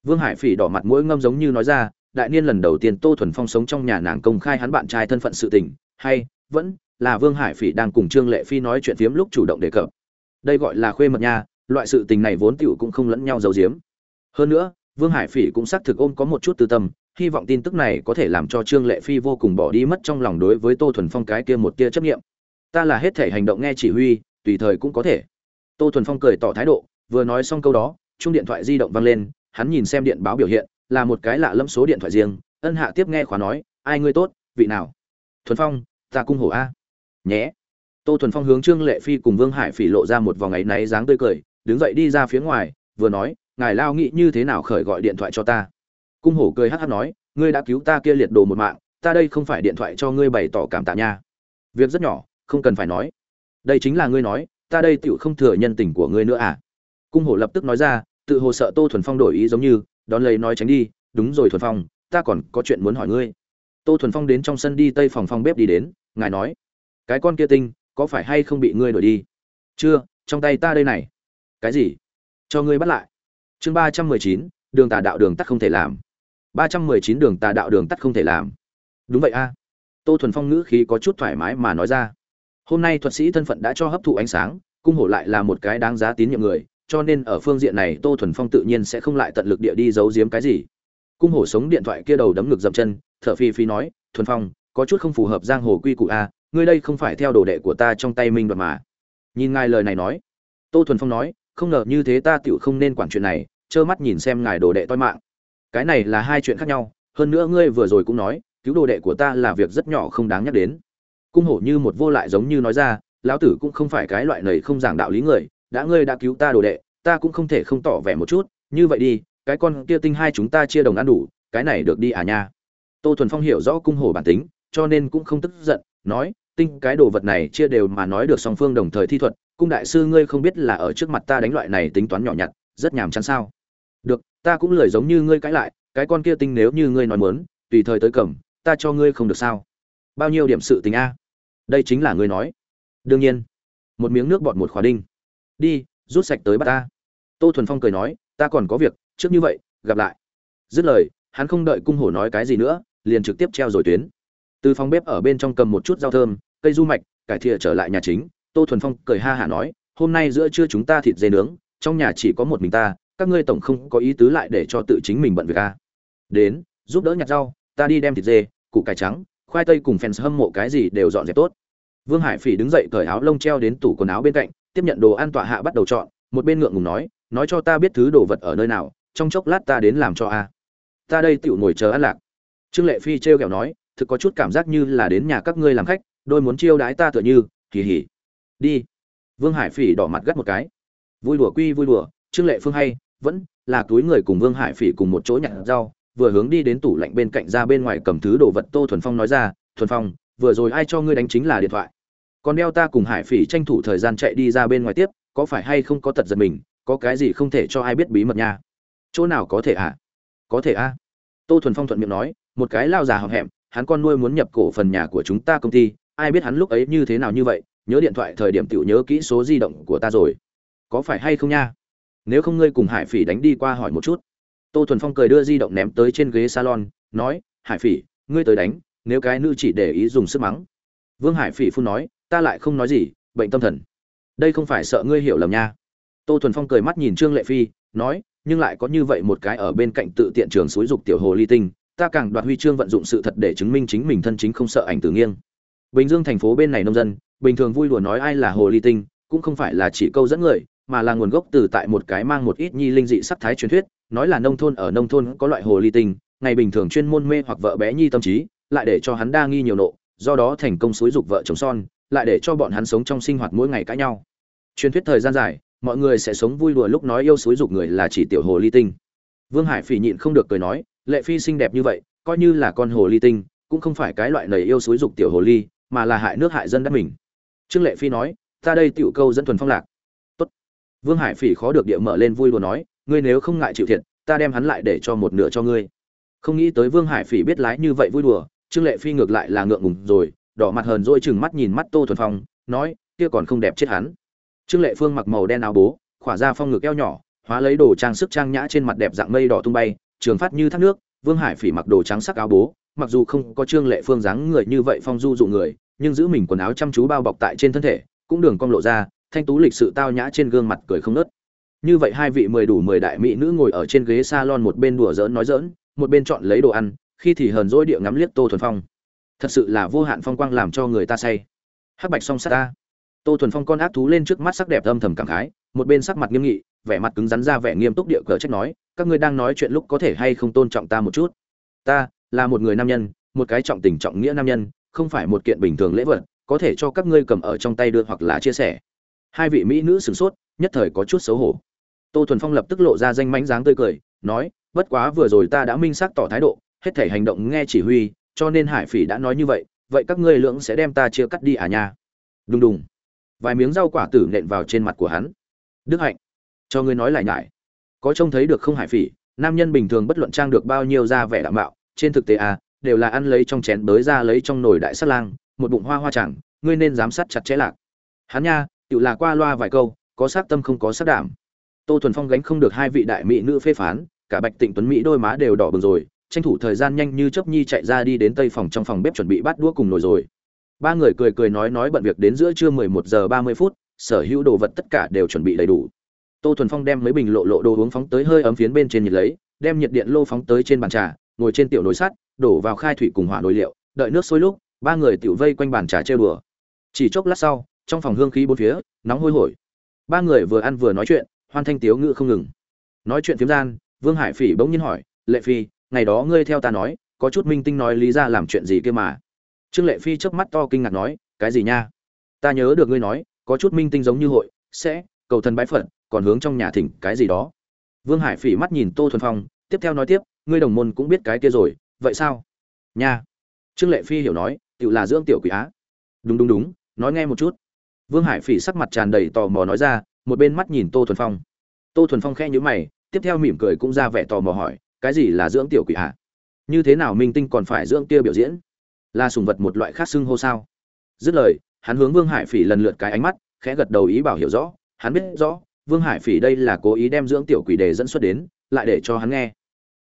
Vương hải phỉ đỏ mặt mũi ngâm giống như nói ra, đại niên lần đầu tiên tô thuần phong sống trong nhà nàng công khai hắn bạn trai thân phận sự tình, hay, vẫn là vương hải phỉ đang cùng trương lệ phi nói chuyện phiếm lúc chủ động đề cập đây gọi là khuê mật nha, loại sự tình này vốn tiểu cũng không lẫn nhau giấu giếm. Hơn nữa, vương hải phỉ cũng xác thực ôm có một chút tư tâm, hy vọng tin tức này có thể làm cho trương lệ phi vô cùng bỏ đi mất trong lòng đối với tô thuần phong cái kia một tia chấp nghiệm ta là hết thể hành động nghe chỉ huy, tùy thời cũng có thể. Tô thuần phong cười tỏ thái độ, vừa nói xong câu đó chung điện thoại di động vang lên, hắn nhìn xem điện báo biểu hiện, là một cái lạ lẫm số điện thoại riêng, ân hạ tiếp nghe khóa nói, ai ngươi tốt, vị nào? Thuần phong, ta cung hổ a. Nhé tô thuần phong hướng trương lệ phi cùng vương hải phỉ lộ ra một vòng ấy náy dáng tươi cười, đứng dậy đi ra phía ngoài, vừa nói, ngài lao nghĩ như thế nào khởi gọi điện thoại cho ta? Cung hổ cười hắc hắc nói, ngươi đã cứu ta kia liệt đồ một mạng, ta đây không phải điện thoại cho ngươi bày tỏ cảm tạ nha. Việc rất nhỏ, không cần phải nói. Đây chính là ngươi nói, ta đây tựu không thừa nhân tình của ngươi nữa à? Cung hổ lập tức nói ra, tự hồ sợ tô thuần phong đổi ý giống như, đón lấy nói tránh đi, đúng rồi thuần phong, ta còn có chuyện muốn hỏi ngươi. Tô thuần phong đến trong sân đi, tây phòng phòng bếp đi đến, ngài nói, cái con kia tinh có phải hay không bị ngươi đổi đi? Chưa, trong tay ta đây này. Cái gì? Cho ngươi bắt lại. Chương ba trăm mười chín, đường tà đạo đường tắt không thể làm. ba trăm mười chín, đường tà đạo đường tắt không thể làm. Đúng vậy a. Tô thuần phong ngữ khí có chút thoải mái mà nói ra. Hôm nay thuật sĩ thân phận đã cho hấp thụ ánh sáng, cung hổ lại là một cái đáng giá tín nhiệm người, cho nên ở phương diện này tô thuần phong tự nhiên sẽ không lại tận lực địa đi giấu giếm cái gì. Cung hổ sống điện thoại kia đầu đấm ngực dậm chân thợ phi phi nói, thuần phong, có chút không phù hợp giang hồ quy củ a ngươi đây không phải theo đồ đệ của ta trong tay minh đoạt mà. Nhìn ngài lời này nói, tô thuần phong nói, không ngờ như thế ta tựu không nên quản chuyện này, trơ mắt nhìn xem ngài đồ đệ toi mạng. Cái này là hai chuyện khác nhau, hơn nữa ngươi vừa rồi cũng nói, cứu đồ đệ của ta là việc rất nhỏ không đáng nhắc đến. Cung hổ như một vô lại giống như nói ra, lão tử cũng không phải cái loại này không giảng đạo lý người, đã ngươi đã cứu ta đồ đệ, ta cũng không thể không tỏ vẻ một chút, như vậy đi, cái con kia tinh hai chúng ta chia đồng ăn đủ, cái này được đi à nha. Tô thuần phong hiểu rõ cung hổ bản tính, cho nên cũng không tức giận nói, tinh, cái đồ vật này chia đều mà nói được song phương đồng thời thi thuật, cung đại sư ngươi không biết là ở trước mặt ta đánh loại này tính toán nhỏ nhặt, rất nhàm chán sao? Được, ta cũng lười giống như ngươi cãi lại, cái con kia tinh nếu như ngươi nói muốn, tùy thời tới cầm, ta cho ngươi không được sao? Bao nhiêu điểm sự tình a? Đây chính là ngươi nói. Đương nhiên. Một miếng nước bọt một khóa đinh. Đi, rút sạch tới bắt ta. Tô thuần phong cười nói, ta còn có việc, trước như vậy, gặp lại. Dứt lời, hắn không đợi cung hổ nói cái gì nữa, liền trực tiếp treo rồi tuyến từ phòng bếp ở bên trong cầm một chút rau thơm, cây du mạch, cải thìa trở lại nhà chính, tô thuần phong cười ha hả nói, hôm nay giữa trưa chúng ta thịt dê nướng, trong nhà chỉ có một mình ta, các ngươi tổng không có ý tứ lại để cho tự chính mình bận việc a đến, giúp đỡ nhặt rau, ta đi đem thịt dê, củ cải trắng, khoai tây cùng fans hâm mộ cái gì đều dọn dẹp tốt. Vương hải phỉ đứng dậy cởi áo lông treo đến tủ quần áo bên cạnh, tiếp nhận đồ ăn tọa hạ bắt đầu chọn, một bên ngượng ngùng nói nói cho ta biết thứ đồ vật ở nơi nào, trong chốc lát ta đến làm cho a. Ta đây tựu ngồi chờ ăn lạc. Trương lệ phi trêu kẹo nói thực có chút cảm giác như là đến nhà các ngươi làm khách, đôi muốn chiêu đái ta tựa như, kỳ hỉ. Đi. Vương hải phỉ đỏ mặt gắt một cái. Vui đùa quy, vui đùa, trương lệ phương hay, vẫn là túi người cùng vương hải phỉ cùng một chỗ nhặt rau, vừa hướng đi đến tủ lạnh bên cạnh ra bên ngoài cầm thứ đồ vật tô thuần phong nói ra, thuần phong, vừa rồi ai cho ngươi đánh chính là điện thoại. Còn đeo ta cùng hải phỉ tranh thủ thời gian chạy đi ra bên ngoài tiếp, có phải hay không có tật giật mình, có cái gì không thể cho ai biết bí mật nha? Chỗ nào có thể à? có thể a à? tô thuần phong thuận miệng nói, một cái lao già hậm hẹm hắn con nuôi muốn nhập cổ phần nhà của chúng ta công ty, ai biết hắn lúc ấy như thế nào như vậy, nhớ điện thoại thời điểm tiểu nhớ kỹ số di động của ta rồi. Có phải hay không nha? Nếu không ngươi cùng hải phỉ đánh đi qua hỏi một chút. Tô thuần phong cười đưa di động ném tới trên ghế salon, nói, hải phỉ, ngươi tới đánh, nếu cái nữ chỉ để ý dùng sức mắng. Vương hải phỉ phun nói, ta lại không nói gì, bệnh tâm thần. Đây không phải sợ ngươi hiểu lầm nha. Tô thuần phong cười mắt nhìn trương lệ phi, nói, nhưng lại có như vậy một cái ở bên cạnh tự tiện trường xúi dục tiểu hồ ly tinh ta càng đoạt huy chương vận dụng sự thật để chứng minh chính mình thân chính không sợ ảnh tử nghiêng. Bình dương thành phố bên này nông dân, bình thường vui đùa nói ai là hồ ly tinh, cũng không phải là chỉ câu dẫn người, mà là nguồn gốc từ tại một cái mang một ít nhi linh dị sắc thái truyền thuyết, nói là nông thôn ở nông thôn có loại hồ ly tinh, ngày bình thường chuyên môn mê hoặc vợ bé nhi tâm trí, lại để cho hắn đa nghi nhiều nộ, do đó thành công xúi dục vợ chồng son, lại để cho bọn hắn sống trong sinh hoạt mỗi ngày cãi nhau. Truyền thuyết thời gian dài, mọi người sẽ sống vui đùa lúc nói yêu xúi dục người là chỉ tiểu hồ ly tinh. Vương hải phỉ nhịn không được cười nói lệ phi xinh đẹp như vậy, coi như là con hồ ly tinh, cũng không phải cái loại nầy yêu xúi dục tiểu hồ ly, mà là hại nước hại dân đất mình. Trương lệ phi nói, ta đây tiểu câu dẫn thuần phong lạc. Tốt. vương hải phỉ khó được địa mở lên vui đùa nói, ngươi nếu không ngại chịu thiệt, ta đem hắn lại để cho một nửa cho ngươi. Không nghĩ tới vương hải phỉ biết lái như vậy vui đùa, trương lệ phi ngược lại là ngượng ngùng rồi, đỏ mặt hờn dỗi chừng mắt nhìn mắt tô thuần phong, nói, kia còn không đẹp chết hắn. Trương lệ phương mặc màu đen áo bố, khỏa ra phong ngực eo nhỏ, hóa lấy đồ trang sức trang nhã trên mặt đẹp dạng mây đỏ tung bay trường phát như thác nước, vương hải phỉ mặc đồ trắng sắc áo bố, mặc dù không có trương lệ phương dáng người như vậy phong du dụ người, nhưng giữ mình quần áo chăm chú bao bọc tại trên thân thể, cũng đường cong lộ ra, thanh tú lịch sự tao nhã trên gương mặt cười không nớt như vậy hai vị mười đủ mười đại mỹ nữ ngồi ở trên ghế salon một bên đùa giỡn nói giỡn, một bên chọn lấy đồ ăn, khi thì hờn dỗi địa ngắm liếc tô thuần phong. Thật sự là vô hạn phong quang làm cho người ta say. Hắc bạch song sát ta. Tô thuần phong con ác thú lên trước mắt sắc đẹp âm thầm cảm khái, một bên sắc mặt nghiêm nghị, vẻ mặt cứng rắn ra vẻ nghiêm túc địa cờ trách nói các ngươi đang nói chuyện lúc có thể hay không tôn trọng ta một chút? Ta là một người nam nhân, một cái trọng tình trọng nghĩa nam nhân, không phải một kiện bình thường lễ vật, có thể cho các ngươi cầm ở trong tay đưa hoặc là chia sẻ. Hai vị mỹ nữ sửng sốt, nhất thời có chút xấu hổ. Tô thuần phong lập tức lộ ra danh mánh dáng tươi cười, nói, bất quá vừa rồi ta đã minh xác tỏ thái độ, hết thể hành động nghe chỉ huy, cho nên hải phỉ đã nói như vậy vậy các ngươi lưỡng sẽ đem ta chia cắt đi à nha? Đùng đùng. Vài miếng rau quả tử nện vào trên mặt của hắn. Đức hạnh, cho ngươi nói lại nhải có trông thấy được không hải phỉ, nam nhân bình thường bất luận trang được bao nhiêu da vẻ đảm bảo trên thực tế à đều là ăn lấy trong chén bới ra lấy trong nồi đại sắt lang, một bụng hoa hoa chẳng, ngươi nên giám sát chặt chẽ lạc. Hắn nha, tự là qua loa vài câu, có sát tâm không có sát đảm. Tô thuần phong gánh không được hai vị đại mỹ nữ phê phán, cả bạch tịnh tuấn mỹ đôi má đều đỏ bừng rồi, tranh thủ thời gian nhanh như chớp nhi chạy ra đi đến tây phòng trong phòng bếp chuẩn bị bắt đũa cùng nồi rồi. Ba người cười cười nói nói bận việc đến giữa trưa mười một giờ ba mươi phút, sở hữu đồ vật tất cả đều chuẩn bị đầy đủ tô thuần phong đem mấy bình lộ lộ đồ uống phóng tới hơi ấm phiến bên trên nhiệt lấy, đem nhiệt điện lô phóng tới trên bàn trà, ngồi trên tiểu nồi sắt, đổ vào khai thủy cùng hỏa nồi liệu, đợi nước sôi lúc, ba người tiểu vây quanh bàn trà chơi đùa. chỉ chốc lát sau, trong phòng hương khí bốn phía, nóng hôi hổi. Ba người vừa ăn vừa nói chuyện, hoan thanh tiếu ngữ không ngừng. Nói chuyện phiếm gian, vương hải phỉ bỗng nhiên hỏi, lệ phi, ngày đó ngươi theo ta nói, có chút minh tinh nói lý ra làm chuyện gì kia mà? Trương lệ phi chớp mắt to kinh ngạc nói, cái gì nha? Ta nhớ được ngươi nói, có chút minh tinh giống như hội, sẽ cầu thần bái phận còn hướng trong nhà thỉnh cái gì đó. Vương hải phỉ mắt nhìn tô thuần phong, tiếp theo nói tiếp, ngươi đồng môn cũng biết cái kia rồi, vậy sao? Nha. Trương lệ phi hiểu nói tự là dưỡng tiểu quỷ á. Đúng đúng đúng, nói nghe một chút. Vương hải phỉ sắc mặt tràn đầy tò mò nói ra, một bên mắt nhìn tô thuần phong. Tô thuần phong khe nhữ mày, tiếp theo mỉm cười cũng ra vẻ tò mò hỏi, cái gì là dưỡng tiểu quỷ ạ? Như thế nào minh tinh còn phải dưỡng kia biểu diễn? Là sùng vật một loại khác xưng hô sao? Dứt lời, hắn hướng vương hải phỉ lần lượt cái ánh mắt, khẽ gật đầu ý bảo hiểu rõ hắn biết rõ, vương hải phỉ đây là cố ý đem dưỡng tiểu quỷ đề dẫn xuất đến, lại để cho hắn nghe.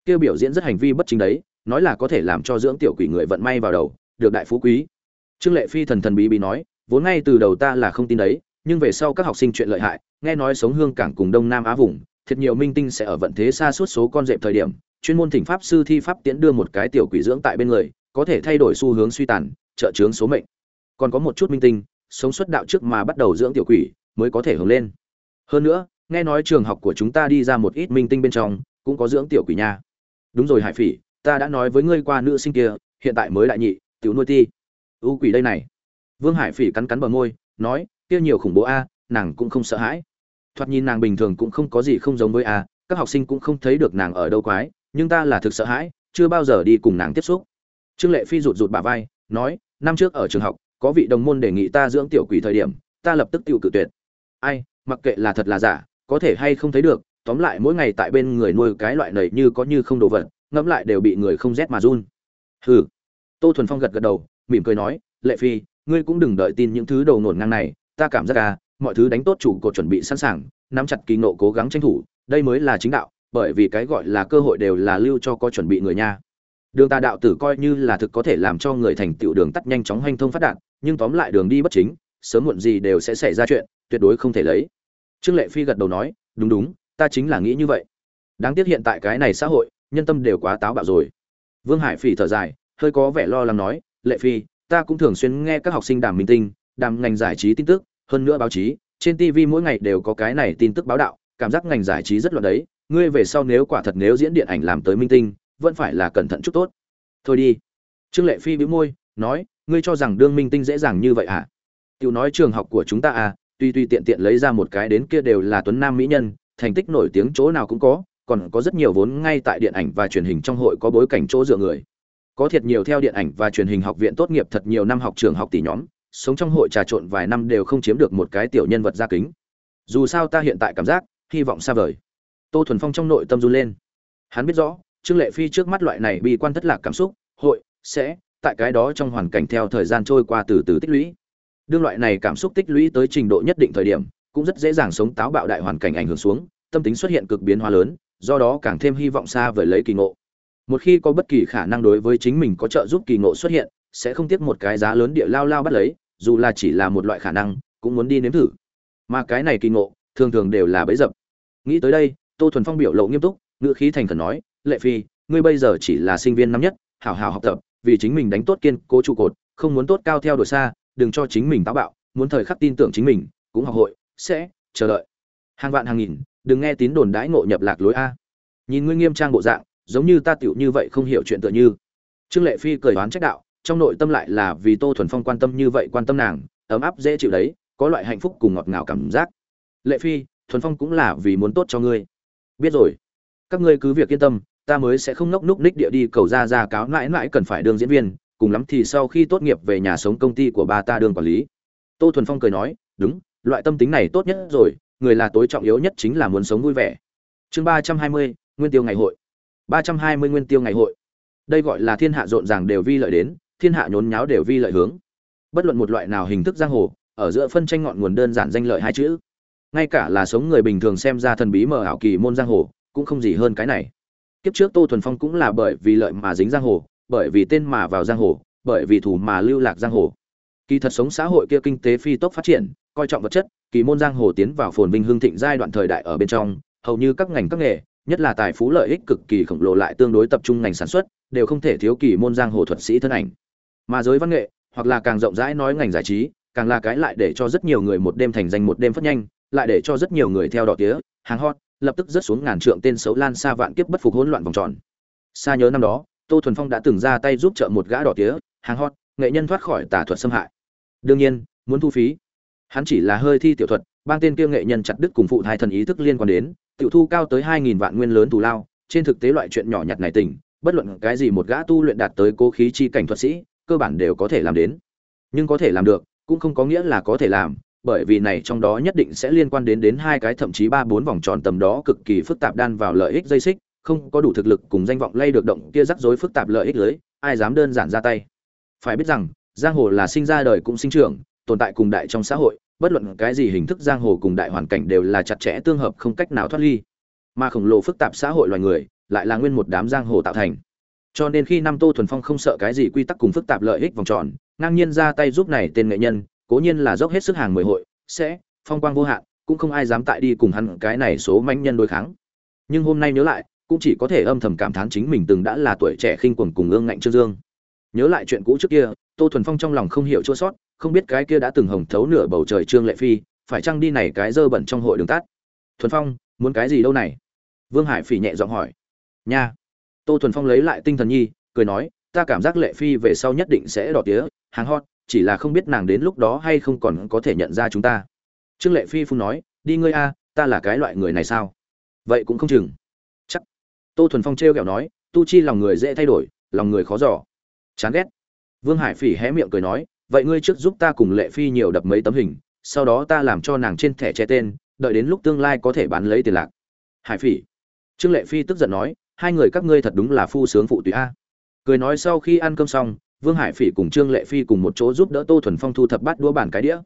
Kêu biểu diễn rất hành vi bất chính đấy, nói là có thể làm cho dưỡng tiểu quỷ người vận may vào đầu, được đại phú quý. Trương lệ phi thần thần bí bí nói, vốn ngay từ đầu ta là không tin đấy, nhưng về sau các học sinh chuyện lợi hại, nghe nói sống hương cảng cùng đông nam á vùng, thiệt nhiều minh tinh sẽ ở vận thế xa suốt số con dẹp thời điểm, chuyên môn thỉnh pháp sư thi pháp tiễn đưa một cái tiểu quỷ dưỡng tại bên người, có thể thay đổi xu hướng suy tàn, trợ chướng số mệnh. Còn có một chút minh tinh, sống xuất đạo trước mà bắt đầu dưỡng tiểu quỷ mới có thể hưởng lên. Hơn nữa, nghe nói trường học của chúng ta đi ra một ít minh tinh bên trong, cũng có dưỡng tiểu quỷ nha. Đúng rồi hải phỉ, ta đã nói với ngươi qua nữ sinh kia, hiện tại mới đại nhị, tiểu nuôi ti. Ưu quỷ đây này. Vương hải phỉ cắn cắn bờ môi, nói, kia nhiều khủng bố a, nàng cũng không sợ hãi. Thoạt nhìn nàng bình thường cũng không có gì không giống với a, các học sinh cũng không thấy được nàng ở đâu quái, nhưng ta là thực sợ hãi, chưa bao giờ đi cùng nàng tiếp xúc. Trương lệ phi rụt rụt bà vai, nói, năm trước ở trường học, có vị đồng môn đề nghị ta dưỡng tiểu quỷ thời điểm, ta lập tức tiểu cự tuyệt ai, mặc kệ là thật là giả, có thể hay không thấy được, tóm lại mỗi ngày tại bên người nuôi cái loại này như có như không đồ vật, ngẫm lại đều bị người không rét mà run. Hừ. Tô thuần phong gật gật đầu, mỉm cười nói, lệ phi, ngươi cũng đừng đợi tin những thứ đầu nổn ngang này, ta cảm giác à mọi thứ đánh tốt chủ cột chuẩn bị sẵn sàng, nắm chặt kỳ nộ cố gắng tranh thủ, đây mới là chính đạo, bởi vì cái gọi là cơ hội đều là lưu cho có chuẩn bị người nha. Đường tà đạo tử coi như là thực có thể làm cho người thành tựu đường tắt nhanh chóng hanh thông phát đạt, nhưng tóm lại đường đi bất chính, sớm muộn gì đều sẽ xảy ra chuyện tuyệt đối không thể lấy. Trương lệ phi gật đầu nói, đúng đúng, ta chính là nghĩ như vậy. Đáng tiếc hiện tại cái này xã hội, nhân tâm đều quá táo bạo rồi. Vương hải phỉ thở dài, hơi có vẻ lo lắng nói, lệ phi, ta cũng thường xuyên nghe các học sinh đàm minh tinh, đàm ngành giải trí tin tức, hơn nữa báo chí, trên tv mỗi ngày đều có cái này tin tức báo đạo, cảm giác ngành giải trí rất loạn đấy, ngươi về sau nếu quả thật nếu diễn điện ảnh làm tới minh tinh, vẫn phải là cẩn thận chút tốt. Thôi đi. Trương lệ phi bĩu môi, nói, ngươi cho rằng đương minh tinh dễ dàng như vậy à tiểu nói trường học của chúng ta à tuy tuy tiện tiện lấy ra một cái đến kia đều là tuấn nam mỹ nhân, thành tích nổi tiếng chỗ nào cũng có, còn có rất nhiều vốn ngay tại điện ảnh và truyền hình trong hội có bối cảnh chỗ dựa người. Có thiệt nhiều theo điện ảnh và truyền hình học viện tốt nghiệp thật nhiều năm học trường học tỷ nhóm, sống trong hội trà trộn vài năm đều không chiếm được một cái tiểu nhân vật gia kính. Dù sao ta hiện tại cảm giác, hy vọng xa vời. Tô thuần phong trong nội tâm run lên. Hắn biết rõ, trương lệ phi trước mắt loại này bi quan thất lạc cảm xúc, hội, sẽ, tại cái đó trong hoàn cảnh theo thời gian trôi qua từ từ tích lũy đương loại này cảm xúc tích lũy tới trình độ nhất định thời điểm, cũng rất dễ dàng sống táo bạo đại hoàn cảnh ảnh hưởng xuống, tâm tính xuất hiện cực biến hóa lớn, do đó càng thêm hy vọng xa vời lấy kỳ ngộ. Một khi có bất kỳ khả năng đối với chính mình có trợ giúp kỳ ngộ xuất hiện, sẽ không tiếc một cái giá lớn địa lao lao bắt lấy, dù là chỉ là một loại khả năng, cũng muốn đi nếm thử. Mà cái này kỳ ngộ, thường thường đều là bấy dập. Nghĩ tới đây, tô thuần phong biểu lộ nghiêm túc, ngữ khí thành khẩn nói, lệ phi, ngươi bây giờ chỉ là sinh viên năm nhất, hảo hảo học tập, vì chính mình đánh tốt kiên cố trụ cột, không muốn tốt cao theo đuổi xa đừng cho chính mình táo bạo, muốn thời khắc tin tưởng chính mình, cũng học hội, sẽ chờ đợi. Hàng vạn hàng nghìn, đừng nghe tín đồn đãi ngộ nhập lạc lối a. Nhìn ngươi nghiêm trang bộ dạng, giống như ta tiểu như vậy không hiểu chuyện tựa như. Trương lệ phi cười đoán trách đạo, trong nội tâm lại là vì tô thuần phong quan tâm như vậy quan tâm nàng, ấm áp dễ chịu đấy, có loại hạnh phúc cùng ngọt ngào cảm giác. Lệ phi, thuần phong cũng là vì muốn tốt cho ngươi. Biết rồi. Các ngươi cứ việc yên tâm, ta mới sẽ không nốc núc ních địa đi cầu ra ra cáo mãi mãi cần phải đương diễn viên cùng lắm thì sau khi tốt nghiệp về nhà sống công ty của ba ta đương quản lý. Tô thuần phong cười nói, đúng, loại tâm tính này tốt nhất rồi, người là tối trọng yếu nhất chính là muốn sống vui vẻ. Chương ba trăm hai mươi, nguyên tiêu ngày hội. ba trăm hai mươi nguyên tiêu ngày hội. Đây gọi là thiên hạ rộn ràng đều vi lợi đến, thiên hạ nhốn nháo đều vi lợi hướng. Bất luận một loại nào hình thức giang hồ, ở giữa phân tranh ngọn nguồn đơn giản danh lợi hai chữ. Ngay cả là sống người bình thường xem ra thần bí mờ ảo kỳ môn giang hồ, cũng không gì hơn cái này. Kiếp trước tô thuần phong cũng là bởi vì lợi mà dính giang hồ bởi vì tên mà vào giang hồ, bởi vì thủ mà lưu lạc giang hồ. Kỳ thật sống xã hội kia kinh tế phi tốc phát triển, coi trọng vật chất, kỳ môn giang hồ tiến vào phồn vinh hương thịnh giai đoạn thời đại ở bên trong, hầu như các ngành các nghề, nhất là tài phú lợi ích cực kỳ khổng lồ lại tương đối tập trung ngành sản xuất, đều không thể thiếu kỳ môn giang hồ thuật sĩ thân ảnh. Mà giới văn nghệ, hoặc là càng rộng rãi nói ngành giải trí, càng là cái lại để cho rất nhiều người một đêm thành danh một đêm phất nhanh, lại để cho rất nhiều người theo đỏ tía, hàng hot, lập tức rớt xuống ngàn trượng tên xấu lan xa vạn kiếp bất phục hỗn loạn vòng tròn. Xa nhớ năm đó tô thuần phong đã từng ra tay giúp trợ một gã đỏ tía, hàng hot, nghệ nhân thoát khỏi tà thuật xâm hại. Đương nhiên, muốn thu phí. Hắn chỉ là hơi thi tiểu thuật, bang tên kia nghệ nhân chặt đứt cùng phụ thai thần ý thức liên quan đến, tiểu thu cao tới hai nghìn vạn nguyên lớn thù lao. Trên thực tế loại chuyện nhỏ nhặt này tình, bất luận cái gì một gã tu luyện đạt tới cố khí chi cảnh thuật sĩ, cơ bản đều có thể làm đến. Nhưng có thể làm được, cũng không có nghĩa là có thể làm, bởi vì này trong đó nhất định sẽ liên quan đến đến hai cái thậm chí ba bốn vòng tròn tầm đó cực kỳ phức tạp đan vào lợi ích dây xích không có đủ thực lực cùng danh vọng lay được động kia rắc rối phức tạp lợi ích lưới, ai dám đơn giản ra tay? Phải biết rằng, giang hồ là sinh ra đời cũng sinh trưởng, tồn tại cùng đại trong xã hội, bất luận cái gì hình thức giang hồ cùng đại hoàn cảnh đều là chặt chẽ tương hợp không cách nào thoát ly. Mà khổng lồ phức tạp xã hội loài người, lại là nguyên một đám giang hồ tạo thành. Cho nên khi năm tô thuần phong không sợ cái gì quy tắc cùng phức tạp lợi ích vòng tròn, ngang nhiên ra tay giúp này tên nghệ nhân, cố nhiên là dốc hết sức hàng mười hội, sẽ, phong quang vô hạn, cũng không ai dám tại đi cùng hắn cái này số manh nhân đối kháng. Nhưng hôm nay nhớ lại cũng chỉ có thể âm thầm cảm thán chính mình từng đã là tuổi trẻ khinh quần cùng ương ngạnh trương dương. Nhớ lại chuyện cũ trước kia, tô thuần phong trong lòng không hiểu chua sót, không biết cái kia đã từng hồng thấu nửa bầu trời trương lệ phi, phải chăng đi này cái dơ bẩn trong hội đường tát thuần phong, muốn cái gì đâu này? Vương hải phỉ nhẹ giọng hỏi. Nha. Tô thuần phong lấy lại tinh thần nhi, cười nói, ta cảm giác lệ phi về sau nhất định sẽ đỏ tía, hàng hot, chỉ là không biết nàng đến lúc đó hay không còn có thể nhận ra chúng ta. Trương lệ phi phun nói, đi ngươi a, ta là cái loại người này sao? Vậy cũng không chừng tô thuần phong t r kẹo nói, tu chi lòng người dễ thay đổi, lòng người khó giỏ chán ghét. Vương hải phỉ hé miệng cười nói, vậy ngươi trước giúp ta cùng lệ phi nhiều đập mấy tấm hình, sau đó ta làm cho nàng trên thẻ che tên, đợi đến lúc tương lai có thể bán lấy tiền lạc. Hải phỉ. Trương lệ phi tức giận nói, hai người các ngươi thật đúng là phu sướng phụ tùy a. Cười nói sau khi ăn cơm xong, vương hải phỉ cùng trương lệ phi cùng một chỗ giúp đỡ tô thuần phong thu thập bát đũa bàn cái đĩa.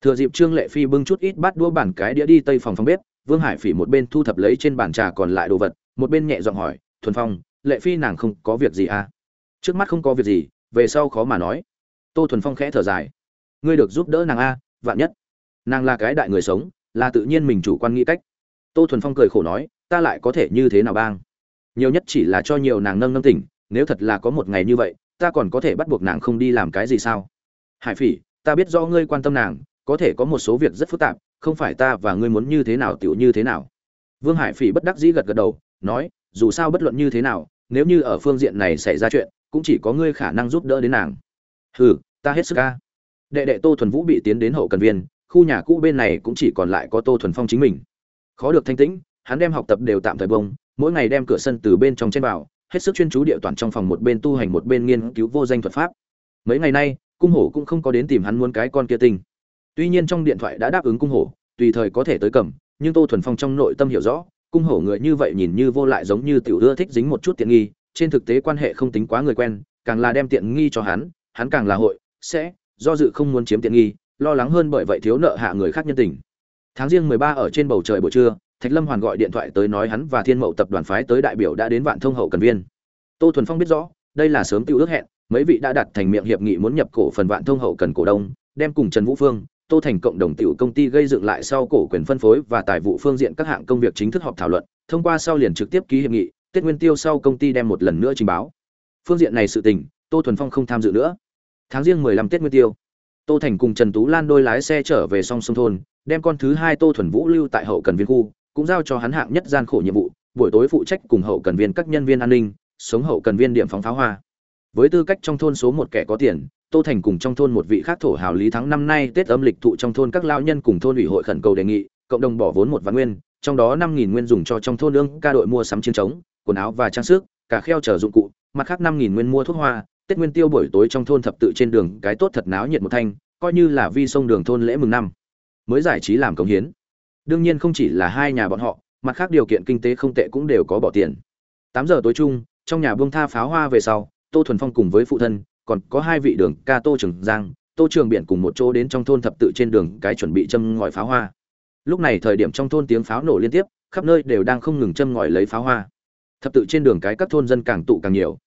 Thừa dịp trương lệ phi bưng chút ít bát đũa bàn cái đĩa đi tây phòng phòng bếp, vương hải phỉ một bên thu thập lấy trên bàn trà còn lại đồ vật một bên nhẹ giọng hỏi, thuần phong, lệ phi nàng không có việc gì à? Trước mắt không có việc gì, về sau khó mà nói. Tô thuần phong khẽ thở dài. Ngươi được giúp đỡ nàng a, vạn nhất. Nàng là cái đại người sống, là tự nhiên mình chủ quan nghĩ cách. Tô thuần phong cười khổ nói, ta lại có thể như thế nào bang? Nhiều nhất chỉ là cho nhiều nàng nâng nâng tỉnh, nếu thật là có một ngày như vậy, ta còn có thể bắt buộc nàng không đi làm cái gì sao? Hải phỉ, ta biết do ngươi quan tâm nàng, có thể có một số việc rất phức tạp, không phải ta và ngươi muốn như thế nào, tiểu như thế nào. Vương hải phỉ bất đắc dĩ gật gật đầu nói, dù sao bất luận như thế nào, nếu như ở phương diện này xảy ra chuyện, cũng chỉ có ngươi khả năng giúp đỡ đến nàng. Hừ, ta hết sức ca đệ đệ tô thuần vũ bị tiến đến hậu cần viên, khu nhà cũ bên này cũng chỉ còn lại có tô thuần phong chính mình. Khó được thanh tĩnh, hắn đem học tập đều tạm thời bông, mỗi ngày đem cửa sân từ bên trong trên vào, hết sức chuyên chú địa toàn trong phòng một bên tu hành một bên nghiên cứu vô danh thuật pháp. Mấy ngày nay, cung hổ cũng không có đến tìm hắn muốn cái con kia tinh. Tuy nhiên trong điện thoại đã đáp ứng cung hổ, tùy thời có thể tới cầm, nhưng tô thuần phong trong nội tâm hiểu rõ cung hổ người như vậy nhìn như vô lại giống như tiểu ưa thích dính một chút tiện nghi, trên thực tế quan hệ không tính quá người quen, càng là đem tiện nghi cho hắn hắn càng là hội, sẽ, do dự không muốn chiếm tiện nghi, lo lắng hơn bởi vậy thiếu nợ hạ người khác nhân tình. Tháng riêng mười ba ở trên bầu trời buổi trưa, thạch lâm hoàn gọi điện thoại tới nói hắn và thiên mậu tập đoàn phái tới đại biểu đã đến vạn thông hậu cần viên. Tô thuần phong biết rõ, đây là sớm tiêu ước hẹn, mấy vị đã đặt thành miệng hiệp nghị muốn nhập cổ phần vạn thông hậu cần cổ đông, đem cùng trần vũ phương tô thành cộng đồng tiểu công ty gây dựng lại sau cổ quyền phân phối và tài vụ phương diện các hạng công việc chính thức họp thảo luận, thông qua sau liền trực tiếp ký hiệp nghị, tết nguyên tiêu sau công ty đem một lần nữa trình báo. Phương diện này sự tình, tô thuần phong không tham dự nữa. Tháng riêng mười lăm tết nguyên tiêu, tô thành cùng trần tú lan đôi lái xe trở về song sông thôn, đem con thứ hai tô thuần vũ lưu tại hậu cần viên khu, cũng giao cho hắn hạng nhất gian khổ nhiệm vụ, buổi tối phụ trách cùng hậu cần viên các nhân viên an ninh, sống hậu cần viên điểm phóng pháo hoa. Với tư cách trong thôn số một kẻ có tiền tô thành cùng trong thôn một vị khác thổ hào lý thắng năm nay tết âm lịch thụ trong thôn các lao nhân cùng thôn ủy hội khẩn cầu đề nghị, cộng đồng bỏ vốn một vạn nguyên, trong đó năm nghìn nguyên dùng cho trong thôn lương ca đội mua sắm chiến trống quần áo và trang sức cả kheo chở dụng cụ, mặt khác năm nghìn nguyên mua thuốc hoa, tết nguyên tiêu buổi tối trong thôn thập tự trên đường, cái tốt thật náo nhiệt một thanh, coi như là vi sông đường thôn lễ mừng năm. Mới giải trí làm công hiến. Đương nhiên không chỉ là hai nhà bọn họ, mặt khác điều kiện kinh tế không tệ cũng đều có bỏ tiền. Tám giờ tối chung, trong nhà buông tha pháo hoa về sau, tô thuần phong cùng với phụ thân còn có hai vị đường ca tô trường giang, tô trường biển cùng một chỗ đến trong thôn thập tự trên đường cái chuẩn bị châm ngòi pháo hoa. Lúc này thời điểm trong thôn tiếng pháo nổ liên tiếp, khắp nơi đều đang không ngừng châm ngòi lấy pháo hoa. Thập tự trên đường cái các thôn dân càng tụ càng nhiều.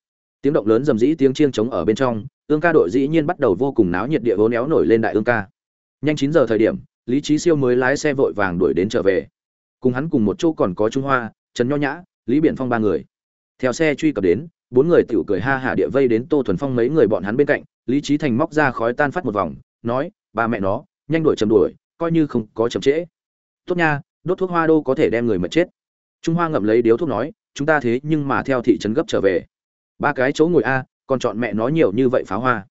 Tiếng động lớn rầm rĩ tiếng chiêng trống ở bên trong, ương ca đội dĩ nhiên bắt đầu vô cùng náo nhiệt địa vố néo nổi lên đại ương ca. Nhanh chín giờ thời điểm, lý trí siêu mới lái xe vội vàng đuổi đến trở về. Cùng hắn cùng một chỗ còn có trung hoa, trần nho nhã, lý biện phong ba người theo xe truy cập đến, bốn người tiểu cười ha hả địa vây đến tô thuần phong mấy người bọn hắn bên cạnh, lý trí thành móc ra khói tan phát một vòng, nói, ba mẹ nó, nhanh đuổi chầm đuổi, coi như không có chậm trễ. Tốt nha, đốt thuốc hoa đô có thể đem người mệt chết. Trung hoa ngậm lấy điếu thuốc nói, chúng ta thế nhưng mà theo thị trấn gấp trở về. Ba cái chỗ ngồi a, còn chọn mẹ nó nhiều như vậy pháo hoa.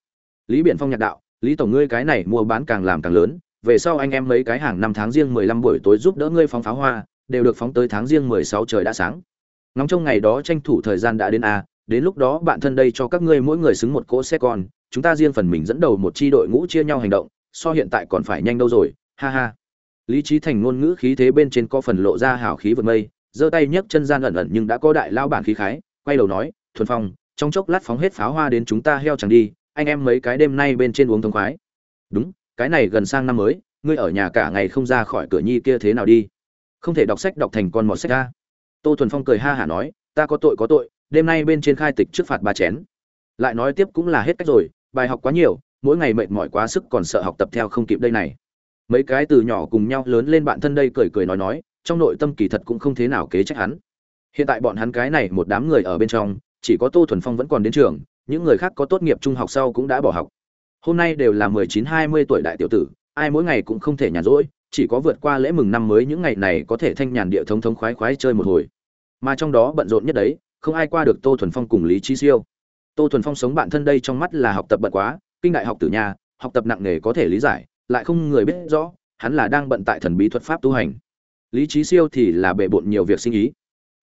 Lý biện phong nhạc đạo, lý tổng ngươi cái này mua bán càng làm càng lớn, về sau anh em mấy cái hàng năm tháng riêng mười lăm buổi tối giúp đỡ ngươi phóng pháo hoa, đều được phóng tới tháng riêng mười sáu trời đã sáng ngóng trong ngày đó tranh thủ thời gian đã đến a đến lúc đó bạn thân đây cho các ngươi mỗi người xứng một cỗ xe con, chúng ta riêng phần mình dẫn đầu một chi đội ngũ chia nhau hành động, so hiện tại còn phải nhanh đâu rồi, ha ha. Lý trí thành ngôn ngữ khí thế bên trên có phần lộ ra hào khí vượt mây, giơ tay nhấc chân gian ẩn ẩn nhưng đã có đại lao bản khí khái, quay đầu nói, thuần phong, trong chốc lát phóng hết pháo hoa đến chúng ta heo chẳng đi, anh em mấy cái đêm nay bên trên uống thông khoái. Đúng, cái này gần sang năm mới, ngươi ở nhà cả ngày không ra khỏi cửa nhi kia thế nào đi? Không thể đọc sách đọc thành con mọt sách ra tô thuần phong cười ha hả nói, ta có tội có tội, đêm nay bên trên khai tịch trước phạt ba chén. Lại nói tiếp cũng là hết cách rồi, bài học quá nhiều, mỗi ngày mệt mỏi quá sức còn sợ học tập theo không kịp đây này. Mấy cái từ nhỏ cùng nhau lớn lên bạn thân đây cười cười nói nói, trong nội tâm kỳ thật cũng không thế nào kế trách hắn. Hiện tại bọn hắn cái này một đám người ở bên trong, chỉ có tô thuần phong vẫn còn đến trường, những người khác có tốt nghiệp trung học sau cũng đã bỏ học. Hôm nay đều là mười chín, hai mươi tuổi đại tiểu tử, ai mỗi ngày cũng không thể nhàn rỗi chỉ có vượt qua lễ mừng năm mới những ngày này có thể thanh nhàn địa thống thống khoái khoái chơi một hồi. Mà trong đó bận rộn nhất đấy, không ai qua được tô thuần phong cùng lý trí siêu. Tô thuần phong sống bạn thân đây trong mắt là học tập bận quá, kinh đại học tử nhà, học tập nặng nề có thể lý giải, lại không người biết rõ, hắn là đang bận tại thần bí thuật pháp tu hành. Lý trí siêu thì là bệ bộn nhiều việc sinh ý.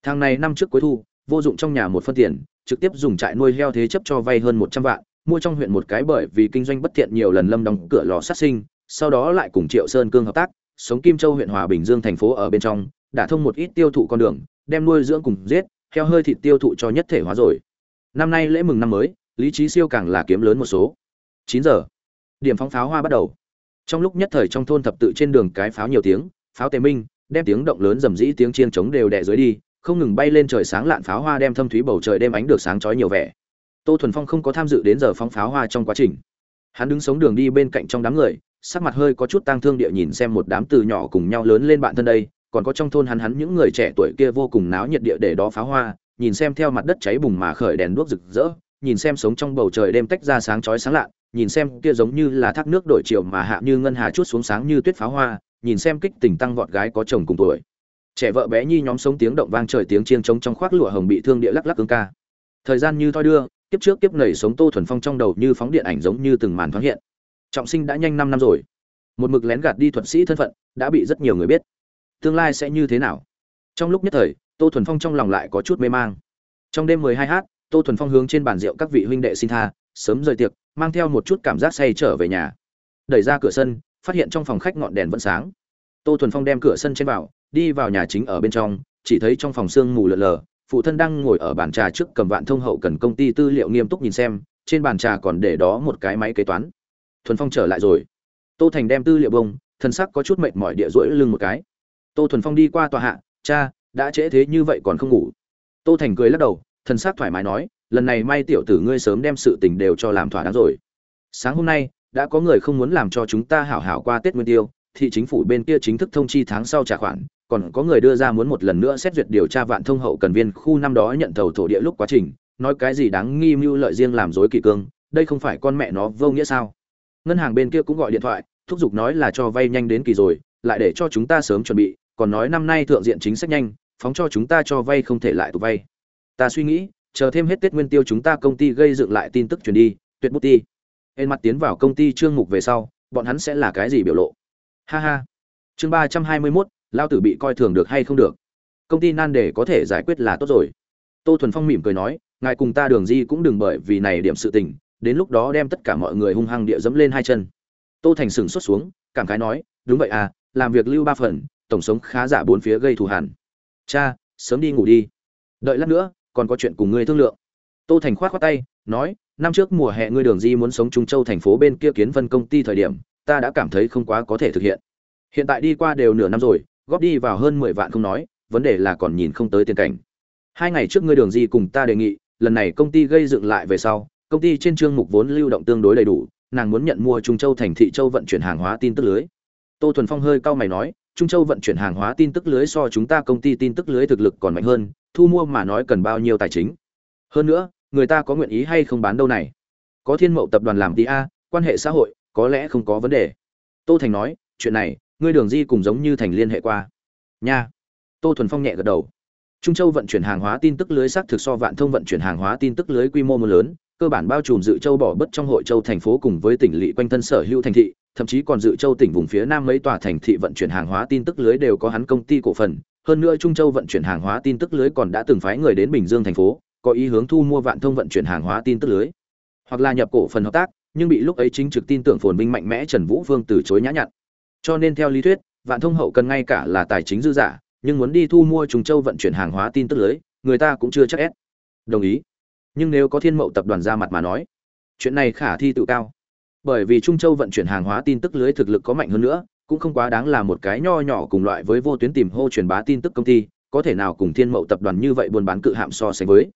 Thằng này năm trước cuối thu, vô dụng trong nhà một phân tiền, trực tiếp dùng trại nuôi heo thế chấp cho vay hơn một trăm vạn, mua trong huyện một cái bởi vì kinh doanh bất thiện nhiều lần lâm đóng cửa lò sát sinh sau đó lại cùng triệu sơn cương hợp tác, sống kim châu huyện hòa bình dương thành phố ở bên trong đã thông một ít tiêu thụ con đường, đem nuôi dưỡng cùng giết, heo hơi thịt tiêu thụ cho nhất thể hóa rồi. Năm nay lễ mừng năm mới, lý trí siêu càng là kiếm lớn một số. Chín giờ, điểm phóng pháo hoa bắt đầu. Trong lúc nhất thời trong thôn thập tự trên đường cái pháo nhiều tiếng, pháo tề minh, đem tiếng động lớn rầm rĩ tiếng chiên trống đều đè dưới đi, không ngừng bay lên trời sáng lạn pháo hoa đem thâm thúy bầu trời đêm ánh được sáng chói nhiều vẻ. Tô thuần phong không có tham dự đến giờ phóng pháo hoa trong quá trình. Hắn đứng sống đường đi bên cạnh trong đám người sắc mặt hơi có chút tang thương địa nhìn xem một đám từ nhỏ cùng nhau lớn lên bạn thân đây, còn có trong thôn hắn hắn những người trẻ tuổi kia vô cùng náo nhiệt địa để đó pháo hoa, nhìn xem theo mặt đất cháy bùng mà khởi đèn đuốc rực rỡ, nhìn xem sống trong bầu trời đêm tách ra sáng chói sáng lạ nhìn xem kia giống như là thác nước đổi chiều mà hạ như ngân hà chút xuống sáng như tuyết pháo hoa, nhìn xem kích tình tăng vọt gái có chồng cùng tuổi. Trẻ vợ bé nhi nhóm sống tiếng động vang trời tiếng chiêng trống trong khoác lụa hồng bị thương địa lắc lắc cương ca. Thời gian như thoi đưa tiếp trước tiếp nảy sống tô thuần phong trong đầu như phóng điện ảnh giống như từng màn thoáng hiện trọng sinh đã nhanh năm năm rồi. Một mực lén gạt đi thuật sĩ thân phận, đã bị rất nhiều người biết. Tương lai sẽ như thế nào? Trong lúc nhất thời, tô thuần phong trong lòng lại có chút mê mang. Trong đêm mười hai h tô thuần phong hướng trên bàn rượu các vị huynh đệ xin tha, sớm rời tiệc, mang theo một chút cảm giác say trở về nhà. Đẩy ra cửa sân, phát hiện trong phòng khách ngọn đèn vẫn sáng. Tô thuần phong đem cửa sân trên vào, đi vào nhà chính ở bên trong, chỉ thấy trong phòng sương mù lờ lờ, phụ thân đang ngồi ở bàn trà trước cầm vạn thông hậu cần công ty tư liệu nghiêm túc nhìn xem, trên bàn trà còn để đó một cái máy kế toán thuần phong trở lại rồi. Tô thành đem tư liệu bông, thân sắc có chút mệt mỏi địa rỗi lưng một cái. Tô thuần phong đi qua tòa hạ, cha, đã trễ thế như vậy còn không ngủ. Tô thành cười lắc đầu, thân sắc thoải mái nói, lần này may tiểu tử ngươi sớm đem sự tình đều cho làm thỏa đáng rồi. Sáng hôm nay, đã có người không muốn làm cho chúng ta hảo hảo qua tết nguyên tiêu thị chính phủ bên kia chính thức thông chi tháng sau trả khoản, còn có người đưa ra muốn một lần nữa xét duyệt điều tra vạn thông hậu cần viên khu năm đó nhận thầu thổ địa lúc quá trình, nói cái gì đáng nghi mưu lợi riêng làm dối kỳ cương, đây không phải con mẹ nó vô nghĩa sao? Ngân hàng bên kia cũng gọi điện thoại, thúc giục nói là cho vay nhanh đến kỳ rồi, lại để cho chúng ta sớm chuẩn bị, còn nói năm nay thượng diện chính sách nhanh, phóng cho chúng ta cho vay không thể lại tụ vay. Ta suy nghĩ, chờ thêm hết tết nguyên tiêu chúng ta công ty gây dựng lại tin tức truyền đi tuyệt bút ti. Hên mặt tiến vào công ty trương mục về sau, bọn hắn sẽ là cái gì biểu lộ? Ha ha. Chương ba trăm hai mươi mốt, lao tử bị coi thường được hay không được? Công ty nan đề có thể giải quyết là tốt rồi. Tô thuần phong mỉm cười nói, ngài cùng ta đường di cũng đừng bởi vì này điểm sự tình đến lúc đó đem tất cả mọi người hung hăng địa dẫm lên hai chân. Tô thành sừng xuất xuống, cảm khái nói, đúng vậy à làm việc lưu ba phần, tổng sống khá giả bốn phía gây thù hẳn. Cha, sớm đi ngủ đi. Đợi lát nữa, còn có chuyện cùng ngươi thương lượng. Tô thành khoát khoát tay, nói, năm trước mùa hè ngươi đường di muốn sống trung châu thành phố bên kia kiến phân công ty thời điểm, ta đã cảm thấy không quá có thể thực hiện. Hiện tại đi qua đều nửa năm rồi, góp đi vào hơn mười vạn không nói, vấn đề là còn nhìn không tới tiền cảnh. Hai ngày trước ngươi đường di cùng ta đề nghị, lần này công ty gây dựng lại về sau công ty trên chương mục vốn lưu động tương đối đầy đủ, nàng muốn nhận mua trung châu thành thị châu vận chuyển hàng hóa tin tức lưới. Tô thuần phong hơi cau mày nói, trung châu vận chuyển hàng hóa tin tức lưới so chúng ta công ty tin tức lưới thực lực còn mạnh hơn, thu mua mà nói cần bao nhiêu tài chính. Hơn nữa, người ta có nguyện ý hay không bán đâu này? Có thiên mậu tập đoàn làm tia quan hệ xã hội, có lẽ không có vấn đề. Tô thành nói, chuyện này, ngươi đường di cùng giống như thành liên hệ qua. Nha. Tô thuần phong nhẹ gật đầu. Trung châu vận chuyển hàng hóa tin tức lưới xác thực so vạn thông vận chuyển hàng hóa tin tức lưới quy mô lớn cơ bản bao trùm dự châu bỏ bất trong hội châu thành phố cùng với tỉnh lỵ quanh thân sở hữu thành thị, thậm chí còn dự châu tỉnh vùng phía nam mấy tòa thành thị vận chuyển hàng hóa tin tức lưới đều có hắn công ty cổ phần. Hơn nữa trung châu vận chuyển hàng hóa tin tức lưới còn đã từng phái người đến bình dương thành phố, có ý hướng thu mua vạn thông vận chuyển hàng hóa tin tức lưới. Hoặc là nhập cổ phần hợp tác, nhưng bị lúc ấy chính trực tin tưởng phồn binh mạnh mẽ trần vũ Vương từ chối nhã nhặn. Cho nên theo lý thuyết, vạn thông hậu cần ngay cả là tài chính dư giả, nhưng muốn đi thu mua Trung châu vận chuyển hàng hóa tin tức lưới, người ta cũng chưa chắc ép. Đồng ý nhưng nếu có thiên mậu tập đoàn ra mặt mà nói, chuyện này khả thi tự cao. Bởi vì trung châu vận chuyển hàng hóa tin tức lưới thực lực có mạnh hơn nữa, cũng không quá đáng là một cái nho nhỏ cùng loại với vô tuyến tìm hô truyền bá tin tức công ty, có thể nào cùng thiên mậu tập đoàn như vậy buôn bán cự hạm so sánh với.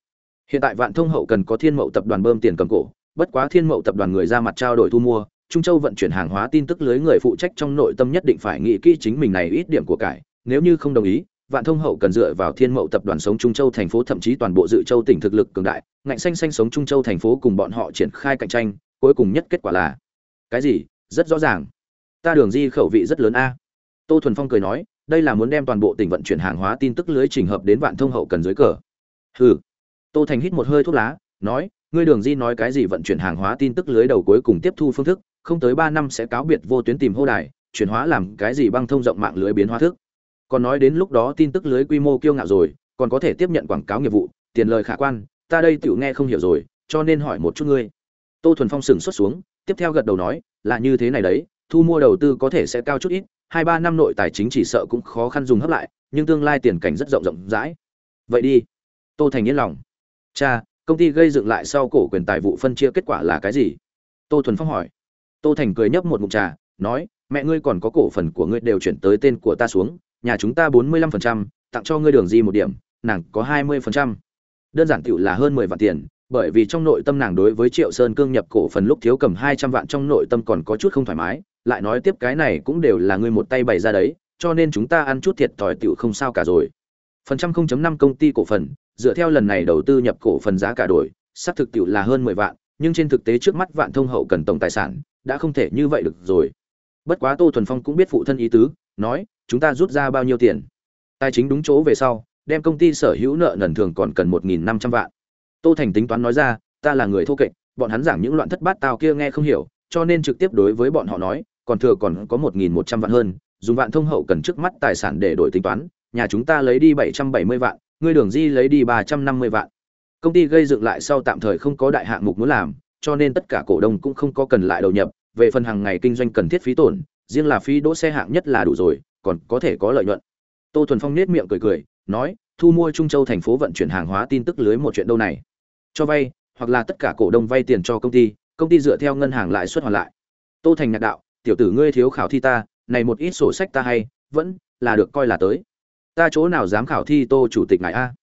Hiện tại vạn thông hậu cần có thiên mậu tập đoàn bơm tiền cầm cổ, bất quá thiên mậu tập đoàn người ra mặt trao đổi thu mua, trung châu vận chuyển hàng hóa tin tức lưới người phụ trách trong nội tâm nhất định phải nghĩ kỹ chính mình này ít điểm của cải, nếu như không đồng ý vạn thông hậu cần dựa vào thiên mậu tập đoàn sống trung châu thành phố, thậm chí toàn bộ dự châu tỉnh thực lực cường đại, ngạnh xanh xanh sống trung châu thành phố cùng bọn họ triển khai cạnh tranh, cuối cùng nhất kết quả là, cái gì? Rất rõ ràng. Ta đường di khẩu vị rất lớn a. Tô thuần phong cười nói, đây là muốn đem toàn bộ tỉnh vận chuyển hàng hóa tin tức lưới trình hợp đến vạn thông hậu cần dưới cờ. Hừ. Tô thành hít một hơi thuốc lá, nói, ngươi đường di nói cái gì vận chuyển hàng hóa tin tức lưới đầu cuối cùng tiếp thu phương thức, không tới ba năm sẽ cáo biệt vô tuyến tìm hô đài, chuyển hóa làm cái gì băng thông rộng mạng lưới biến hóa thức còn nói đến lúc đó tin tức lưới quy mô kiêu ngạo rồi, còn có thể tiếp nhận quảng cáo nghiệp vụ, tiền lời khả quan, ta đây tựu nghe không hiểu rồi, cho nên hỏi một chút ngươi. Tô thuần phong sừng xuất xuống, tiếp theo gật đầu nói, là như thế này đấy, thu mua đầu tư có thể sẽ cao chút ít, hai ba năm nội tài chính chỉ sợ cũng khó khăn dùng hấp lại, nhưng tương lai tiền cảnh rất rộng rộng rãi. Vậy đi. Tô thành yên lòng. Cha, công ty gây dựng lại sau cổ quyền tài vụ phân chia kết quả là cái gì? Tô thuần phong hỏi. Tô thành cười nhấp một ngụm trà, nói, mẹ ngươi còn có cổ phần của ngươi đều chuyển tới tên của ta xuống nhà chúng ta bốn mươi lăm phần trăm, tặng cho ngươi đường di một điểm, nàng có hai mươi phần trăm. Đơn giản tiểu là hơn mười vạn tiền, bởi vì trong nội tâm nàng đối với triệu sơn cương nhập cổ phần lúc thiếu cầm hai trăm vạn trong nội tâm còn có chút không thoải mái, lại nói tiếp cái này cũng đều là ngươi một tay bày ra đấy, cho nên chúng ta ăn chút thiệt thòi tiểu không sao cả rồi. Phần trăm không chấm năm công ty cổ phần, dựa theo lần này đầu tư nhập cổ phần giá cả đổi, xác thực tiểu là hơn mười vạn, nhưng trên thực tế trước mắt vạn thông hậu cần tổng tài sản, đã không thể như vậy được rồi. Bất quá tô thuần phong cũng biết phụ thân ý tứ, nói chúng ta rút ra bao nhiêu tiền? Tài chính đúng chỗ về sau, đem công ty sở hữu nợ nần thường còn cần một nghìn năm trăm vạn. Tô thành tính toán nói ra, ta là người thô kệch, bọn hắn giảng những loạn thất bát tao kia nghe không hiểu, cho nên trực tiếp đối với bọn họ nói, còn thừa còn có một nghìn một trăm vạn hơn, dùng vạn thông hậu cần trước mắt tài sản để đổi tính toán, nhà chúng ta lấy đi bảy trăm bảy mươi vạn, ngươi đường di lấy đi ba trăm năm mươi vạn. Công ty gây dựng lại sau tạm thời không có đại hạng mục muốn làm, cho nên tất cả cổ đông cũng không có cần lại đầu nhập, về phần hàng ngày kinh doanh cần thiết phí tổn, riêng là phí đỗ xe hạng nhất là đủ rồi còn có thể có lợi nhuận. Tô thuần phong nết miệng cười cười, nói, thu mua trung châu thành phố vận chuyển hàng hóa tin tức lưới một chuyện đâu này? Cho vay, hoặc là tất cả cổ đông vay tiền cho công ty công ty dựa theo ngân hàng lãi suất hoàn lại. Tô thành nhạc đạo, tiểu tử ngươi thiếu khảo thi ta, này một ít sổ sách ta hay, vẫn là được coi là tới. Ta chỗ nào dám khảo thi tô chủ tịch ngài a?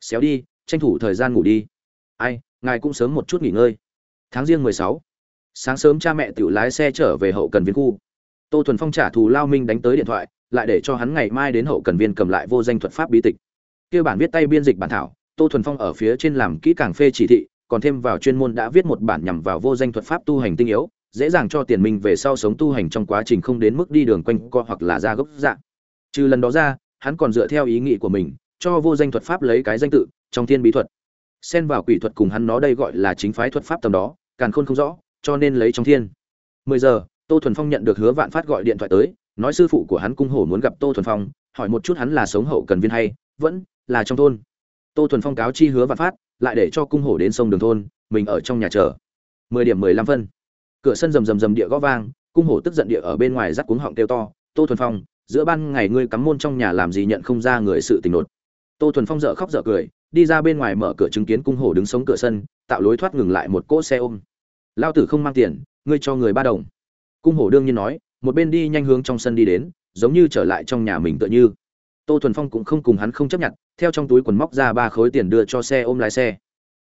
Xéo đi, tranh thủ thời gian ngủ đi. Ai, ngài cũng sớm một chút nghỉ ngơi. Tháng riêng mười sáu, sáng sớm cha mẹ tiểu lái xe trở về hậu cần viên khu. Tô thuần phong trả thù lao minh đánh tới điện thoại lại để cho hắn ngày mai đến hậu cần viên cầm lại vô danh thuật pháp bí tịch. Kia bản viết tay biên dịch bản thảo, tô thuần phong ở phía trên làm kỹ càng phê chỉ thị, còn thêm vào chuyên môn đã viết một bản nhằm vào vô danh thuật pháp tu hành tinh yếu, dễ dàng cho tiền minh về sau sống tu hành trong quá trình không đến mức đi đường quanh co hoặc là ra gốc dạng trừ lần đó ra, hắn còn dựa theo ý nghĩ của mình, cho vô danh thuật pháp lấy cái danh tự, trong thiên bí thuật. Xen vào quỷ thuật cùng hắn nó đây gọi là chính phái thuật pháp tầm đó càn khôn không rõ, cho nên lấy trong thiên. Mười giờ, tô thuần phong nhận được hứa vạn phát gọi điện thoại tới nói sư phụ của hắn cung hổ muốn gặp tô thuần phong, hỏi một chút hắn là sống hậu cần viên hay vẫn là trong thôn. Tô thuần phong cáo chi hứa vạn phát, lại để cho cung hổ đến sông đường thôn, mình ở trong nhà chờ. Mười điểm mười lăm phân. Cửa sân rầm rầm rầm địa gõ vang, cung hổ tức giận địa ở bên ngoài rắc cuống họng kêu to, tô thuần phong, giữa ban ngày ngươi cắm môn trong nhà làm gì nhận không ra người sự tình nột? Tô thuần phong dợ khóc dợ cười, đi ra bên ngoài mở cửa chứng kiến cung hổ đứng sống cửa sân, tạo lối thoát ngừng lại một cỗ xe ôm. Lao tử không mang tiền, ngươi cho người ba đồng. Cung hổ đương nhiên nói một bên đi nhanh hướng trong sân đi đến, giống như trở lại trong nhà mình tựa như. Tô thuần phong cũng không cùng hắn không chấp nhận, theo trong túi quần móc ra ba khối tiền đưa cho xe ôm lái xe.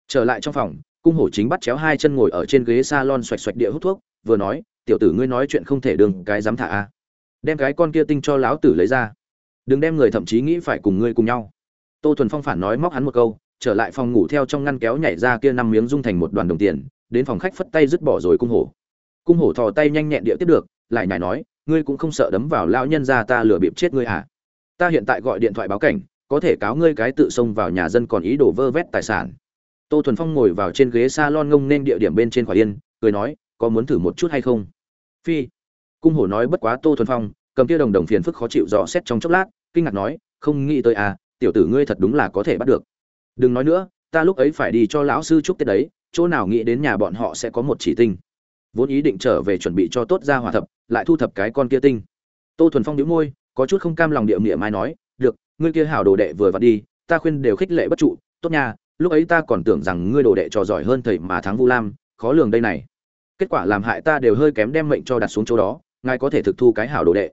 Trở lại trong phòng, cung hổ chính bắt chéo hai chân ngồi ở trên ghế s a lon xoạch xoạch địa hút thuốc, vừa nói, tiểu tử ngươi nói chuyện không thể đừng, cái dám thả a. Đem cái con kia tinh cho lão tử lấy ra. Đừng đem người thậm chí nghĩ phải cùng ngươi cùng nhau. Tô thuần phong phản nói móc hắn một câu, trở lại phòng ngủ theo trong ngăn kéo nhảy ra kia năm miếng dung thành một đoàn đồng tiền, đến phòng khách phất tay dứt bỏ rồi cung hổ. Cung hổ thò tay nhanh nhẹn địa tiếp được lại nhảy nói, ngươi cũng không sợ đấm vào lão nhân ra ta lừa bịp chết ngươi à? Ta hiện tại gọi điện thoại báo cảnh, có thể cáo ngươi cái tự xông vào nhà dân còn ý đồ vơ vét tài sản. Tô thuần phong ngồi vào trên ghế salon ngông nên địa điểm bên trên khỏi yên, cười nói, có muốn thử một chút hay không? Phi. Cung hổ nói bất quá tô thuần phong, cầm kia đồng đồng phiền phức khó chịu dò xét trong chốc lát, kinh ngạc nói, không nghĩ tới à tiểu tử ngươi thật đúng là có thể bắt được. Đừng nói nữa, ta lúc ấy phải đi cho lão sư chúc tết đấy, chỗ nào nghĩ đến nhà bọn họ sẽ có một chỉ tinh vốn ý định trở về chuẩn bị cho tốt ra hòa thập, lại thu thập cái con kia tinh. Tô thuần phong đĩu môi, có chút không cam lòng điệu nghĩa mai nói, được, ngươi kia hảo đồ đệ vừa vặn đi, ta khuyên đều khích lệ bất trụ, tốt nha, lúc ấy ta còn tưởng rằng ngươi đồ đệ trò giỏi hơn thầy mà thắng vu lam, khó lường đây này. Kết quả làm hại ta đều hơi kém đem mệnh cho đặt xuống chỗ đó, ngài có thể thực thu cái hảo đồ đệ.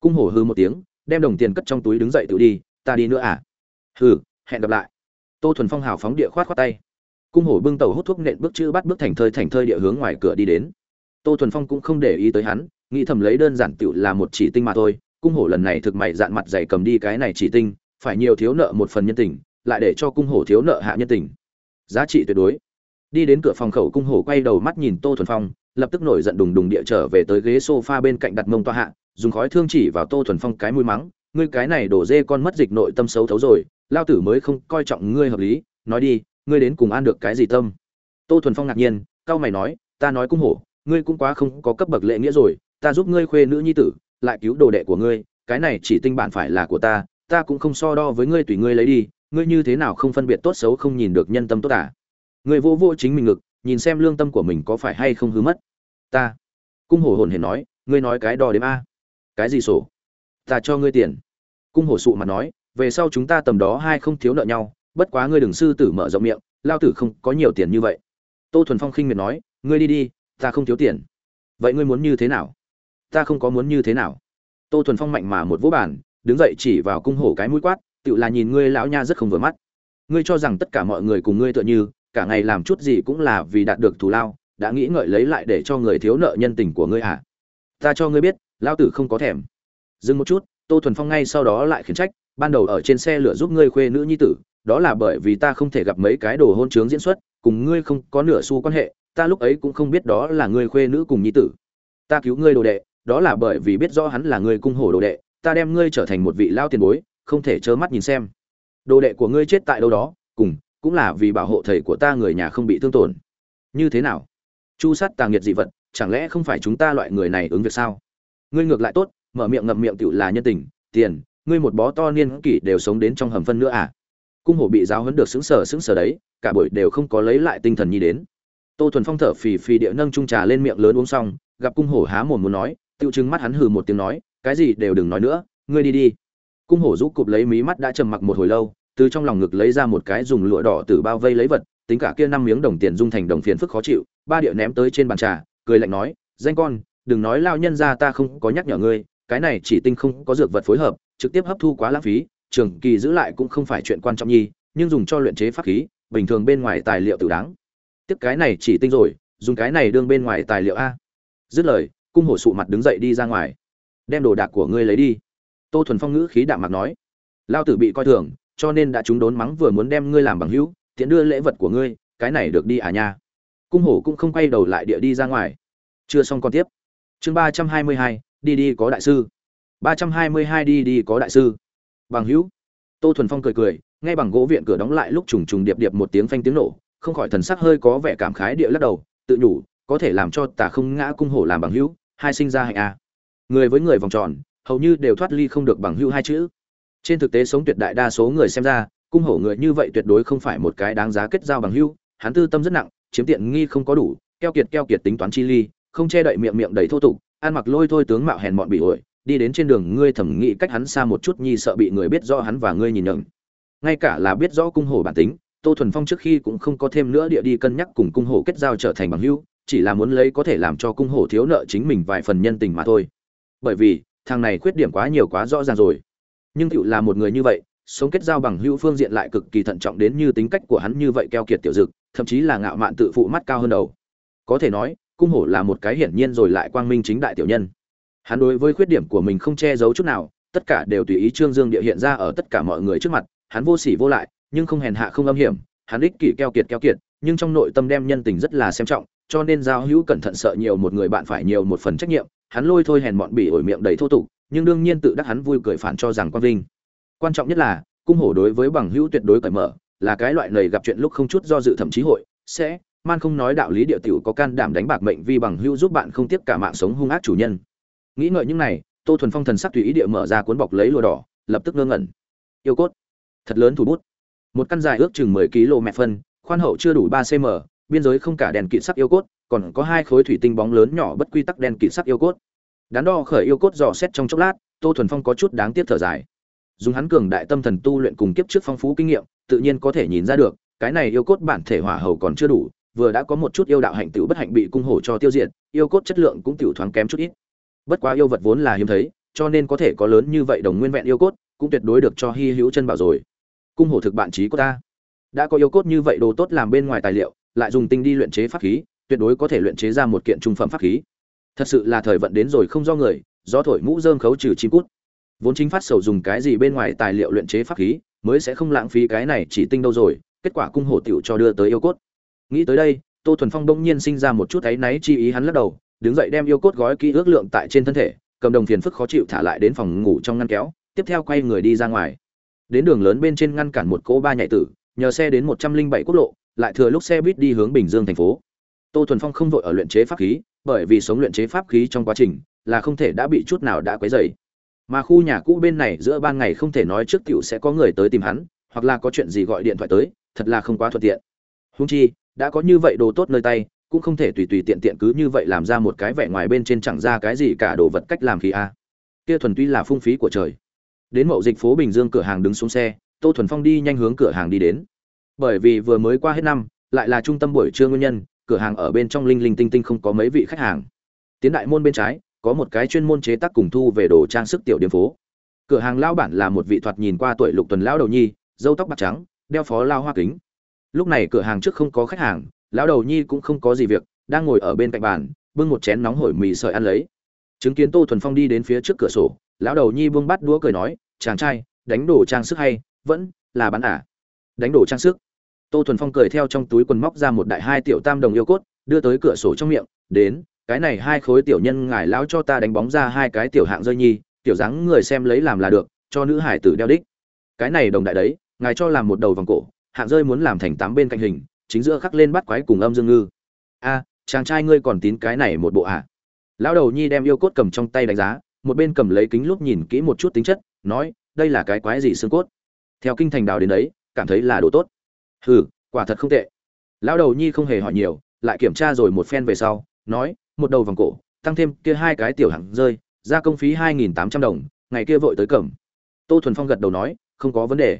Cung hổ hư một tiếng, đem đồng tiền cất trong túi đứng dậy tự đi, ta đi nữa à? Hừ, hẹn gặp lại. Tô thuần phong hào phóng địa khoát khoát tay. Cung hổ bưng tàu hút thuốc nện bước chữ bắt bước thành thơi thành thơi địa hướng ngoài cửa đi đến tô thuần phong cũng không để ý tới hắn, nghĩ thầm lấy đơn giản tựu là một chỉ tinh mà thôi, cung hổ lần này thực mày dạn mặt dày cầm đi cái này chỉ tinh, phải nhiều thiếu nợ một phần nhân tình, lại để cho cung hổ thiếu nợ hạ nhân tình. Giá trị tuyệt đối. Đi đến cửa phòng khẩu cung hổ quay đầu mắt nhìn tô thuần phong, lập tức nổi giận đùng đùng địa trở về tới ghế sofa bên cạnh đặt mông toa hạ, dùng khói thương chỉ vào tô thuần phong cái mũi mắng, ngươi cái này đổ dê con mất dịch nội tâm xấu thấu rồi, lao tử mới không coi trọng ngươi hợp lý, nói đi, ngươi đến cùng ăn được cái gì tâm? Tô thuần phong ngạc nhiên cao mày nói, ta nói cung hổ ngươi cũng quá không có cấp bậc lễ nghĩa rồi, ta giúp ngươi khuê nữ nhi tử, lại cứu đồ đệ của ngươi, cái này chỉ tinh bản phải là của ta ta cũng không so đo với ngươi tùy ngươi lấy đi, ngươi như thế nào không phân biệt tốt xấu không nhìn được nhân tâm tốt à? Ngươi vô vô chính mình ngực, nhìn xem lương tâm của mình có phải hay không hư mất. Ta, cung hổ hồn hển nói, ngươi nói cái đò đếm a. Cái gì sổ? Ta cho ngươi tiền. Cung hổ sụ mà nói, về sau chúng ta tầm đó hai không thiếu nợ nhau, bất quá ngươi đừng sư tử mở rộng miệng, lao tử không có nhiều tiền như vậy. Tô thuần phong khinh miệt nói, ngươi đi đi ta không thiếu tiền. Vậy ngươi muốn như thế nào? Ta không có muốn như thế nào. Tô thuần phong mạnh mà một vũ bản đứng dậy chỉ vào cung hổ cái mũi quát tự là nhìn ngươi lão nha rất không vừa mắt. Ngươi cho rằng tất cả mọi người cùng ngươi tựa như, cả ngày làm chút gì cũng là vì đạt được thù lao, đã nghĩ ngợi lấy lại để cho người thiếu nợ nhân tình của ngươi à? Ta cho ngươi biết lao tử không có thèm. Dừng một chút, tô thuần phong ngay sau đó lại khiển trách, ban đầu ở trên xe lửa giúp ngươi khuê nữ nhi tử, đó là bởi vì ta không thể gặp mấy cái đồ hôn trướng diễn xuất, cùng ngươi không có nửa xu quan hệ ta lúc ấy cũng không biết đó là ngươi khuê nữ cùng nhi tử. Ta cứu ngươi đồ đệ, đó là bởi vì biết rõ hắn là người cung hổ đồ đệ, ta đem ngươi trở thành một vị lao tiền bối, không thể trơ mắt nhìn xem. Đồ đệ của ngươi chết tại đâu đó, cùng, cũng là vì bảo hộ thầy của ta người nhà không bị thương tổn. Như thế nào? Chu sát tàng nghiệt dị vật, chẳng lẽ không phải chúng ta loại người này ứng việc sao? Ngươi ngược lại tốt, mở miệng ngậm miệng tựu là nhân tình, tiền, ngươi một bó to niên kỷ đều sống đến trong hầm phân nữa à? Cung hổ bị giáo huấn được xứng sở xứng sở đấy, cả buổi đều không có lấy lại tinh thần nhi đến tô thuần phong thở phì phì địa nâng trung trà lên miệng lớn uống xong, gặp cung hổ há mồm muốn nói tiêu chứng mắt hắn hừ một tiếng nói, cái gì đều đừng nói nữa, ngươi đi đi. Cung hổ rũ cụp lấy mí mắt đã trầm mặc một hồi lâu, từ trong lòng ngực lấy ra một cái dùng lụa đỏ từ bao vây lấy vật, tính cả kia năm miếng đồng tiền dung thành đồng phiền phức khó chịu, ba địa ném tới trên bàn trà, cười lạnh nói, danh con, đừng nói lao nhân ra ta không có nhắc nhở ngươi, cái này chỉ tinh không có dược vật phối hợp, trực tiếp hấp thu quá lãng phí, trường kỳ giữ lại cũng không phải chuyện quan trọng nhi, nhưng dùng cho luyện chế pháp khí, bình thường bên ngoài tài liệu tự đáng tiếp cái này chỉ tinh rồi, dùng cái này đương bên ngoài tài liệu a. Dứt lời, cung hổ sụ mặt đứng dậy đi ra ngoài. Đem đồ đạc của ngươi lấy đi. Tô thuần phong ngữ khí đạm mặt nói. Lao tử bị coi thường, cho nên đã chúng đốn mắng vừa muốn đem ngươi làm bằng hữu, tiện đưa lễ vật của ngươi, cái này được đi à nha. Cung hổ cũng không quay đầu lại địa đi ra ngoài. Chưa xong còn tiếp. Chương ba trăm hai mươi hai, đi đi có đại sư. Ba trăm hai mươi hai đi đi có đại sư. Bằng hữu. Tô thuần phong cười cười ngay bằng gỗ viện cửa đóng lại lúc trùng trùng điệp điệp một tiếng phanh tiếng nổ không khỏi thần sắc hơi có vẻ cảm khái địa lắc đầu, tự nhủ, có thể làm cho ta không ngã cung hổ làm bằng hữu, hai sinh ra hạnh a. Người với người vòng tròn, hầu như đều thoát ly không được bằng hữu hai chữ. Trên thực tế sống tuyệt đại đa số người xem ra, cung hổ người như vậy tuyệt đối không phải một cái đáng giá kết giao bằng hữu, hắn tư tâm rất nặng, chiếm tiện nghi không có đủ, keo kiệt keo kiệt tính toán chi ly, không che đậy miệng miệng đầy thô tục, ăn mặc lôi thôi tướng mạo hèn mọn bị ổi, đi đến trên đường ngươi thẩm nghĩ cách hắn xa một chút nhi sợ bị người biết rõ hắn và ngươi nhìn nhận ngay cả là biết rõ cung hổ bản tính tô thuần phong trước khi cũng không có thêm nữa địa đi cân nhắc cùng cung hổ kết giao trở thành bằng hữu, chỉ là muốn lấy có thể làm cho cung hổ thiếu nợ chính mình vài phần nhân tình mà thôi. Bởi vì, thằng này khuyết điểm quá nhiều quá rõ ràng rồi. Nhưng cựu là một người như vậy, sống kết giao bằng hữu phương diện lại cực kỳ thận trọng đến như tính cách của hắn như vậy keo kiệt tiểu dực, thậm chí là ngạo mạn tự phụ mắt cao hơn đầu. Có thể nói, cung hổ là một cái hiển nhiên rồi lại quang minh chính đại tiểu nhân. Hắn đối với khuyết điểm của mình không che giấu chút nào, tất cả đều tùy ý trương dương địa hiện ra ở tất cả mọi người trước mặt, hắn vô sỉ vô lại nhưng không hèn hạ không âm hiểm, hắn ích kỷ keo kiệt keo kiệt, nhưng trong nội tâm đem nhân tình rất là xem trọng, cho nên giao hữu cẩn thận sợ nhiều một người bạn phải nhiều một phần trách nhiệm, hắn lôi thôi hèn mọn bỉ ổi miệng đầy thô tục, nhưng đương nhiên tự đắc hắn vui cười phản cho rằng quang vinh. Quan trọng nhất là, cung hổ đối với bằng hữu tuyệt đối cởi mở, là cái loại này gặp chuyện lúc không chút do dự thậm chí hội, sẽ, man không nói đạo lý địa tiểu có can đảm đánh bạc mệnh vi bằng hữu giúp bạn không tiếp cả mạng sống hung ác chủ nhân. Nghĩ ngợi những này, tô thuần phong thần sắc tùy ý địa mở ra cuốn bọc lấy lùa đỏ, lập tức ngơ ngẩn. Yêu cốt, thật lớn thủ bút một căn dài ước chừng mười km phân, khoan hậu chưa đủ ba cm, biên giới không cả đèn kỵ sắc yêu cốt, còn có hai khối thủy tinh bóng lớn nhỏ bất quy tắc đèn kỵ sắc yêu cốt. Đắn đo khởi yêu cốt dò xét trong chốc lát, tô thuần phong có chút đáng tiếc thở dài. Dùng hắn cường đại tâm thần tu luyện cùng kiếp trước phong phú kinh nghiệm, tự nhiên có thể nhìn ra được, cái này yêu cốt bản thể hỏa hầu còn chưa đủ, vừa đã có một chút yêu đạo hạnh tựu bất hạnh bị cung hổ cho tiêu diệt, yêu cốt chất lượng cũng tiểu thoáng kém chút ít. Bất quá yêu vật vốn là hiếm thấy, cho nên có thể có lớn như vậy đồng nguyên vẹn yêu cốt, cũng tuyệt đối được cho hy hữu chân bảo rồi cung hổ thực bạn trí của ta. Đã có yêu cốt như vậy đồ tốt làm bên ngoài tài liệu, lại dùng tinh đi luyện chế pháp khí, tuyệt đối có thể luyện chế ra một kiện trung phẩm pháp khí. Thật sự là thời vận đến rồi không do người do thổi mũ dơm khấu trừ chim cút. Vốn chính phát sầu dùng cái gì bên ngoài tài liệu luyện chế pháp khí, mới sẽ không lãng phí cái này chỉ tinh đâu rồi, kết quả cung hổ tiểu cho đưa tới yêu cốt. Nghĩ tới đây, tô thuần phong đông nhiên sinh ra một chút áy náy chi ý hắn lắc đầu, đứng dậy đem yêu cốt gói kỹ ước lượng tại trên thân thể, cầm đồng phiền phức khó chịu thả lại đến phòng ngủ trong ngăn kéo, tiếp theo quay người đi ra ngoài đến đường lớn bên trên ngăn cản một cỗ ba nhạy tử, nhờ xe đến một trăm linh bảy quốc lộ, lại thừa lúc xe buýt đi hướng bình dương thành phố. Tô thuần phong không vội ở luyện chế pháp khí, bởi vì sống luyện chế pháp khí trong quá trình là không thể đã bị chút nào đã quấy dày mà khu nhà cũ bên này giữa ban ngày không thể nói trước tiểu sẽ có người tới tìm hắn, hoặc là có chuyện gì gọi điện thoại tới, thật là không quá thuận tiện. Húng chi, đã có như vậy đồ tốt nơi tay, cũng không thể tùy tùy tiện tiện cứ như vậy làm ra một cái vẻ ngoài bên trên chẳng ra cái gì cả đồ vật cách làm khí a. Kia thuần tuy là phung phí của trời đến mậu dịch phố bình dương cửa hàng đứng xuống xe, tô thuần phong đi nhanh hướng cửa hàng đi đến. Bởi vì vừa mới qua hết năm, lại là trung tâm buổi trưa nguyên nhân, cửa hàng ở bên trong linh linh tinh tinh không có mấy vị khách hàng. Tiến đại môn bên trái, có một cái chuyên môn chế tác cùng thu về đồ trang sức tiểu điểm phố. Cửa hàng lao bản là một vị thoạt nhìn qua tuổi lục tuần lão đầu nhi dâu tóc bạc trắng, đeo phó lao hoa kính. Lúc này cửa hàng trước không có khách hàng, lão đầu nhi cũng không có gì việc, đang ngồi ở bên cạnh bàn, bưng một chén nóng hổi mì sợi ăn lấy chứng kiến tô thuần phong đi đến phía trước cửa sổ, lão đầu nhi buông bắt đũa cười nói, chàng trai, đánh đổ trang sức hay, vẫn là bán ả đánh đổ trang sức. Tô thuần phong cười theo trong túi quần móc ra một đại hai tiểu tam đồng yêu cốt, đưa tới cửa sổ trong miệng, đến, cái này hai khối tiểu nhân ngài lão cho ta đánh bóng ra hai cái tiểu hạng rơi nhi, tiểu dáng người xem lấy làm là được, cho nữ hải tử đeo đích. Cái này đồng đại đấy, ngài cho làm một đầu vòng cổ, hạng rơi muốn làm thành tám bên cạnh hình, chính giữa khắc lên bắt quái cùng âm dương ngư. A, chàng trai ngươi còn tín cái này một bộ ạ à? Lão đầu nhi đem yêu cốt cầm trong tay đánh giá, một bên cầm lấy kính lúc nhìn kỹ một chút tính chất, nói, đây là cái quái gì xương cốt? Theo kinh thành đào đến đấy, cảm thấy là đồ tốt. Hừ, quả thật không tệ. Lão đầu nhi không hề hỏi nhiều, lại kiểm tra rồi một phen về sau, nói, một đầu vòng cổ, tăng thêm kia hai cái tiểu hạng rơi, ra công phí hai nghìn tám trăm đồng, ngày kia vội tới cẩm tô thuần phong gật đầu nói, không có vấn đề.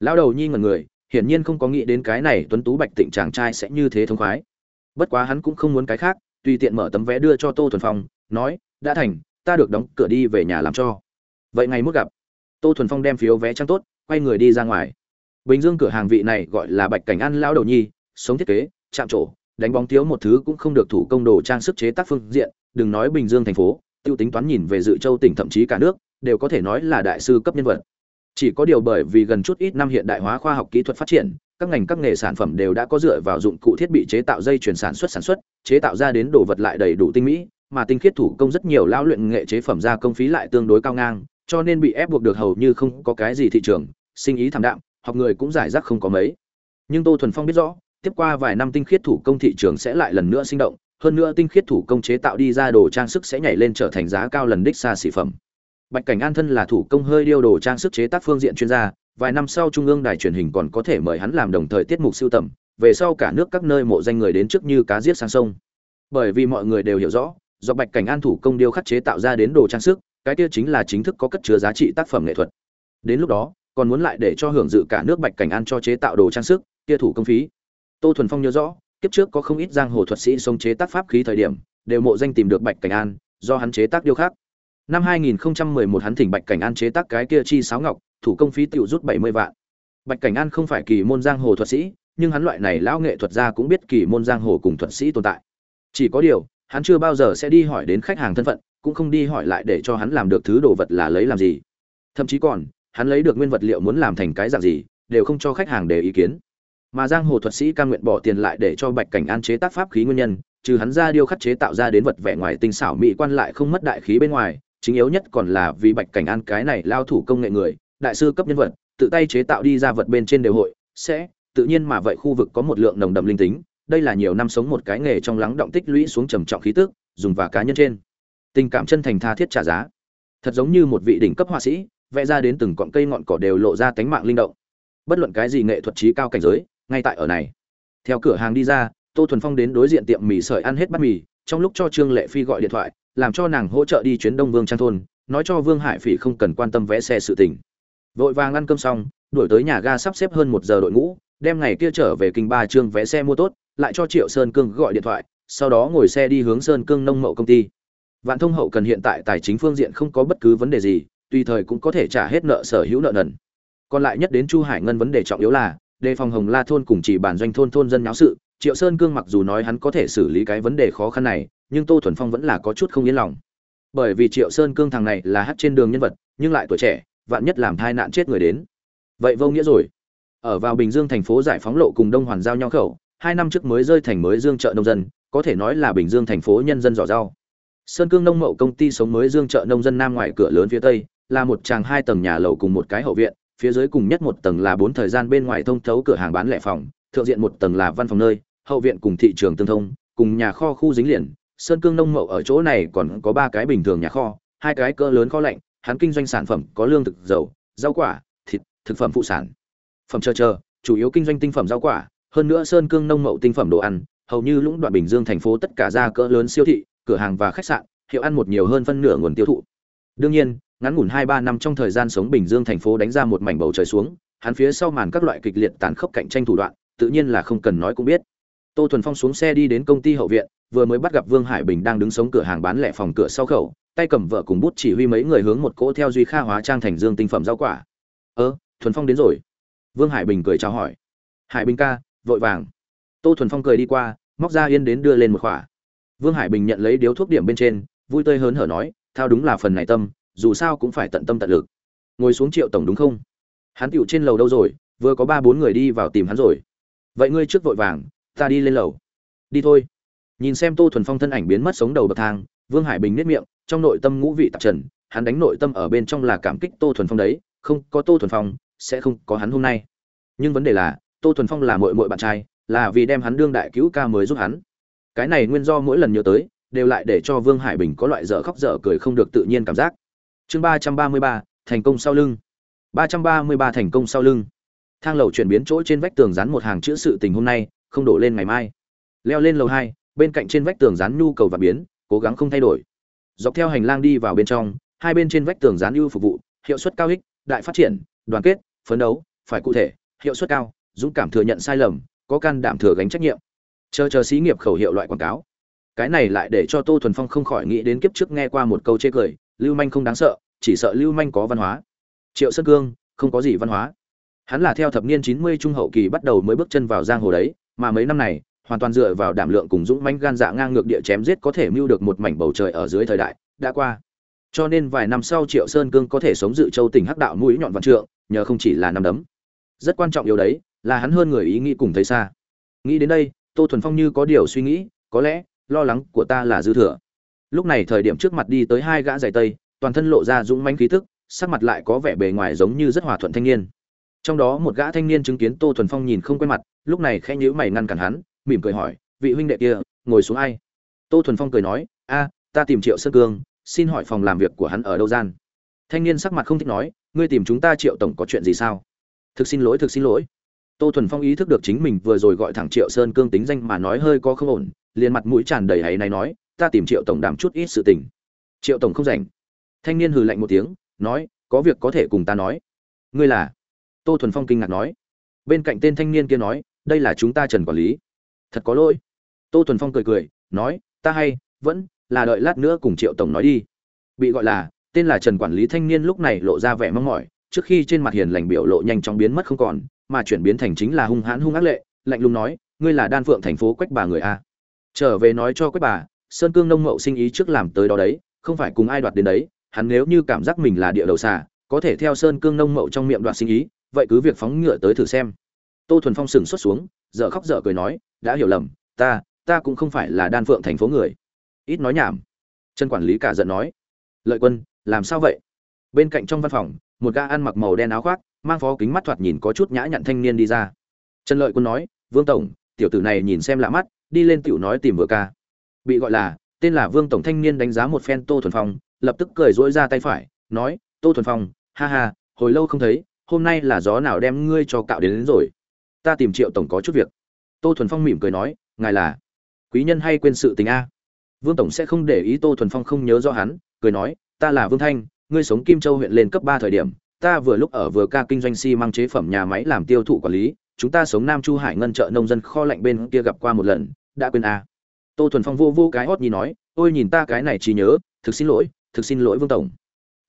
Lão đầu nhi ngẩn người, hiển nhiên không có nghĩ đến cái này tuấn tú bạch tịnh chàng trai sẽ như thế thông khoái. Bất quá hắn cũng không muốn cái khác tùy tiện mở tấm vé đưa cho tô thuần phong, nói, đã thành, ta được đóng cửa đi về nhà làm cho. Vậy ngày mốt gặp, tô thuần phong đem phiếu vé trăng tốt, quay người đi ra ngoài. Bình dương cửa hàng vị này gọi là bạch cảnh ăn lão đầu nhi, sống thiết kế, chạm trổ, đánh bóng thiếu một thứ cũng không được thủ công đồ trang sức chế tác phương diện, đừng nói bình dương thành phố, tiêu tính toán nhìn về dự châu tỉnh thậm chí cả nước, đều có thể nói là đại sư cấp nhân vật. Chỉ có điều bởi vì gần chút ít năm hiện đại hóa khoa học kỹ thuật phát triển các ngành các nghề sản phẩm đều đã có dựa vào dụng cụ thiết bị chế tạo dây chuyển sản xuất sản xuất, chế tạo ra đến đồ vật lại đầy đủ tinh mỹ, mà tinh khiết thủ công rất nhiều lao luyện nghệ chế phẩm ra công phí lại tương đối cao ngang, cho nên bị ép buộc được hầu như không có cái gì thị trường, sinh ý thảm đạm, học người cũng giải rác không có mấy. Nhưng tô thuần phong biết rõ, tiếp qua vài năm tinh khiết thủ công thị trường sẽ lại lần nữa sinh động, hơn nữa tinh khiết thủ công chế tạo đi ra đồ trang sức sẽ nhảy lên trở thành giá cao lần đích xa xỉ phẩm. Bạch cảnh an thân là thủ công hơi điêu đồ trang sức chế tác phương diện chuyên gia vài năm sau trung ương đài truyền hình còn có thể mời hắn làm đồng thời tiết mục siêu tầm, về sau cả nước các nơi mộ danh người đến trước như cá giết sang sông. Bởi vì mọi người đều hiểu rõ, do bạch cảnh an thủ công điêu khắc chế tạo ra đến đồ trang sức, cái kia chính là chính thức có cất chứa giá trị tác phẩm nghệ thuật. Đến lúc đó, còn muốn lại để cho hưởng dự cả nước bạch cảnh an cho chế tạo đồ trang sức, kia thủ công phí. Tô thuần phong nhớ rõ, kiếp trước có không ít giang hồ thuật sĩ sống chế tác pháp khí thời điểm, đều mộ danh tìm được bạch cảnh an, do hắn chế tác điêu khắc năm 2011 hắn thỉnh bạch cảnh an chế tác cái kia chi sáo ngọc, thủ công phí tiểu rút 70 vạn. Bạch cảnh an không phải kỳ môn giang hồ thuật sĩ, nhưng hắn loại này lão nghệ thuật gia cũng biết kỳ môn giang hồ cùng thuật sĩ tồn tại. Chỉ có điều, hắn chưa bao giờ sẽ đi hỏi đến khách hàng thân phận, cũng không đi hỏi lại để cho hắn làm được thứ đồ vật là lấy làm gì. Thậm chí còn, hắn lấy được nguyên vật liệu muốn làm thành cái dạng gì, đều không cho khách hàng để ý kiến. Mà giang hồ thuật sĩ cam nguyện bỏ tiền lại để cho bạch cảnh an chế tác pháp khí nguyên nhân, trừ hắn ra điêu khắc chế tạo ra đến vật vẻ ngoài tinh xảo mỹ quan lại không mất đại khí bên ngoài chính yếu nhất còn là vì bạch cảnh an cái này lao thủ công nghệ người, đại sư cấp nhân vật, tự tay chế tạo đi ra vật bên trên đều hội, sẽ, tự nhiên mà vậy khu vực có một lượng nồng đậm linh tính, đây là nhiều năm sống một cái nghề trong lắng động tích lũy xuống trầm trọng khí tức, dùng và cá nhân trên. Tình cảm chân thành tha thiết trả giá. Thật giống như một vị đỉnh cấp họa sĩ, vẽ ra đến từng cọn cây ngọn cỏ đều lộ ra tánh mạng linh động. Bất luận cái gì nghệ thuật trí cao cảnh giới, ngay tại ở này. Theo cửa hàng đi ra, tô thuần phong đến đối diện tiệm mì sợi ăn hết bát mì, trong lúc cho trương lệ phi gọi điện thoại làm cho nàng hỗ trợ đi chuyến đông vương trang thôn, nói cho vương hải phỉ không cần quan tâm vẽ xe sự tình. Vội vàng ăn cơm xong, đuổi tới nhà ga sắp xếp hơn một giờ đội ngũ, đem ngày kia trở về kinh ba trương vé xe mua tốt, lại cho triệu sơn cương gọi điện thoại, sau đó ngồi xe đi hướng sơn cương nông mậu công ty. Vạn thông hậu cần hiện tại tài chính phương diện không có bất cứ vấn đề gì, tùy thời cũng có thể trả hết nợ sở hữu nợ nần. Còn lại nhất đến chu hải ngân vấn đề trọng yếu là, đề phòng hồng la thôn cùng chỉ bản doanh thôn thôn dân nháo sự, triệu sơn cương mặc dù nói hắn có thể xử lý cái vấn đề khó khăn này nhưng tô thuần phong vẫn là có chút không yên lòng. Bởi vì triệu sơn cương thằng này là hát trên đường nhân vật, nhưng lại tuổi trẻ, vạn nhất làm thai nạn chết người đến. Vậy vô nghĩa rồi. Ở vào bình dương thành phố giải phóng lộ cùng đông hoàn giao nhau khẩu, hai năm trước mới rơi thành mới dương chợ nông dân, có thể nói là bình dương thành phố nhân dân giỏ rau. Sơn cương nông mậu công ty sống mới dương chợ nông dân nam ngoài cửa lớn phía tây, là một tràng hai tầng nhà lầu cùng một cái hậu viện, phía dưới cùng nhất một tầng là bốn thời gian bên ngoài thông thấu cửa hàng bán lẻ phòng, thượng diện một tầng là văn phòng nơi, hậu viện cùng thị trường tương thông, cùng nhà kho khu dính liền sơn cương nông mậu ở chỗ này còn có ba cái bình thường nhà kho, hai cái cỡ lớn kho lạnh, hắn kinh doanh sản phẩm có lương thực, dầu, rau quả, thịt, thực phẩm phụ sản. Phẩm chờ chờ, chủ yếu kinh doanh tinh phẩm rau quả, hơn nữa sơn cương nông mậu tinh phẩm đồ ăn, hầu như lũng đoạn bình dương thành phố tất cả ra cỡ lớn siêu thị, cửa hàng và khách sạn, hiệu ăn một nhiều hơn phân nửa nguồn tiêu thụ. Đương nhiên, ngắn ngủn hai ba năm trong thời gian sống bình dương thành phố đánh ra một mảnh bầu trời xuống, hắn phía sau màn các loại kịch liệt tàn khốc cạnh tranh thủ đoạn, tự nhiên là không cần nói cũng biết. Tô thuần phong xuống xe đi đến công ty hậu viện vừa mới bắt gặp vương hải bình đang đứng sống cửa hàng bán lẻ phòng cửa sau khẩu, tay cầm vợ cùng bút chỉ huy mấy người hướng một cỗ theo duy kha hóa trang thành dương tinh phẩm rau quả. Ơ, thuần phong đến rồi. Vương hải bình cười chào hỏi. Hải bình ca, vội vàng. Tô thuần phong cười đi qua, móc ra yên đến đưa lên một khỏa vương hải bình nhận lấy điếu thuốc điểm bên trên, vui tươi hớn hở nói, thao đúng là phần này tâm, dù sao cũng phải tận tâm tận lực. Ngồi xuống triệu tổng đúng không? Hắn tiểu trên lầu đâu rồi, vừa có ba bốn người đi vào tìm hắn rồi. Vậy ngươi trước vội vàng, ta đi lên lầu. Đi thôi nhìn xem tô thuần phong thân ảnh biến mất sống đầu bậc thang, vương hải bình nếp miệng, trong nội tâm ngũ vị tạp trần, hắn đánh nội tâm ở bên trong là cảm kích tô thuần phong đấy, không có tô thuần phong, sẽ không có hắn hôm nay. Nhưng vấn đề là, tô thuần phong là mội mội bạn trai, là vì đem hắn đương đại cứu ca mới giúp hắn. Cái này nguyên do mỗi lần nhớ tới, đều lại để cho vương hải bình có loại dở khóc dở cười không được tự nhiên cảm giác. Chương ba trăm ba mươi ba, thành công sau lưng. Ba trăm ba mươi ba thành công sau lưng. Thang lầu chuyển biến chỗ trên vách tường dán một hàng chữ sự tình hôm nay, không đổ lên ngày mai. Leo lên lầu hai bên cạnh trên vách tường dán nhu cầu và biến, cố gắng không thay đổi. Dọc theo hành lang đi vào bên trong, hai bên trên vách tường dán ưu phục vụ, hiệu suất cao ích đại phát triển, đoàn kết, phấn đấu, phải cụ thể, hiệu suất cao, dũng cảm thừa nhận sai lầm, có can đảm thừa gánh trách nhiệm. Chờ chờ xí nghiệp khẩu hiệu loại quảng cáo. Cái này lại để cho tô thuần phong không khỏi nghĩ đến kiếp trước nghe qua một câu chê cười, lưu manh không đáng sợ, chỉ sợ lưu manh có văn hóa. Triệu sơn cương, không có gì văn hóa. Hắn là theo thập niên chín mươi trung hậu kỳ bắt đầu mới bước chân vào giang hồ đấy, mà mấy năm này hoàn toàn dựa vào đảm lượng cùng dũng manh gan dạ ngang ngược địa chém giết có thể mưu được một mảnh bầu trời ở dưới thời đại, đã qua. Cho nên vài năm sau triệu sơn cương có thể sống dự châu tỉnh hắc đạo mũi nhọn vạn trượng, nhờ không chỉ là năm đấm. Rất quan trọng điều đấy, là hắn hơn người ý nghĩ cùng thấy xa. Nghĩ đến đây, tô thuần phong như có điều suy nghĩ, có lẽ, lo lắng của ta là dư thừa. Lúc này thời điểm trước mặt đi tới hai gã giày tây, toàn thân lộ ra dũng manh khí tức, sắc mặt lại có vẻ bề ngoài giống như rất hòa thuận thanh niên. Trong đó một gã thanh niên chứng kiến tô thuần phong nhìn không quen mặt, lúc này khẽ nhíu mày ngăn cản hắn mỉm cười hỏi, vị huynh đệ kia, ngồi xuống ai? Tô thuần phong cười nói, a, ta tìm triệu sơn cương, xin hỏi phòng làm việc của hắn ở đâu gian? Thanh niên sắc mặt không thích nói, ngươi tìm chúng ta triệu tổng có chuyện gì sao? Thực xin lỗi, thực xin lỗi. Tô thuần phong ý thức được chính mình vừa rồi gọi thẳng triệu sơn cương tính danh mà nói hơi có không ổn, liền mặt mũi tràn đầy hay này nói, ta tìm triệu tổng đảm chút ít sự tình. Triệu tổng không rảnh. Thanh niên hừ lạnh một tiếng, nói, có việc có thể cùng ta nói. Ngươi là? Tô thuần phong kinh ngạc nói. Bên cạnh tên thanh niên kia nói, đây là chúng ta trần quản lý thật có lỗi. Tô thuần phong cười cười, nói, ta hay, vẫn là đợi lát nữa cùng triệu tổng nói đi. Bị gọi là, tên là trần quản lý thanh niên lúc này lộ ra vẻ mong mỏi, trước khi trên mặt hiền lành biểu lộ nhanh chóng biến mất không còn, mà chuyển biến thành chính là hung hãn hung ác lệ, lạnh lùng nói, ngươi là đan phượng thành phố quách bà người a? Trở về nói cho quách bà, sơn cương nông mậu sinh ý trước làm tới đó đấy, không phải cùng ai đoạt đến đấy, hắn nếu như cảm giác mình là địa đầu xà, có thể theo sơn cương nông mậu trong miệng đoạt sinh ý, vậy cứ việc phóng ngựa tới thử xem. Tô thuần phong sừng xuất xuống dở khóc dở cười nói đã hiểu lầm ta ta cũng không phải là đan phượng thành phố người. Ít nói nhảm. Chân quản lý cả giận nói lợi quân làm sao vậy? Bên cạnh trong văn phòng một gã ăn mặc màu đen áo khoác mang phó kính mắt thoạt nhìn có chút nhã nhặn thanh niên đi ra. Trần lợi quân nói vương tổng tiểu tử này nhìn xem lạ mắt đi lên tiểu nói tìm vừa ca. Bị gọi là tên là vương tổng thanh niên đánh giá một phen tô thuần phong lập tức cười dỗi ra tay phải nói tô thuần phong ha ha hồi lâu không thấy hôm nay là gió nào đem ngươi cho cạo đến, đến rồi ta tìm triệu tổng có chút việc. Tô thuần phong mỉm cười nói, ngài là quý nhân hay quên sự tình a? Vương tổng sẽ không để ý tô thuần phong không nhớ rõ hắn, cười nói, ta là vương thanh, ngươi sống kim châu huyện lên cấp ba thời điểm, ta vừa lúc ở vừa ca kinh doanh xi、si、măng chế phẩm nhà máy làm tiêu thụ quản lý, chúng ta sống nam chu hải ngân chợ nông dân kho lạnh bên kia gặp qua một lần, đã quên a. Tô thuần phong vô vô cái hót nhi nói, ôi nhìn ta cái này chỉ nhớ, thực xin lỗi, thực xin lỗi vương tổng.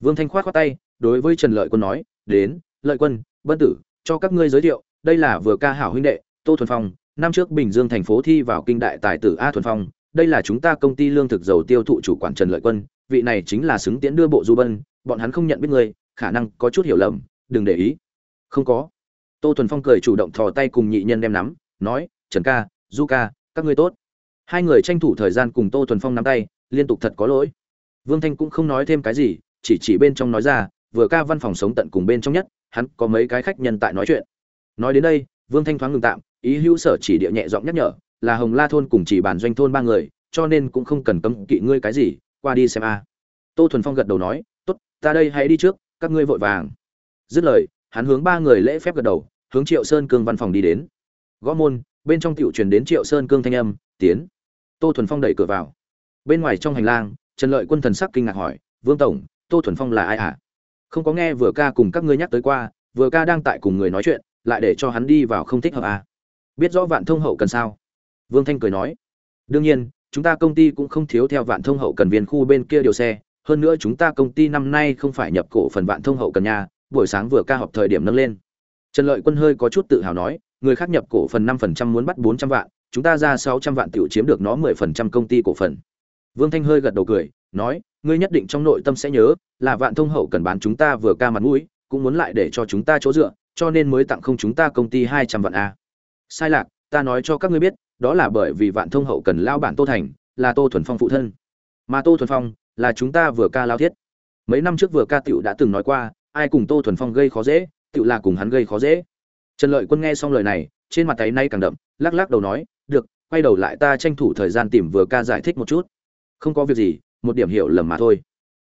Vương thanh khoát khoát tay, đối với trần lợi quân nói, đến, lợi quân, bân tử, cho các ngươi giới thiệu đây là vừa ca hảo huynh đệ, tô thuần phong, năm trước bình dương thành phố thi vào kinh đại tài tử a thuần phong, đây là chúng ta công ty lương thực dầu tiêu thụ chủ quản trần lợi quân, vị này chính là xứng tiễn đưa bộ du bân, bọn hắn không nhận biết ngươi, khả năng có chút hiểu lầm, đừng để ý. Không có. Tô thuần phong cười chủ động thò tay cùng nhị nhân đem nắm, nói, trần ca, du ca, các ngươi tốt. Hai người tranh thủ thời gian cùng tô thuần phong nắm tay, liên tục thật có lỗi. Vương thanh cũng không nói thêm cái gì, chỉ chỉ bên trong nói ra, vừa ca văn phòng sống tận cùng bên trong nhất, hắn có mấy cái khách nhân tại nói chuyện nói đến đây, vương thanh thoáng ngừng tạm, ý hữu sở chỉ địa nhẹ giọng nhắc nhở, là hồng la thôn cùng chỉ bàn doanh thôn ba người, cho nên cũng không cần cấm kỵ ngươi cái gì, qua đi xem a. Tô thuần phong gật đầu nói, tốt, ta đây hãy đi trước, các ngươi vội vàng. Dứt lời, hắn hướng ba người lễ phép gật đầu, hướng triệu sơn cương văn phòng đi đến. Gõ môn, bên trong tiểu truyền đến triệu sơn cương thanh âm, tiến. Tô thuần phong đẩy cửa vào. Bên ngoài trong hành lang, trần lợi quân thần sắc kinh ngạc hỏi, vương tổng, tô thuần phong là ai ạ à? không có nghe vừa ca cùng các ngươi nhắc tới qua, vừa ca đang tại cùng người nói chuyện lại để cho hắn đi vào không thích hợp à? biết rõ vạn thông hậu cần sao? Vương thanh cười nói. Đương nhiên, chúng ta công ty cũng không thiếu theo vạn thông hậu cần viên khu bên kia điều xe. Hơn nữa chúng ta công ty năm nay không phải nhập cổ phần vạn thông hậu cần nhà buổi sáng vừa ca họp thời điểm nâng lên. Trần lợi quân hơi có chút tự hào nói, người khác nhập cổ phần năm phần trăm muốn bắt bốn trăm vạn, chúng ta ra sáu trăm vạn tiểu chiếm được nó mười phần trăm công ty cổ phần. Vương thanh hơi gật đầu cười, nói, ngươi nhất định trong nội tâm sẽ nhớ, là vạn thông hậu cần bán chúng ta vừa ca mặt mũi, cũng muốn lại để cho chúng ta chỗ dựa cho nên mới tặng không chúng ta công ty hai trăm vạn a. Sai lạc, ta nói cho các ngươi biết, đó là bởi vì vạn thông hậu cần lao bản tô thành, là tô thuần phong phụ thân. Mà tô thuần phong, là chúng ta vừa ca lao thiết. Mấy năm trước vừa ca tiểu đã từng nói qua, ai cùng tô thuần phong gây khó dễ, tiểu là cùng hắn gây khó dễ. Trần lợi quân nghe xong lời này, trên mặt tay nay càng đậm, lắc lắc đầu nói, được, quay đầu lại ta tranh thủ thời gian tìm vừa ca giải thích một chút. Không có việc gì, một điểm hiểu lầm mà thôi.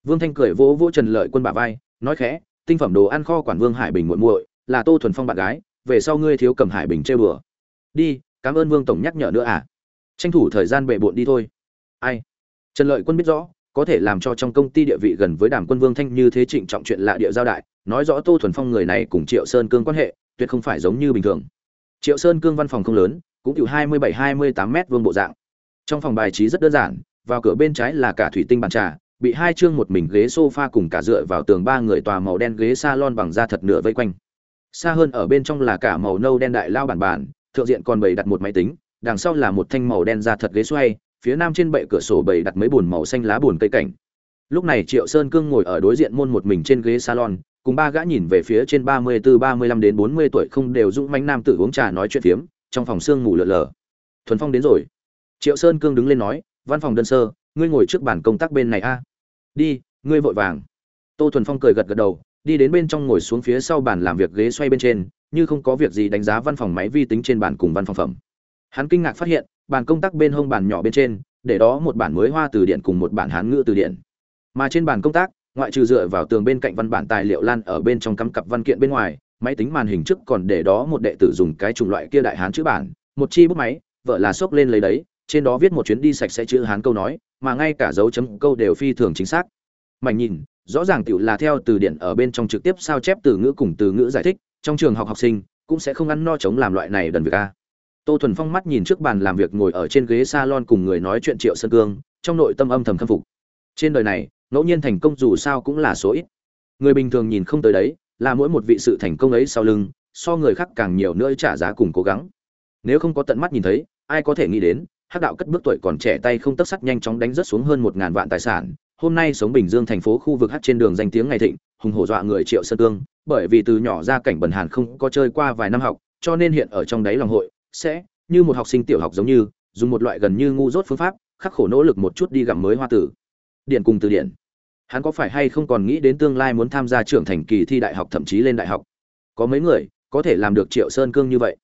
Vương thanh cười vỗ vỗ trần lợi quân bả vai, nói khẽ, tinh phẩm đồ ăn kho quản vương hải bình muội muội là tô thuần phong bạn gái, về sau ngươi thiếu cầm hải bình chơi bừa đi, cảm ơn vương tổng nhắc nhở nữa à? Tranh thủ thời gian bệ bộn đi thôi. Ai? Trần lợi quân biết rõ, có thể làm cho trong công ty địa vị gần với đàm quân vương thanh như thế trịnh trọng chuyện lạ địa giao đại, nói rõ tô thuần phong người này cùng triệu sơn cương quan hệ, tuyệt không phải giống như bình thường. Triệu sơn cương văn phòng không lớn, cũng chịu hai mươi bảy, hai mươi tám m vương bộ dạng. Trong phòng bài trí rất đơn giản, vào cửa bên trái là cả thủy tinh bàn trà, bị hai chương một mình ghế sofa cùng cả dựa vào tường ba người tòa màu đen ghế salon bằng da thật nửa vây quanh xa hơn ở bên trong là cả màu nâu đen đại lao bản bản, thượng diện còn bày đặt một máy tính, đằng sau là một thanh màu đen da thật ghế xoay, phía nam trên bệ cửa sổ bày đặt mấy bùn màu xanh lá bùn cây cảnh. Lúc này triệu sơn cương ngồi ở đối diện môn một mình trên ghế salon, cùng ba gã nhìn về phía trên ba mươi từ ba mươi lăm đến bốn mươi tuổi không đều dũng mánh nam tự uống trà nói chuyện phiếm, trong phòng sương ngủ lờ lờ thuần phong đến rồi. Triệu sơn cương đứng lên nói, văn phòng đơn sơ, ngươi ngồi trước bàn công tác bên này a. Đi, ngươi vội vàng. Tô thuần phong cười gật gật đầu đi đến bên trong ngồi xuống phía sau bàn làm việc ghế xoay bên trên, như không có việc gì đánh giá văn phòng máy vi tính trên bàn cùng văn phòng phẩm. Hắn kinh ngạc phát hiện, bàn công tác bên hông bàn nhỏ bên trên, để đó một bản mới hoa từ điển cùng một bản hán ngữ từ điển. Mà trên bàn công tác, ngoại trừ dựa vào tường bên cạnh văn bản tài liệu lan ở bên trong cắm cặp văn kiện bên ngoài, máy tính màn hình trước còn để đó một đệ tử dùng cái chủng loại kia đại hán chữ bản, một chi bút máy, vợ là xốc lên lấy đấy, trên đó viết một chuyến đi sạch sẽ chữ hán câu nói, mà ngay cả dấu chấm câu đều phi thường chính xác. Mảnh nhìn rõ ràng tiểu là theo từ điển ở bên trong trực tiếp sao chép từ ngữ cùng từ ngữ giải thích, trong trường học học sinh cũng sẽ không ăn no chống làm loại này đần việc a. Tô thuần phong mắt nhìn trước bàn làm việc ngồi ở trên ghế salon cùng người nói chuyện triệu sơn cương, trong nội tâm âm thầm khâm phục. Trên đời này, ngẫu nhiên thành công dù sao cũng là số ít. Người bình thường nhìn không tới đấy, là mỗi một vị sự thành công ấy sau lưng, so người khác càng nhiều nữa trả giá cùng cố gắng. Nếu không có tận mắt nhìn thấy, ai có thể nghĩ đến, hắc đạo cất bước tuổi còn trẻ tay không tất sắt nhanh chóng đánh rất xuống hơn một ngàn vạn tài sản hôm nay sống bình dương thành phố khu vực hát trên đường danh tiếng ngày thịnh, hùng hổ dọa người triệu sơn cương, bởi vì từ nhỏ ra cảnh bần hàn không có chơi qua vài năm học, cho nên hiện ở trong đáy lòng hội, sẽ, như một học sinh tiểu học giống như, dùng một loại gần như ngu dốt phương pháp, khắc khổ nỗ lực một chút đi gặm mới hoa tử. Điện cùng từ điện. Hắn có phải hay không còn nghĩ đến tương lai muốn tham gia trưởng thành kỳ thi đại học thậm chí lên đại học? Có mấy người, có thể làm được triệu sơn cương như vậy.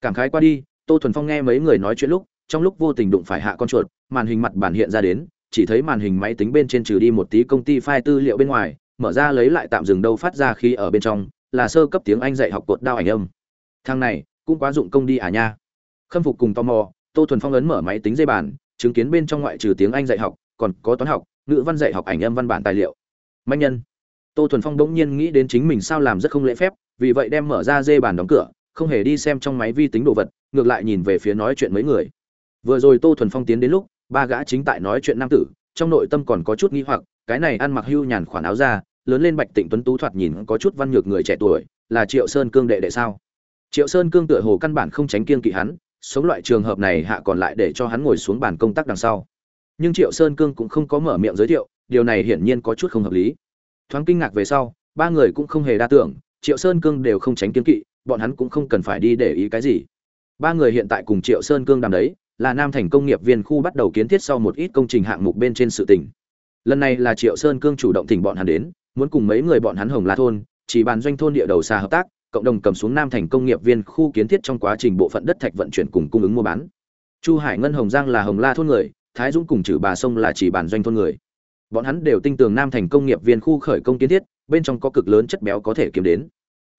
Cảm khái qua đi, tô thuần phong nghe mấy người nói chuyện lúc, trong lúc vô tình đụng phải hạ con chuột, màn hình mặt bản hiện ra đến chỉ thấy màn hình máy tính bên trên trừ đi một tí công ty file tư liệu bên ngoài, mở ra lấy lại tạm dừng đâu phát ra khi ở bên trong, là sơ cấp tiếng anh dạy học cột đao ảnh âm. Thằng này, cũng quá dụng công đi à nha. Khâm phục cùng tò mò, tô thuần phong ấn mở máy tính dây bàn, chứng kiến bên trong ngoại trừ tiếng anh dạy học, còn có toán học, ngữ văn dạy học ảnh âm văn bản tài liệu. Mạnh nhân. Tô thuần phong bỗng nhiên nghĩ đến chính mình sao làm rất không lễ phép, vì vậy đem mở ra dây bàn đóng cửa, không hề đi xem trong máy vi tính đồ vật, ngược lại nhìn về phía nói chuyện mấy người. Vừa rồi tô thuần phong tiến đến lúc ba gã chính tại nói chuyện nam tử, trong nội tâm còn có chút nghi hoặc, cái này ăn mặc hưu nhàn khoản áo ra lớn lên bạch tịnh tuấn tú thoạt nhìn có chút văn nhược người trẻ tuổi, là triệu sơn cương đệ đệ sao? Triệu sơn cương tựa hồ căn bản không tránh kiêng kỵ hắn, sống loại trường hợp này hạ còn lại để cho hắn ngồi xuống bàn công tác đằng sau. Nhưng triệu sơn cương cũng không có mở miệng giới thiệu, điều này hiển nhiên có chút không hợp lý. Thoáng kinh ngạc về sau, ba người cũng không hề đa tưởng, triệu sơn cương đều không tránh kiêng kỵ, bọn hắn cũng không cần phải đi để ý cái gì. Ba người hiện tại cùng triệu sơn cương đàm đấy là nam thành công nghiệp viên khu bắt đầu kiến thiết sau một ít công trình hạng mục bên trên sự tỉnh. Lần này là triệu sơn cương chủ động thỉnh bọn hắn đến, muốn cùng mấy người bọn hắn hồng la thôn, chỉ bàn doanh thôn địa đầu xa hợp tác, cộng đồng cầm xuống nam thành công nghiệp viên khu kiến thiết trong quá trình bộ phận đất thạch vận chuyển cùng cung ứng mua bán. Chu hải ngân hồng giang là hồng la thôn người, thái dũng cùng chử bà sông là chỉ bàn doanh thôn người. Bọn hắn đều tin tưởng nam thành công nghiệp viên khu khởi công kiến thiết, bên trong có cực lớn chất béo có thể kiếm đến.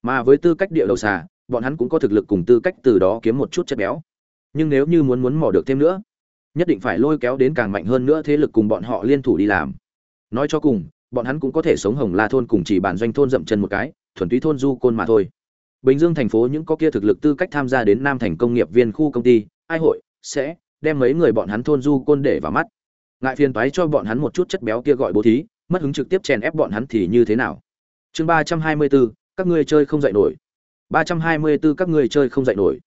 Mà với tư cách địa đầu xà bọn hắn cũng có thực lực cùng tư cách từ đó kiếm một chút chất béo nhưng nếu như muốn muốn mò được thêm nữa, nhất định phải lôi kéo đến càng mạnh hơn nữa thế lực cùng bọn họ liên thủ đi làm. Nói cho cùng, bọn hắn cũng có thể sống hồng la thôn cùng chỉ bản doanh thôn dậm chân một cái, thuần túy thôn du côn mà thôi. Bình dương thành phố những có kia thực lực tư cách tham gia đến nam thành công nghiệp viên khu công ty, ai hội, sẽ đem mấy người bọn hắn thôn du côn để vào mắt. Ngại phiền toái cho bọn hắn một chút chất béo kia gọi bố thí, mất hứng trực tiếp chèn ép bọn hắn thì như thế nào? Chương ba trăm hai mươi bốn các ngươi chơi không dạy nổi. Ba trăm hai mươi bốn các ngươi chơi không dạy nổi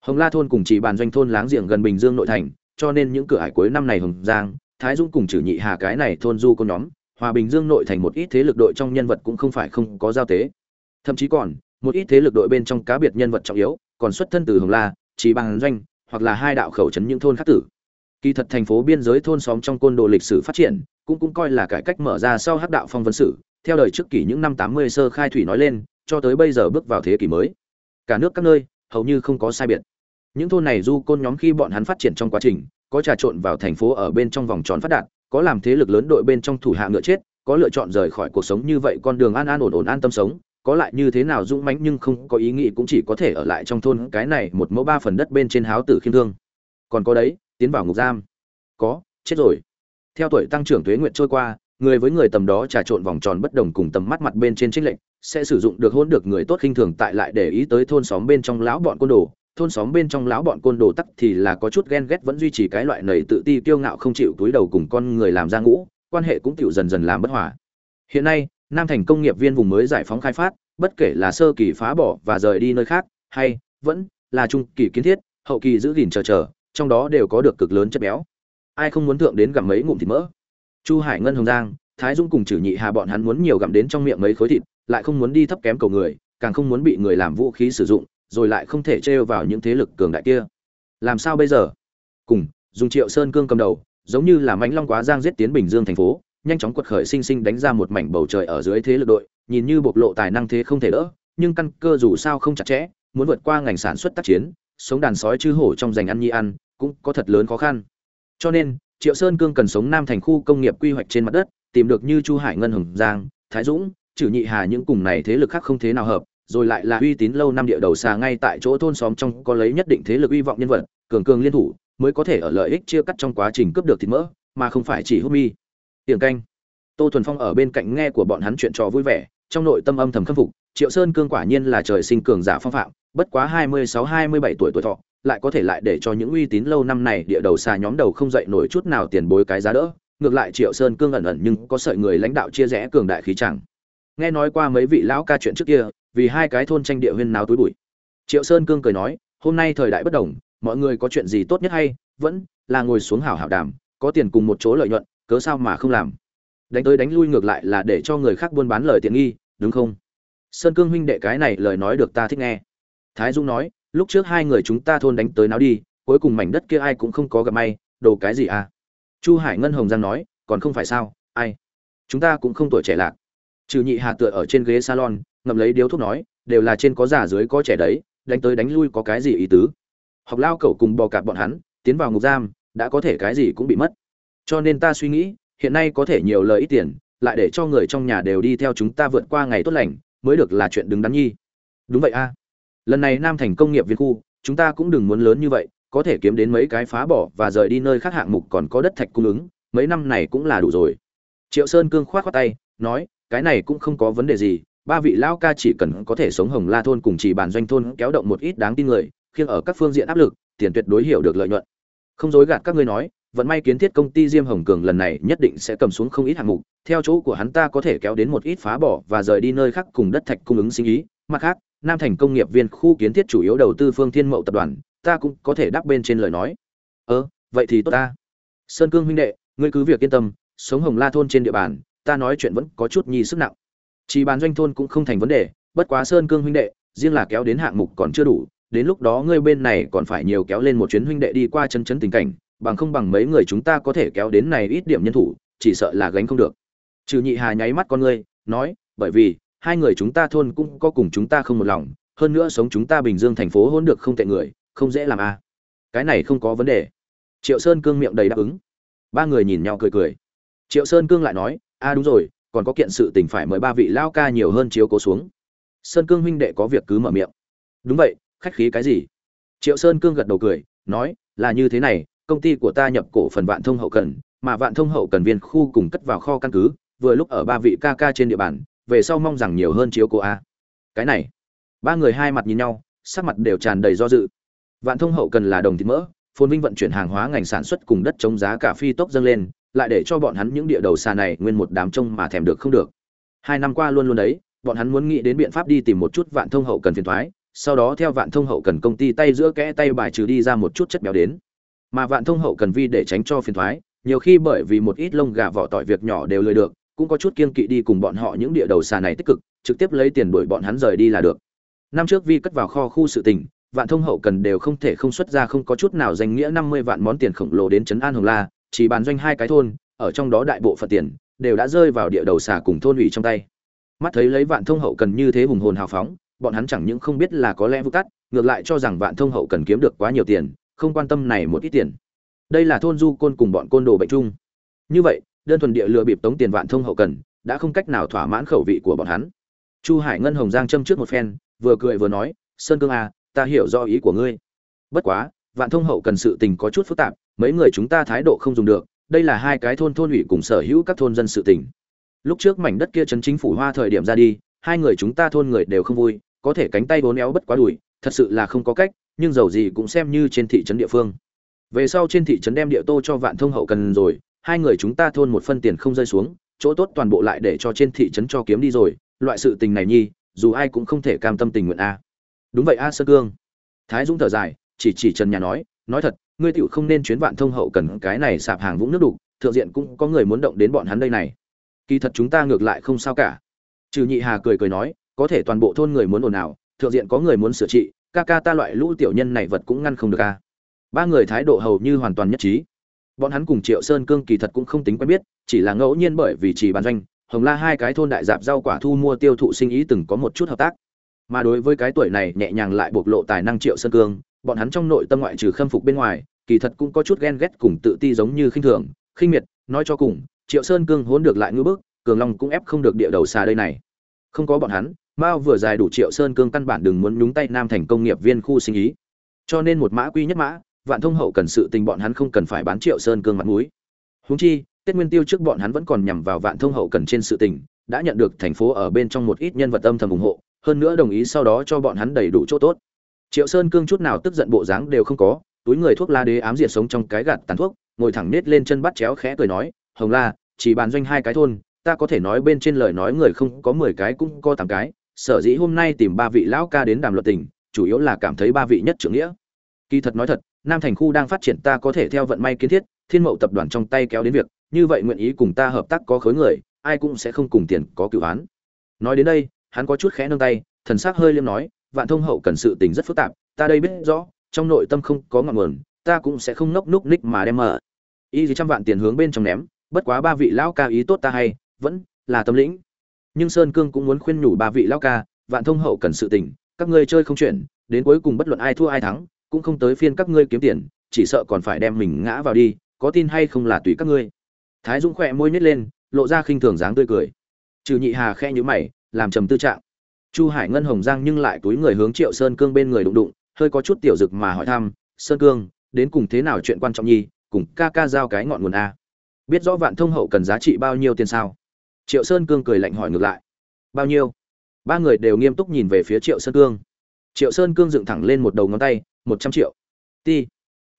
hồng la thôn cùng chỉ bàn doanh thôn láng giềng gần bình dương nội thành, cho nên những cửa hải cuối năm này hồng giang, thái dũng cùng trừ nhị hà cái này thôn du con nhóm, hòa bình dương nội thành một ít thế lực đội trong nhân vật cũng không phải không có giao tế. Thậm chí còn, một ít thế lực đội bên trong cá biệt nhân vật trọng yếu, còn xuất thân từ hồng la, chỉ bàn doanh, hoặc là hai đạo khẩu trấn những thôn khác tử. Kỳ thật thành phố biên giới thôn xóm trong côn đồ lịch sử phát triển, cũng cũng coi là cải cách mở ra sau hắc đạo phong vân sử, theo đời trước kỷ những năm tám mươi sơ khai thủy nói lên, cho tới bây giờ bước vào thế kỷ mới. Cả nước các nơi hầu như không có sai biệt. Những thôn này du côn nhóm khi bọn hắn phát triển trong quá trình, có trà trộn vào thành phố ở bên trong vòng tròn phát đạt, có làm thế lực lớn đội bên trong thủ hạ ngựa chết, có lựa chọn rời khỏi cuộc sống như vậy con đường an an ổn ổn an tâm sống, có lại như thế nào dũng mãnh nhưng không có ý nghĩ cũng chỉ có thể ở lại trong thôn cái này một mẫu ba phần đất bên trên háo tử khiêm thương. Còn có đấy, tiến vào ngục giam. Có, chết rồi. Theo tuổi tăng trưởng thuế nguyện trôi qua, người với người tầm đó trà trộn vòng tròn bất đồng cùng tầm mắt mặt bên trên trích lệnh sẽ sử dụng được hôn được người tốt khinh thường tại lại để ý tới thôn xóm bên trong lão bọn côn đồ. Thôn xóm bên trong lão bọn côn đồ tắc thì là có chút ghen ghét vẫn duy trì cái loại nầy tự ti kiêu ngạo không chịu túi đầu cùng con người làm ra ngũ, quan hệ cũng chịu dần dần làm bất hòa. Hiện nay, nam thành công nghiệp viên vùng mới giải phóng khai phát, bất kể là sơ kỳ phá bỏ và rời đi nơi khác, hay vẫn là trung kỳ kiến thiết, hậu kỳ giữ gìn chờ chờ, trong đó đều có được cực lớn chất béo. Ai không muốn thượng đến gặm mấy ngụm thịt mỡ? Chu hải ngân hồng giang, thái dung cùng chử nhị hà bọn hắn muốn nhiều gặm đến trong miệng mấy khối thịt lại không muốn đi thấp kém cầu người, càng không muốn bị người làm vũ khí sử dụng, rồi lại không thể trêu vào những thế lực cường đại kia. Làm sao bây giờ? Cùng, dùng triệu sơn cương cầm đầu, giống như là mãnh long quá giang giết tiến bình dương thành phố, nhanh chóng quật khởi sinh sinh đánh ra một mảnh bầu trời ở dưới thế lực đội, nhìn như bộc lộ tài năng thế không thể đỡ, nhưng căn cơ dù sao không chặt chẽ, muốn vượt qua ngành sản xuất tác chiến, sống đàn sói chư hổ trong giành ăn nhi ăn, cũng có thật lớn khó khăn. Cho nên, triệu sơn cương cần sống nam thành khu công nghiệp quy hoạch trên mặt đất, tìm được như chu hải ngân hồng giang, thái dũng trừ nhị hà những cùng này thế lực khác không thế nào hợp, rồi lại là uy tín lâu năm địa đầu xa ngay tại chỗ thôn xóm trong có lấy nhất định thế lực uy vọng nhân vật, cường cường liên thủ, mới có thể ở lợi ích chia cắt trong quá trình cướp được thịt mỡ, mà không phải chỉ hút mi. Tiền canh. Tô thuần phong ở bên cạnh nghe của bọn hắn chuyện trò vui vẻ, trong nội tâm âm thầm khâm phục, triệu sơn cương quả nhiên là trời sinh cường giả phong phạm, bất quá hai mươi sáu, hai mươi bảy tuổi tuổi thọ, lại có thể lại để cho những uy tín lâu năm này địa đầu xa nhóm đầu không dậy nổi chút nào tiền bối cái giá đỡ, ngược lại triệu sơn cương ẩn ẩn nhưng có sợi người lãnh đạo chia rẽ cường đại khí chẳng nghe nói qua mấy vị lão ca chuyện trước kia, vì hai cái thôn tranh địa huyên nào túi bụi. Triệu sơn cương cười nói, hôm nay thời đại bất đồng, mọi người có chuyện gì tốt nhất hay, vẫn là ngồi xuống hảo hảo đàm, có tiền cùng một chỗ lợi nhuận, cớ sao mà không làm. Đánh tới đánh lui ngược lại là để cho người khác buôn bán lời tiện nghi, đúng không? Sơn cương huynh đệ cái này lời nói được ta thích nghe. Thái dung nói, lúc trước hai người chúng ta thôn đánh tới náo đi, cuối cùng mảnh đất kia ai cũng không có gặp may, đồ cái gì à? Chu hải ngân hồng giang nói, còn không phải sao, ai? Chúng ta cũng không tuổi trẻ lạc trừ nhị hà tựa ở trên ghế salon, ngậm lấy điếu thuốc nói, đều là trên có già dưới có trẻ đấy, đánh tới đánh lui có cái gì ý tứ? Học lao cẩu cùng bò cạp bọn hắn, tiến vào ngục giam, đã có thể cái gì cũng bị mất. Cho nên ta suy nghĩ, hiện nay có thể nhiều lời ít tiền, lại để cho người trong nhà đều đi theo chúng ta vượt qua ngày tốt lành, mới được là chuyện đứng đắn nhi. Đúng vậy a. Lần này nam thành công nghiệp viên khu, chúng ta cũng đừng muốn lớn như vậy, có thể kiếm đến mấy cái phá bỏ và rời đi nơi khác hạng mục còn có đất thạch cung ứng, mấy năm này cũng là đủ rồi. Triệu sơn cương khoát khoát tay, nói cái này cũng không có vấn đề gì, ba vị lão ca chỉ cần có thể sống hồng la thôn cùng chỉ bàn doanh thôn kéo động một ít đáng tin người khiêng ở các phương diện áp lực, tiền tuyệt đối hiểu được lợi nhuận. Không dối gạt các ngươi nói, vận may kiến thiết công ty diêm hồng cường lần này nhất định sẽ cầm xuống không ít hạng mục, theo chỗ của hắn ta có thể kéo đến một ít phá bỏ và rời đi nơi khác cùng đất thạch cung ứng sinh ý. Mặt khác, nam thành công nghiệp viên khu kiến thiết chủ yếu đầu tư phương thiên mậu tập đoàn, ta cũng có thể đáp bên trên lời nói. Ơ, vậy thì tốt ta. Sơn cương huynh đệ, ngươi cứ việc yên tâm, sống hồng la thôn trên địa bàn ta nói chuyện vẫn có chút nhi sức nặng. Chỉ bàn doanh thôn cũng không thành vấn đề, bất quá sơn cương huynh đệ, riêng là kéo đến hạng mục còn chưa đủ, đến lúc đó ngươi bên này còn phải nhiều kéo lên một chuyến huynh đệ đi qua chân chấn tình cảnh, bằng không bằng mấy người chúng ta có thể kéo đến này ít điểm nhân thủ, chỉ sợ là gánh không được. Trừ nhị hà nháy mắt con ngươi, nói, bởi vì, hai người chúng ta thôn cũng có cùng chúng ta không một lòng, hơn nữa sống chúng ta bình dương thành phố hôn được không tệ người, không dễ làm a à. cái này không có vấn đề. Triệu sơn cương miệng đầy đáp ứng. Ba người nhìn nhau cười cười. Triệu sơn cương lại nói a đúng rồi, còn có kiện sự tình phải mời ba vị lao ca nhiều hơn chiếu cố xuống. Sơn cương huynh đệ có việc cứ mở miệng. Đúng vậy, khách khí cái gì? Triệu sơn cương gật đầu cười, nói, là như thế này, công ty của ta nhập cổ phần vạn thông hậu cần, mà vạn thông hậu cần viên khu cùng cất vào kho căn cứ, vừa lúc ở ba vị ca ca trên địa bàn, về sau mong rằng nhiều hơn chiếu cố a. Cái này, ba người hai mặt nhìn nhau, sắc mặt đều tràn đầy do dự. Vạn thông hậu cần là đồng thịt mỡ, phồn vinh vận chuyển hàng hóa ngành sản xuất cùng đất chống giá cả phi tốc dâng lên lại để cho bọn hắn những địa đầu xa này nguyên một đám trông mà thèm được không được. Hai năm qua luôn luôn đấy, bọn hắn muốn nghĩ đến biện pháp đi tìm một chút vạn thông hậu cần phiền thoái, sau đó theo vạn thông hậu cần công ty tay giữa kẽ tay bài trừ đi ra một chút chất béo đến. Mà vạn thông hậu cần vi để tránh cho phiền thoái, nhiều khi bởi vì một ít lông gà vỏ tỏi việc nhỏ đều lười được, cũng có chút kiên kỵ đi cùng bọn họ những địa đầu xà này tích cực, trực tiếp lấy tiền đuổi bọn hắn rời đi là được. Năm trước vi cất vào kho khu sự tình, vạn thông hậu cần đều không thể không xuất ra không có chút nào danh nghĩa năm mươi vạn món tiền khổng lồ đến trấn an hồng la chỉ bàn doanh hai cái thôn, ở trong đó đại bộ phận tiền đều đã rơi vào địa đầu xà cùng thôn ủy trong tay. Mắt thấy lấy vạn thông hậu cần như thế hùng hồn hào phóng, bọn hắn chẳng những không biết là có lẽ vút tắt ngược lại cho rằng vạn thông hậu cần kiếm được quá nhiều tiền, không quan tâm này một ít tiền. Đây là thôn du côn cùng bọn côn đồ bệnh chung. Như vậy, đơn thuần địa lừa bịp tống tiền vạn thông hậu cần, đã không cách nào thỏa mãn khẩu vị của bọn hắn. Chu hải ngân hồng giang châm trước một phen, vừa cười vừa nói, sơn cương à ta hiểu do ý của ngươi. Bất quá, vạn thông hậu cần sự tình có chút phức tạp mấy người chúng ta thái độ không dùng được, đây là hai cái thôn thôn ủy cùng sở hữu các thôn dân sự tình. Lúc trước mảnh đất kia chấn chính phủ hoa thời điểm ra đi, hai người chúng ta thôn người đều không vui, có thể cánh tay vốn éo bất quá đùi, thật sự là không có cách, nhưng dầu gì cũng xem như trên thị trấn địa phương. Về sau trên thị trấn đem địa tô cho vạn thông hậu cần rồi, hai người chúng ta thôn một phân tiền không rơi xuống, chỗ tốt toàn bộ lại để cho trên thị trấn cho kiếm đi rồi, loại sự tình này nhi, dù ai cũng không thể cam tâm tình nguyện a. Đúng vậy a sơ cương. Thái dũng thở dài, chỉ chỉ trần nhà nói nói thật ngươi tựu không nên chuyến vạn thông hậu cần cái này sạp hàng vũng nước đục, thượng diện cũng có người muốn động đến bọn hắn đây này. Kỳ thật chúng ta ngược lại không sao cả. Trừ nhị hà cười cười nói, có thể toàn bộ thôn người muốn ồn ào, thượng diện có người muốn sửa trị, ca ca ta loại lũ tiểu nhân này vật cũng ngăn không được a ba người thái độ hầu như hoàn toàn nhất trí. Bọn hắn cùng triệu sơn cương kỳ thật cũng không tính quen biết, chỉ là ngẫu nhiên bởi vì chỉ bàn doanh, hồng la hai cái thôn đại dạp rau quả thu mua tiêu thụ sinh ý từng có một chút hợp tác. Mà đối với cái tuổi này nhẹ nhàng lại bộc lộ tài năng triệu sơn cương bọn hắn trong nội tâm ngoại trừ khâm phục bên ngoài, kỳ thật cũng có chút ghen ghét cùng tự ti giống như khinh thường, khinh miệt, nói cho cùng, triệu sơn cương hốn được lại ngưỡng bức, cường long cũng ép không được địa đầu xa đây này. Không có bọn hắn, mao vừa dài đủ triệu sơn cương căn bản đừng muốn nhúng tay nam thành công nghiệp viên khu sinh ý. Cho nên một mã quy nhất mã, vạn thông hậu cần sự tình bọn hắn không cần phải bán triệu sơn cương mặt mũi. Huống chi, tết nguyên tiêu trước bọn hắn vẫn còn nhằm vào vạn thông hậu cần trên sự tình, đã nhận được thành phố ở bên trong một ít nhân vật âm thầm ủng hộ, hơn nữa đồng ý sau đó cho bọn hắn đầy đủ chỗ tốt triệu sơn cương chút nào tức giận bộ dáng đều không có, túi người thuốc la đế ám diệt sống trong cái gạt tàn thuốc, ngồi thẳng nết lên chân bắt chéo khẽ cười nói, hồng la, chỉ bàn doanh hai cái thôn, ta có thể nói bên trên lời nói người không có mười cái cũng có tám cái, sở dĩ hôm nay tìm ba vị lão ca đến đàm luật tình, chủ yếu là cảm thấy ba vị nhất trưởng nghĩa. Kỳ thật nói thật, nam thành khu đang phát triển ta có thể theo vận may kiến thiết, thiên mậu tập đoàn trong tay kéo đến việc, như vậy nguyện ý cùng ta hợp tác có khối người, ai cũng sẽ không cùng tiền có cựu án nói đến đây, hắn có chút khẽ nâng tay, thần sắc hơi liêm nói vạn thông hậu cần sự tình rất phức tạp, ta đây biết rõ, trong nội tâm không có ngọn nguồn, ta cũng sẽ không nốc núc ních mà đem mở. Y gì trăm vạn tiền hướng bên trong ném, bất quá ba vị lão ca ý tốt ta hay, vẫn là tâm lĩnh. Nhưng sơn cương cũng muốn khuyên nhủ ba vị lão ca, vạn thông hậu cần sự tình, các ngươi chơi không chuyển, đến cuối cùng bất luận ai thua ai thắng, cũng không tới phiên các ngươi kiếm tiền, chỉ sợ còn phải đem mình ngã vào đi, có tin hay không là tùy các ngươi. Thái dũng khỏe môi nhếch lên, lộ ra khinh thường dáng tươi cười. Trừ nhị hà khe nhữ mày, làm trầm tư trạng chu hải ngân hồng giang nhưng lại túi người hướng triệu sơn cương bên người đụng đụng, hơi có chút tiểu dực mà hỏi thăm, sơn cương, đến cùng thế nào chuyện quan trọng nhi cùng ca ca giao cái ngọn nguồn a. Biết rõ vạn thông hậu cần giá trị bao nhiêu tiền sao? Triệu sơn cương cười lạnh hỏi ngược lại. Bao nhiêu? Ba người đều nghiêm túc nhìn về phía triệu sơn cương. Triệu sơn cương dựng thẳng lên một đầu ngón tay, một trăm triệu. Ti.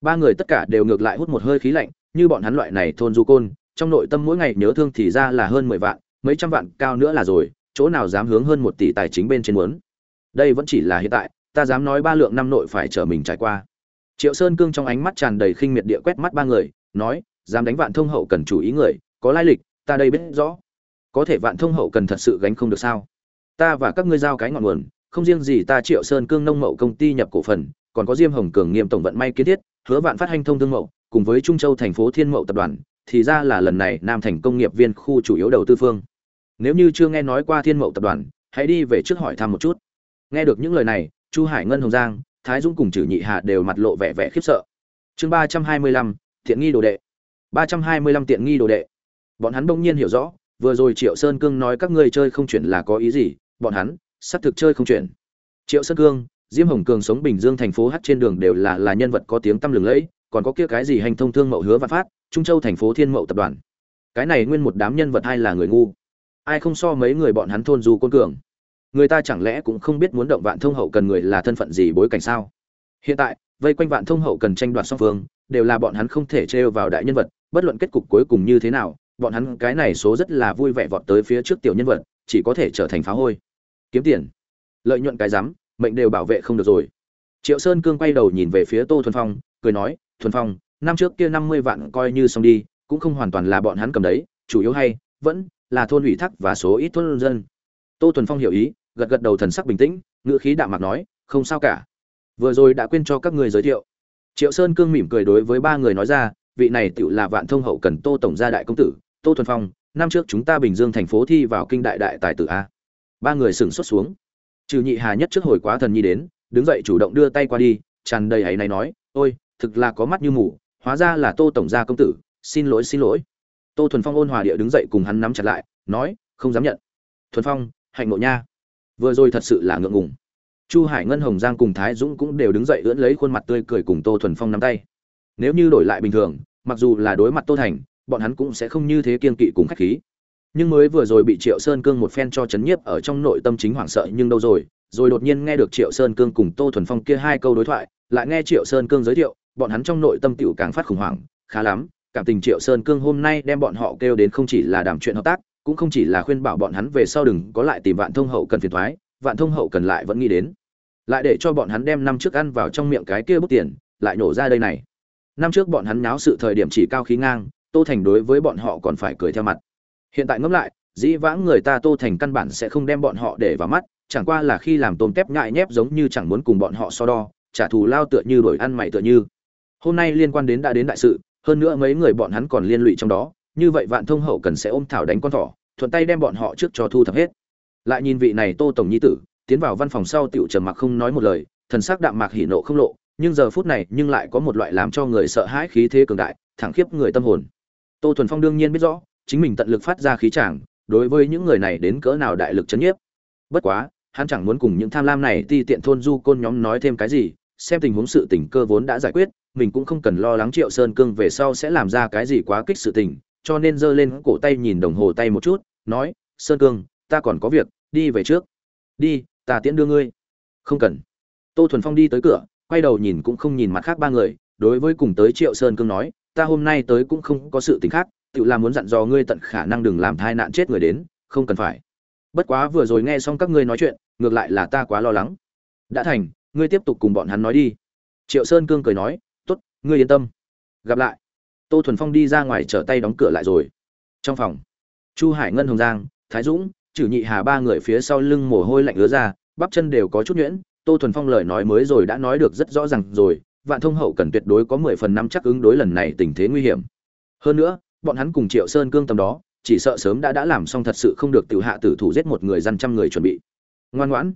Ba người tất cả đều ngược lại hút một hơi khí lạnh, như bọn hắn loại này thôn du côn, trong nội tâm mỗi ngày nhớ thương thì ra là hơn mười vạn, mấy trăm vạn cao nữa là rồi chỗ nào dám hướng hơn một tỷ tài chính bên trên muốn. Đây vẫn chỉ là hiện tại, ta dám nói ba lượng năm nội phải trở mình trải qua. Triệu sơn cương trong ánh mắt tràn đầy khinh miệt địa quét mắt ba người, nói, dám đánh vạn thông hậu cần chủ ý người, có lai lịch, ta đây biết rõ. Có thể vạn thông hậu cần thật sự gánh không được sao? Ta và các ngươi giao cái ngọn nguồn, không riêng gì ta triệu sơn cương nông mậu công ty nhập cổ phần, còn có diêm hồng cường nghiêm tổng vận may kiến thiết, hứa vạn phát hành thông thương mậu, cùng với trung châu thành phố thiên mậu tập đoàn, thì ra là lần này nam thành công nghiệp viên khu chủ yếu đầu tư phương nếu như chưa nghe nói qua thiên mậu tập đoàn, hãy đi về trước hỏi thăm một chút. Nghe được những lời này, chu hải ngân hồng giang, thái dũng cùng chử nhị hạ đều mặt lộ vẻ vẻ khiếp sợ. Chương ba trăm hai mươi lăm thiện nghi đồ đệ. Ba trăm hai mươi lăm tiện nghi đồ đệ. Bọn hắn bỗng nhiên hiểu rõ, vừa rồi triệu sơn cương nói các ngươi chơi không chuyển là có ý gì, bọn hắn, xác thực chơi không chuyển. Triệu sơn cương, diêm hồng cường sống bình dương thành phố h trên đường đều là là nhân vật có tiếng tăm lừng lẫy, còn có kia cái gì hành thông thương mậu hứa văn phát, trung châu thành phố thiên mậu tập đoàn. Cái này nguyên một đám nhân vật hay là người ngu ai không so mấy người bọn hắn thôn du côn cường? Người ta chẳng lẽ cũng không biết muốn động vạn thông hậu cần người là thân phận gì bối cảnh sao? Hiện tại, vây quanh vạn thông hậu cần tranh đoạt song phương, đều là bọn hắn không thể trêu vào đại nhân vật, bất luận kết cục cuối cùng như thế nào, bọn hắn cái này số rất là vui vẻ vọt tới phía trước tiểu nhân vật, chỉ có thể trở thành phá hôi. Kiếm tiền, lợi nhuận cái rắm, mệnh đều bảo vệ không được rồi. Triệu sơn cương quay đầu nhìn về phía tô thuần phong, cười nói, thuần phong, năm trước kia năm mươi vạn coi như xong đi, cũng không hoàn toàn là bọn hắn cầm đấy, chủ yếu hay vẫn là thôn ủy thác và số ít thôn dân. Tô thuần phong hiểu ý, gật gật đầu thần sắc bình tĩnh, ngữ khí đạm mạc nói, không sao cả. Vừa rồi đã quên cho các người giới thiệu. Triệu sơn cương mỉm cười đối với ba người nói ra, vị này tựu là vạn thông hậu cần tô tổng gia đại công tử, tô thuần phong, năm trước chúng ta bình dương thành phố thi vào kinh đại đại tài tử a. Ba người sửng xuất xuống. Trừ nhị hà nhất trước hồi quá thần nhi đến, đứng dậy chủ động đưa tay qua đi, tràn đầy ấy này nói, ôi, thực là có mắt như mù, hóa ra là tô tổng gia công tử, xin lỗi xin lỗi tô thuần phong ôn hòa địa đứng dậy cùng hắn nắm chặt lại, nói, không dám nhận. Thuần phong, hạnh ngộ nha. Vừa rồi thật sự là ngượng ngùng. Chu hải ngân, hồng giang cùng thái dũng cũng đều đứng dậy ưỡn lấy khuôn mặt tươi cười cùng tô thuần phong nắm tay. Nếu như đổi lại bình thường, mặc dù là đối mặt tô thành, bọn hắn cũng sẽ không như thế kiên kỵ cùng khách khí. Nhưng mới vừa rồi bị triệu sơn cương một phen cho chấn nhiếp ở trong nội tâm chính hoảng sợ nhưng đâu rồi rồi đột nhiên nghe được triệu sơn cương cùng tô thuần phong kia hai câu đối thoại, lại nghe triệu sơn cương giới thiệu, bọn hắn trong nội tâm tựu càng phát khủng hoảng, khá lắm cảm tình triệu sơn cương hôm nay đem bọn họ kêu đến không chỉ là đàm chuyện hợp tác, cũng không chỉ là khuyên bảo bọn hắn về sau đừng có lại tìm vạn thông hậu cần phiền toái, vạn thông hậu cần lại vẫn nghĩ đến. Lại để cho bọn hắn đem năm trước ăn vào trong miệng cái kia bút tiền, lại nổ ra đây này. Năm trước bọn hắn náo sự thời điểm chỉ cao khí ngang, tô thành đối với bọn họ còn phải cười theo mặt. Hiện tại ngẫm lại, dĩ vãng người ta tô thành căn bản sẽ không đem bọn họ để vào mắt, chẳng qua là khi làm tôm tép nhại nhép giống như chẳng muốn cùng bọn họ so đo, trả thù lao tựa như đổi ăn mày tựa như. Hôm nay liên quan đến đã đến đại sự hơn nữa mấy người bọn hắn còn liên lụy trong đó, như vậy vạn thông hậu cần sẽ ôm thảo đánh con thỏ, thuận tay đem bọn họ trước cho thu thập hết. Lại nhìn vị này tô tổng nhi tử, tiến vào văn phòng sau tiểu trầm mặc không nói một lời, thần sắc đạm mạc hỉ nộ không lộ, nhưng giờ phút này nhưng lại có một loại làm cho người sợ hãi khí thế cường đại, thẳng khiếp người tâm hồn. Tô thuần phong đương nhiên biết rõ, chính mình tận lực phát ra khí chàng, đối với những người này đến cỡ nào đại lực chấn nhiếp. Bất quá, hắn chẳng muốn cùng những tham lam này ti tiện thôn du côn nhóm nói thêm cái gì, xem tình huống sự tình cơ vốn đã giải quyết mình cũng không cần lo lắng triệu sơn cương về sau sẽ làm ra cái gì quá kích sự tình, cho nên giơ lên cổ tay nhìn đồng hồ tay một chút, nói, sơn cương, ta còn có việc, đi về trước. Đi, ta tiễn đưa ngươi. Không cần. Tô thuần phong đi tới cửa, quay đầu nhìn cũng không nhìn mặt khác ba người, đối với cùng tới triệu sơn cương nói, ta hôm nay tới cũng không có sự tình khác, tự làm muốn dặn dò ngươi tận khả năng đừng làm thai nạn chết người đến, không cần phải. Bất quá vừa rồi nghe xong các ngươi nói chuyện, ngược lại là ta quá lo lắng. Đã thành, ngươi tiếp tục cùng bọn hắn nói đi. Triệu sơn cương cười nói ngươi yên tâm. Gặp lại. Tô thuần phong đi ra ngoài trở tay đóng cửa lại rồi. Trong phòng, chu hải ngân hồng giang, thái dũng Chử nhị hà ba người phía sau lưng mồ hôi lạnh ứa ra, bắp chân đều có chút nhuyễn. Tô thuần phong lời nói mới rồi đã nói được rất rõ r à n g rồi. Vạn thông hậu cần tuyệt đối có mười phần năm chắc ứng đối lần này tình thế nguy hiểm. Hơn nữa, bọn hắn cùng triệu sơn cương tầm đó, chỉ sợ sớm đã đã làm xong thật sự không được tự hạ tử thủ giết một người dân trăm người chuẩn bị. Ngoan ngoãn.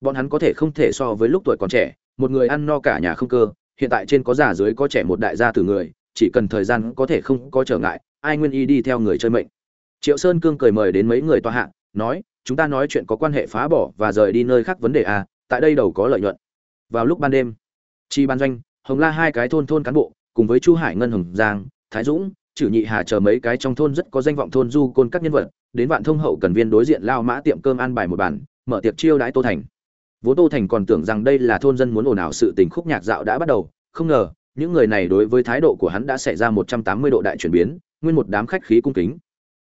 Bọn hắn có thể không thể so với lúc tuổi còn trẻ, một người ăn no cả nhà không cơ hiện tại trên có già dưới có trẻ một đại gia từ người, chỉ cần thời gian có thể không có trở ngại, ai nguyên y đi theo người chơi mệnh. Triệu sơn cương cười mời đến mấy người tòa hạ, nói, chúng ta nói chuyện có quan hệ phá bỏ và rời đi nơi khác vấn đề à tại đây đầu có lợi nhuận. Vào lúc ban đêm, chi ban doanh, hồng la hai cái thôn thôn cán bộ, cùng với chu hải ngân hồng giang, thái dũng chử nhị hà chờ mấy cái trong thôn rất có danh vọng thôn du côn các nhân vật, đến vạn thông hậu cần viên đối diện lao mã tiệm cơm ăn bài một bản mở tiệc chiêu đãi tô thành vốn tô thành còn tưởng rằng đây là thôn dân muốn ồn ào sự tình khúc nhạc dạo đã bắt đầu, không ngờ, những người này đối với thái độ của hắn đã xảy ra một trăm tám mươi độ đại chuyển biến, nguyên một đám khách khí cung kính.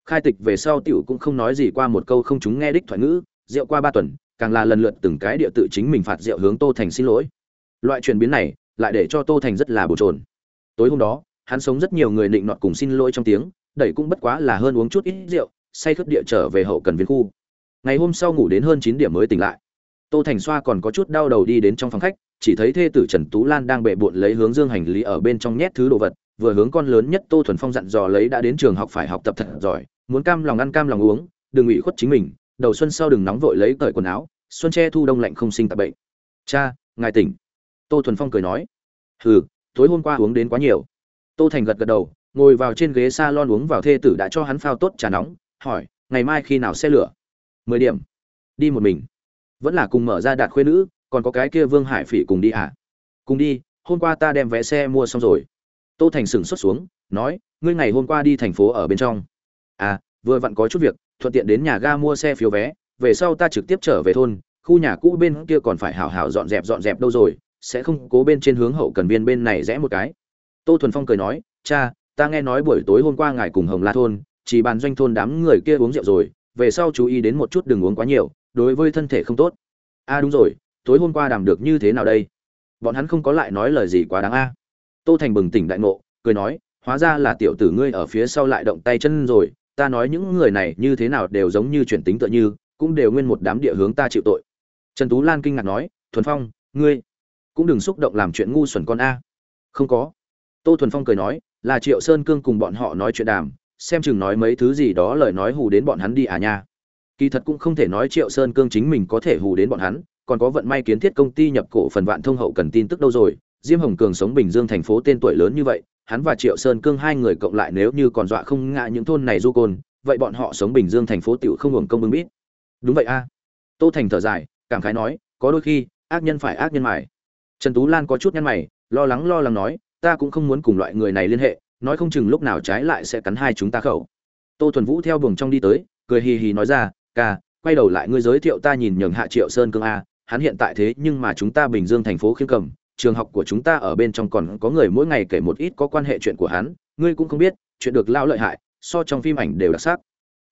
Khai tịch về sau tiểu cũng không nói gì qua một câu không chúng nghe đích thoại ngữ, rượu qua ba tuần, càng là lần lượt từng cái địa tự chính mình phạt rượu hướng tô thành xin lỗi. Loại chuyển biến này, lại để cho tô thành rất là bồn chồn. Tối hôm đó, hắn sống rất nhiều người định nọt cùng xin lỗi trong tiếng, đẩy cũng bất quá là hơn uống chút ít rượu, say khướt địa trở về hậu cần viên khu. Ngày hôm sau ngủ đến hơn chín điểm mới tỉnh lại tô thành xoa còn có chút đau đầu đi đến trong phòng khách, chỉ thấy thê tử trần tú lan đang bệ bộn lấy hướng dương hành lý ở bên trong nhét thứ đồ vật, vừa hướng con lớn nhất tô thuần phong dặn dò lấy đã đến trường học phải học tập thật giỏi, muốn cam lòng ăn cam lòng uống, đừng ủy khuất chính mình, đầu xuân sau đừng nóng vội lấy cởi quần áo, xuân che thu đông lạnh không sinh tạp bệnh. Cha, ngài tỉnh. Tô thuần phong cười nói. Hừ, tối hôm qua uống đến quá nhiều. Tô thành gật gật đầu, ngồi vào trên ghế s a lon uống vào thê tử đã cho hắn phao tốt trà nóng, hỏi, ngày mai khi nào xe lửa? Mười điểm. Đi một mình vẫn là cùng mở ra đạt khuê nữ, còn có cái kia vương hải phỉ cùng đi à? Cùng đi, hôm qua ta đem vé xe mua xong rồi. Tô thành sửng xuất xuống, nói, ngươi ngày hôm qua đi thành phố ở bên trong. À vừa vặn có chút việc, thuận tiện đến nhà ga mua xe phiếu vé, về sau ta trực tiếp trở về thôn, khu nhà cũ bên kia còn phải hảo hảo dọn dẹp dọn dẹp đâu rồi, sẽ không cố bên trên hướng hậu cần viên bên này rẽ một cái. Tô thuần phong cười nói, cha, ta nghe nói buổi tối hôm qua ngài cùng hồng la thôn, chỉ bàn doanh thôn đám người kia uống rượu rồi, về sau chú ý đến một chút đừng uống quá nhiều đối với thân thể không tốt. A à đúng rồi, tối hôm qua đàm được như thế nào đây? Bọn hắn không có lại nói lời gì quá đáng a. Tô thành bừng tỉnh đại ngộ, cười nói, hóa ra là tiểu tử ngươi ở phía sau lại động tay chân rồi, ta nói những người này như thế nào đều giống như chuyển tính tựa như, cũng đều nguyên một đám địa hướng ta chịu tội. Trần tú lan kinh ngạc nói, thuần phong, ngươi cũng đừng xúc động làm chuyện ngu xuẩn con a. Không có. Tô thuần phong cười nói, là triệu sơn cương cùng bọn họ nói chuyện đàm, xem chừng nói mấy thứ gì đó lời nói hù đến bọn hắn đi à nha kỳ thật cũng không thể nói triệu sơn cương chính mình có thể hù đến bọn hắn, còn có vận may kiến thiết công ty nhập cổ phần vạn thông hậu cần tin tức đâu rồi? Diêm hồng cường sống bình dương thành phố tên tuổi lớn như vậy, hắn và triệu sơn cương hai người cộng lại nếu như còn dọa không ngại những thôn này du côn, vậy bọn họ sống bình dương thành phố tựu không hưởng công bưng bít. đúng vậy a. Tô thành thở dài, cảm khái nói, có đôi khi, ác nhân phải ác nhân mải trần tú lan có chút nhăn mày, lo lắng lo lắng nói, ta cũng không muốn cùng loại người này liên hệ, nói không chừng lúc nào trái lại sẽ cắn hai chúng ta khẩu. Tô thuần vũ theo buồng trong đi tới, cười hì hì nói ra ca, quay đầu lại ngươi giới thiệu ta nhìn nhường hạ triệu sơn cương a, hắn hiện tại thế nhưng mà chúng ta bình dương thành phố khiêm cầm, trường học của chúng ta ở bên trong còn có người mỗi ngày kể một ít có quan hệ chuyện của hắn, ngươi cũng không biết, chuyện được lao lợi hại, so trong phim ảnh đều đặc sắc.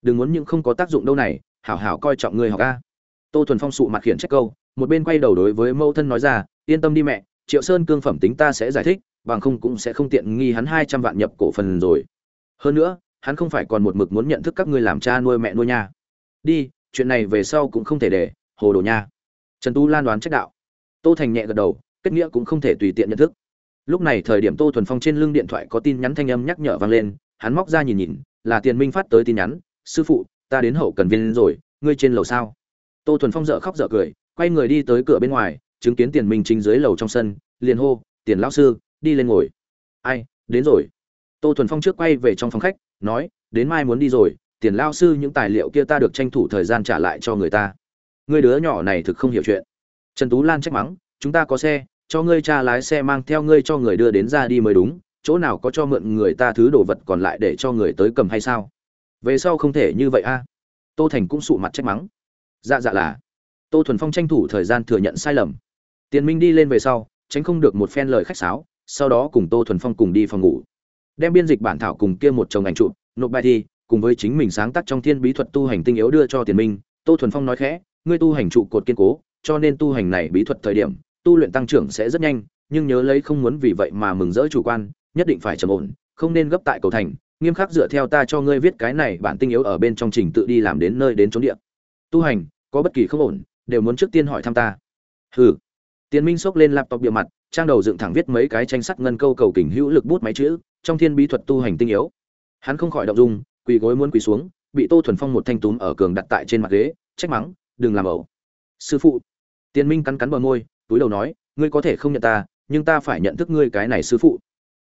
Đừng muốn những không có tác dụng đâu này, hảo hảo coi trọng ngươi học a. Tô thuần phong sụ mặt khiển trách câu, một bên quay đầu đối với mẫu thân nói ra, yên tâm đi mẹ, triệu sơn cương phẩm tính ta sẽ giải thích, bằng không cũng sẽ không tiện nghi hắn hai trăm vạn nhập cổ phần rồi. Hơn nữa, hắn không phải còn một mực muốn nhận thức các ngươi làm cha nuôi mẹ nuôi nha đi, chuyện này về sau cũng không thể để, hồ đồ nha. Trần tu lan đoán trách đạo. Tô thành nhẹ gật đầu, kết nghĩa cũng không thể tùy tiện nhận thức. Lúc này thời điểm tô thuần phong trên lưng điện thoại có tin nhắn thanh âm nhắc nhở vang lên, hắn móc ra nhìn nhìn, là tiền minh phát tới tin nhắn, sư phụ, ta đến hậu cần viên rồi, ngươi trên lầu sao? Tô thuần phong dợ khóc dợ cười, quay người đi tới cửa bên ngoài, chứng kiến tiền minh chính dưới lầu trong sân, liền hô, tiền lão sư, đi lên ngồi. Ai, đến rồi. Tô thuần phong trước quay về trong phòng khách, nói, đến mai muốn đi rồi tiền lao sư những tài liệu kia ta được tranh thủ thời gian trả lại cho người ta. Ngươi đứa nhỏ này thực không hiểu chuyện. Trần tú lan trách mắng, chúng ta có xe, cho ngươi cha lái xe mang theo ngươi cho người đưa đến ra đi mới đúng, chỗ nào có cho mượn người ta thứ đồ vật còn lại để cho người tới cầm hay sao? Về sau không thể như vậy a. Tô thành cũng sụ mặt trách mắng. Dạ dạ là. Tô thuần phong tranh thủ thời gian thừa nhận sai lầm. Tiền minh đi lên về sau, tránh không được một phen lời khách sáo, sau đó cùng tô thuần phong cùng đi phòng ngủ. Đem biên dịch bản thảo cùng kia một chồng ảnh chụp, nộp bài thi cùng với chính mình sáng tác trong thiên bí thuật tu hành tinh yếu đưa cho tiền minh, tô thuần phong nói khẽ, ngươi tu hành trụ cột kiên cố, cho nên tu hành này bí thuật thời điểm, tu luyện tăng trưởng sẽ rất nhanh, nhưng nhớ lấy không muốn vì vậy mà mừng rỡ chủ quan, nhất định phải trầm ổn, không nên gấp tại cầu thành, nghiêm khắc dựa theo ta cho ngươi viết cái này bản tinh yếu ở bên trong trình tự đi làm đến nơi đến chốn địa. Tu hành, có bất kỳ không ổn, đều muốn trước tiên hỏi thăm ta. Hừ. Tiền minh xốc lên laptop bìa mặt, trang đầu dựng thẳng viết mấy cái tranh sắt ngân câu cầu kình hữu lực bút máy chữ, trong thiên bí thuật tu hành tinh yếu. Hắn không khỏi động dung quỳ gối muốn quỳ xuống, bị tô thuần phong một thanh túm ở cường đặt tại trên mặt ghế, trách mắng, đừng làm ẩu. Sư phụ. Tiên minh cắn cắn bờ môi, túi đầu nói, ngươi có thể không nhận ta, nhưng ta phải nhận thức ngươi cái này sư phụ.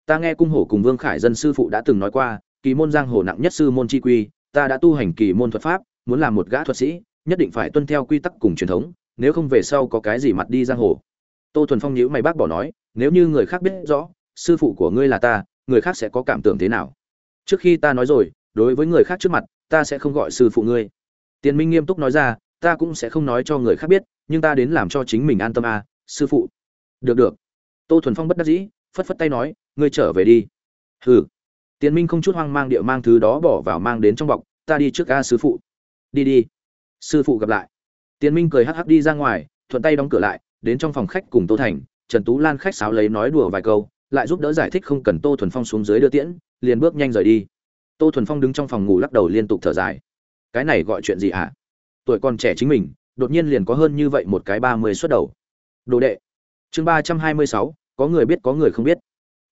Ta nghe cung hổ cùng vương khải dân sư phụ đã từng nói qua, kỳ môn giang hồ nặng nhất sư môn chi quy, ta đã tu hành kỳ môn thuật pháp, muốn làm một gã thuật sĩ, nhất định phải tuân theo quy tắc cùng truyền thống, nếu không về sau có cái gì mặt đi giang hồ. Tô thuần phong nhíu mày bác bỏ nói, nếu như người khác biết rõ, sư phụ của ngươi là ta, người khác sẽ có cảm tưởng thế nào? Trước khi ta nói rồi đối với người khác trước mặt ta sẽ không gọi sư phụ ngươi. Tiền minh nghiêm túc nói ra ta cũng sẽ không nói cho người khác biết nhưng ta đến làm cho chính mình an tâm à, sư phụ. Được được. Tô thuần phong bất đắc dĩ phất phất tay nói ngươi trở về đi. Hừ. Tiền minh không chút hoang mang địa mang thứ đó bỏ vào mang đến trong bọc ta đi trước ca sư phụ. Đi đi. Sư phụ gặp lại. Tiền minh cười hắc hắc đi ra ngoài thuận tay đóng cửa lại đến trong phòng khách cùng tô thành trần tú lan khách sáo lấy nói đùa vài câu lại giúp đỡ giải thích không cần tô thuần phong xuống dưới đưa tiễn liền bước nhanh rời đi tô thuần phong đứng trong phòng ngủ lắc đầu liên tục thở dài. Cái này gọi chuyện gì hả? À? tuổi còn trẻ chính mình, đột nhiên liền có hơn như vậy một cái ba mươi suất đầu. Đồ đệ. Chương ba trăm hai mươi sáu, có người biết có người không biết.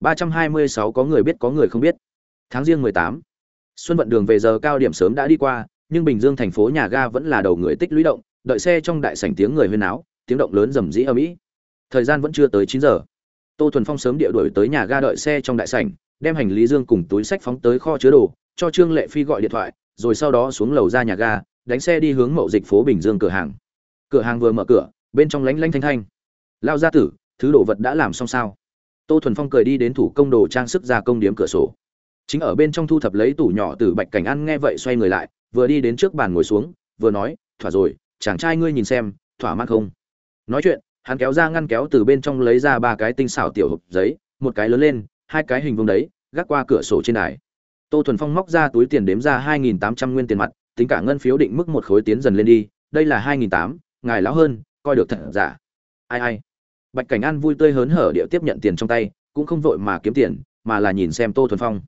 Ba trăm hai mươi sáu, có người biết có người không biết. Tháng riêng mười tám. Xuân vận đường về giờ cao điểm sớm đã đi qua, nhưng bình dương thành phố nhà ga vẫn là đầu người tích lũy động, đợi xe trong đại sảnh tiếng người huyên náo, tiếng động lớn rầm rĩ ở mỹ thời gian vẫn chưa tới chín giờ. Tô thuần phong sớm địa đuổi tới nhà ga đợi xe trong đại sảnh đem hành lý dương cùng túi sách phóng tới kho chứa đồ, cho trương lệ phi gọi điện thoại, rồi sau đó xuống lầu ra nhà ga, đánh xe đi hướng mậu dịch phố bình dương cửa hàng. Cửa hàng vừa mở cửa, bên trong lánh lánh thanh thanh. Lao gia tử, thứ đồ vật đã làm xong sao? Tô thuần phong cười đi đến thủ công đồ trang sức ra công điếm cửa sổ. Chính ở bên trong thu thập lấy tủ nhỏ từ bạch cảnh ăn nghe vậy xoay người lại, vừa đi đến trước bàn ngồi xuống, vừa nói, thỏa rồi, chàng trai ngươi nhìn xem, thỏa mãn không? Nói chuyện, hắn kéo ra ngăn kéo từ bên trong lấy ra ba cái tinh xảo tiểu hộp giấy, một cái lớn lên hai cái hình vuông đấy, gác qua cửa sổ trên đài. Tô thuần phong móc ra túi tiền đếm ra hai nghìn tám trăm nguyên tiền mặt, tính cả ngân phiếu định mức một khối tiến dần lên đi, đây là hai nghìn tám ngài lão hơn, coi được thật giả. Ai ai. Bạch cảnh an vui tươi hớn hở điệu tiếp nhận tiền trong tay, cũng không vội mà kiếm tiền, mà là nhìn xem tô thuần phong.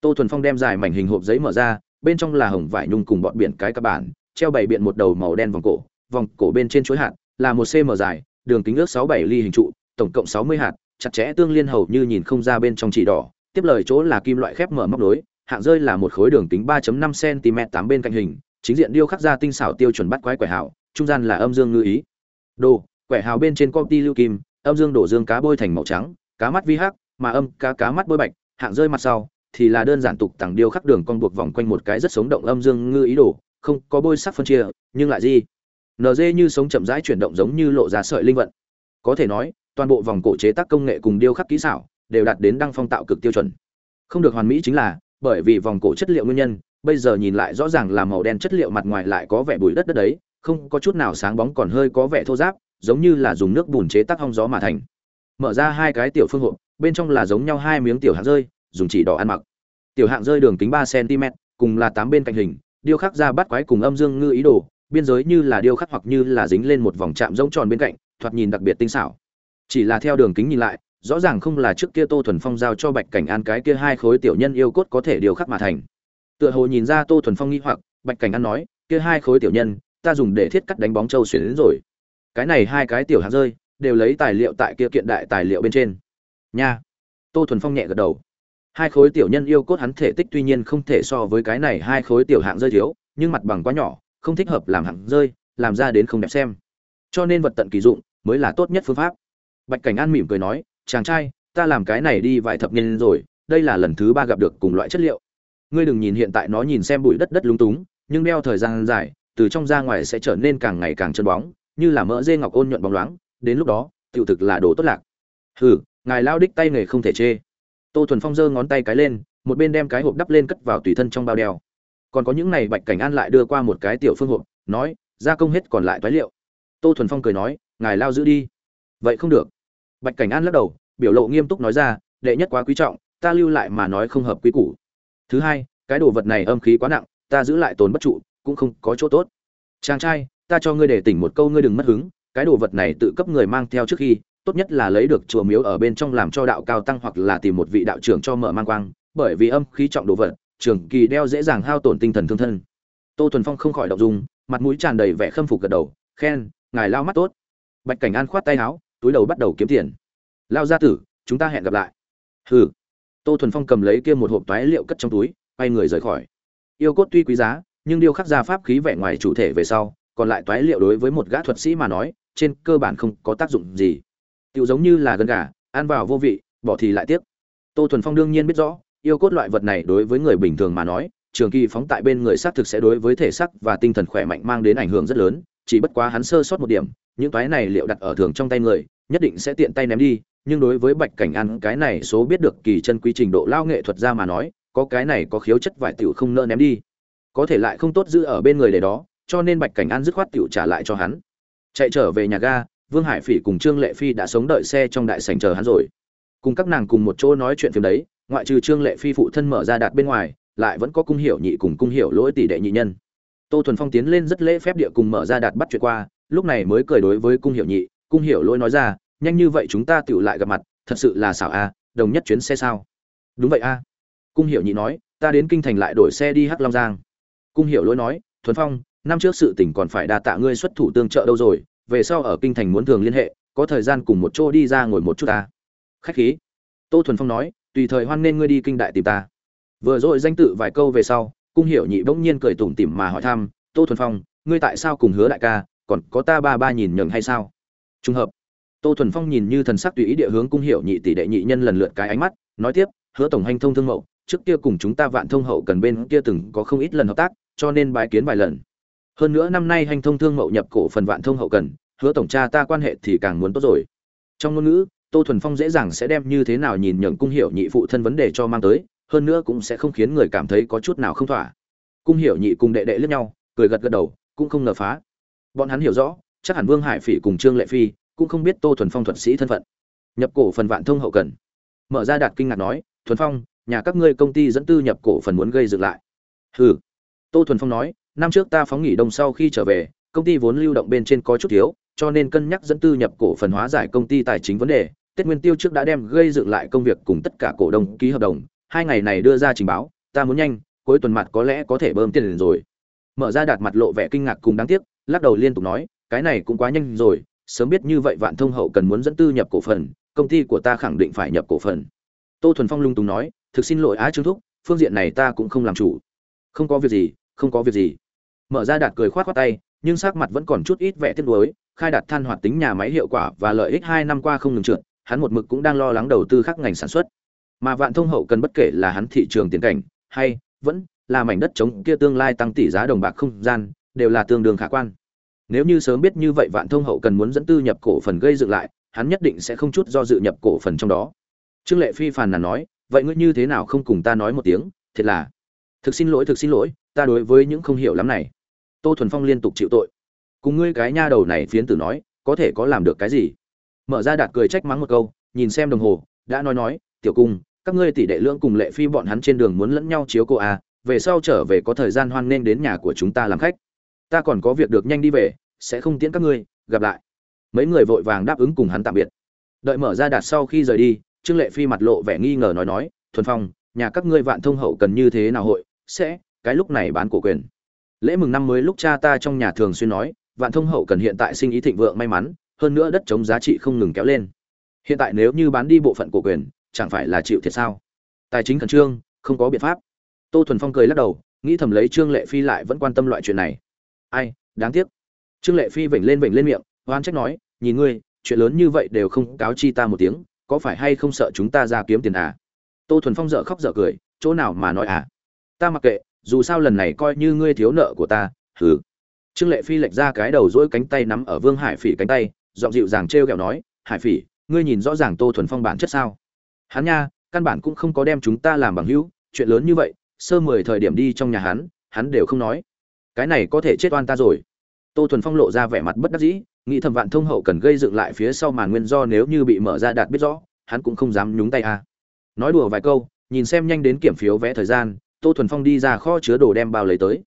Tô thuần phong đem dài mảnh hình hộp giấy mở ra, bên trong là hồng vải nhung cùng bọn biển cái các bản, treo bày biện một đầu màu đen vòng cổ vòng cổ bên trên chuỗi hạt là một cm dài, đường kính ước sáu bảy ly hình trụ, tổng cộng sáu mươi hạt chặt chẽ tương liên hầu như nhìn không ra bên trong chỉ đỏ, tiếp lời chỗ là kim loại khép mở móc nối, hạng rơi là một khối đường kính 3.5 cm tám bên cạnh hình, chính diện điêu khắc ra tinh xảo tiêu chuẩn bắt quái quẻ hào, trung gian là âm dương ngư ý. Đồ, quẻ hào bên trên công ty lưu kim, âm dương đổ dương cá bôi thành màu trắng, cá mắt vi hắc, mà âm cá cá mắt bôi bạch, hạng rơi mặt sau, thì là đơn giản tục tặng điêu khắc đường con buộc vòng quanh một cái rất sống động âm dương ngư ý đồ, không có bôi sắc phân chia, nhưng lại gì? Nd như sống chậm rãi chuyển động giống như lộ ra sợi linh vận. Có thể nói toàn bộ vòng cổ chế tác công nghệ cùng điêu khắc kỹ xảo đều đạt đến đăng phong tạo cực tiêu chuẩn. Không được hoàn mỹ chính là, bởi vì vòng cổ chất liệu nguyên nhân, bây giờ nhìn lại rõ ràng là màu đen chất liệu mặt ngoài lại có vẻ bụi đất đất đấy, không có chút nào sáng bóng còn hơi có vẻ thô ráp, giống như là dùng nước bùn chế tác hong gió mà thành. Mở ra hai cái tiểu phương hộp, bên trong là giống nhau hai miếng tiểu hạng rơi, dùng chỉ đỏ ăn mặc. Tiểu hạng rơi đường kính ba cm, cùng là tám bên cạnh hình, điêu khắc ra bắt quái cùng âm dương ngư ý đồ, biên giới như là điêu khắc hoặc như là dính lên một vòng chạm rỗng tròn bên cạnh, thoạt nhìn đặc biệt tinh xảo chỉ là theo đường kính nhìn lại, rõ ràng không là trước kia tô thuần phong giao cho bạch cảnh an cái kia hai khối tiểu nhân yêu cốt có thể điều khắc mà thành. Tựa hồ nhìn ra tô thuần phong nghi hoặc, bạch cảnh an nói, kia hai khối tiểu nhân, ta dùng để thiết cắt đánh bóng châu xuyến đến rồi. Cái này hai cái tiểu hạt rơi, đều lấy tài liệu tại kia kiện đại tài liệu bên trên. Nha. Tô thuần phong nhẹ gật đầu. Hai khối tiểu nhân yêu cốt hắn thể tích tuy nhiên không thể so với cái này hai khối tiểu hạng rơi thiếu, nhưng mặt bằng quá nhỏ, không thích hợp làm hạng rơi, làm ra đến không đẹp xem. Cho nên vật tận kỳ dụng mới là tốt nhất phương pháp bạch cảnh an mỉm cười nói, chàng trai, ta làm cái này đi vài thập niên rồi, đây là lần thứ ba gặp được cùng loại chất liệu. Ngươi đừng nhìn hiện tại nó nhìn xem bụi đất đất lúng túng, nhưng đeo thời gian dài, từ trong ra ngoài sẽ trở nên càng ngày càng trơn bóng, như là mỡ dê ngọc ôn nhuận bóng loáng, đến lúc đó, tiểu thực là đồ tốt lạc. Hừ, ngài lao đích tay nghề không thể chê. Tô thuần phong giơ ngón tay cái lên, một bên đem cái hộp đắp lên cất vào tùy thân trong bao đeo. Còn có những này bạch cảnh an lại đưa qua một cái tiểu phương hộp, nói gia công hết còn lại toái liệu. Tô thuần phong cười nói, ngài lao giữ đi. Vậy không được bạch cảnh an lắc đầu, biểu lộ nghiêm túc nói ra, đệ nhất quá quý trọng, ta lưu lại mà nói không hợp quý củ. Thứ hai, cái đồ vật này âm khí quá nặng, ta giữ lại tồn bất trụ, cũng không có chỗ tốt. Chàng trai, ta cho ngươi để tỉnh một câu ngươi đừng mất hứng, cái đồ vật này tự cấp người mang theo trước khi, tốt nhất là lấy được chùa miếu ở bên trong làm cho đạo cao tăng hoặc là tìm một vị đạo trưởng cho mở mang quang, bởi vì âm khí trọng đồ vật, trường kỳ đeo dễ dàng hao tổn tinh thần thương thân. Tô thuần phong không khỏi động dung, mặt mũi tràn đầy vẻ khâm phục gật đầu, khen, ngài lao mắt tốt. Bạch cảnh an khoát tay áo túi đầu bắt đầu kiếm tiền. Lao gia tử chúng ta hẹn gặp lại. Hừ. Tô thuần phong cầm lấy kia một hộp toái liệu cất trong túi quay người rời khỏi. Yêu cốt tuy quý giá nhưng điêu khắc ra pháp khí vẻ ngoài chủ thể về sau còn lại toái liệu đối với một gã thuật sĩ mà nói trên cơ bản không có tác dụng gì. Tựu giống như là gân gà, ăn vào vô vị, bỏ thì lại tiếc. Tô Thuần Phong đương nhiên biết rõ, yêu cốt loại vật này đối với người bình thường mà nói, trường kỳ phóng tại bên người xác thực sẽ đối với thể xác và tinh thần khỏe mạnh mang đến ảnh hưởng rất lớn, chỉ bất quá hắn sơ sót một điểm, những toái này liệu đặt ở thường trong tay người, nhất định sẽ tiện tay ném đi, nhưng đối với Bạch Cảnh ăn cái này số biết được kỳ chân quý trình độ lao nghệ thuật ra mà nói, có cái này có khiếu chất vải tiểu không nỡ ném đi. Có thể lại không tốt giữ ở bên người để đó, cho nên Bạch Cảnh An dứt khoát tiểu trả lại cho hắn. Chạy trở về nhà ga, Vương Hải Phỉ cùng Trương Lệ Phi đã sống đợi xe trong đại sảnh chờ hắn rồi. Cùng các nàng cùng một chỗ nói chuyện phim đấy, ngoại trừ Trương Lệ Phi phụ thân mở ra đạt bên ngoài, lại vẫn có cung hiểu nhị cùng cung hiểu lỗi tỷ đệ nhị nhân. Tô Thuần Phong tiến lên rất lễ phép địa cùng mở ra đạt bắt chuyện qua, lúc này mới cười đối với cung hiểu nhị, cung hiểu lỗi nói ra, nhanh như vậy chúng ta tựu lại gặp mặt, thật sự là xảo a, đồng nhất chuyến xe sao? Đúng vậy a. Cung hiểu nhị nói, ta đến kinh thành lại đổi xe đi Hắc Long Giang. Cung hiểu lỗi nói, Thuần Phong, năm trước sự tình còn phải đa tạ ngươi xuất thủ tương trợ đâu rồi, về sau ở kinh thành muốn thường liên hệ có thời gian cùng một chỗ đi ra ngồi một chút ta khách khí tô thuần phong nói tùy thời hoan nên ngươi đi kinh đại tìm ta vừa rồi danh tự vài câu về sau cung hiểu nhị bỗng nhiên cười tủm tỉm mà hỏi thăm, tô thuần phong, ngươi tại sao cùng hứa đại ca, còn có ta ba ba nhìn nhường hay sao? Trùng hợp, tô thuần phong nhìn như thần sắc tùy ý địa hướng cung hiểu nhị tỷ đệ nhị nhân lần lượt cái ánh mắt, nói tiếp, hứa tổng hành thông thương mậu, trước kia cùng chúng ta vạn thông hậu cần bên kia từng có không ít lần hợp tác, cho nên bái kiến vài lần. Hơn nữa năm nay hành thông thương mậu nhập cổ phần vạn thông hậu cần, hứa tổng cha ta quan hệ thì càng muốn tốt rồi. Trong ngôn ngữ, tô thuần phong dễ dàng sẽ đem như thế nào nhìn nhường cung hiểu nhị phụ thân vấn đề cho mang tới hơn nữa cũng sẽ không khiến người cảm thấy có chút nào không thỏa. Cung hiểu nhị cùng đệ đệ lướt nhau, cười gật gật đầu, cũng không ngờ phá. Bọn hắn hiểu rõ, chắc hẳn vương hải phỉ cùng trương lệ phi cũng không biết tô thuần phong thuật sĩ thân phận. Nhập cổ phần vạn thông hậu cần. Mở ra đạt kinh ngạc nói, thuần phong, nhà các ngươi công ty dẫn tư nhập cổ phần muốn gây dựng lại. Hừ. Tô thuần phong nói, năm trước ta phóng nghỉ đông sau khi trở về, công ty vốn lưu động bên trên có chút thiếu, cho nên cân nhắc dẫn tư nhập cổ phần hóa giải công ty tài chính vấn đề, tết nguyên tiêu trước đã đem gây dựng lại công việc cùng tất cả cổ đông ký hợp đồng hai ngày này đưa ra trình báo, ta muốn nhanh, cuối tuần mặt có lẽ có thể bơm tiền rồi. Mở ra đạt mặt lộ vẻ kinh ngạc cùng đáng tiếc, lắc đầu liên tục nói, cái này cũng quá nhanh rồi, sớm biết như vậy vạn thông hậu cần muốn dẫn tư nhập cổ phần, công ty của ta khẳng định phải nhập cổ phần. Tô thuần phong lung tùng nói, thực xin lỗi á trương thúc, phương diện này ta cũng không làm chủ. Không có việc gì, không có việc gì. Mở ra đạt cười khoát khoát tay, nhưng sắc mặt vẫn còn chút ít vẻ tiếc nuối, khai đạt than hoạt tính nhà máy hiệu quả và lợi ích hai năm qua không ngừng trượt, hắn một mực cũng đang lo lắng đầu tư các ngành sản xuất mà vạn thông hậu cần bất kể là hắn thị trường tiền cảnh, hay vẫn là mảnh đất chống kia tương lai tăng tỷ giá đồng bạc không gian, đều là tương đương khả quan. Nếu như sớm biết như vậy vạn thông hậu cần muốn dẫn tư nhập cổ phần gây dựng lại, hắn nhất định sẽ không chút do dự nhập cổ phần trong đó. Trương lệ phi phàn nàn nói, vậy ngươi như thế nào không cùng ta nói một tiếng, thiệt là thực xin lỗi, thực xin lỗi, ta đối với những không hiểu lắm này. Tô thuần phong liên tục chịu tội. Cùng ngươi cái nha đầu này phiến tử nói, có thể có làm được cái gì? Mở ra đạt cười trách mắng một câu, nhìn xem đồng hồ, đã nói nói, tiểu cung các ngươi tỷ đệ lưỡng cùng lệ phi bọn hắn trên đường muốn lẫn nhau chiếu cô à về sau trở về có thời gian hoan nghênh đến nhà của chúng ta làm khách. Ta còn có việc được nhanh đi về, sẽ không tiễn các ngươi, gặp lại. Mấy người vội vàng đáp ứng cùng hắn tạm biệt. Đợi mở ra đạt sau khi rời đi, trương lệ phi mặt lộ vẻ nghi ngờ nói nói, thuần phong, nhà các ngươi vạn thông hậu cần như thế nào hội? Sẽ, cái lúc này bán cổ quyền. Lễ mừng năm mới lúc cha ta trong nhà thường xuyên nói, vạn thông hậu cần hiện tại sinh ý thịnh vượng may mắn, hơn nữa đất chống giá trị không ngừng kéo lên. Hiện tại nếu như bán đi bộ phận cổ quyền chẳng phải là chịu thiệt sao? Tài chính khẩn trương, không có biện pháp. Tô thuần phong cười lắc đầu, nghĩ thầm lấy trương lệ phi lại vẫn quan tâm loại chuyện này. Ai, đáng tiếc. Trương lệ phi vểnh lên vểnh lên miệng oan trách nói, nhìn ngươi, chuyện lớn như vậy đều không cáo chi ta một tiếng, có phải hay không sợ chúng ta ra kiếm tiền à? Tô thuần phong dở khóc dở cười, chỗ nào mà nói à? Ta mặc kệ, dù sao lần này coi như ngươi thiếu nợ của ta, hừ. Trương lệ phi lệch ra cái đầu dỗi cánh tay nắm ở vương hải phỉ cánh tay, giọng dịu dàng trêu ghẹo nói, hải phỉ, ngươi nhìn rõ ràng tô thuần phong bản chất sao? Hắn nha, căn bản cũng không có đem chúng ta làm bằng hữu, chuyện lớn như vậy, sơ mười thời điểm đi trong nhà hắn hắn đều không nói. Cái này có thể chết oan ta rồi. Tô thuần phong lộ ra vẻ mặt bất đắc dĩ, nghĩ thầm vạn thông hậu cần gây dựng lại phía sau màn nguyên do nếu như bị mở ra đạt biết rõ, hắn cũng không dám nhúng tay à. nói đùa vài câu, nhìn xem nhanh đến kiểm phiếu vẽ thời gian, tô thuần phong đi ra kho chứa đồ đem bao lấy tới.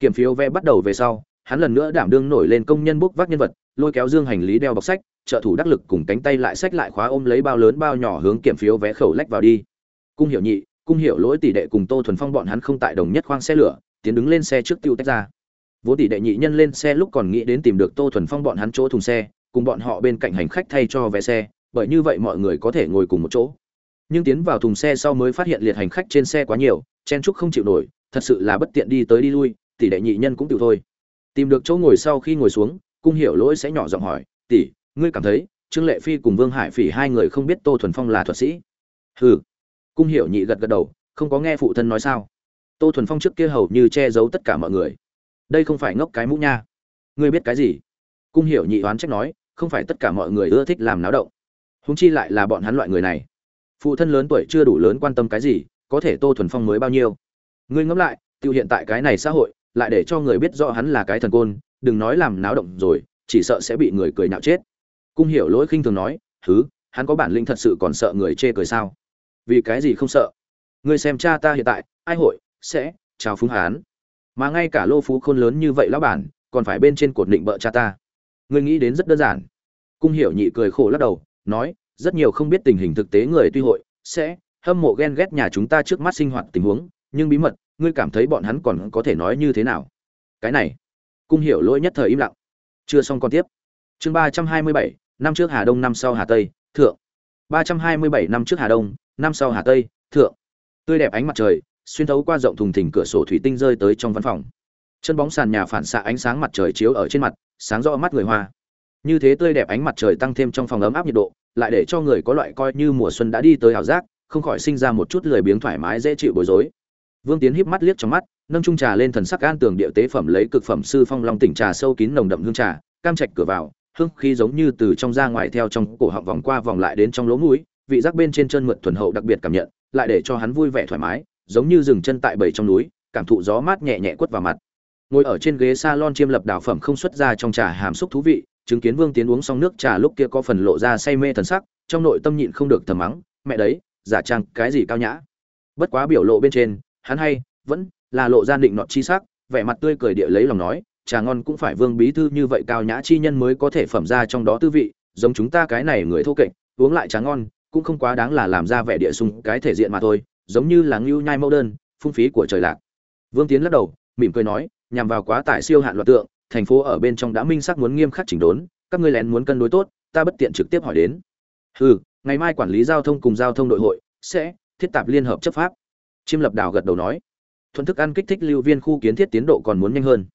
Kiểm phiếu vẽ bắt đầu về sau, hắn lần nữa đảm đương nổi lên công nhân bốc vác nhân vật lôi kéo dương hành lý đeo bọc sách, trợ thủ đắc lực cùng cánh tay lại sách lại khóa ôm lấy bao lớn bao nhỏ hướng kiểm phiếu vé khẩu lách vào đi. Cung hiệu nhị, cung hiệu lỗi tỷ đệ cùng tô thuần phong bọn hắn không tại đồng nhất khoang xe lửa, tiến đứng lên xe trước tiêu tách ra. Vốn tỷ đệ nhị nhân lên xe lúc còn nghĩ đến tìm được tô thuần phong bọn hắn chỗ thùng xe, cùng bọn họ bên cạnh hành khách thay cho vé xe, bởi như vậy mọi người có thể ngồi cùng một chỗ. Nhưng tiến vào thùng xe sau mới phát hiện liệt hành khách trên xe quá nhiều, chen trúc không chịu nổi, thật sự là bất tiện đi tới đi lui, tỷ đệ nhị nhân cũng tự thôi. Tìm được chỗ ngồi sau khi ngồi xuống cung hiểu lỗi sẽ nhỏ giọng hỏi, tỷ, ngươi cảm thấy trương lệ phi cùng vương hải phỉ hai người không biết tô thuần phong là thuật sĩ? Hừ. Cung hiểu nhị gật gật đầu, không có nghe phụ thân nói sao? Tô thuần phong trước kia hầu như che giấu tất cả mọi người. Đây không phải ngốc cái mũ nha. Ngươi biết cái gì? Cung hiểu nhị oán trách nói, không phải tất cả mọi người ưa thích làm náo động. Húng chi lại là bọn hắn loại người này. Phụ thân lớn tuổi chưa đủ lớn quan tâm cái gì, có thể tô thuần phong mới bao nhiêu? Ngươi ngẫm lại, tiêu hiện tại cái này xã hội, lại để cho người biết rõ hắn là cái thần côn đừng nói làm náo động rồi, chỉ sợ sẽ bị người cười nhạo chết. Cung hiểu lỗi khinh thường nói thứ hắn có bản lĩnh thật sự còn sợ người chê cười sao? Vì cái gì không sợ? Ngươi xem cha ta hiện tại, ai hội, sẽ chào phúng hán mà ngay cả lô phú khôn lớn như vậy lão bản, còn phải bên trên cột định bợ cha ta. Ngươi nghĩ đến rất đơn giản. Cung hiểu nhị cười khổ lắc đầu, nói, rất nhiều không biết tình hình thực tế người tuy hội, sẽ hâm mộ ghen ghét nhà chúng ta trước mắt sinh hoạt tình huống, nhưng bí mật, ngươi cảm thấy bọn hắn còn có thể nói như thế nào? Cái này cung hiểu lỗi nhất thời im lặng. Chưa xong còn tiếp. Chương ba trăm hai mươi bảy, năm trước hà đông, năm sau hà tây, thượng. Ba trăm hai mươi bảy, năm trước hà đông, năm sau hà tây, thượng. Tươi đẹp ánh mặt trời, xuyên thấu qua rộng thùng thình cửa sổ thủy tinh rơi tới trong văn phòng. Chân bóng sàn nhà phản xạ ánh sáng mặt trời chiếu ở trên mặt, sáng rõ mắt người hoa. Như thế tươi đẹp ánh mặt trời tăng thêm trong phòng ấm áp nhiệt độ, lại để cho người có loại coi như mùa xuân đã đi tới ảo giác, không khỏi sinh ra một chút lười biếng thoải mái dễ chịu bối rối. Vương tiến híp mắt liếc trong mắt nâng trung trà lên thần sắc an tường địa tế phẩm lấy cực phẩm sư phong long tỉnh trà sâu kín nồng đậm hương trà, cam trạch cửa vào, hương khí giống như từ trong ra ngoài theo trong cổ họng vòng qua vòng lại đến trong lỗ mũi, vị giác bên trên chân mượt thuần hậu đặc biệt cảm nhận, lại để cho hắn vui vẻ thoải mái, giống như dừng chân tại bầy trong núi, cảm thụ gió mát nhẹ nhẹ quất vào mặt. Ngồi ở trên ghế salon chiêm lập đảo phẩm không xuất ra trong trà hàm xúc thú vị, chứng kiến vương tiến uống xong nước trà lúc kia có phần lộ ra say mê thần sắc, trong nội tâm nhịn không được thầm mắng, mẹ đấy, giả trang cái gì cao nhã? Bất quá biểu lộ bên trên, hắn hay vẫn là lộ ra định nọt chi sắc vẻ mặt tươi cười địa lấy lòng nói trà ngon cũng phải vương bí thư như vậy cao nhã chi nhân mới có thể phẩm ra trong đó tư vị giống chúng ta cái này người thô kệch uống lại trà ngon cũng không quá đáng là làm ra vẻ địa sung cái thể diện mà thôi giống như là ngưu nhai mẫu đơn phung phí của trời lạc. Vương tiến lắc đầu mỉm cười nói nhằm vào quá tải siêu hạn luật tượng thành phố ở bên trong đã minh xác muốn nghiêm khắc chỉnh đốn các ngươi lén muốn cân đối tốt ta bất tiện trực tiếp hỏi đến. Hừ, ngày mai quản lý giao thông cùng giao thông đội hội sẽ thiết tạp liên hợp chấp pháp. Chiêm lập Đào gật đầu nói thuận thức ăn kích thích lưu viên khu kiến thiết tiến độ còn muốn nhanh hơn.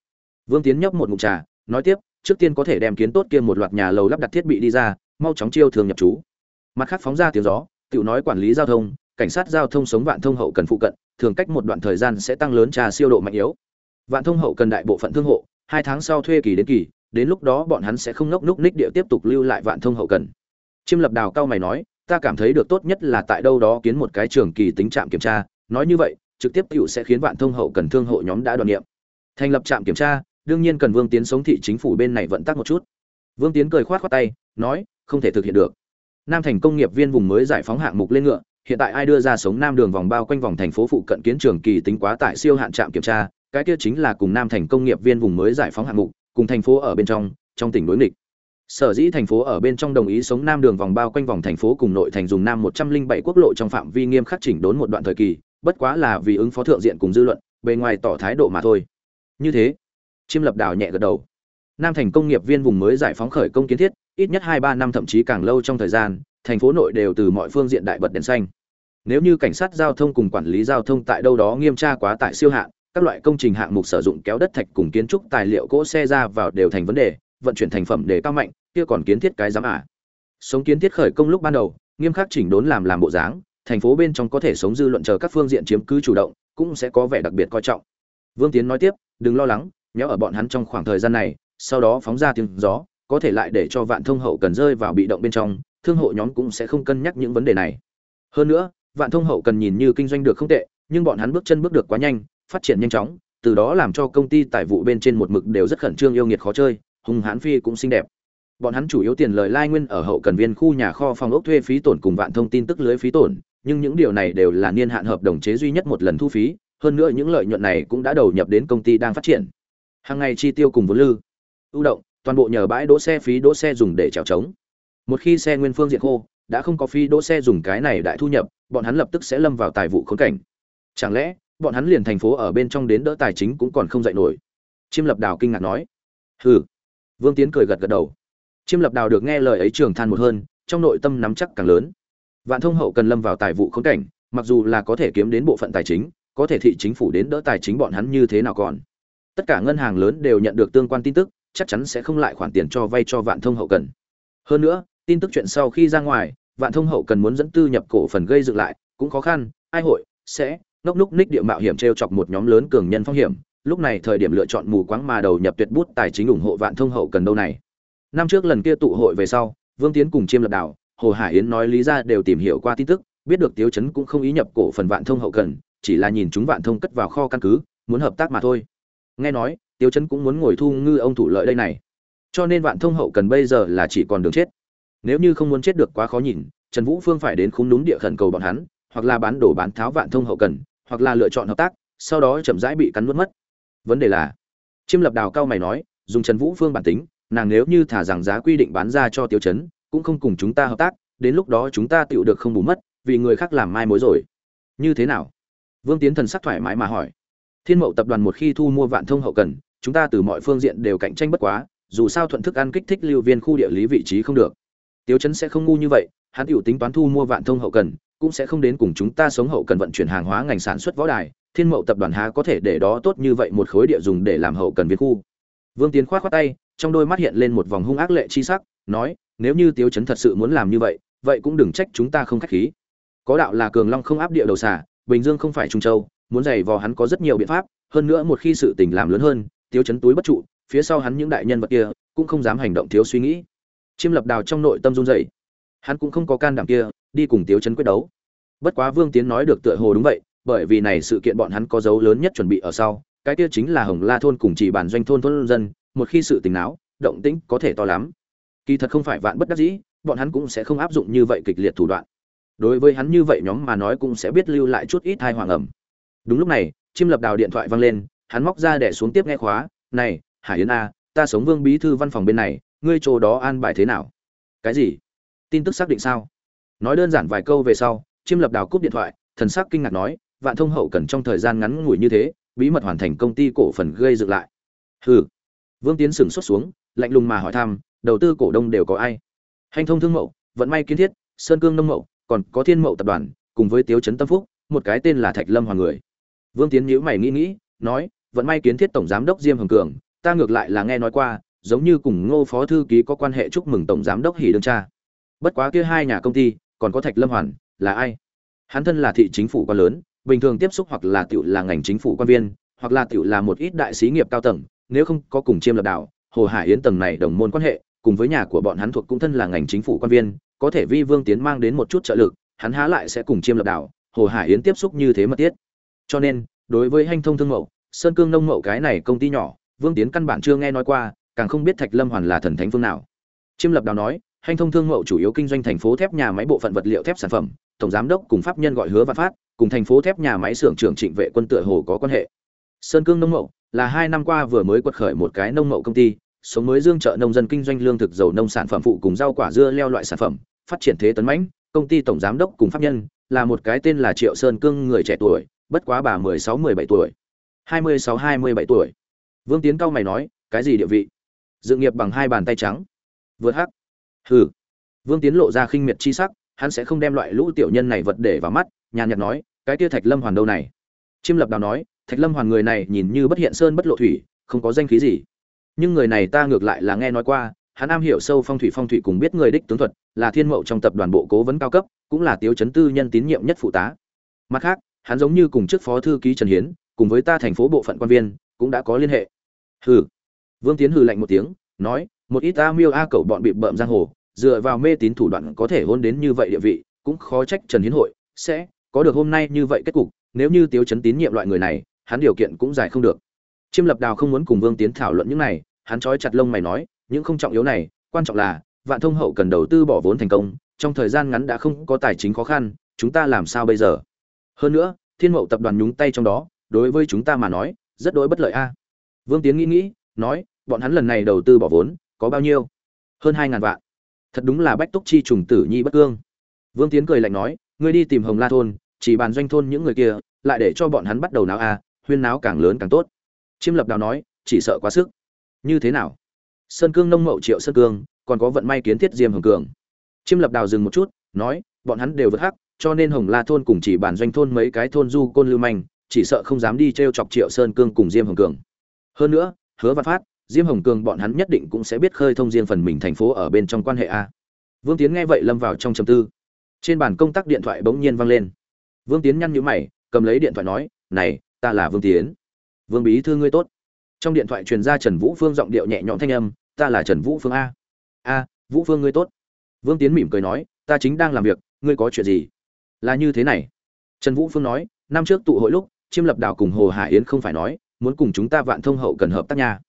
Vương tiến nhấp một ngụm trà, nói tiếp, trước tiên có thể đem kiến tốt kia một loạt nhà lầu lắp đặt thiết bị đi ra, mau chóng chiêu thường nhập trú. Mặt khác phóng ra tiếng gió tự nói quản lý giao thông, cảnh sát giao thông sống vạn thông hậu cần phụ cận, thường cách một đoạn thời gian sẽ tăng lớn trà siêu độ mạnh yếu. Vạn thông hậu cần đại bộ phận thương hộ, hai tháng sau thuê kỳ đến kỳ, đến lúc đó bọn hắn sẽ không ngốc núc ních địa tiếp tục lưu lại vạn thông hậu cần. Chiêm lập đào cao mày nói, ta cảm thấy được tốt nhất là tại đâu đó kiến một cái trường kỳ tính trạm kiểm tra, nói như vậy trực tiếp tiểu sẽ khiến vạn thông hậu cần thương hộ nhóm đã đoàn nghiệm. thành lập trạm kiểm tra, đương nhiên cần vương tiến sống thị chính phủ bên này vận tắc một chút. Vương tiến cười khoát khoát tay, nói, không thể thực hiện được. Nam thành công nghiệp viên vùng mới giải phóng hạng mục lên ngựa, hiện tại ai đưa ra sống nam đường vòng bao quanh vòng thành phố phụ cận kiến trường kỳ tính quá tải siêu hạn trạm kiểm tra, cái kia chính là cùng nam thành công nghiệp viên vùng mới giải phóng hạng mục, cùng thành phố ở bên trong trong tỉnh đối nghịch. Sở dĩ thành phố ở bên trong đồng ý sống nam đường vòng bao quanh vòng thành phố cùng nội thành dùng nam một trăm linh bảy quốc lộ trong phạm vi nghiêm khắc chỉnh đốn một đoạn thời kỳ bất quá là vì ứng phó thượng diện cùng dư luận, bề ngoài tỏ thái độ mà thôi. Như thế, chiêm lập đảo nhẹ gật đầu. Nam thành công nghiệp viên vùng mới giải phóng khởi công kiến thiết, ít nhất hai ba năm thậm chí càng lâu trong thời gian, thành phố nội đều từ mọi phương diện đại bật đèn xanh. Nếu như cảnh sát giao thông cùng quản lý giao thông tại đâu đó nghiêm tra quá tải siêu hạn, các loại công trình hạng mục sử dụng kéo đất thạch cùng kiến trúc tài liệu cỗ xe ra vào đều thành vấn đề, vận chuyển thành phẩm để cao mạnh, kia còn kiến thiết cái giám ả sống kiến thiết khởi công lúc ban đầu, nghiêm khắc chỉnh đốn làm làm bộ dáng thành phố bên trong có thể sống dư luận chờ các phương diện chiếm cứ chủ động, cũng sẽ có vẻ đặc biệt coi trọng. Vương tiến nói tiếp, đừng lo lắng nhớ ở bọn hắn trong khoảng thời gian này, sau đó phóng ra tiếng gió, có thể lại để cho vạn thông hậu cần rơi vào bị động bên trong, thương hộ nhóm cũng sẽ không cân nhắc những vấn đề này. Hơn nữa, vạn thông hậu cần nhìn như kinh doanh được không tệ, nhưng bọn hắn bước chân bước được quá nhanh, phát triển nhanh chóng, từ đó làm cho công ty tài vụ bên trên một mực đều rất khẩn trương yêu nghiệt khó chơi hùng hán phi cũng xinh đẹp. Bọn hắn chủ yếu tiền lời lai nguyên ở hậu cần viên khu nhà kho phòng ốc thuê phí tổn cùng vạn thông tin tức lưới phí tổn nhưng những điều này đều là niên hạn hợp đồng chế duy nhất một lần thu phí, hơn nữa những lợi nhuận này cũng đã đầu nhập đến công ty đang phát triển. Hàng ngày chi tiêu cùng vốn lư, ưu động, toàn bộ nhờ bãi đỗ xe phí đỗ xe dùng để trèo trống. Một khi xe nguyên phương diện khô, đã không có phí đỗ xe dùng cái này đại thu nhập, bọn hắn lập tức sẽ lâm vào tài vụ khốn cảnh. Chẳng lẽ, bọn hắn liền thành phố ở bên trong đến đỡ tài chính cũng còn không dạy nổi? Chiêm lập đào kinh ngạc nói. Hừ. Vương tiến cười gật gật đầu. Chiêm lập đào được nghe lời ấy trường than một hơn, trong nội tâm nắm chắc càng lớn vạn thông hậu cần lâm vào tài vụ khốn cảnh, mặc dù là có thể kiếm đến bộ phận tài chính, có thể thị chính phủ đến đỡ tài chính bọn hắn như thế nào còn. Tất cả ngân hàng lớn đều nhận được tương quan tin tức, chắc chắn sẽ không lại khoản tiền cho vay cho vạn thông hậu cần. Hơn nữa, tin tức chuyện sau khi ra ngoài, vạn thông hậu cần muốn dẫn tư nhập cổ phần gây dựng lại, cũng khó khăn, ai hội, sẽ ngốc núc ních địa mạo hiểm t r e o chọc một nhóm lớn cường nhân phong hiểm, lúc này thời điểm lựa chọn mù quáng mà đầu nhập tuyệt bút tài chính ủng hộ vạn thông hậu cần đâu này. Năm trước lần kia tụ hội về sau, vương tiến cùng chiêm lập đảo hồ hải yến nói lý ra đều tìm hiểu qua tin tức, biết được tiếu chấn cũng không ý nhập cổ phần vạn thông hậu cần, chỉ là nhìn chúng vạn thông cất vào kho căn cứ, muốn hợp tác mà thôi. Nghe nói, tiếu chấn cũng muốn ngồi thu ngư ông thủ lợi đây này. Cho nên vạn thông hậu cần bây giờ là chỉ còn đường chết. Nếu như không muốn chết được quá khó nhìn, trần vũ phương phải đến khung đúng địa khẩn cầu bọn hắn, hoặc là bán đổ bán tháo vạn thông hậu cần, hoặc là lựa chọn hợp tác, sau đó chậm rãi bị cắn nuốt mất. Vấn đề là, chiêm lập đào cao mày nói, dùng trần vũ phương bản tính, nàng nếu như thả rằng giá quy định bán ra cho tiêu chấn cũng không cùng chúng ta hợp tác đến lúc đó chúng ta tựu được không bù mất vì người khác làm mai mối rồi. Như thế nào? Vương tiến thần sắc thoải mái mà hỏi. Thiên mậu tập đoàn một khi thu mua vạn thông hậu cần chúng ta từ mọi phương diện đều cạnh tranh bất quá dù sao thuận thức ăn kích thích lưu viên khu địa lý vị trí không được. Tiêu Chấn sẽ không ngu như vậy, hắn tựu tính toán thu mua vạn thông hậu cần, cũng sẽ không đến cùng chúng ta sống hậu cần vận chuyển hàng hóa ngành sản xuất võ đài, Thiên Mậu tập đoàn há có thể để đó tốt như vậy một khối địa dùng để làm hậu cần viên khu. Vương Tiến khoát khoát tay, trong đôi mắt hiện lên một vòng hung ác lệ chi sắc, nói, nếu như Tiếu Chấn thật sự muốn làm như vậy, vậy cũng đừng trách chúng ta không khách khí. Có đạo là cường long không áp địa đầu xả, Bình Dương không phải Trung Châu, muốn giày vò hắn có rất nhiều biện pháp, hơn nữa một khi sự tình làm lớn hơn, Tiếu Chấn túi bất trụ, phía sau hắn những đại nhân vật kia cũng không dám hành động thiếu suy nghĩ. Chiêm lập đào trong nội tâm run rẩy. Hắn cũng không có can đảm kia đi cùng tiếu chấn quyết đấu. Bất quá vương tiến nói được tựa hồ đúng vậy bởi vì này sự kiện bọn hắn có dấu lớn nhất chuẩn bị ở sau cái kia chính là hồng la thôn cùng chỉ bản doanh thôn thôn dân một khi sự tình náo động tĩnh có thể to lắm kỳ thật không phải vạn bất đắc dĩ, bọn hắn cũng sẽ không áp dụng như vậy kịch liệt thủ đoạn. Đối với hắn như vậy nhóm mà nói cũng sẽ biết lưu lại chút ít hai hoàng ẩm đúng lúc này, Chim lập đào điện thoại vang lên, hắn móc ra để xuống tiếp nghe khóa, này, hải yến a, ta sống vương bí thư văn phòng bên này, ngươi chỗ đó an bài thế nào? Cái gì? Tin tức xác định sao? Nói đơn giản vài câu về sau chiêm lập đào cúp điện thoại, thần sắc kinh ngạc nói, vạn thông hậu cần trong thời gian ngắn ngủi như thế, bí mật hoàn thành công ty cổ phần gây dựng lại. Hừ. Vương tiến sửng xuất xuống, lạnh lùng mà hỏi thăm đầu tư cổ đông đều có ai hành thông thương mậu vận may kiến thiết sơn cương nông mậu còn có thiên mậu tập đoàn cùng với tiếu trấn tâm phúc một cái tên là thạch lâm hoàng người vương tiến nhữ mày nghĩ nghĩ nói vận may kiến thiết tổng giám đốc diêm hồng cường ta ngược lại là nghe nói qua giống như cùng Ngô phó thư ký có quan hệ chúc mừng tổng giám đốc hỷ đương cha. Bất quá kia hai nhà công ty, còn có Thạch Lâm Hoàn, là ai? Hắn thân là thị chính phủ quan lớn, bình thường tiếp xúc hoặc là tiểu là ngành chính phủ quan viên, hoặc là tiểu là một ít đại sĩ nghiệp cao tầng, nếu không có cùng chiêm lập đạo, Hồ Hải Yến tầng này đồng môn quan hệ, cùng với nhà của bọn hắn thuộc cũng thân là ngành chính phủ quan viên, có thể vi Vương Tiến mang đến một chút trợ lực, hắn há lại sẽ cùng chiêm lập đảo Hồ Hải Yến tiếp xúc như thế mật thiết. Cho nên, đối với hành thông thương mậu, Sơn Cương nông mậu cái này công ty nhỏ, Vương Tiến căn bản chưa nghe nói qua, càng không biết thạch lâm hoàn là thần thánh phương nào chiêm lập đảo nói hành thông thương mậu chủ yếu kinh doanh thành phố thép nhà máy bộ phận vật liệu thép sản phẩm tổng giám đốc cùng pháp nhân gọi hứa văn phát cùng thành phố thép nhà máy xưởng trưởng trịnh vệ quân tựa hồ có quan hệ sơn cương nông mậu là hai năm qua vừa mới quật khởi một cái nông mậu công ty sống mới dương trợ nông dân kinh doanh lương thực dầu nông sản phẩm phụ cùng rau quả dưa leo loại sản phẩm, phát triển thế tấn mãnh, công ty tổng giám đốc cùng pháp nhân, là một cái tên là triệu sơn cương người trẻ tuổi, bất quá bà mười sáu mười bảy tuổi. hai mươi sáu hai mươi bảy tuổi. Vương tiến cao mày nói, cái gì địa vị? Dự nghiệp bằng hai bàn tay trắng. Vượt hắc. Hừ. Vương tiến lộ ra khinh miệt chi sắc, hắn sẽ không đem loại lũ tiểu nhân này vật để vào mắt, nhàn nhạt nói, cái tia thạch lâm hoàn đâu này? Chiêm lập đào nói, thạch lâm hoàn người này nhìn như bất hiện sơn bất lộ thủy, không có danh khí gì nhưng người này ta ngược lại là nghe nói qua, hắn am hiểu sâu phong thủy phong thủy cùng biết người đích tướng thuật, là thiên mậu trong tập đoàn bộ cố vấn cao cấp, cũng là tiếu chấn tư nhân tín nhiệm nhất phụ tá. Mặt khác, hắn giống như cùng trước phó thư ký trần hiến, cùng với ta thành phố bộ phận quan viên, cũng đã có liên hệ. Hừ. Vương tiến hừ lạnh một tiếng, nói, một ít a miêu a cậu bọn bị bợm giang hồ, dựa vào mê tín thủ đoạn có thể hôn đến như vậy địa vị, cũng khó trách trần hiến hội sẽ có được hôm nay như vậy kết cục, nếu như tiếu chấn tín nhiệm loại người này, hắn điều kiện cũng giải không được. Chiêm lập đào không muốn cùng vương tiến thảo luận những này hắn trói chặt lông mày nói, những không trọng yếu này, quan trọng là, vạn thông hậu cần đầu tư bỏ vốn thành công, trong thời gian ngắn đã không có tài chính khó khăn, chúng ta làm sao bây giờ? Hơn nữa, thiên mậu tập đoàn nhúng tay trong đó, đối với chúng ta mà nói, rất đối bất lợi a. Vương tiến nghĩ nghĩ, nói, bọn hắn lần này đầu tư bỏ vốn, có bao nhiêu? Hơn hai ngàn vạn. Thật đúng là bách túc chi trùng tử nhi bất cương. Vương tiến cười lạnh nói, ngươi đi tìm hồng la thôn, chỉ bàn doanh thôn những người kia, lại để cho bọn hắn bắt đầu náo a, huyên náo càng lớn càng tốt. Chiêm lập đào nói, chỉ sợ quá sức như thế nào? Sơn cương nông mậu triệu sơn cương, còn có vận may kiến thiết diêm hồng cường. Chiêm lập đào dừng một chút, nói, bọn hắn đều vượt hắc, cho nên hồng la thôn cùng chỉ bản doanh thôn mấy cái thôn du côn lưu manh, chỉ sợ không dám đi t r e o chọc triệu sơn cương cùng diêm hồng cường. Hơn nữa, hứa văn phát, diêm hồng cường bọn hắn nhất định cũng sẽ biết khơi thông riêng phần mình thành phố ở bên trong quan hệ a. Vương tiến nghe vậy lâm vào trong trầm tư. Trên bàn công tác điện thoại bỗng nhiên vang lên. Vương tiến nhăn nhũ mày, cầm lấy điện thoại nói, này, ta là vương tiến. Vương bí thư ngươi tốt trong điện thoại truyền ra trần vũ phương giọng điệu nhẹ nhõm thanh âm, ta là trần vũ phương a. A, vũ phương ngươi tốt. Vương tiến mỉm cười nói, ta chính đang làm việc, ngươi có chuyện gì? Là như thế này. Trần vũ phương nói, năm trước tụ hội lúc, chiêm lập đảo cùng hồ hải yến không phải nói, muốn cùng chúng ta vạn thông hậu cần hợp tác nha.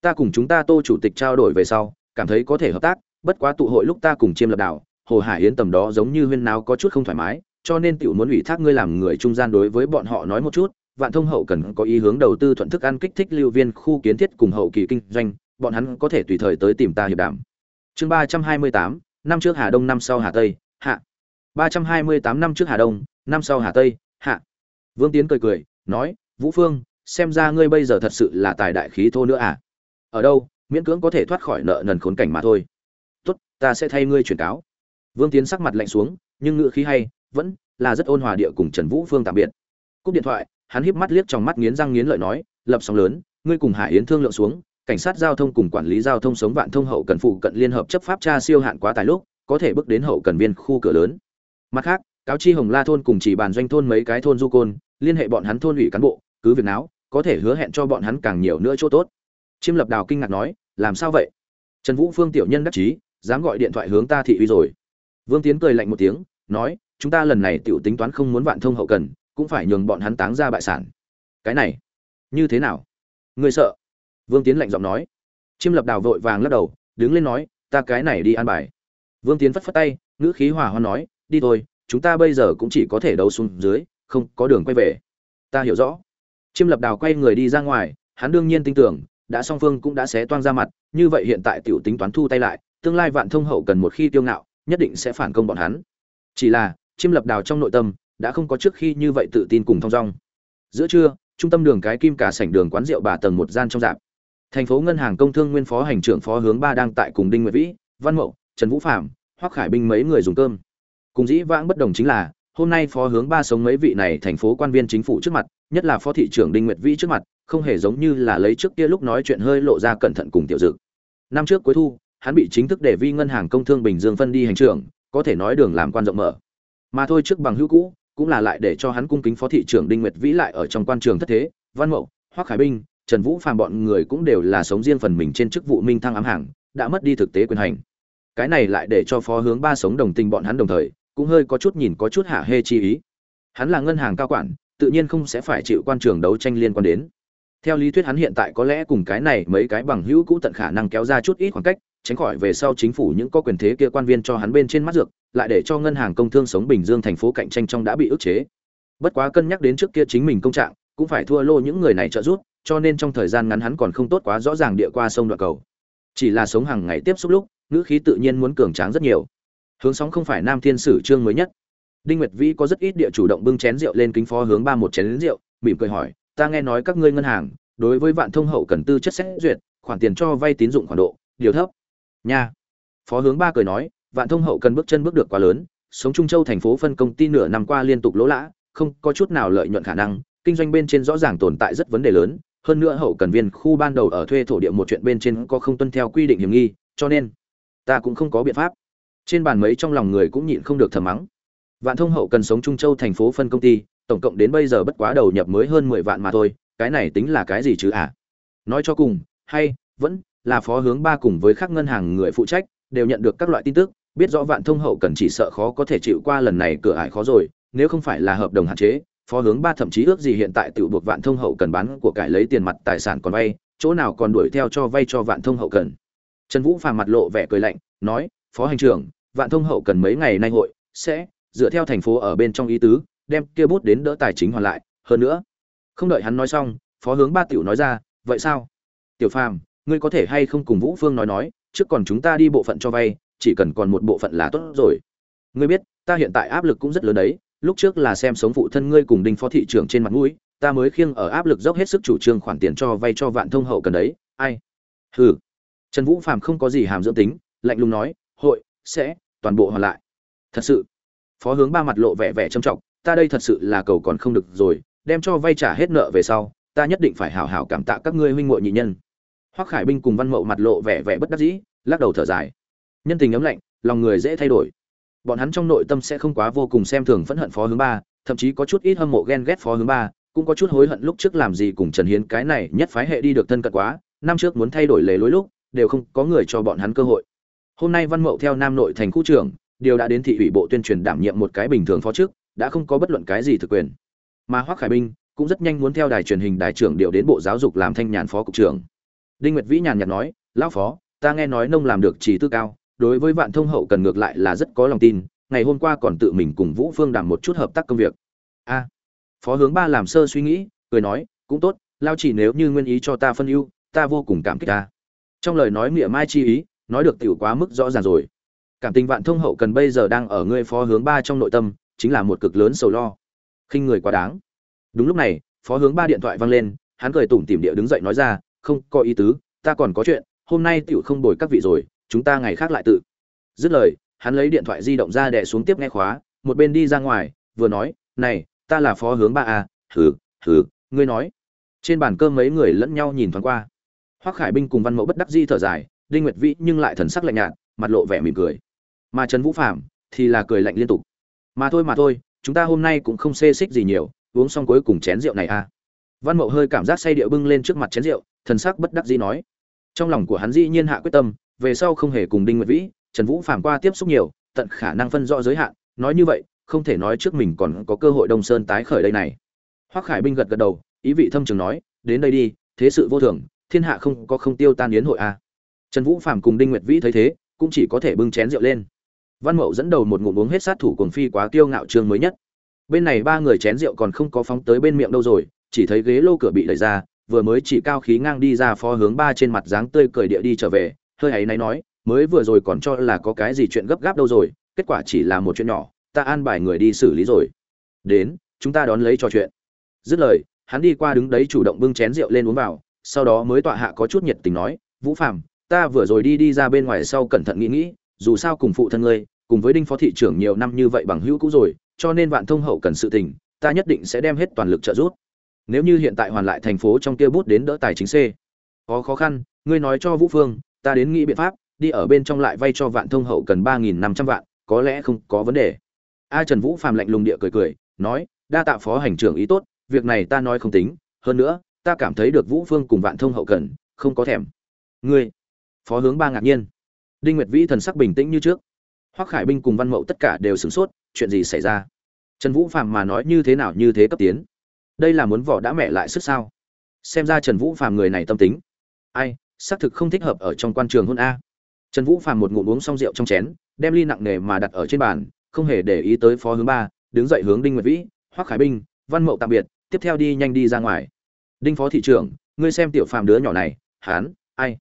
Ta cùng chúng ta tô chủ tịch trao đổi về sau, cảm thấy có thể hợp tác, bất quá tụ hội lúc ta cùng chiêm lập đảo hồ hải yến tầm đó giống như huyên nào có chút không thoải mái, cho nên tiểu muốn ủy thác ngươi làm người trung gian đối với bọn họ nói một chút vạn thông hậu cần có ý hướng đầu tư thuận thức ăn kích thích lưu viên khu kiến thiết cùng hậu kỳ kinh doanh, bọn hắn có thể tùy thời tới tìm ta hiệp đàm. Chương ba trăm hai mươi tám, năm trước hà đông, năm sau hà tây, hạ. ba trăm hai mươi tám, năm trước hà đông, năm sau hà tây, hạ. Vương tiến cười cười, nói, vũ phương, xem ra ngươi bây giờ thật sự là tài đại khí thô nữa à? Ở đâu, miễn cưỡng có thể thoát khỏi nợ nần khốn cảnh mà thôi. Tốt, ta sẽ thay ngươi truyền cáo. Vương tiến sắc mặt lạnh xuống, nhưng ngữ khí hay, vẫn là rất ôn hòa địa cùng trần vũ phương tạm biệt. Cúp điện thoại hắn híp mắt liếc trong mắt nghiến răng nghiến lợi nói, lập sóng lớn, ngươi cùng Hải Yến thương lượng xuống, cảnh sát giao thông cùng quản lý giao thông sống vạn thông hậu cần phụ cận liên hợp chấp pháp tra siêu hạn quá tài lúc, có thể bước đến hậu cần viên khu cửa lớn. Mặt khác, cáo chi Hồng La thôn cùng chỉ bàn doanh thôn mấy cái thôn du côn, liên hệ bọn hắn thôn ủy cán bộ, cứ việc náo, có thể hứa hẹn cho bọn hắn càng nhiều nữa chỗ tốt. Chiêm Lập Đào kinh ngạc nói, làm sao vậy? Trần Vũ Phương tiểu nhân đắc chí, dám gọi điện thoại hướng ta thị uy rồi. Vương Tiến cười lạnh một tiếng, nói, chúng ta lần này tiểu tính toán không muốn vạn thông hậu cần, cũng phải nhường bọn hắn táng ra bại sản. Cái này, như thế nào? Ngươi sợ? Vương tiến lạnh giọng nói. Chiêm lập đào vội vàng lắc đầu, đứng lên nói, ta cái này đi an bài. Vương tiến phất phất tay, ngữ khí hòa hoa nói, đi thôi, chúng ta bây giờ cũng chỉ có thể đấu xuống dưới, không có đường quay về. Ta hiểu rõ. Chiêm lập đào quay người đi ra ngoài, hắn đương nhiên tin tưởng, đã song phương cũng đã xé toang ra mặt, như vậy hiện tại tiểu tính toán thu tay lại, tương lai vạn thông hậu cần một khi tiêu ngạo, nhất định sẽ phản công bọn hắn. Chỉ là, chiêm lập đào trong nội tâm đã không có trước khi như vậy tự tin cùng thong dong. Giữa trưa, trung tâm đường cái kim cả sảnh đường quán rượu bà tầng một gian trong dạp. Thành phố ngân hàng công thương nguyên phó hành trưởng phó hướng ba đang tại cùng đinh nguyệt vĩ, văn mậu, trần vũ phạm hoắc khải binh mấy người dùng cơm. Cùng dĩ vãng bất đồng chính là, hôm nay phó hướng ba sống mấy vị này thành phố quan viên chính phủ trước mặt, nhất là phó thị trưởng đinh nguyệt vĩ trước mặt, không hề giống như là lấy trước kia lúc nói chuyện hơi lộ ra cẩn thận cùng tiểu dực. Năm trước cuối thu, hắn bị chính thức để vi ngân hàng công thương bình dương phân đi hành trưởng, có thể nói đường làm quan rộng mở. Mà thôi trước bằng hữu cũ cũng là lại để cho hắn cung kính phó thị trưởng đinh nguyệt vĩ lại ở trong quan trường thất thế, văn mậu hoắc khải binh, trần vũ phàm bọn người cũng đều là sống riêng phần mình trên chức vụ minh thăng ám hàng, đã mất đi thực tế quyền hành. Cái này lại để cho phó hướng ba sống đồng tình bọn hắn đồng thời, cũng hơi có chút nhìn có chút hạ hê chi ý. Hắn là ngân hàng cao quản, tự nhiên không sẽ phải chịu quan trường đấu tranh liên quan đến. Theo lý thuyết hắn hiện tại có lẽ cùng cái này mấy cái bằng hữu cũ tận khả năng kéo ra chút ít khoảng cách tránh khỏi về sau chính phủ những có quyền thế kia quan viên cho hắn bên trên mắt dược, lại để cho ngân hàng công thương sống bình dương thành phố cạnh tranh trong đã bị ức chế. Bất quá cân nhắc đến trước kia chính mình công trạng, cũng phải thua lô những người này trợ giúp, cho nên trong thời gian ngắn hắn còn không tốt quá rõ ràng địa qua sông đoạn cầu. Chỉ là sống hàng ngày tiếp xúc lúc, ngữ khí tự nhiên muốn cường tráng rất nhiều. Hướng sóng không phải nam thiên sử trương mới nhất. Đinh nguyệt vĩ có rất ít địa chủ động bưng chén rượu lên kính phó hướng ba một chén rượu, mỉm cười hỏi, ta nghe nói các ngươi ngân hàng, đối với vạn thông hậu cần tư chất xét duyệt, khoản tiền cho vay tín dụng khoản độ, điều thấp nha. Phó hướng ba cười nói, vạn thông hậu cần bước chân bước được quá lớn, sống trung châu thành phố phân công ty nửa năm qua liên tục lỗ lã, không có chút nào lợi nhuận khả năng, kinh doanh bên trên rõ ràng tồn tại rất vấn đề lớn, hơn nữa hậu cần viên khu ban đầu ở thuê thổ địa một chuyện bên trên có không tuân theo quy định hiểm nghi, cho nên ta cũng không có biện pháp. Trên bàn mấy trong lòng người cũng nhịn không được thầm mắng. Vạn thông hậu cần sống trung châu thành phố phân công ty, tổng cộng đến bây giờ bất quá đầu nhập mới hơn mười vạn mà thôi, cái này tính là cái gì chứ à? Nói cho cùng, hay, vẫn là phó hướng ba cùng với các ngân hàng người phụ trách, đều nhận được các loại tin tức, biết rõ vạn thông hậu cần chỉ sợ khó có thể chịu qua lần này cửa ải khó rồi, nếu không phải là hợp đồng hạn chế, phó hướng ba thậm chí ước gì hiện tại tự buộc vạn thông hậu cần bán của cải lấy tiền mặt, tài sản còn vay, chỗ nào còn đuổi theo cho vay cho vạn thông hậu cần. Trần vũ phàm mặt lộ vẻ cười lạnh, nói, phó hành trưởng, vạn thông hậu cần mấy ngày nay hội sẽ dựa theo thành phố ở bên trong ý tứ, đem kia bút đến đỡ tài chính hoàn lại, hơn nữa. Không đợi hắn nói xong, phó hướng ba tiểu nói ra, vậy sao? Tiểu phàm ngươi có thể hay không cùng vũ phương nói nói, trước còn chúng ta đi bộ phận cho vay, chỉ cần còn một bộ phận là tốt rồi. Ngươi biết, ta hiện tại áp lực cũng rất lớn đấy, lúc trước là xem sống phụ thân ngươi cùng đinh phó thị trưởng trên mặt mũi, ta mới khiêng ở áp lực dốc hết sức chủ trương khoản tiền cho vay cho vạn thông hậu cần đấy, ai? Hừ. Trần vũ phàm không có gì hàm dưỡng tính, lạnh lùng nói, hội, sẽ, toàn bộ hoàn lại. Thật sự? Phó hướng ba mặt lộ vẻ vẻ trầm trọng, ta đây thật sự là cầu còn không được rồi, đem cho vay trả hết nợ về sau, ta nhất định phải hảo hảo cảm tạ các ngươi huynh muội nhị nhân hoắc khải binh cùng văn mậu mặt lộ vẻ vẻ bất đắc dĩ, lắc đầu thở dài. Nhân tình ấm lạnh, lòng người dễ thay đổi. Bọn hắn trong nội tâm sẽ không quá vô cùng xem thường phẫn hận phó hướng ba, thậm chí có chút ít hâm mộ ghen ghét phó hướng ba, cũng có chút hối hận lúc trước làm gì cùng trần hiến cái này nhất phái hệ đi được thân cận quá, năm trước muốn thay đổi lề lối lúc, đều không có người cho bọn hắn cơ hội. Hôm nay văn mậu theo nam nội thành khu trưởng, điều đã đến thị ủy bộ tuyên truyền đảm nhiệm một cái bình thường phó chức đã không có bất luận cái gì thực quyền. Mà hoắc khải binh cũng rất nhanh muốn theo đài truyền hình đài trưởng điều đến bộ giáo dục làm thanh nhàn phó cục trưởng đinh nguyệt vĩ nhàn nhạt nói, lão phó, ta nghe nói nông làm được chỉ tư cao, đối với vạn thông hậu cần ngược lại là rất có lòng tin, ngày hôm qua còn tự mình cùng vũ phương đàm một chút hợp tác công việc. A. Phó hướng ba làm sơ suy nghĩ, cười nói, cũng tốt, lao chỉ nếu như nguyên ý cho ta phân ưu, ta vô cùng cảm kích ta. Trong lời nói mỉa mai chi ý, nói được tiểu quá mức rõ ràng rồi. Cảm tình vạn thông hậu cần bây giờ đang ở ngươi phó hướng ba trong nội tâm, chính là một cực lớn sầu lo. Khinh người quá đáng. Đúng lúc này, phó hướng ba điện thoại vang lên, hắn cười tủm tỉm địa đứng dậy nói ra không có ý tứ, ta còn có chuyện, hôm nay tiểu không bồi các vị rồi, chúng ta ngày khác lại tự. Dứt lời, hắn lấy điện thoại di động ra đè xuống tiếp nghe khóa, một bên đi ra ngoài, vừa nói, này, ta là phó hướng ba a, hừ hừ, ngươi nói. Trên bàn cơm mấy người lẫn nhau nhìn thoáng qua. Hoắc khải binh cùng văn mẫu bất đắc di thở dài, đinh nguyệt vĩ nhưng lại thần sắc lạnh nhạt, mặt lộ vẻ mỉm cười. Mà trần vũ phạm thì là cười lạnh liên tục. Mà thôi mà thôi, chúng ta hôm nay cũng không xê xích gì nhiều, uống xong cuối cùng chén rượu này a văn mậu hơi cảm giác say điệu bưng lên trước mặt chén rượu, thần sắc bất đắc dĩ nói. Trong lòng của hắn dĩ nhiên hạ quyết tâm, về sau không hề cùng đinh nguyệt vĩ, trần vũ phàm qua tiếp xúc nhiều, tận khả năng phân rõ giới hạn, nói như vậy, không thể nói trước mình còn có cơ hội đông sơn tái khởi đây này. Hoắc khải binh gật gật đầu, ý vị thâm trường nói, đến đây đi, thế sự vô thường, thiên hạ không có không tiêu tan yến hội a à. trần vũ phàm cùng đinh nguyệt vĩ thấy thế, cũng chỉ có thể bưng chén rượu lên. Văn mậu dẫn đầu một ngụm uống hết sát thủ cuồng phi quá kiêu ngạo trương mới nhất. Bên này ba người chén rượu còn không có phóng tới bên miệng đâu rồi chỉ thấy ghế lô cửa bị đẩy ra, vừa mới chỉ cao khí ngang đi ra phó hướng ba trên mặt dáng tươi cười địa đi trở về, hơi ấy náy nói, mới vừa rồi còn cho là có cái gì chuyện gấp gáp đâu rồi, kết quả chỉ là một chuyện nhỏ, ta an bài người đi xử lý rồi. Đến, chúng ta đón lấy trò chuyện. Dứt lời, hắn đi qua đứng đấy chủ động bưng chén rượu lên uống vào, sau đó mới tọa hạ có chút nhiệt tình nói, vũ phạm ta vừa rồi đi đi ra bên ngoài sau cẩn thận nghĩ nghĩ, dù sao cùng phụ thân ngươi, cùng với đinh phó thị trưởng nhiều năm như vậy bằng hữu cũ rồi, cho nên vạn thông hậu cần sự tình, ta nhất định sẽ đem hết toàn lực trợ giúp nếu như hiện tại hoàn lại thành phố trong kia bút đến đỡ tài chính c, có khó khăn, ngươi nói cho vũ phương, ta đến nghĩ biện pháp, đi ở bên trong lại vay cho vạn thông hậu cần ba nghìn năm trăm vạn, có lẽ không có vấn đề. A trần vũ phàm lạnh lùng địa cười cười, nói, đa tạ phó hành trưởng ý tốt, việc này ta nói không tính, hơn nữa, ta cảm thấy được vũ phương cùng vạn thông hậu cần, không có thèm. Ngươi, phó hướng ba ngạc nhiên. Đinh nguyệt vĩ thần sắc bình tĩnh như trước. Hoắc khải binh cùng văn mậu tất cả đều sửng sốt, chuyện gì xảy ra? Trần vũ phàm mà nói như thế nào như thế cấp tiến đây là muốn vỏ đã mẹ lại sức sao? Xem ra trần vũ phàm người này tâm tính. Ai, xác thực không thích hợp ở trong quan trường hôn a. Trần vũ phàm một ngụm uống xong rượu trong chén, đem ly nặng nề mà đặt ở trên bàn, không hề để ý tới phó hướng ba, đứng dậy hướng đinh nguyệt vĩ, hoắc khải binh, văn mậu tạm biệt, tiếp theo đi nhanh đi ra ngoài. Đinh phó thị trưởng, ngươi xem tiểu phàm đứa nhỏ này hán ai?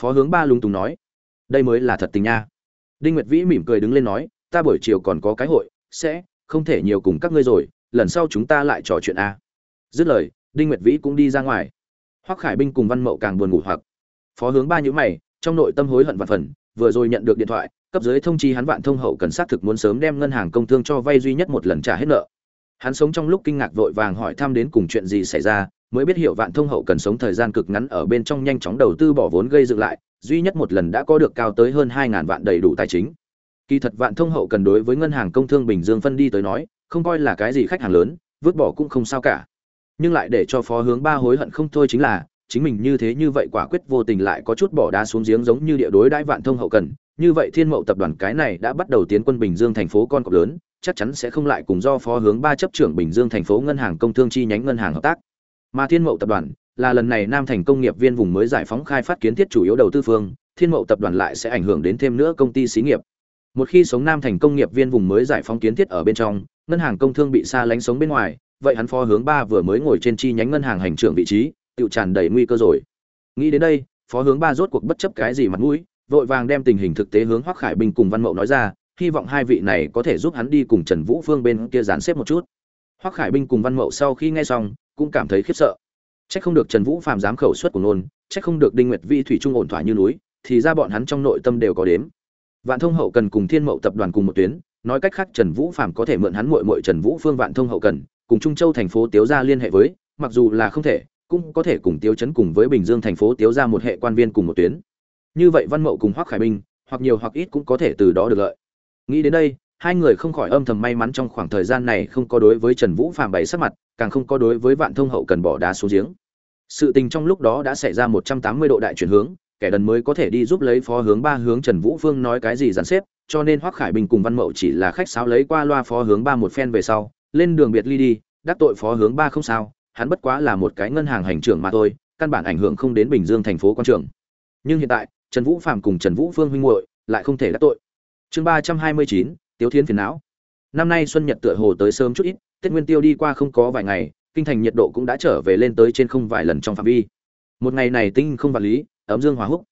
Phó hướng ba lúng túng nói. Đây mới là thật tình nha. Đinh nguyệt vĩ mỉm cười đứng lên nói, ta buổi chiều còn có cái hội, sẽ không thể nhiều cùng các ngươi rồi, lần sau chúng ta lại trò chuyện a dứt lời, đinh nguyệt vĩ cũng đi ra ngoài. Hoắc khải binh cùng văn mậu càng buồn ngủ hoặc. Phó hướng ba nhữ mày, trong nội tâm hối hận và phần vừa rồi nhận được điện thoại, cấp dưới thông chi hắn vạn thông hậu cần xác thực muốn sớm đem ngân hàng công thương cho vay duy nhất một lần trả hết nợ. Hắn sống trong lúc kinh ngạc vội vàng hỏi thăm đến cùng chuyện gì xảy ra, mới biết hiểu vạn thông hậu cần sống thời gian cực ngắn ở bên trong nhanh chóng đầu tư bỏ vốn gây dựng lại, duy nhất một lần đã có được cao tới hơn hai ngàn vạn đầy đủ tài chính. Kỳ thật vạn thông hậu cần đối với ngân hàng công thương bình dương phân đi tới nói, không coi là cái gì khách hàng lớn, vứt bỏ cũng không sao cả nhưng lại để cho phó hướng ba hối hận không thôi chính là, chính mình như thế như vậy quả quyết vô tình lại có chút bỏ đá xuống giếng giống như địa đối đãi vạn thông hậu cần. Như vậy thiên mậu tập đoàn cái này đã bắt đầu tiến quân bình dương thành phố con cọp lớn, chắc chắn sẽ không lại cùng do phó hướng ba chấp trưởng bình dương thành phố ngân hàng công thương chi nhánh ngân hàng hợp tác. Mà thiên mậu tập đoàn là lần này nam thành công nghiệp viên vùng mới giải phóng khai phát kiến thiết chủ yếu đầu tư phương, thiên mậu tập đoàn lại sẽ ảnh hưởng đến thêm nữa công ty xí nghiệp. Một khi sống nam thành công nghiệp viên vùng mới giải phóng kiến thiết ở bên trong, ngân hàng công thương bị xa lánh sống bên ngoài vậy hắn phó hướng ba vừa mới ngồi trên chi nhánh ngân hàng hành trưởng vị trí tự tràn đầy nguy cơ rồi. Nghĩ đến đây phó hướng ba rốt cuộc bất chấp cái gì mặt mũi vội vàng đem tình hình thực tế hướng hoắc khải bình cùng văn mậu nói ra hy vọng hai vị này có thể giúp hắn đi cùng trần vũ phương bên kia dàn xếp một chút. Hoắc khải binh cùng văn mậu sau khi nghe xong cũng cảm thấy khiếp sợ. Chắc không được Trần Vũ Phàm dám khẩu suất của nôn, chắc không được Đinh Nguyệt Vi thủy trung ổn thỏa như núi, thì ra bọn hắn trong nội tâm đều có đếm. Vạn Thông hậu cần cùng Thiên Mậu tập đoàn cùng một tuyến, nói cách khác Trần Vũ Phàm có thể mượn hắn mội mội Trần Vũ Phương Vạn Thông hậu cần, cùng Trung Châu thành phố Tiếu gia liên hệ với, mặc dù là không thể, cũng có thể cùng Tiếu trấn cùng với Bình Dương thành phố Tiếu gia một hệ quan viên cùng một tuyến. Như vậy Văn Mậu cùng Hoắc Khải Bình hoặc nhiều hoặc ít cũng có thể từ đó được lợi. Nghĩ đến đây, hai người không khỏi âm thầm may mắn trong khoảng thời gian này không có đối với Trần Vũ Phàm bày sắc mặt, càng không có đối với Vạn Thông hậu cần bỏ đá xuống giếng sự tình trong lúc đó đã xảy ra một trăm tám mươi độ đại chuyển hướng kẻ đần mới có thể đi giúp lấy phó hướng ba hướng trần vũ phương nói cái gì dàn xếp cho nên hoắc khải bình cùng văn mậu chỉ là khách sáo lấy qua loa phó hướng ba một phen về sau lên đường biệt ly đi, đắc tội phó hướng ba không sao, hắn bất quá là một cái ngân hàng hành trưởng mà thôi, căn bản ảnh hưởng không đến bình dương thành phố quan trường. Nhưng hiện tại, trần vũ phạm cùng trần vũ phương huynh muội lại không thể đắc tội. Chương ba trăm hai mươi chín, tiếu thiên phiền não. Năm nay xuân nhật tựa hồ tới sớm chút ít, tết nguyên tiêu đi qua không có vài ngày, kinh thành nhiệt độ cũng đã trở về lên tới trên không vài lần trong phạm vi. Một ngày này tinh không vật lý, ấm dương hòa húc.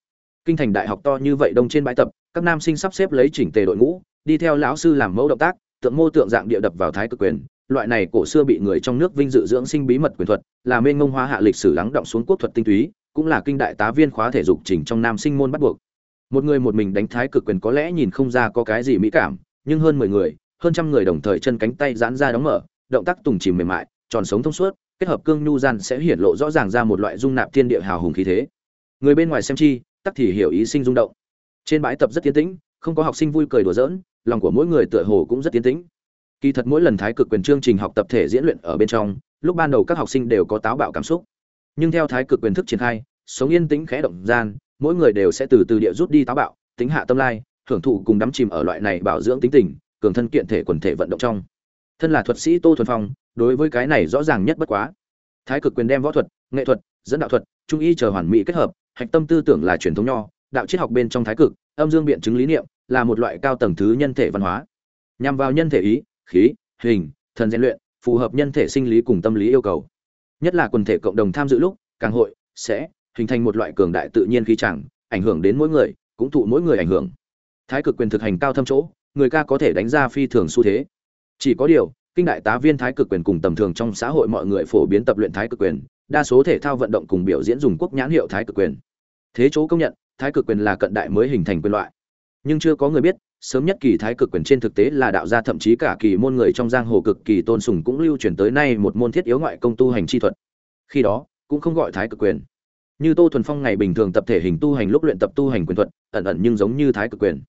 Kinh thành đại học to như vậy đông trên bãi tập, các nam sinh sắp xếp lấy chỉnh tề đội ngũ, đi theo lão sư làm mẫu động tác, tượng mô tượng dạng địa đập vào thái cực quyền loại này cổ xưa bị người trong nước vinh dự dưỡng sinh bí mật quyền thuật, là mênh ngông hóa hạ lịch sử lắng động xuống quốc thuật tinh túy, cũng là kinh đại tá viên khóa thể dục trình trong nam sinh môn bắt buộc. Một người một mình đánh thái cực quyền có lẽ nhìn không ra có cái gì mỹ cảm, nhưng hơn mười người, hơn trăm người đồng thời chân cánh tay giãn ra đóng mở, động tác tùng chìm mềm mại, tròn sống thông suốt, kết hợp cương nhu gian sẽ hiển lộ rõ ràng ra một loại dung nạp thiên địa hào hùng khí thế. Người bên ngoài xem chi, tắc thì hiểu ý sinh rung động. Trên bãi tập rất tiến tĩnh, không có học sinh vui cười đùa giỡn, lòng của mỗi người tựa hồ cũng rất tiến tĩnh kỳ thật mỗi lần thái cực quyền chương trình học tập thể diễn luyện ở bên trong, lúc ban đầu các học sinh đều có táo bạo cảm xúc. Nhưng theo thái cực quyền thức triển khai, sống yên tĩnh khẽ động gian, mỗi người đều sẽ từ từ địa rút đi táo bạo, tính hạ tâm lai, hưởng thụ cùng đắm chìm ở loại này bảo dưỡng tính tình, cường thân kiện thể quần thể vận động trong. Thân là thuật sĩ tô thuần phong, đối với cái này rõ ràng nhất bất quá. Thái cực quyền đem võ thuật, nghệ thuật, dẫn đạo thuật, trung y chờ hoàn mỹ kết hợp, hạch tâm tư tưởng là truyền thống nho, đạo triết học bên trong thái cực, âm dương biện chứng lý niệm, là một loại cao tầng thứ nhân thể văn hóa. Nhằm vào nhân thể ý khí, hình, thần rèn luyện, phù hợp nhân thể sinh lý cùng tâm lý yêu cầu. Nhất là quần thể cộng đồng tham dự lúc, càng hội, sẽ, hình thành một loại cường đại tự nhiên khí chẳng, ảnh hưởng đến mỗi người, cũng thụ mỗi người ảnh hưởng. Thái cực quyền thực hành cao thâm chỗ, người ca có thể đánh ra phi thường xu thế. Chỉ có điều, kinh đại tá viên thái cực quyền cùng tầm thường trong xã hội mọi người phổ biến tập luyện thái cực quyền, đa số thể thao vận động cùng biểu diễn dùng quốc nhãn hiệu thái cực quyền. Thế chỗ công nhận, thái cực quyền là cận đại mới hình thành quyền loại. Nhưng chưa có người biết sớm nhất kỳ thái cực quyền trên thực tế là đạo gia thậm chí cả kỳ môn người trong giang hồ cực kỳ tôn sùng cũng lưu truyền tới nay một môn thiết yếu ngoại công tu hành chi thuật. Khi đó, cũng không gọi thái cực quyền. Như tô thuần phong ngày bình thường tập thể hình tu hành lúc luyện tập tu hành quyền thuật, ẩn ẩn nhưng giống như thái cực quyền.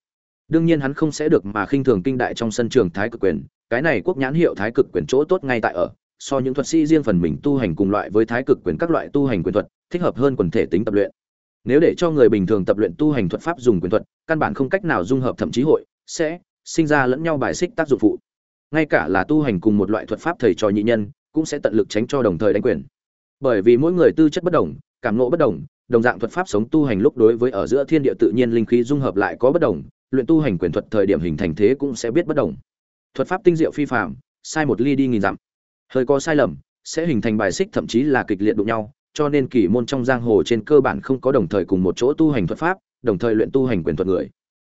Đương nhiên hắn không sẽ được mà khinh thường kinh đại trong sân trường thái cực quyền, cái này quốc nhãn hiệu thái cực quyền chỗ tốt ngay tại ở, so những thuật sĩ riêng phần mình tu hành cùng loại với thái cực quyền các loại tu hành quyền thuật, thích hợp hơn quần thể tính tập luyện nếu để cho người bình thường tập luyện tu hành thuật pháp dùng quyền thuật, căn bản không cách nào dung hợp thậm chí hội, sẽ sinh ra lẫn nhau bài xích tác dụng phụ. Ngay cả là tu hành cùng một loại thuật pháp thầy trò nhị nhân, cũng sẽ tận lực tránh cho đồng thời đánh quyền. Bởi vì mỗi người tư chất bất đồng, cảm nộ bất đồng đồng dạng thuật pháp sống tu hành lúc đối với ở giữa thiên địa tự nhiên linh khí dung hợp lại có bất đồng, luyện tu hành quyền thuật thời điểm hình thành thế cũng sẽ biết bất đồng. Thuật pháp tinh diệu phi phạm sai một ly đi nghìn dặm. Hơi có sai lầm, sẽ hình thành bài xích thậm chí là kịch liệt đụng nhau cho nên kỳ môn trong giang hồ trên cơ bản không có đồng thời cùng một chỗ tu hành thuật pháp, đồng thời luyện tu hành quyền thuật người.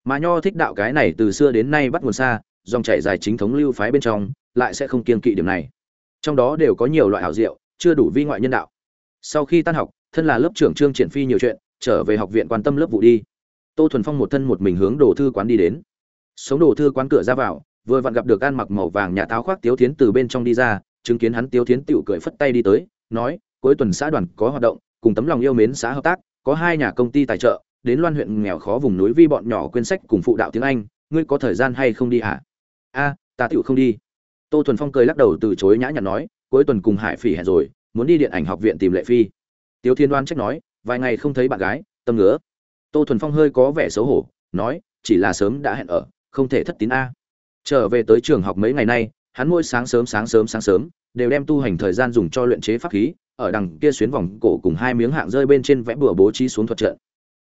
Mà nho thích đạo cái này từ xưa đến nay bắt nguồn xa, dòng chảy dài chính thống lưu phái bên trong, lại sẽ không kiên kỵ điểm này. Trong đó đều có nhiều loại hảo diệu, chưa đủ vi ngoại nhân đạo. Sau khi tan học, thân là lớp trưởng trương triển phi nhiều chuyện, trở về học viện quan tâm lớp vụ đi. Tô thuần phong một thân một mình hướng đồ thư quán đi đến. Sống đồ thư quán cửa ra vào, vừa vặn gặp được An mặc màu vàng nhà táo khoác tiếu thiến từ bên trong đi ra, chứng kiến hắn tiếu thiến tiểu cười phất tay đi tới, nói cuối tuần xã đoàn có hoạt động, cùng tấm lòng yêu mến xã hợp tác, có hai nhà công ty tài trợ, đến loan huyện nghèo khó vùng núi vi bọn nhỏ quyên sách cùng phụ đạo tiếng anh, ngươi có thời gian hay không đi hả? A, ta tựu không đi. Tô thuần phong cười lắc đầu từ chối nhã nhặn nói, cuối tuần cùng hải phỉ hẹn rồi, muốn đi điện ảnh học viện tìm lệ phi. Tiêu thiên đoan trách nói, vài ngày không thấy bạn gái, tâm ngứa. Tô thuần phong hơi có vẻ xấu hổ, nói, chỉ là sớm đã hẹn ở, không thể thất tín a. Trở về tới trường học mấy ngày nay, hắn mỗi sáng sớm sáng sớm sáng sớm, đều đem tu hành thời gian dùng cho luyện chế pháp khí ở đằng kia xuyến vòng cổ cùng hai miếng hạng rơi bên trên vẽ bừa bố trí xuống thuật trận.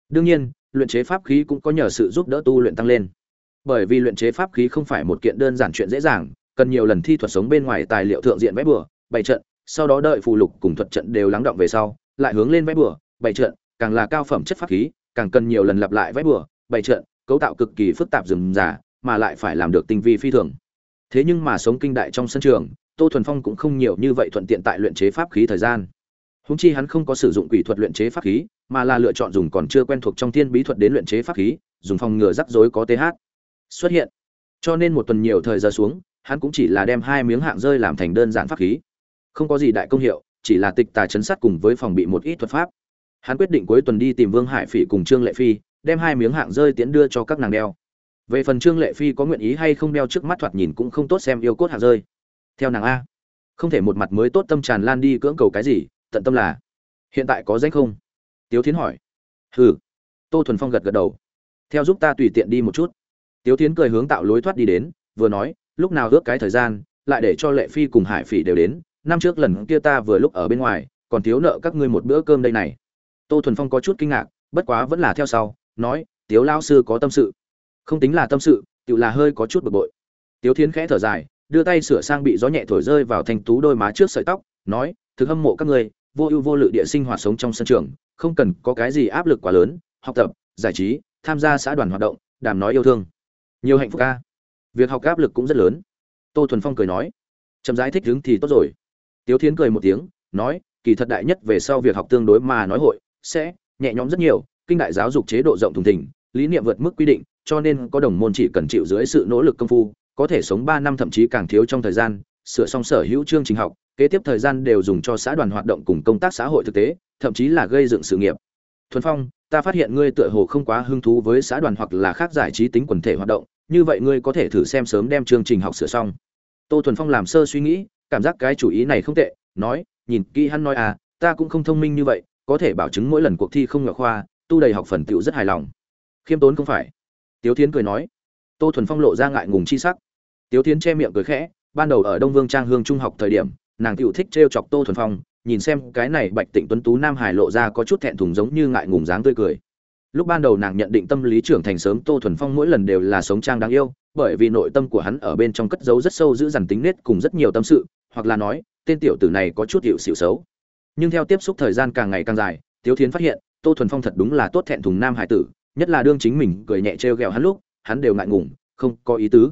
Đương nhiên, luyện chế pháp khí cũng có nhờ sự giúp đỡ tu luyện tăng lên. Bởi vì luyện chế pháp khí không phải một kiện đơn giản chuyện dễ dàng, cần nhiều lần thi thuật sống bên ngoài tài liệu thượng diện vẽ bừa, bày trận, sau đó đợi phù lục cùng thuật trận đều lắng động về sau, lại hướng lên vẽ bừa, bày trận, càng là cao phẩm chất pháp khí, càng cần nhiều lần lặp lại vẽ bừa, bày trận, cấu tạo cực kỳ phức tạp rườm rà, mà lại phải làm được tinh vi phi thường. Thế nhưng mà sống kinh đại trong sân trường tô thuần phong cũng không nhiều như vậy thuận tiện tại luyện chế pháp khí thời gian. Húng chi hắn không có sử dụng quỷ thuật luyện chế pháp khí, mà là lựa chọn dùng còn chưa quen thuộc trong thiên bí thuật đến luyện chế pháp khí, dùng phòng ngừa rắc rối có th xuất hiện. Cho nên một tuần nhiều thời giờ xuống, hắn cũng chỉ là đem hai miếng hạng rơi làm thành đơn giản pháp khí. Không có gì đại công hiệu, chỉ là tịch tà chấn sát cùng với phòng bị một ít thuật pháp. Hắn quyết định cuối tuần đi tìm vương hải phỉ cùng trương lệ phi, đem hai miếng hạng rơi tiến đưa cho các nàng đeo. Về phần trương lệ phi có nguyện ý hay không đeo trước mắt thoạt nhìn cũng không tốt xem yêu cốt hạng rơi theo nàng a. Không thể một mặt mới tốt tâm tràn lan đi cưỡng cầu cái gì, tận tâm là, hiện tại có danh không? Tiếu thiến hỏi. Hừ. Tô thuần phong gật gật đầu. Theo giúp ta tùy tiện đi một chút. Tiếu thiến cười hướng tạo lối thoát đi đến, vừa nói, lúc nào ước cái thời gian, lại để cho lệ phi cùng hải phỉ đều đến. Năm trước lần kia ta vừa lúc ở bên ngoài, còn thiếu nợ các ngươi một bữa cơm đây này. Tô thuần phong có chút kinh ngạc, bất quá vẫn là theo sau, nói, tiếu lao sư có tâm sự. Không tính là tâm sự, tự là hơi có chút bực bội. Tiếu thiến khẽ thở dài đưa tay sửa sang bị gió nhẹ thổi rơi vào thanh tú đôi má trước sợi tóc, nói, thực hâm mộ các ngươi, vô ưu vô lự địa sinh hoạt sống trong sân trường, không cần có cái gì áp lực quá lớn, học tập, giải trí, tham gia xã đoàn hoạt động, đàm nói yêu thương. Nhiều hạnh phúc ca việc học áp lực cũng rất lớn. Tô thuần phong cười nói, chậm giải thích đứng thì tốt rồi. Tiếu thiến cười một tiếng, nói, kỳ thật đại nhất về sau việc học tương đối mà nói hội sẽ nhẹ nhõm rất nhiều, kinh đại giáo dục chế độ rộng thùng thình, lý niệm vượt mức quy định, cho nên có đồng môn chỉ cần chịu dưới sự nỗ lực công phu có thể sống ba năm thậm chí càng thiếu trong thời gian, sửa xong sở hữu chương trình học, kế tiếp thời gian đều dùng cho xã đoàn hoạt động cùng công tác xã hội thực tế, thậm chí là gây dựng sự nghiệp. Thuần phong, ta phát hiện ngươi tựa hồ không quá hứng thú với xã đoàn hoặc là khác giải trí tính quần thể hoạt động, như vậy ngươi có thể thử xem sớm đem chương trình học sửa xong. Tô thuần phong làm sơ suy nghĩ, cảm giác cái chủ ý này không tệ, nói, nhìn kỹ hắn nói à ta cũng không thông minh như vậy, có thể bảo chứng mỗi lần cuộc thi không ngọc khoa, tu đầy học phần tựu rất hài lòng. Khiêm tốn không phải. Tiếu thiến cười nói tô thuần phong lộ ra ngại ngùng chi sắc. Tiếu thiến che miệng cười khẽ, ban đầu ở đông vương trang hương trung học thời điểm, nàng tựu thích trêu chọc tô thuần phong, nhìn xem cái này bạch tịnh tuấn tú nam hải lộ ra có chút thẹn thùng giống như ngại ngùng dáng tươi cười. Lúc ban đầu nàng nhận định tâm lý trưởng thành sớm tô thuần phong mỗi lần đều là sống trang đáng yêu, bởi vì nội tâm của hắn ở bên trong cất giấu rất sâu giữ dằn tính nết cùng rất nhiều tâm sự, hoặc là nói, tên tiểu tử này có chút hiệu xịu xấu. Nhưng theo tiếp xúc thời gian càng ngày càng dài, tiếu thiến phát hiện, tô thuần phong thật đúng là tốt thẹn thùng nam hải tử, nhất là đương chính mình cười nhẹ trêu ghẹo hắn lúc hắn đều ngại ngùng, không có ý tứ.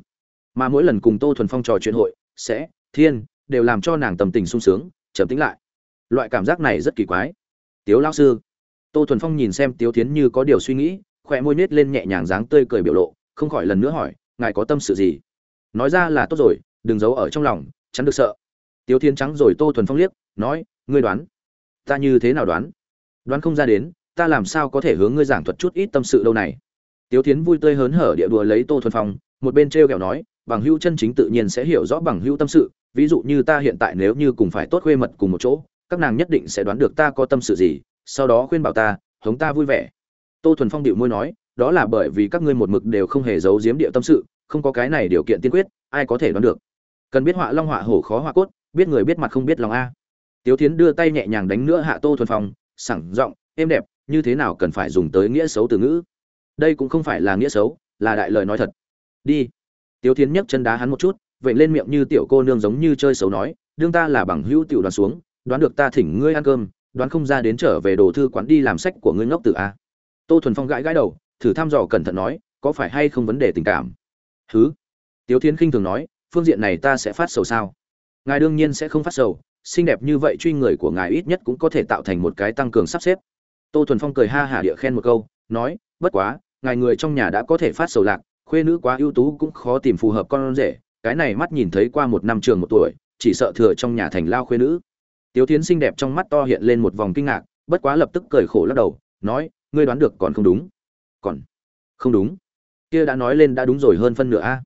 Mà mỗi lần cùng tô thuần phong trò chuyện hội, sẽ, thiên, đều làm cho nàng tầm tình sung sướng trầm tĩnh lại. Loại cảm giác này rất kỳ quái. Tiếu lao sư. Tô thuần phong nhìn xem tiếu thiến như có điều suy nghĩ, khỏe môi nết lên nhẹ nhàng dáng tươi cười biểu lộ, không khỏi lần nữa hỏi, ngài có tâm sự gì? Nói ra là, tốt rồi, đừng giấu ở trong lòng, chắn được sợ. Tiếu thiên trắng rồi tô thuần phong liếc, nói, ngươi đoán, ta như thế nào đoán? Đoán không ra đến, ta làm sao có thể hướng ngươi giảng thuật chút ít tâm sự đâu này? Tiếu thiến vui tươi hớn hở địa đùa lấy tô thuần phong, một bên t r e o kẹo nói, bằng hữu chân chính tự nhiên sẽ hiểu rõ bằng hữu tâm sự, ví dụ như ta hiện tại nếu như cùng phải tốt khuê mật cùng một chỗ, các nàng nhất định sẽ đoán được ta có tâm sự gì, sau đó khuyên bảo ta, hống ta vui vẻ. Tô thuần phong điệu môi nói, đó là bởi vì các ngươi một mực đều không hề giấu giếm địa tâm sự, không có cái này điều kiện tiên quyết, ai có thể đoán được? Cần biết họa long họa hổ khó họa cốt, biết người biết mặt không biết lòng a. Tiếu tiến đưa tay nhẹ nhàng đánh nữa hạ tô thuần phong sẳng giọng êm đẹp, như thế nào cần phải dùng tới nghĩa xấu từ ngữ? Đây cũng không phải là nghĩa xấu, là đại lời nói thật. Đi. Tiếu tiến nhấc chân đá hắn một chút vậy lên miệng như tiểu cô nương giống như chơi xấu nói, đương ta là bằng hữu tiểu đoàn xuống, đoán được ta thỉnh ngươi ăn cơm, đoán không ra đến trở về đồ thư quán đi làm sách của ngươi ngốc tử a. Tô thuần phong gãi gãi đầu, thử thăm dò cẩn thận nói, có phải hay không vấn đề tình cảm? Thứ tiếu thiến khinh thường nói, phương diện này ta sẽ phát sầu sao? Ngài đương nhiên sẽ không phát sầu, xinh đẹp như vậy truy người của ngài ít nhất cũng có thể tạo thành một cái tăng cường sắp xếp. Tô thuần phong cười ha hả địa khen một câu, nói, bất quá ngài người trong nhà đã có thể phát sầu lạc, khuê nữ quá ưu tú cũng khó tìm phù hợp con rể, cái này mắt nhìn thấy qua một năm trường một tuổi, chỉ sợ thừa trong nhà thành lao khuê nữ. Tiếu tiến xinh đẹp trong mắt to hiện lên một vòng kinh ngạc, bất quá lập tức cười khổ lắc đầu, nói, ngươi đoán được còn không đúng. Còn không đúng? Kia đã nói lên đã đúng rồi hơn phân nửa a.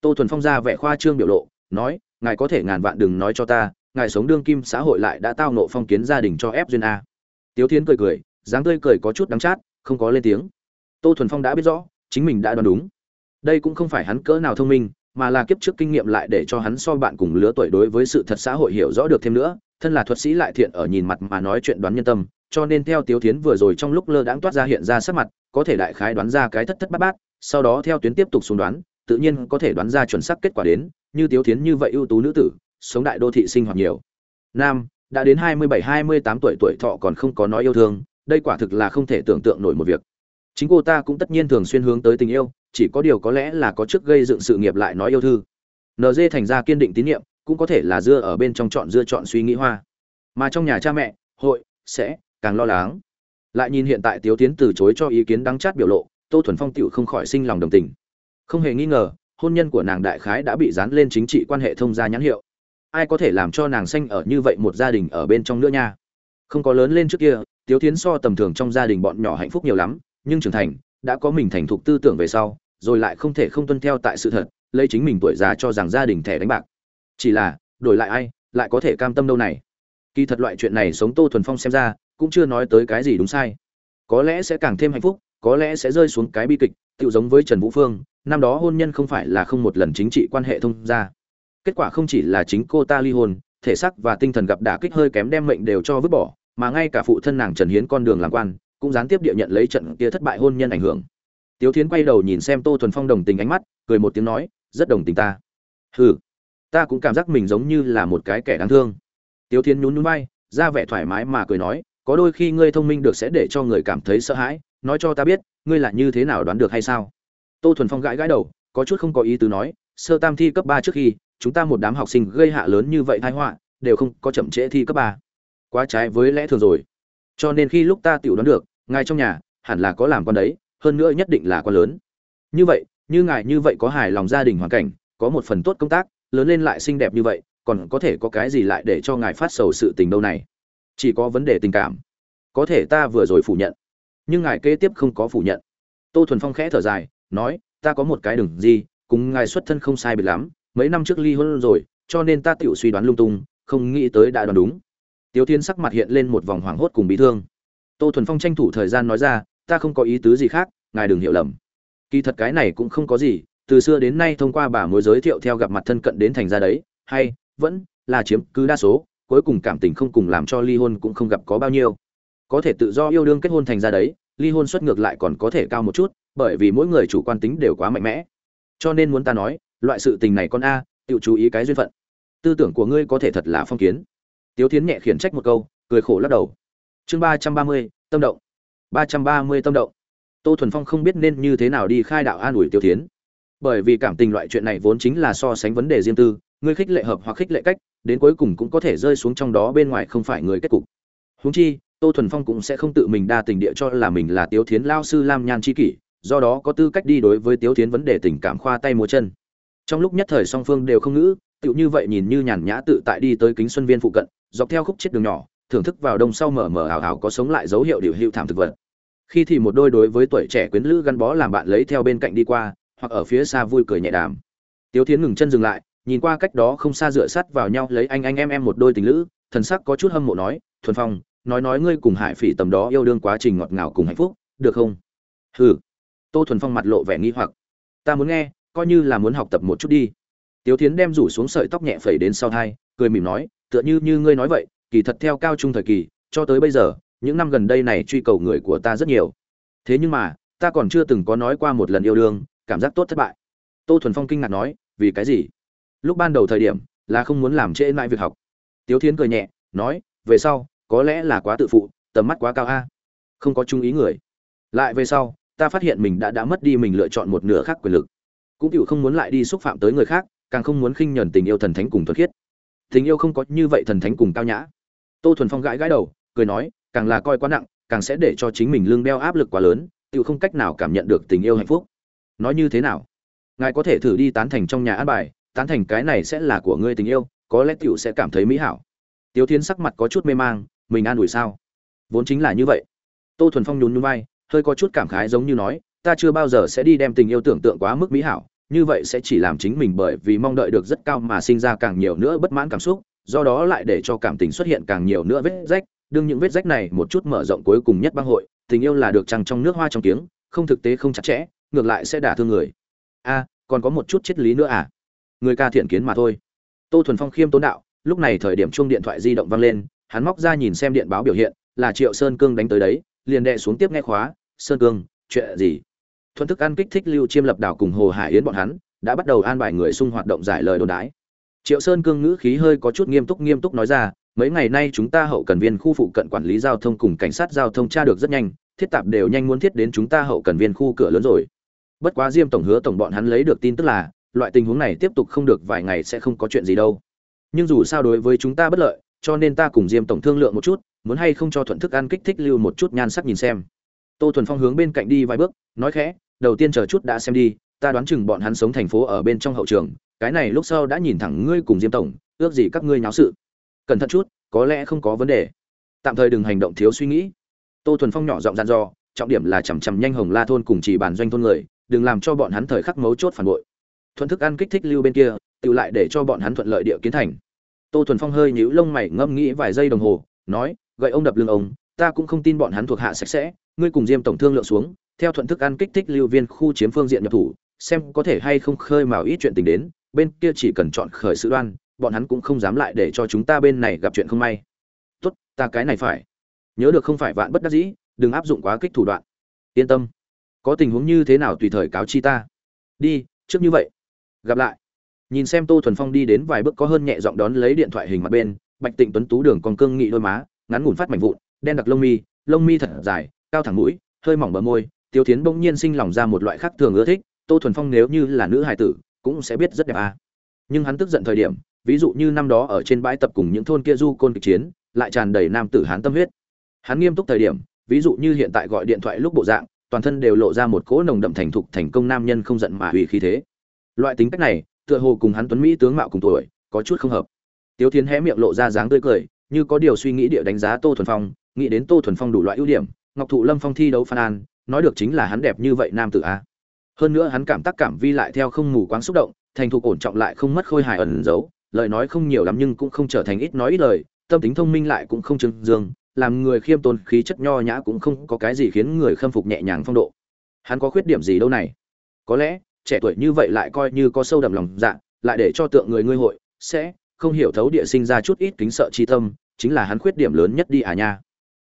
Tô thuần phong ra vẻ khoa trương biểu lộ, nói, ngài có thể ngàn vạn đừng nói cho ta, ngài sống đương kim xã hội lại đã tao nộ phong kiến gia đình cho ép duyên a. Tiếu tiến cười cười, dáng tươi cười có chút đắng chát, không có lên tiếng tô thuần phong đã biết rõ, chính mình đã đoán đúng. Đây cũng không phải hắn cỡ nào thông minh, mà là kiếp trước kinh nghiệm lại để cho hắn so bạn cùng lứa tuổi đối với sự thật xã hội hiểu rõ được thêm nữa, thân là thuật sĩ lại thiện ở nhìn mặt mà nói chuyện đoán nhân tâm, cho nên theo tiếu tiến vừa rồi trong lúc lơ đãng toát ra hiện ra sắc mặt, có thể đại khái đoán ra cái thất thất bát bát, sau đó theo tuyến tiếp tục xuống đoán, tự nhiên có thể đoán ra chuẩn xác kết quả đến, như tiếu tiến như vậy ưu tú nữ tử, sống đại đô thị sinh hoạt nhiều. Nam, đã đến hai mươi bảy, hai mươi tám tuổi tuổi thọ còn không có nói yêu thương, đây quả thực là không thể tưởng tượng nổi một việc chính cô ta cũng tất nhiên thường xuyên hướng tới tình yêu, chỉ có điều có lẽ là có trước gây dựng sự nghiệp lại nói yêu thư. Nd thành ra kiên định tín nhiệm, cũng có thể là dưa ở bên trong chọn dưa chọn suy nghĩ hoa. Mà trong nhà cha mẹ, hội, sẽ, càng lo lắng. Lại nhìn hiện tại tiếu tiến từ chối cho ý kiến đắng chát biểu lộ, tô thuần phong tựu không khỏi sinh lòng đồng tình. Không hề nghi ngờ, hôn nhân của nàng đại khái đã bị dán lên chính trị quan hệ thông gia nhãn hiệu. Ai có thể làm cho nàng sanh ở như vậy một gia đình ở bên trong nữa nha? Không có lớn lên trước kia, tiếu tiến so tầm thường trong gia đình bọn nhỏ hạnh phúc nhiều lắm nhưng trưởng thành, đã có mình thành thục tư tưởng về sau, rồi lại không thể không tuân theo tại sự thật, lấy chính mình tuổi già cho rằng gia đình thẻ đánh bạc. Chỉ là, đổi lại ai, lại có thể cam tâm đâu này? Kỳ thật loại chuyện này sống tô thuần phong xem ra, cũng chưa nói tới cái gì đúng sai. Có lẽ sẽ càng thêm hạnh phúc, có lẽ sẽ rơi xuống cái bi kịch tự giống với trần vũ phương, năm đó hôn nhân không phải là không một lần chính trị quan hệ thông ra kết quả không chỉ là chính cô ta ly hôn, thể xác và tinh thần gặp đả kích hơi kém đem mệnh đều cho vứt bỏ, mà ngay cả phụ thân nàng trần hiến con đường làm quan cũng gián tiếp địa nhận lấy trận kia thất bại hôn nhân ảnh hưởng. Tiếu thiến quay đầu nhìn xem tô thuần phong đồng tình ánh mắt, cười một tiếng nói, rất đồng tình ta. Hừ, ta cũng cảm giác mình giống như là một cái kẻ đáng thương. Tiếu thiến nhún nhún vai, ra vẻ thoải mái mà cười nói, có đôi khi ngươi thông minh được sẽ để cho người cảm thấy sợ hãi, nói cho ta biết, ngươi là như thế nào đoán được hay sao? Tô thuần phong gãi gãi đầu, có chút không có ý tứ nói, sơ tam thi cấp ba trước khi, chúng ta một đám học sinh gây hạ lớn như vậy thái họa, đều không có chậm trễ thi cấp ba. Quá trái với lẽ thường rồi cho nên khi lúc ta tiểu đoán được, ngài trong nhà hẳn là có làm con đấy, hơn nữa nhất định là con lớn. Như vậy, như ngài như vậy có hài lòng gia đình hoàn cảnh, có một phần tốt công tác, lớn lên lại xinh đẹp như vậy, còn có thể có cái gì lại để cho ngài phát sầu sự tình đâu này? Chỉ có vấn đề tình cảm. Có thể ta vừa rồi phủ nhận, nhưng ngài kế tiếp không có phủ nhận. Tô thuần phong khẽ thở dài, nói, ta có một cái đừng gì, cùng ngài xuất thân không sai biệt lắm, mấy năm trước ly hôn rồi, cho nên ta tự suy đoán lung tung, không nghĩ tới đã đoán đúng. Tiếu Thiên sắc mặt hiện lên một vòng hoảng hốt cùng bị thương. Tô Thuần Phong tranh thủ thời gian nói ra, ta không có ý tứ gì khác, ngài đừng hiểu lầm. Kỳ thật cái này cũng không có gì, từ xưa đến nay thông qua bà mối giới thiệu theo gặp mặt thân cận đến thành ra đấy, hay vẫn là chiếm cứ đa số, cuối cùng cảm tình không cùng làm cho ly hôn cũng không gặp có bao nhiêu. Có thể tự do yêu đương kết hôn thành ra đấy, ly hôn suất ngược lại còn có thể cao một chút, bởi vì mỗi người chủ quan tính đều quá mạnh mẽ. Cho nên muốn ta nói, loại sự tình này con a, tự chú ý cái duyên phận. Tư tưởng của ngươi có thể thật là phong kiến tiếu tiến nhẹ khiển trách một câu, cười khổ lắc đầu. Chương ba trăm ba mươi, tâm động. Ba trăm ba mươi tâm động. Tô thuần phong không biết nên như thế nào đi khai đạo an ủi tiêu tiến bởi vì cảm tình loại chuyện này vốn chính là so sánh vấn đề riêng tư, ngươi khích lệ hợp hoặc khích lệ cách, đến cuối cùng cũng có thể rơi xuống trong đó bên ngoài không phải người kết cục. Huống chi, tô thuần phong cũng sẽ không tự mình đa tình địa cho là mình là tiếu thiến lao sư lam nhan c kỷ, do đó có tư cách đi đối với tiếu thiến vấn đề tình cảm khoa tay múa chân. Trong lúc nhất thời song phương đều không ngữ, tựu như vậy nhìn như nhàn nhã tự tại đi tới kính xuân viên phụ cận dọc theo khúc chết đường nhỏ, thưởng thức vào đông sau mở mở ảo ảo có sống lại dấu hiệu điều hữu thảm thực vật. Khi thì một đôi đối với tuổi trẻ quyến lữ gắn bó làm bạn lấy theo bên cạnh đi qua, hoặc ở phía xa vui cười nhẹ đàm. Tiếu thiến ngừng chân dừng lại, nhìn qua cách đó không xa dựa sắt vào nhau lấy anh anh em em một đôi tình lữ, thần sắc có chút hâm mộ nói, thuần phong, nói nói ngươi cùng hải phỉ tầm đó yêu đương quá trình ngọt ngào cùng hạnh phúc, được không? Hừ. Tô thuần phong mặt lộ vẻ nghi hoặc. Ta muốn nghe, coi như là muốn học tập một chút đi. Tiếu thiến đem rủ xuống sợi tóc nhẹ phẩy đến sau thai, cười mỉm nói tựa như như ngươi nói vậy, kỳ thật theo cao trung thời kỳ, cho tới bây giờ, những năm gần đây này truy cầu người của ta rất nhiều. Thế nhưng mà, ta còn chưa từng có nói qua một lần yêu đương, cảm giác tốt thất bại. Tô thuần phong kinh ngạc nói, vì cái gì? Lúc ban đầu thời điểm, là không muốn làm trễ mãi việc học. Tiếu thiến cười nhẹ, nói, về sau, có lẽ là quá tự phụ, tầm mắt quá cao a. Không có chung ý người. Lại về sau, ta phát hiện mình đã đã mất đi mình lựa chọn một nửa khác quyền lực. Cũng chịu không muốn lại đi xúc phạm tới người khác, càng không muốn khinh nhẫn tình yêu thần thánh cùng thuật khiết tình yêu không có như vậy thần thánh cùng cao nhã. Tô thuần phong gãi gãi đầu, cười nói, càng là coi quá nặng, càng sẽ để cho chính mình lương đeo áp lực quá lớn tự không cách nào cảm nhận được tình yêu hạnh phúc. Nói như thế nào? Ngài có thể thử đi tán thành trong nhà an bài, tán thành cái này sẽ là của ngươi tình yêu, có lẽ tiểu sẽ cảm thấy mỹ hảo. Tiếu thiến sắc mặt có chút mê mang, mình an ủi sao? Vốn chính là như vậy. Tô thuần phong nhún nhún vai, hơi có chút cảm khái giống như nói, ta chưa bao giờ sẽ đi đem tình yêu tưởng tượng quá mức mỹ hảo như vậy sẽ chỉ làm chính mình bởi vì mong đợi được rất cao mà sinh ra càng nhiều nữa bất mãn cảm xúc, do đó lại để cho cảm tình xuất hiện càng nhiều nữa vết rách. Đương những vết rách này một chút mở rộng cuối cùng nhất băng hội, tình yêu là được trăng trong nước hoa trong tiếng không thực tế, không chặt chẽ, ngược lại sẽ đả thương người. A, còn có một chút triết lý nữa à? Người ca thiện kiến mà thôi. Tô thuần phong khiêm tốn đạo, lúc này thời điểm chuông điện thoại di động vang lên, hắn móc ra nhìn xem điện báo biểu hiện, là triệu sơn cương đánh tới đấy, liền đệ xuống tiếp nghe khóa, sơn cương, chuyện gì? Thuận thức ăn kích thích lưu chiêm lập đảo cùng hồ hải yến bọn hắn, đã bắt đầu an bài người xung hoạt động giải lời đồn đái triệu sơn cương ngữ khí hơi có chút nghiêm túc nghiêm túc nói ra, mấy ngày nay chúng ta hậu cần viên khu phụ cận quản lý giao thông cùng cảnh sát giao thông tra được rất nhanh, thiết tạp đều nhanh muốn thiết đến chúng ta hậu cần viên khu cửa lớn rồi. Bất quá diêm tổng hứa tổng bọn hắn lấy được tin tức là, loại tình huống này tiếp tục không được vài ngày sẽ không có chuyện gì đâu. Nhưng dù sao đối với chúng ta bất lợi, cho nên ta cùng diêm tổng thương lượng một chút, muốn hay không cho thuận thức ăn kích thích lưu một chút nhan sắc nhìn xem. Tô thuần phong hướng bên cạnh đi vài bước, nói khẽ đầu tiên chờ chút đã xem đi, ta đoán chừng bọn hắn sống thành phố ở bên trong hậu trường, cái này lúc sau đã nhìn thẳng ngươi cùng diêm tổng, ước gì các ngươi nháo sự. Cẩn thận chút, có lẽ không có vấn đề. Tạm thời đừng hành động thiếu suy nghĩ. Tô thuần phong nhỏ giọng dặn dò, trọng điểm là chằm chằm nhanh hồng la thôn cùng chỉ bản doanh thôn người, đừng làm cho bọn hắn thời khắc mấu chốt phản bội. Thuận thức ăn kích thích lưu bên kia, tự lại để cho bọn hắn thuận lợi địa kiến thành. Tô thuần phong hơi nhíu lông mày ngâm nghĩ vài giây đồng hồ, nói, gậy ông đập lưng ông, ta cũng không tin bọn hắn thuộc hạ sạch sẽ, ngươi cùng diêm tổng thương lượng xuống theo thuận thức ăn kích thích lưu viên khu chiếm phương diện nhập thủ, xem có thể hay không khơi mào ít chuyện tình đến, bên kia chỉ cần chọn khởi sự đoan, bọn hắn cũng không dám lại để cho chúng ta bên này gặp chuyện không may. Tốt, ta cái này phải. Nhớ được không phải vạn bất đắc dĩ, đừng áp dụng quá kích thủ đoạn. Yên tâm. Có tình huống như thế nào tùy thời cáo chi ta. Đi, trước như vậy. Gặp lại. Nhìn xem tô thuần phong đi đến vài bước có hơn nhẹ giọng đón lấy điện thoại hình mặt bên, bạch tịnh tuấn tú đường còn cương nghị đôi má, ngắn ngủn phát mảnh vụn, đen đặc lông mi lông mi thật dài, cao thẳng mũi, hơi mỏng bờ môi tiêu tiến bỗng nhiên sinh lòng ra một loại khác thường ưa thích, tô thuần phong nếu như là nữ hài tử, cũng sẽ biết rất đẹp à. nhưng hắn tức giận thời điểm, ví dụ như năm đó ở trên bãi tập cùng những thôn kia du côn kịch chiến, lại tràn đầy nam tử hán tâm huyết. Hắn nghiêm túc thời điểm, ví dụ như hiện tại gọi điện thoại lúc bộ dạng, toàn thân đều lộ ra một cỗ nồng đậm thành thục thành công nam nhân không giận mà hủy khí thế. Loại tính cách này, tựa hồ cùng hắn tuấn mỹ tướng mạo cùng tuổi, có chút không hợp. Tiếu thiến hé miệng lộ ra dáng tươi cười, như có điều suy nghĩ địa đánh giá tô thuần phong, nghĩ đến tô thuần phong đủ loại ưu điểm, ngọc thụ lâm phong thi đấu phan an nói được chính là hắn đẹp như vậy nam tử a. Hơn nữa hắn cảm tác cảm vi lại theo không mù quáng xúc động, thành thục ổn trọng lại không mất khôi hài ẩn giấu, lời nói không nhiều lắm nhưng cũng không trở thành ít nói ít lời, tâm tính thông minh lại cũng không trừng dương, làm người khiêm tốn, khí chất nho nhã cũng không có cái gì khiến người khâm phục nhẹ nhàng phong độ. Hắn có khuyết điểm gì đâu này? Có lẽ, trẻ tuổi như vậy lại coi như có sâu đậm lòng dạ lại để cho tượng người ngươi hội, sẽ không hiểu thấu địa sinh ra chút ít kính sợ chi tâm, chính là hắn khuyết điểm lớn nhất đi à nha.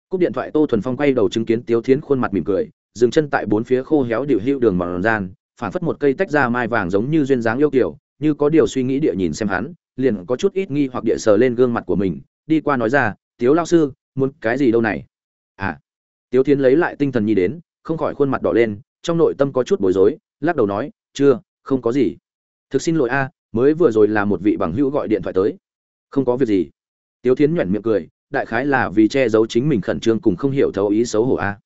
Cúp điện thoại tô thuần phong quay đầu chứng kiến tiếu thiến khuôn mặt mỉm cười dừng chân tại bốn phía khô héo điệu hữu đường mòn gian phản phất một cây tách ra mai vàng giống như duyên dáng yêu kiểu như có điều suy nghĩ địa nhìn xem hắn, liền có chút ít nghi hoặc địa sờ lên gương mặt của mình, đi qua nói ra, tiếu lao sư, muốn cái gì đâu này? À. Tiếu thiến lấy lại tinh thần nhi đến, không khỏi khuôn mặt đỏ lên, trong nội tâm có chút bối rối, lắc đầu nói, chưa, không có gì. Thực xin lỗi a, mới vừa rồi là một vị bằng hữu gọi điện thoại tới. Không có việc gì. Tiếu thiến nhoẻn miệng cười, đại khái là vì che giấu chính mình khẩn trương cùng không hiểu thấu ý xấu hổ a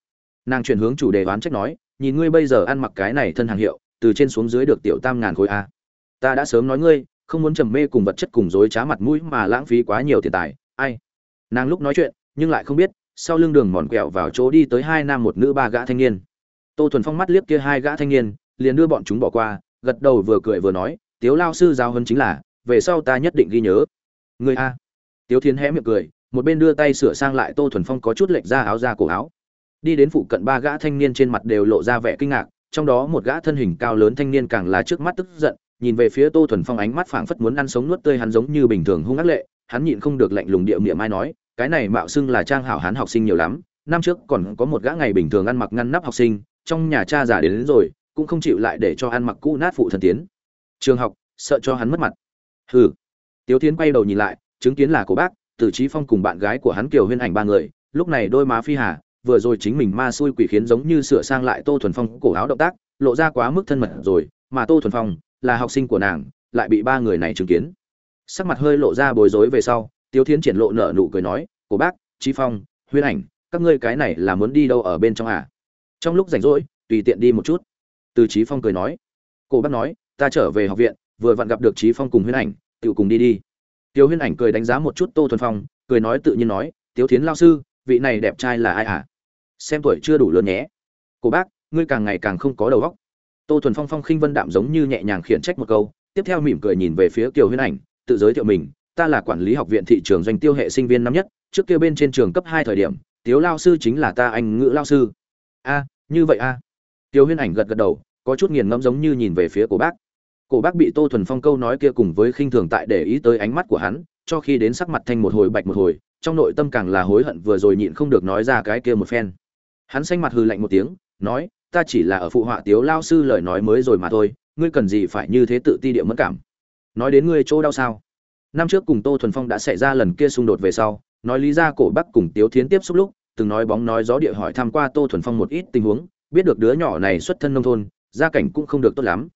nàng chuyển hướng chủ đề đoán trách nói, nhìn ngươi bây giờ ăn mặc cái này thân hàng hiệu, từ trên xuống dưới được tiểu tam ngàn khối a. Ta đã sớm nói ngươi, không muốn trầm mê cùng vật chất cùng dối trá mặt mũi mà lãng phí quá nhiều tiền tài, ai? Nàng lúc nói chuyện, nhưng lại không biết, sau lưng đường mòn quẹo vào chỗ đi tới hai nam một nữ ba gã thanh niên. Tô thuần phong mắt liếc kia hai gã thanh niên, liền đưa bọn chúng bỏ qua, gật đầu vừa cười vừa nói, tiếu lao sư giao hơn chính là, về sau ta nhất định ghi nhớ. Người a? Tiếu thiến hé miệng cười, một bên đưa tay sửa sang lại tô thuần phong có chút lệch ra áo ra cổ áo đi đến phụ cận ba gã thanh niên trên mặt đều lộ ra vẻ kinh ngạc trong đó một gã thân hình cao lớn thanh niên càng lá trước mắt tức giận nhìn về phía tô thuần phong ánh mắt phảng phất muốn ăn sống nuốt tươi hắn giống như bình thường hung ác lệ hắn nhịn không được lạnh lùng địa miệng mai nói cái này mạo xưng là trang hảo hán học sinh nhiều lắm năm trước còn có một gã ngày bình thường ăn mặc ngăn nắp học sinh trong nhà cha già đến, đến rồi cũng không chịu lại để cho ăn mặc cũ nát phụ thần tiến. Trường học sợ cho hắn mất mặt. Hừ. Tiếu tiến quay đầu nhìn lại chứng kiến là của bác tử trí phong cùng bạn gái của hắn kiều huyên ảnh ba người lúc này đôi má phi hà vừa rồi chính mình ma xui quỷ khiến giống như sửa sang lại tô thuần phong cổ áo động tác, lộ ra quá mức thân mật rồi, mà tô thuần phong là học sinh của nàng, lại bị ba người này chứng kiến. Sắc mặt hơi lộ ra bối rối về sau tiêu thiến triển lộ nở nụ cười nói, cổ bác trí phong, huyên ảnh, các ngươi cái này là muốn đi đâu ở bên trong à? Trong lúc rảnh rỗi, tùy tiện đi một chút. Từ trí phong cười nói, cổ bác nói, ta trở về học viện, vừa vặn gặp được trí phong cùng huyên ảnh tự cùng đi đi. Tiêu huyên ảnh cười đánh giá một chút tô thuần phong, cười nói tự nhiên nói, tiếu thiến lao sư, vị này đẹp trai là ai à? Xem tuổi chưa đủ lớn nhé. Cô bác, ngươi càng ngày càng không có đầu óc. Tô thuần phong phong khinh vân đạm giống như nhẹ nhàng khiển trách một câu, tiếp theo mỉm cười nhìn về phía kiều huyên ảnh, tự giới thiệu mình, ta là quản lý học viện thị trường doanh tiêu hệ sinh viên năm nhất, trước kia bên trên trường cấp hai thời điểm, tiếu lao sư chính là ta anh ngữ lao sư. A, như vậy a? Tiêu huyên ảnh gật gật đầu, có chút nghiền ngẫm giống như nhìn về phía cổ bác. Cổ bác bị tô thuần phong câu nói kia cùng với khinh thường tại để ý tới ánh mắt của hắn, cho khi đến sắc mặt thanh một hồi bạch một hồi, trong nội tâm càng là hối hận vừa rồi nhịn không được nói ra cái kia một phen hắn xanh mặt hừ lạnh một tiếng, nói, ta chỉ là ở phụ họa tiếu lao sư lời nói mới rồi mà thôi, ngươi cần gì phải như thế tự ti địa mất cảm? Nói đến ngươi chỗ đau sao? Năm trước cùng tô thuần phong đã xảy ra lần kia xung đột về sau, nói lý ra cổ bắc cùng tiếu thiến tiếp xúc lúc, từng nói bóng nói gió địa hỏi tham qua tô thuần phong một ít tình huống, biết được đứa nhỏ này xuất thân nông thôn, gia cảnh cũng không được tốt lắm.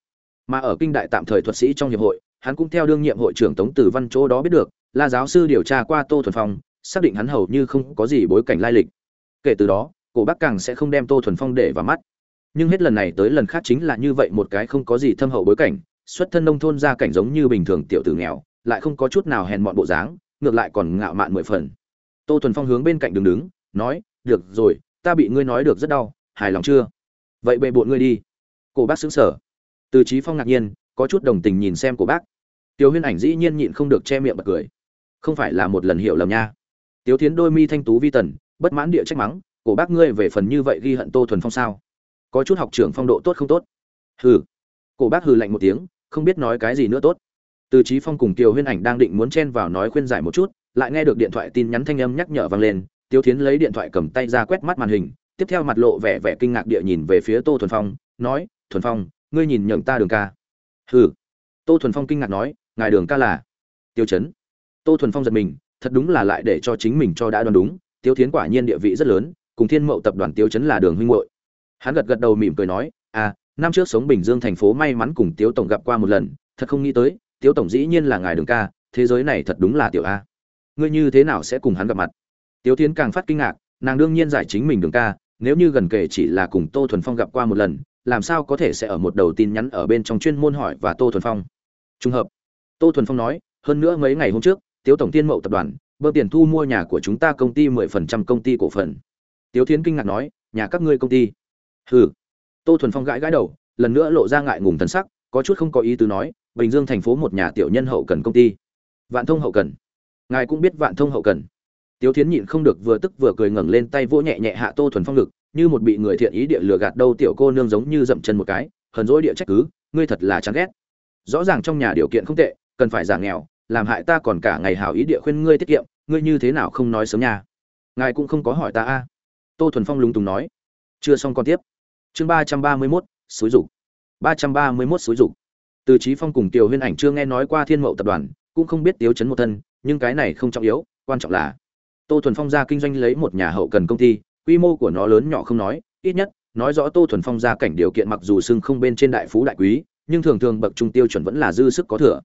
Mà ở kinh đại tạm thời thuật sĩ trong hiệp hội, hắn cũng theo đương nhiệm hội trưởng tống tử văn chỗ đó biết được, là giáo sư điều tra qua tô thuần phong, xác định hắn hầu như không có gì bối cảnh lai lịch. Kể từ đó cổ bác càng sẽ không đem tô thuần phong để vào mắt. Nhưng hết lần này tới lần khác chính là như vậy một cái không có gì thâm hậu bối cảnh, xuất thân nông thôn ra cảnh giống như bình thường tiểu tử nghèo, lại không có chút nào hèn mọn bộ dáng, ngược lại còn ngạo mạn mười phần. Tô thuần phong hướng bên cạnh đứng đứng, nói, được rồi, ta bị ngươi nói được rất đau, hài lòng chưa? Vậy bệ bộn ngươi đi. Cổ bác xứng sở từ trí phong ngạc nhiên, có chút đồng tình nhìn xem cổ bác. Tiêu huyên ảnh dĩ nhiên nhịn không được che miệng bật cười. Không phải là một lần hiểu lầm nha. Tiếu tiến đôi mi thanh tú vi tần, bất mãn địa trách mắng cổ bác ngươi về phần như vậy ghi hận tô thuần phong sao? Có chút học trưởng phong độ tốt không tốt? Hừ. Cổ bác hừ lạnh một tiếng, không biết nói cái gì nữa tốt. Từ trí phong cùng kiều huyên ảnh đang định muốn chen vào nói khuyên giải một chút, lại nghe được điện thoại tin nhắn thanh âm nhắc nhở vang lên, tiêu thiến lấy điện thoại cầm tay ra quét mắt màn hình, tiếp theo mặt lộ vẻ vẻ kinh ngạc địa nhìn về phía tô thuần phong, nói, thuần phong, ngươi nhìn nhượng ta đường ca. Hừ. Tô thuần phong kinh ngạc nói, ngài đường ca là? Tiêu chấn. Tô thuần phong giật mình, thật đúng là lại để cho chính mình cho đã đoán đúng, tiêu thiến quả nhiên địa vị rất lớn cùng thiên mậu tập đoàn tiêu chấn là đường huynh hội hắn gật gật đầu mỉm cười nói à năm trước sống bình dương thành phố may mắn cùng tiếu tổng gặp qua một lần, thật không nghĩ tới, tiếu tổng dĩ nhiên là ngài đường ca, thế giới này thật đúng là tiểu a. Ngươi như thế nào sẽ cùng hắn gặp mặt? Tiếu tiến càng phát kinh ngạc, nàng đương nhiên giải chính mình đường ca, nếu như gần kể chỉ là cùng tô thuần phong gặp qua một lần, làm sao có thể sẽ ở một đầu tin nhắn ở bên trong chuyên môn hỏi và tô thuần phong? Trùng hợp. Tô thuần phong nói, hơn nữa mấy ngày hôm trước, tiếu tổng tiên mậu tập đoàn, bơm tiền thu mua nhà của chúng ta công ty mười phần trăm công ty cổ phần tiếu thiến kinh ngạc nói, nhà các ngươi công ty? Hừ. Tô thuần phong gãi gãi đầu, lần nữa lộ ra ngại ngùng thần sắc, có chút không có ý tứ nói, bình dương thành phố một nhà tiểu nhân hậu cần công ty. Vạn thông hậu cần. Ngài cũng biết vạn thông hậu cần. Tiếu thiến nhịn không được vừa tức vừa cười ngẩng lên tay vỗ nhẹ nhẹ hạ tô thuần phong lực như một bị người thiện ý địa lừa gạt đâu tiểu cô nương giống như dậm chân một cái, hờn dỗi địa trách cứ, ngươi thật là chán ghét. Rõ ràng trong nhà điều kiện không tệ, cần phải giả nghèo, làm hại ta còn cả ngày hảo ý địa khuyên ngươi tiết kiệm, ngươi như thế nào không nói sớm nha? Ngài cũng không có hỏi ta a tô thuần phong lúng túng nói. Chưa xong còn tiếp. Chương ba trăm ba mươi mốt, xúi rục ba trăm ba mươi mốt xúi rục từ trí phong cùng tiểu huyên ảnh chưa nghe nói qua thiên mậu tập đoàn, cũng không biết tiếu chấn một thân, nhưng cái này không trọng yếu, quan trọng là tô thuần phong ra kinh doanh lấy một nhà hậu cần công ty, quy mô của nó lớn nhỏ không nói, ít nhất, nói rõ tô thuần phong ra cảnh điều kiện mặc dù xưng không bên trên đại phú đại quý, nhưng thường thường bậc trung tiêu chuẩn vẫn là dư sức có thừa.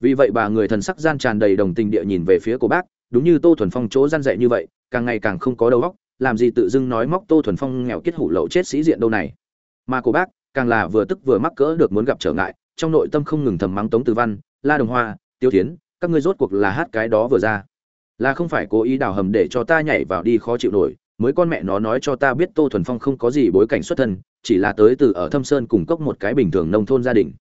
Vì vậy bà người thần sắc gian tràn đầy đồng tình địa nhìn về phía cô bác, đúng như tô thuần phong chỗ gian dạy như vậy, càng ngày càng không có đầu óc làm gì tự dưng nói móc tô thuần phong nghèo kết hủ lậu chết sĩ diện đâu này? Mà cô bác, càng là vừa tức vừa mắc cỡ được muốn gặp trở ngại, trong nội tâm không ngừng thầm mắng tống từ văn, la đồng hoa, tiêu tiến các ngươi rốt cuộc là hát cái đó vừa ra. Là không phải cố ý đào hầm để cho ta nhảy vào đi khó chịu nổi, mới con mẹ nó nói cho ta biết tô thuần phong không có gì bối cảnh xuất thân, chỉ là tới từ ở thâm sơn cùng cốc một cái bình thường nông thôn gia đình.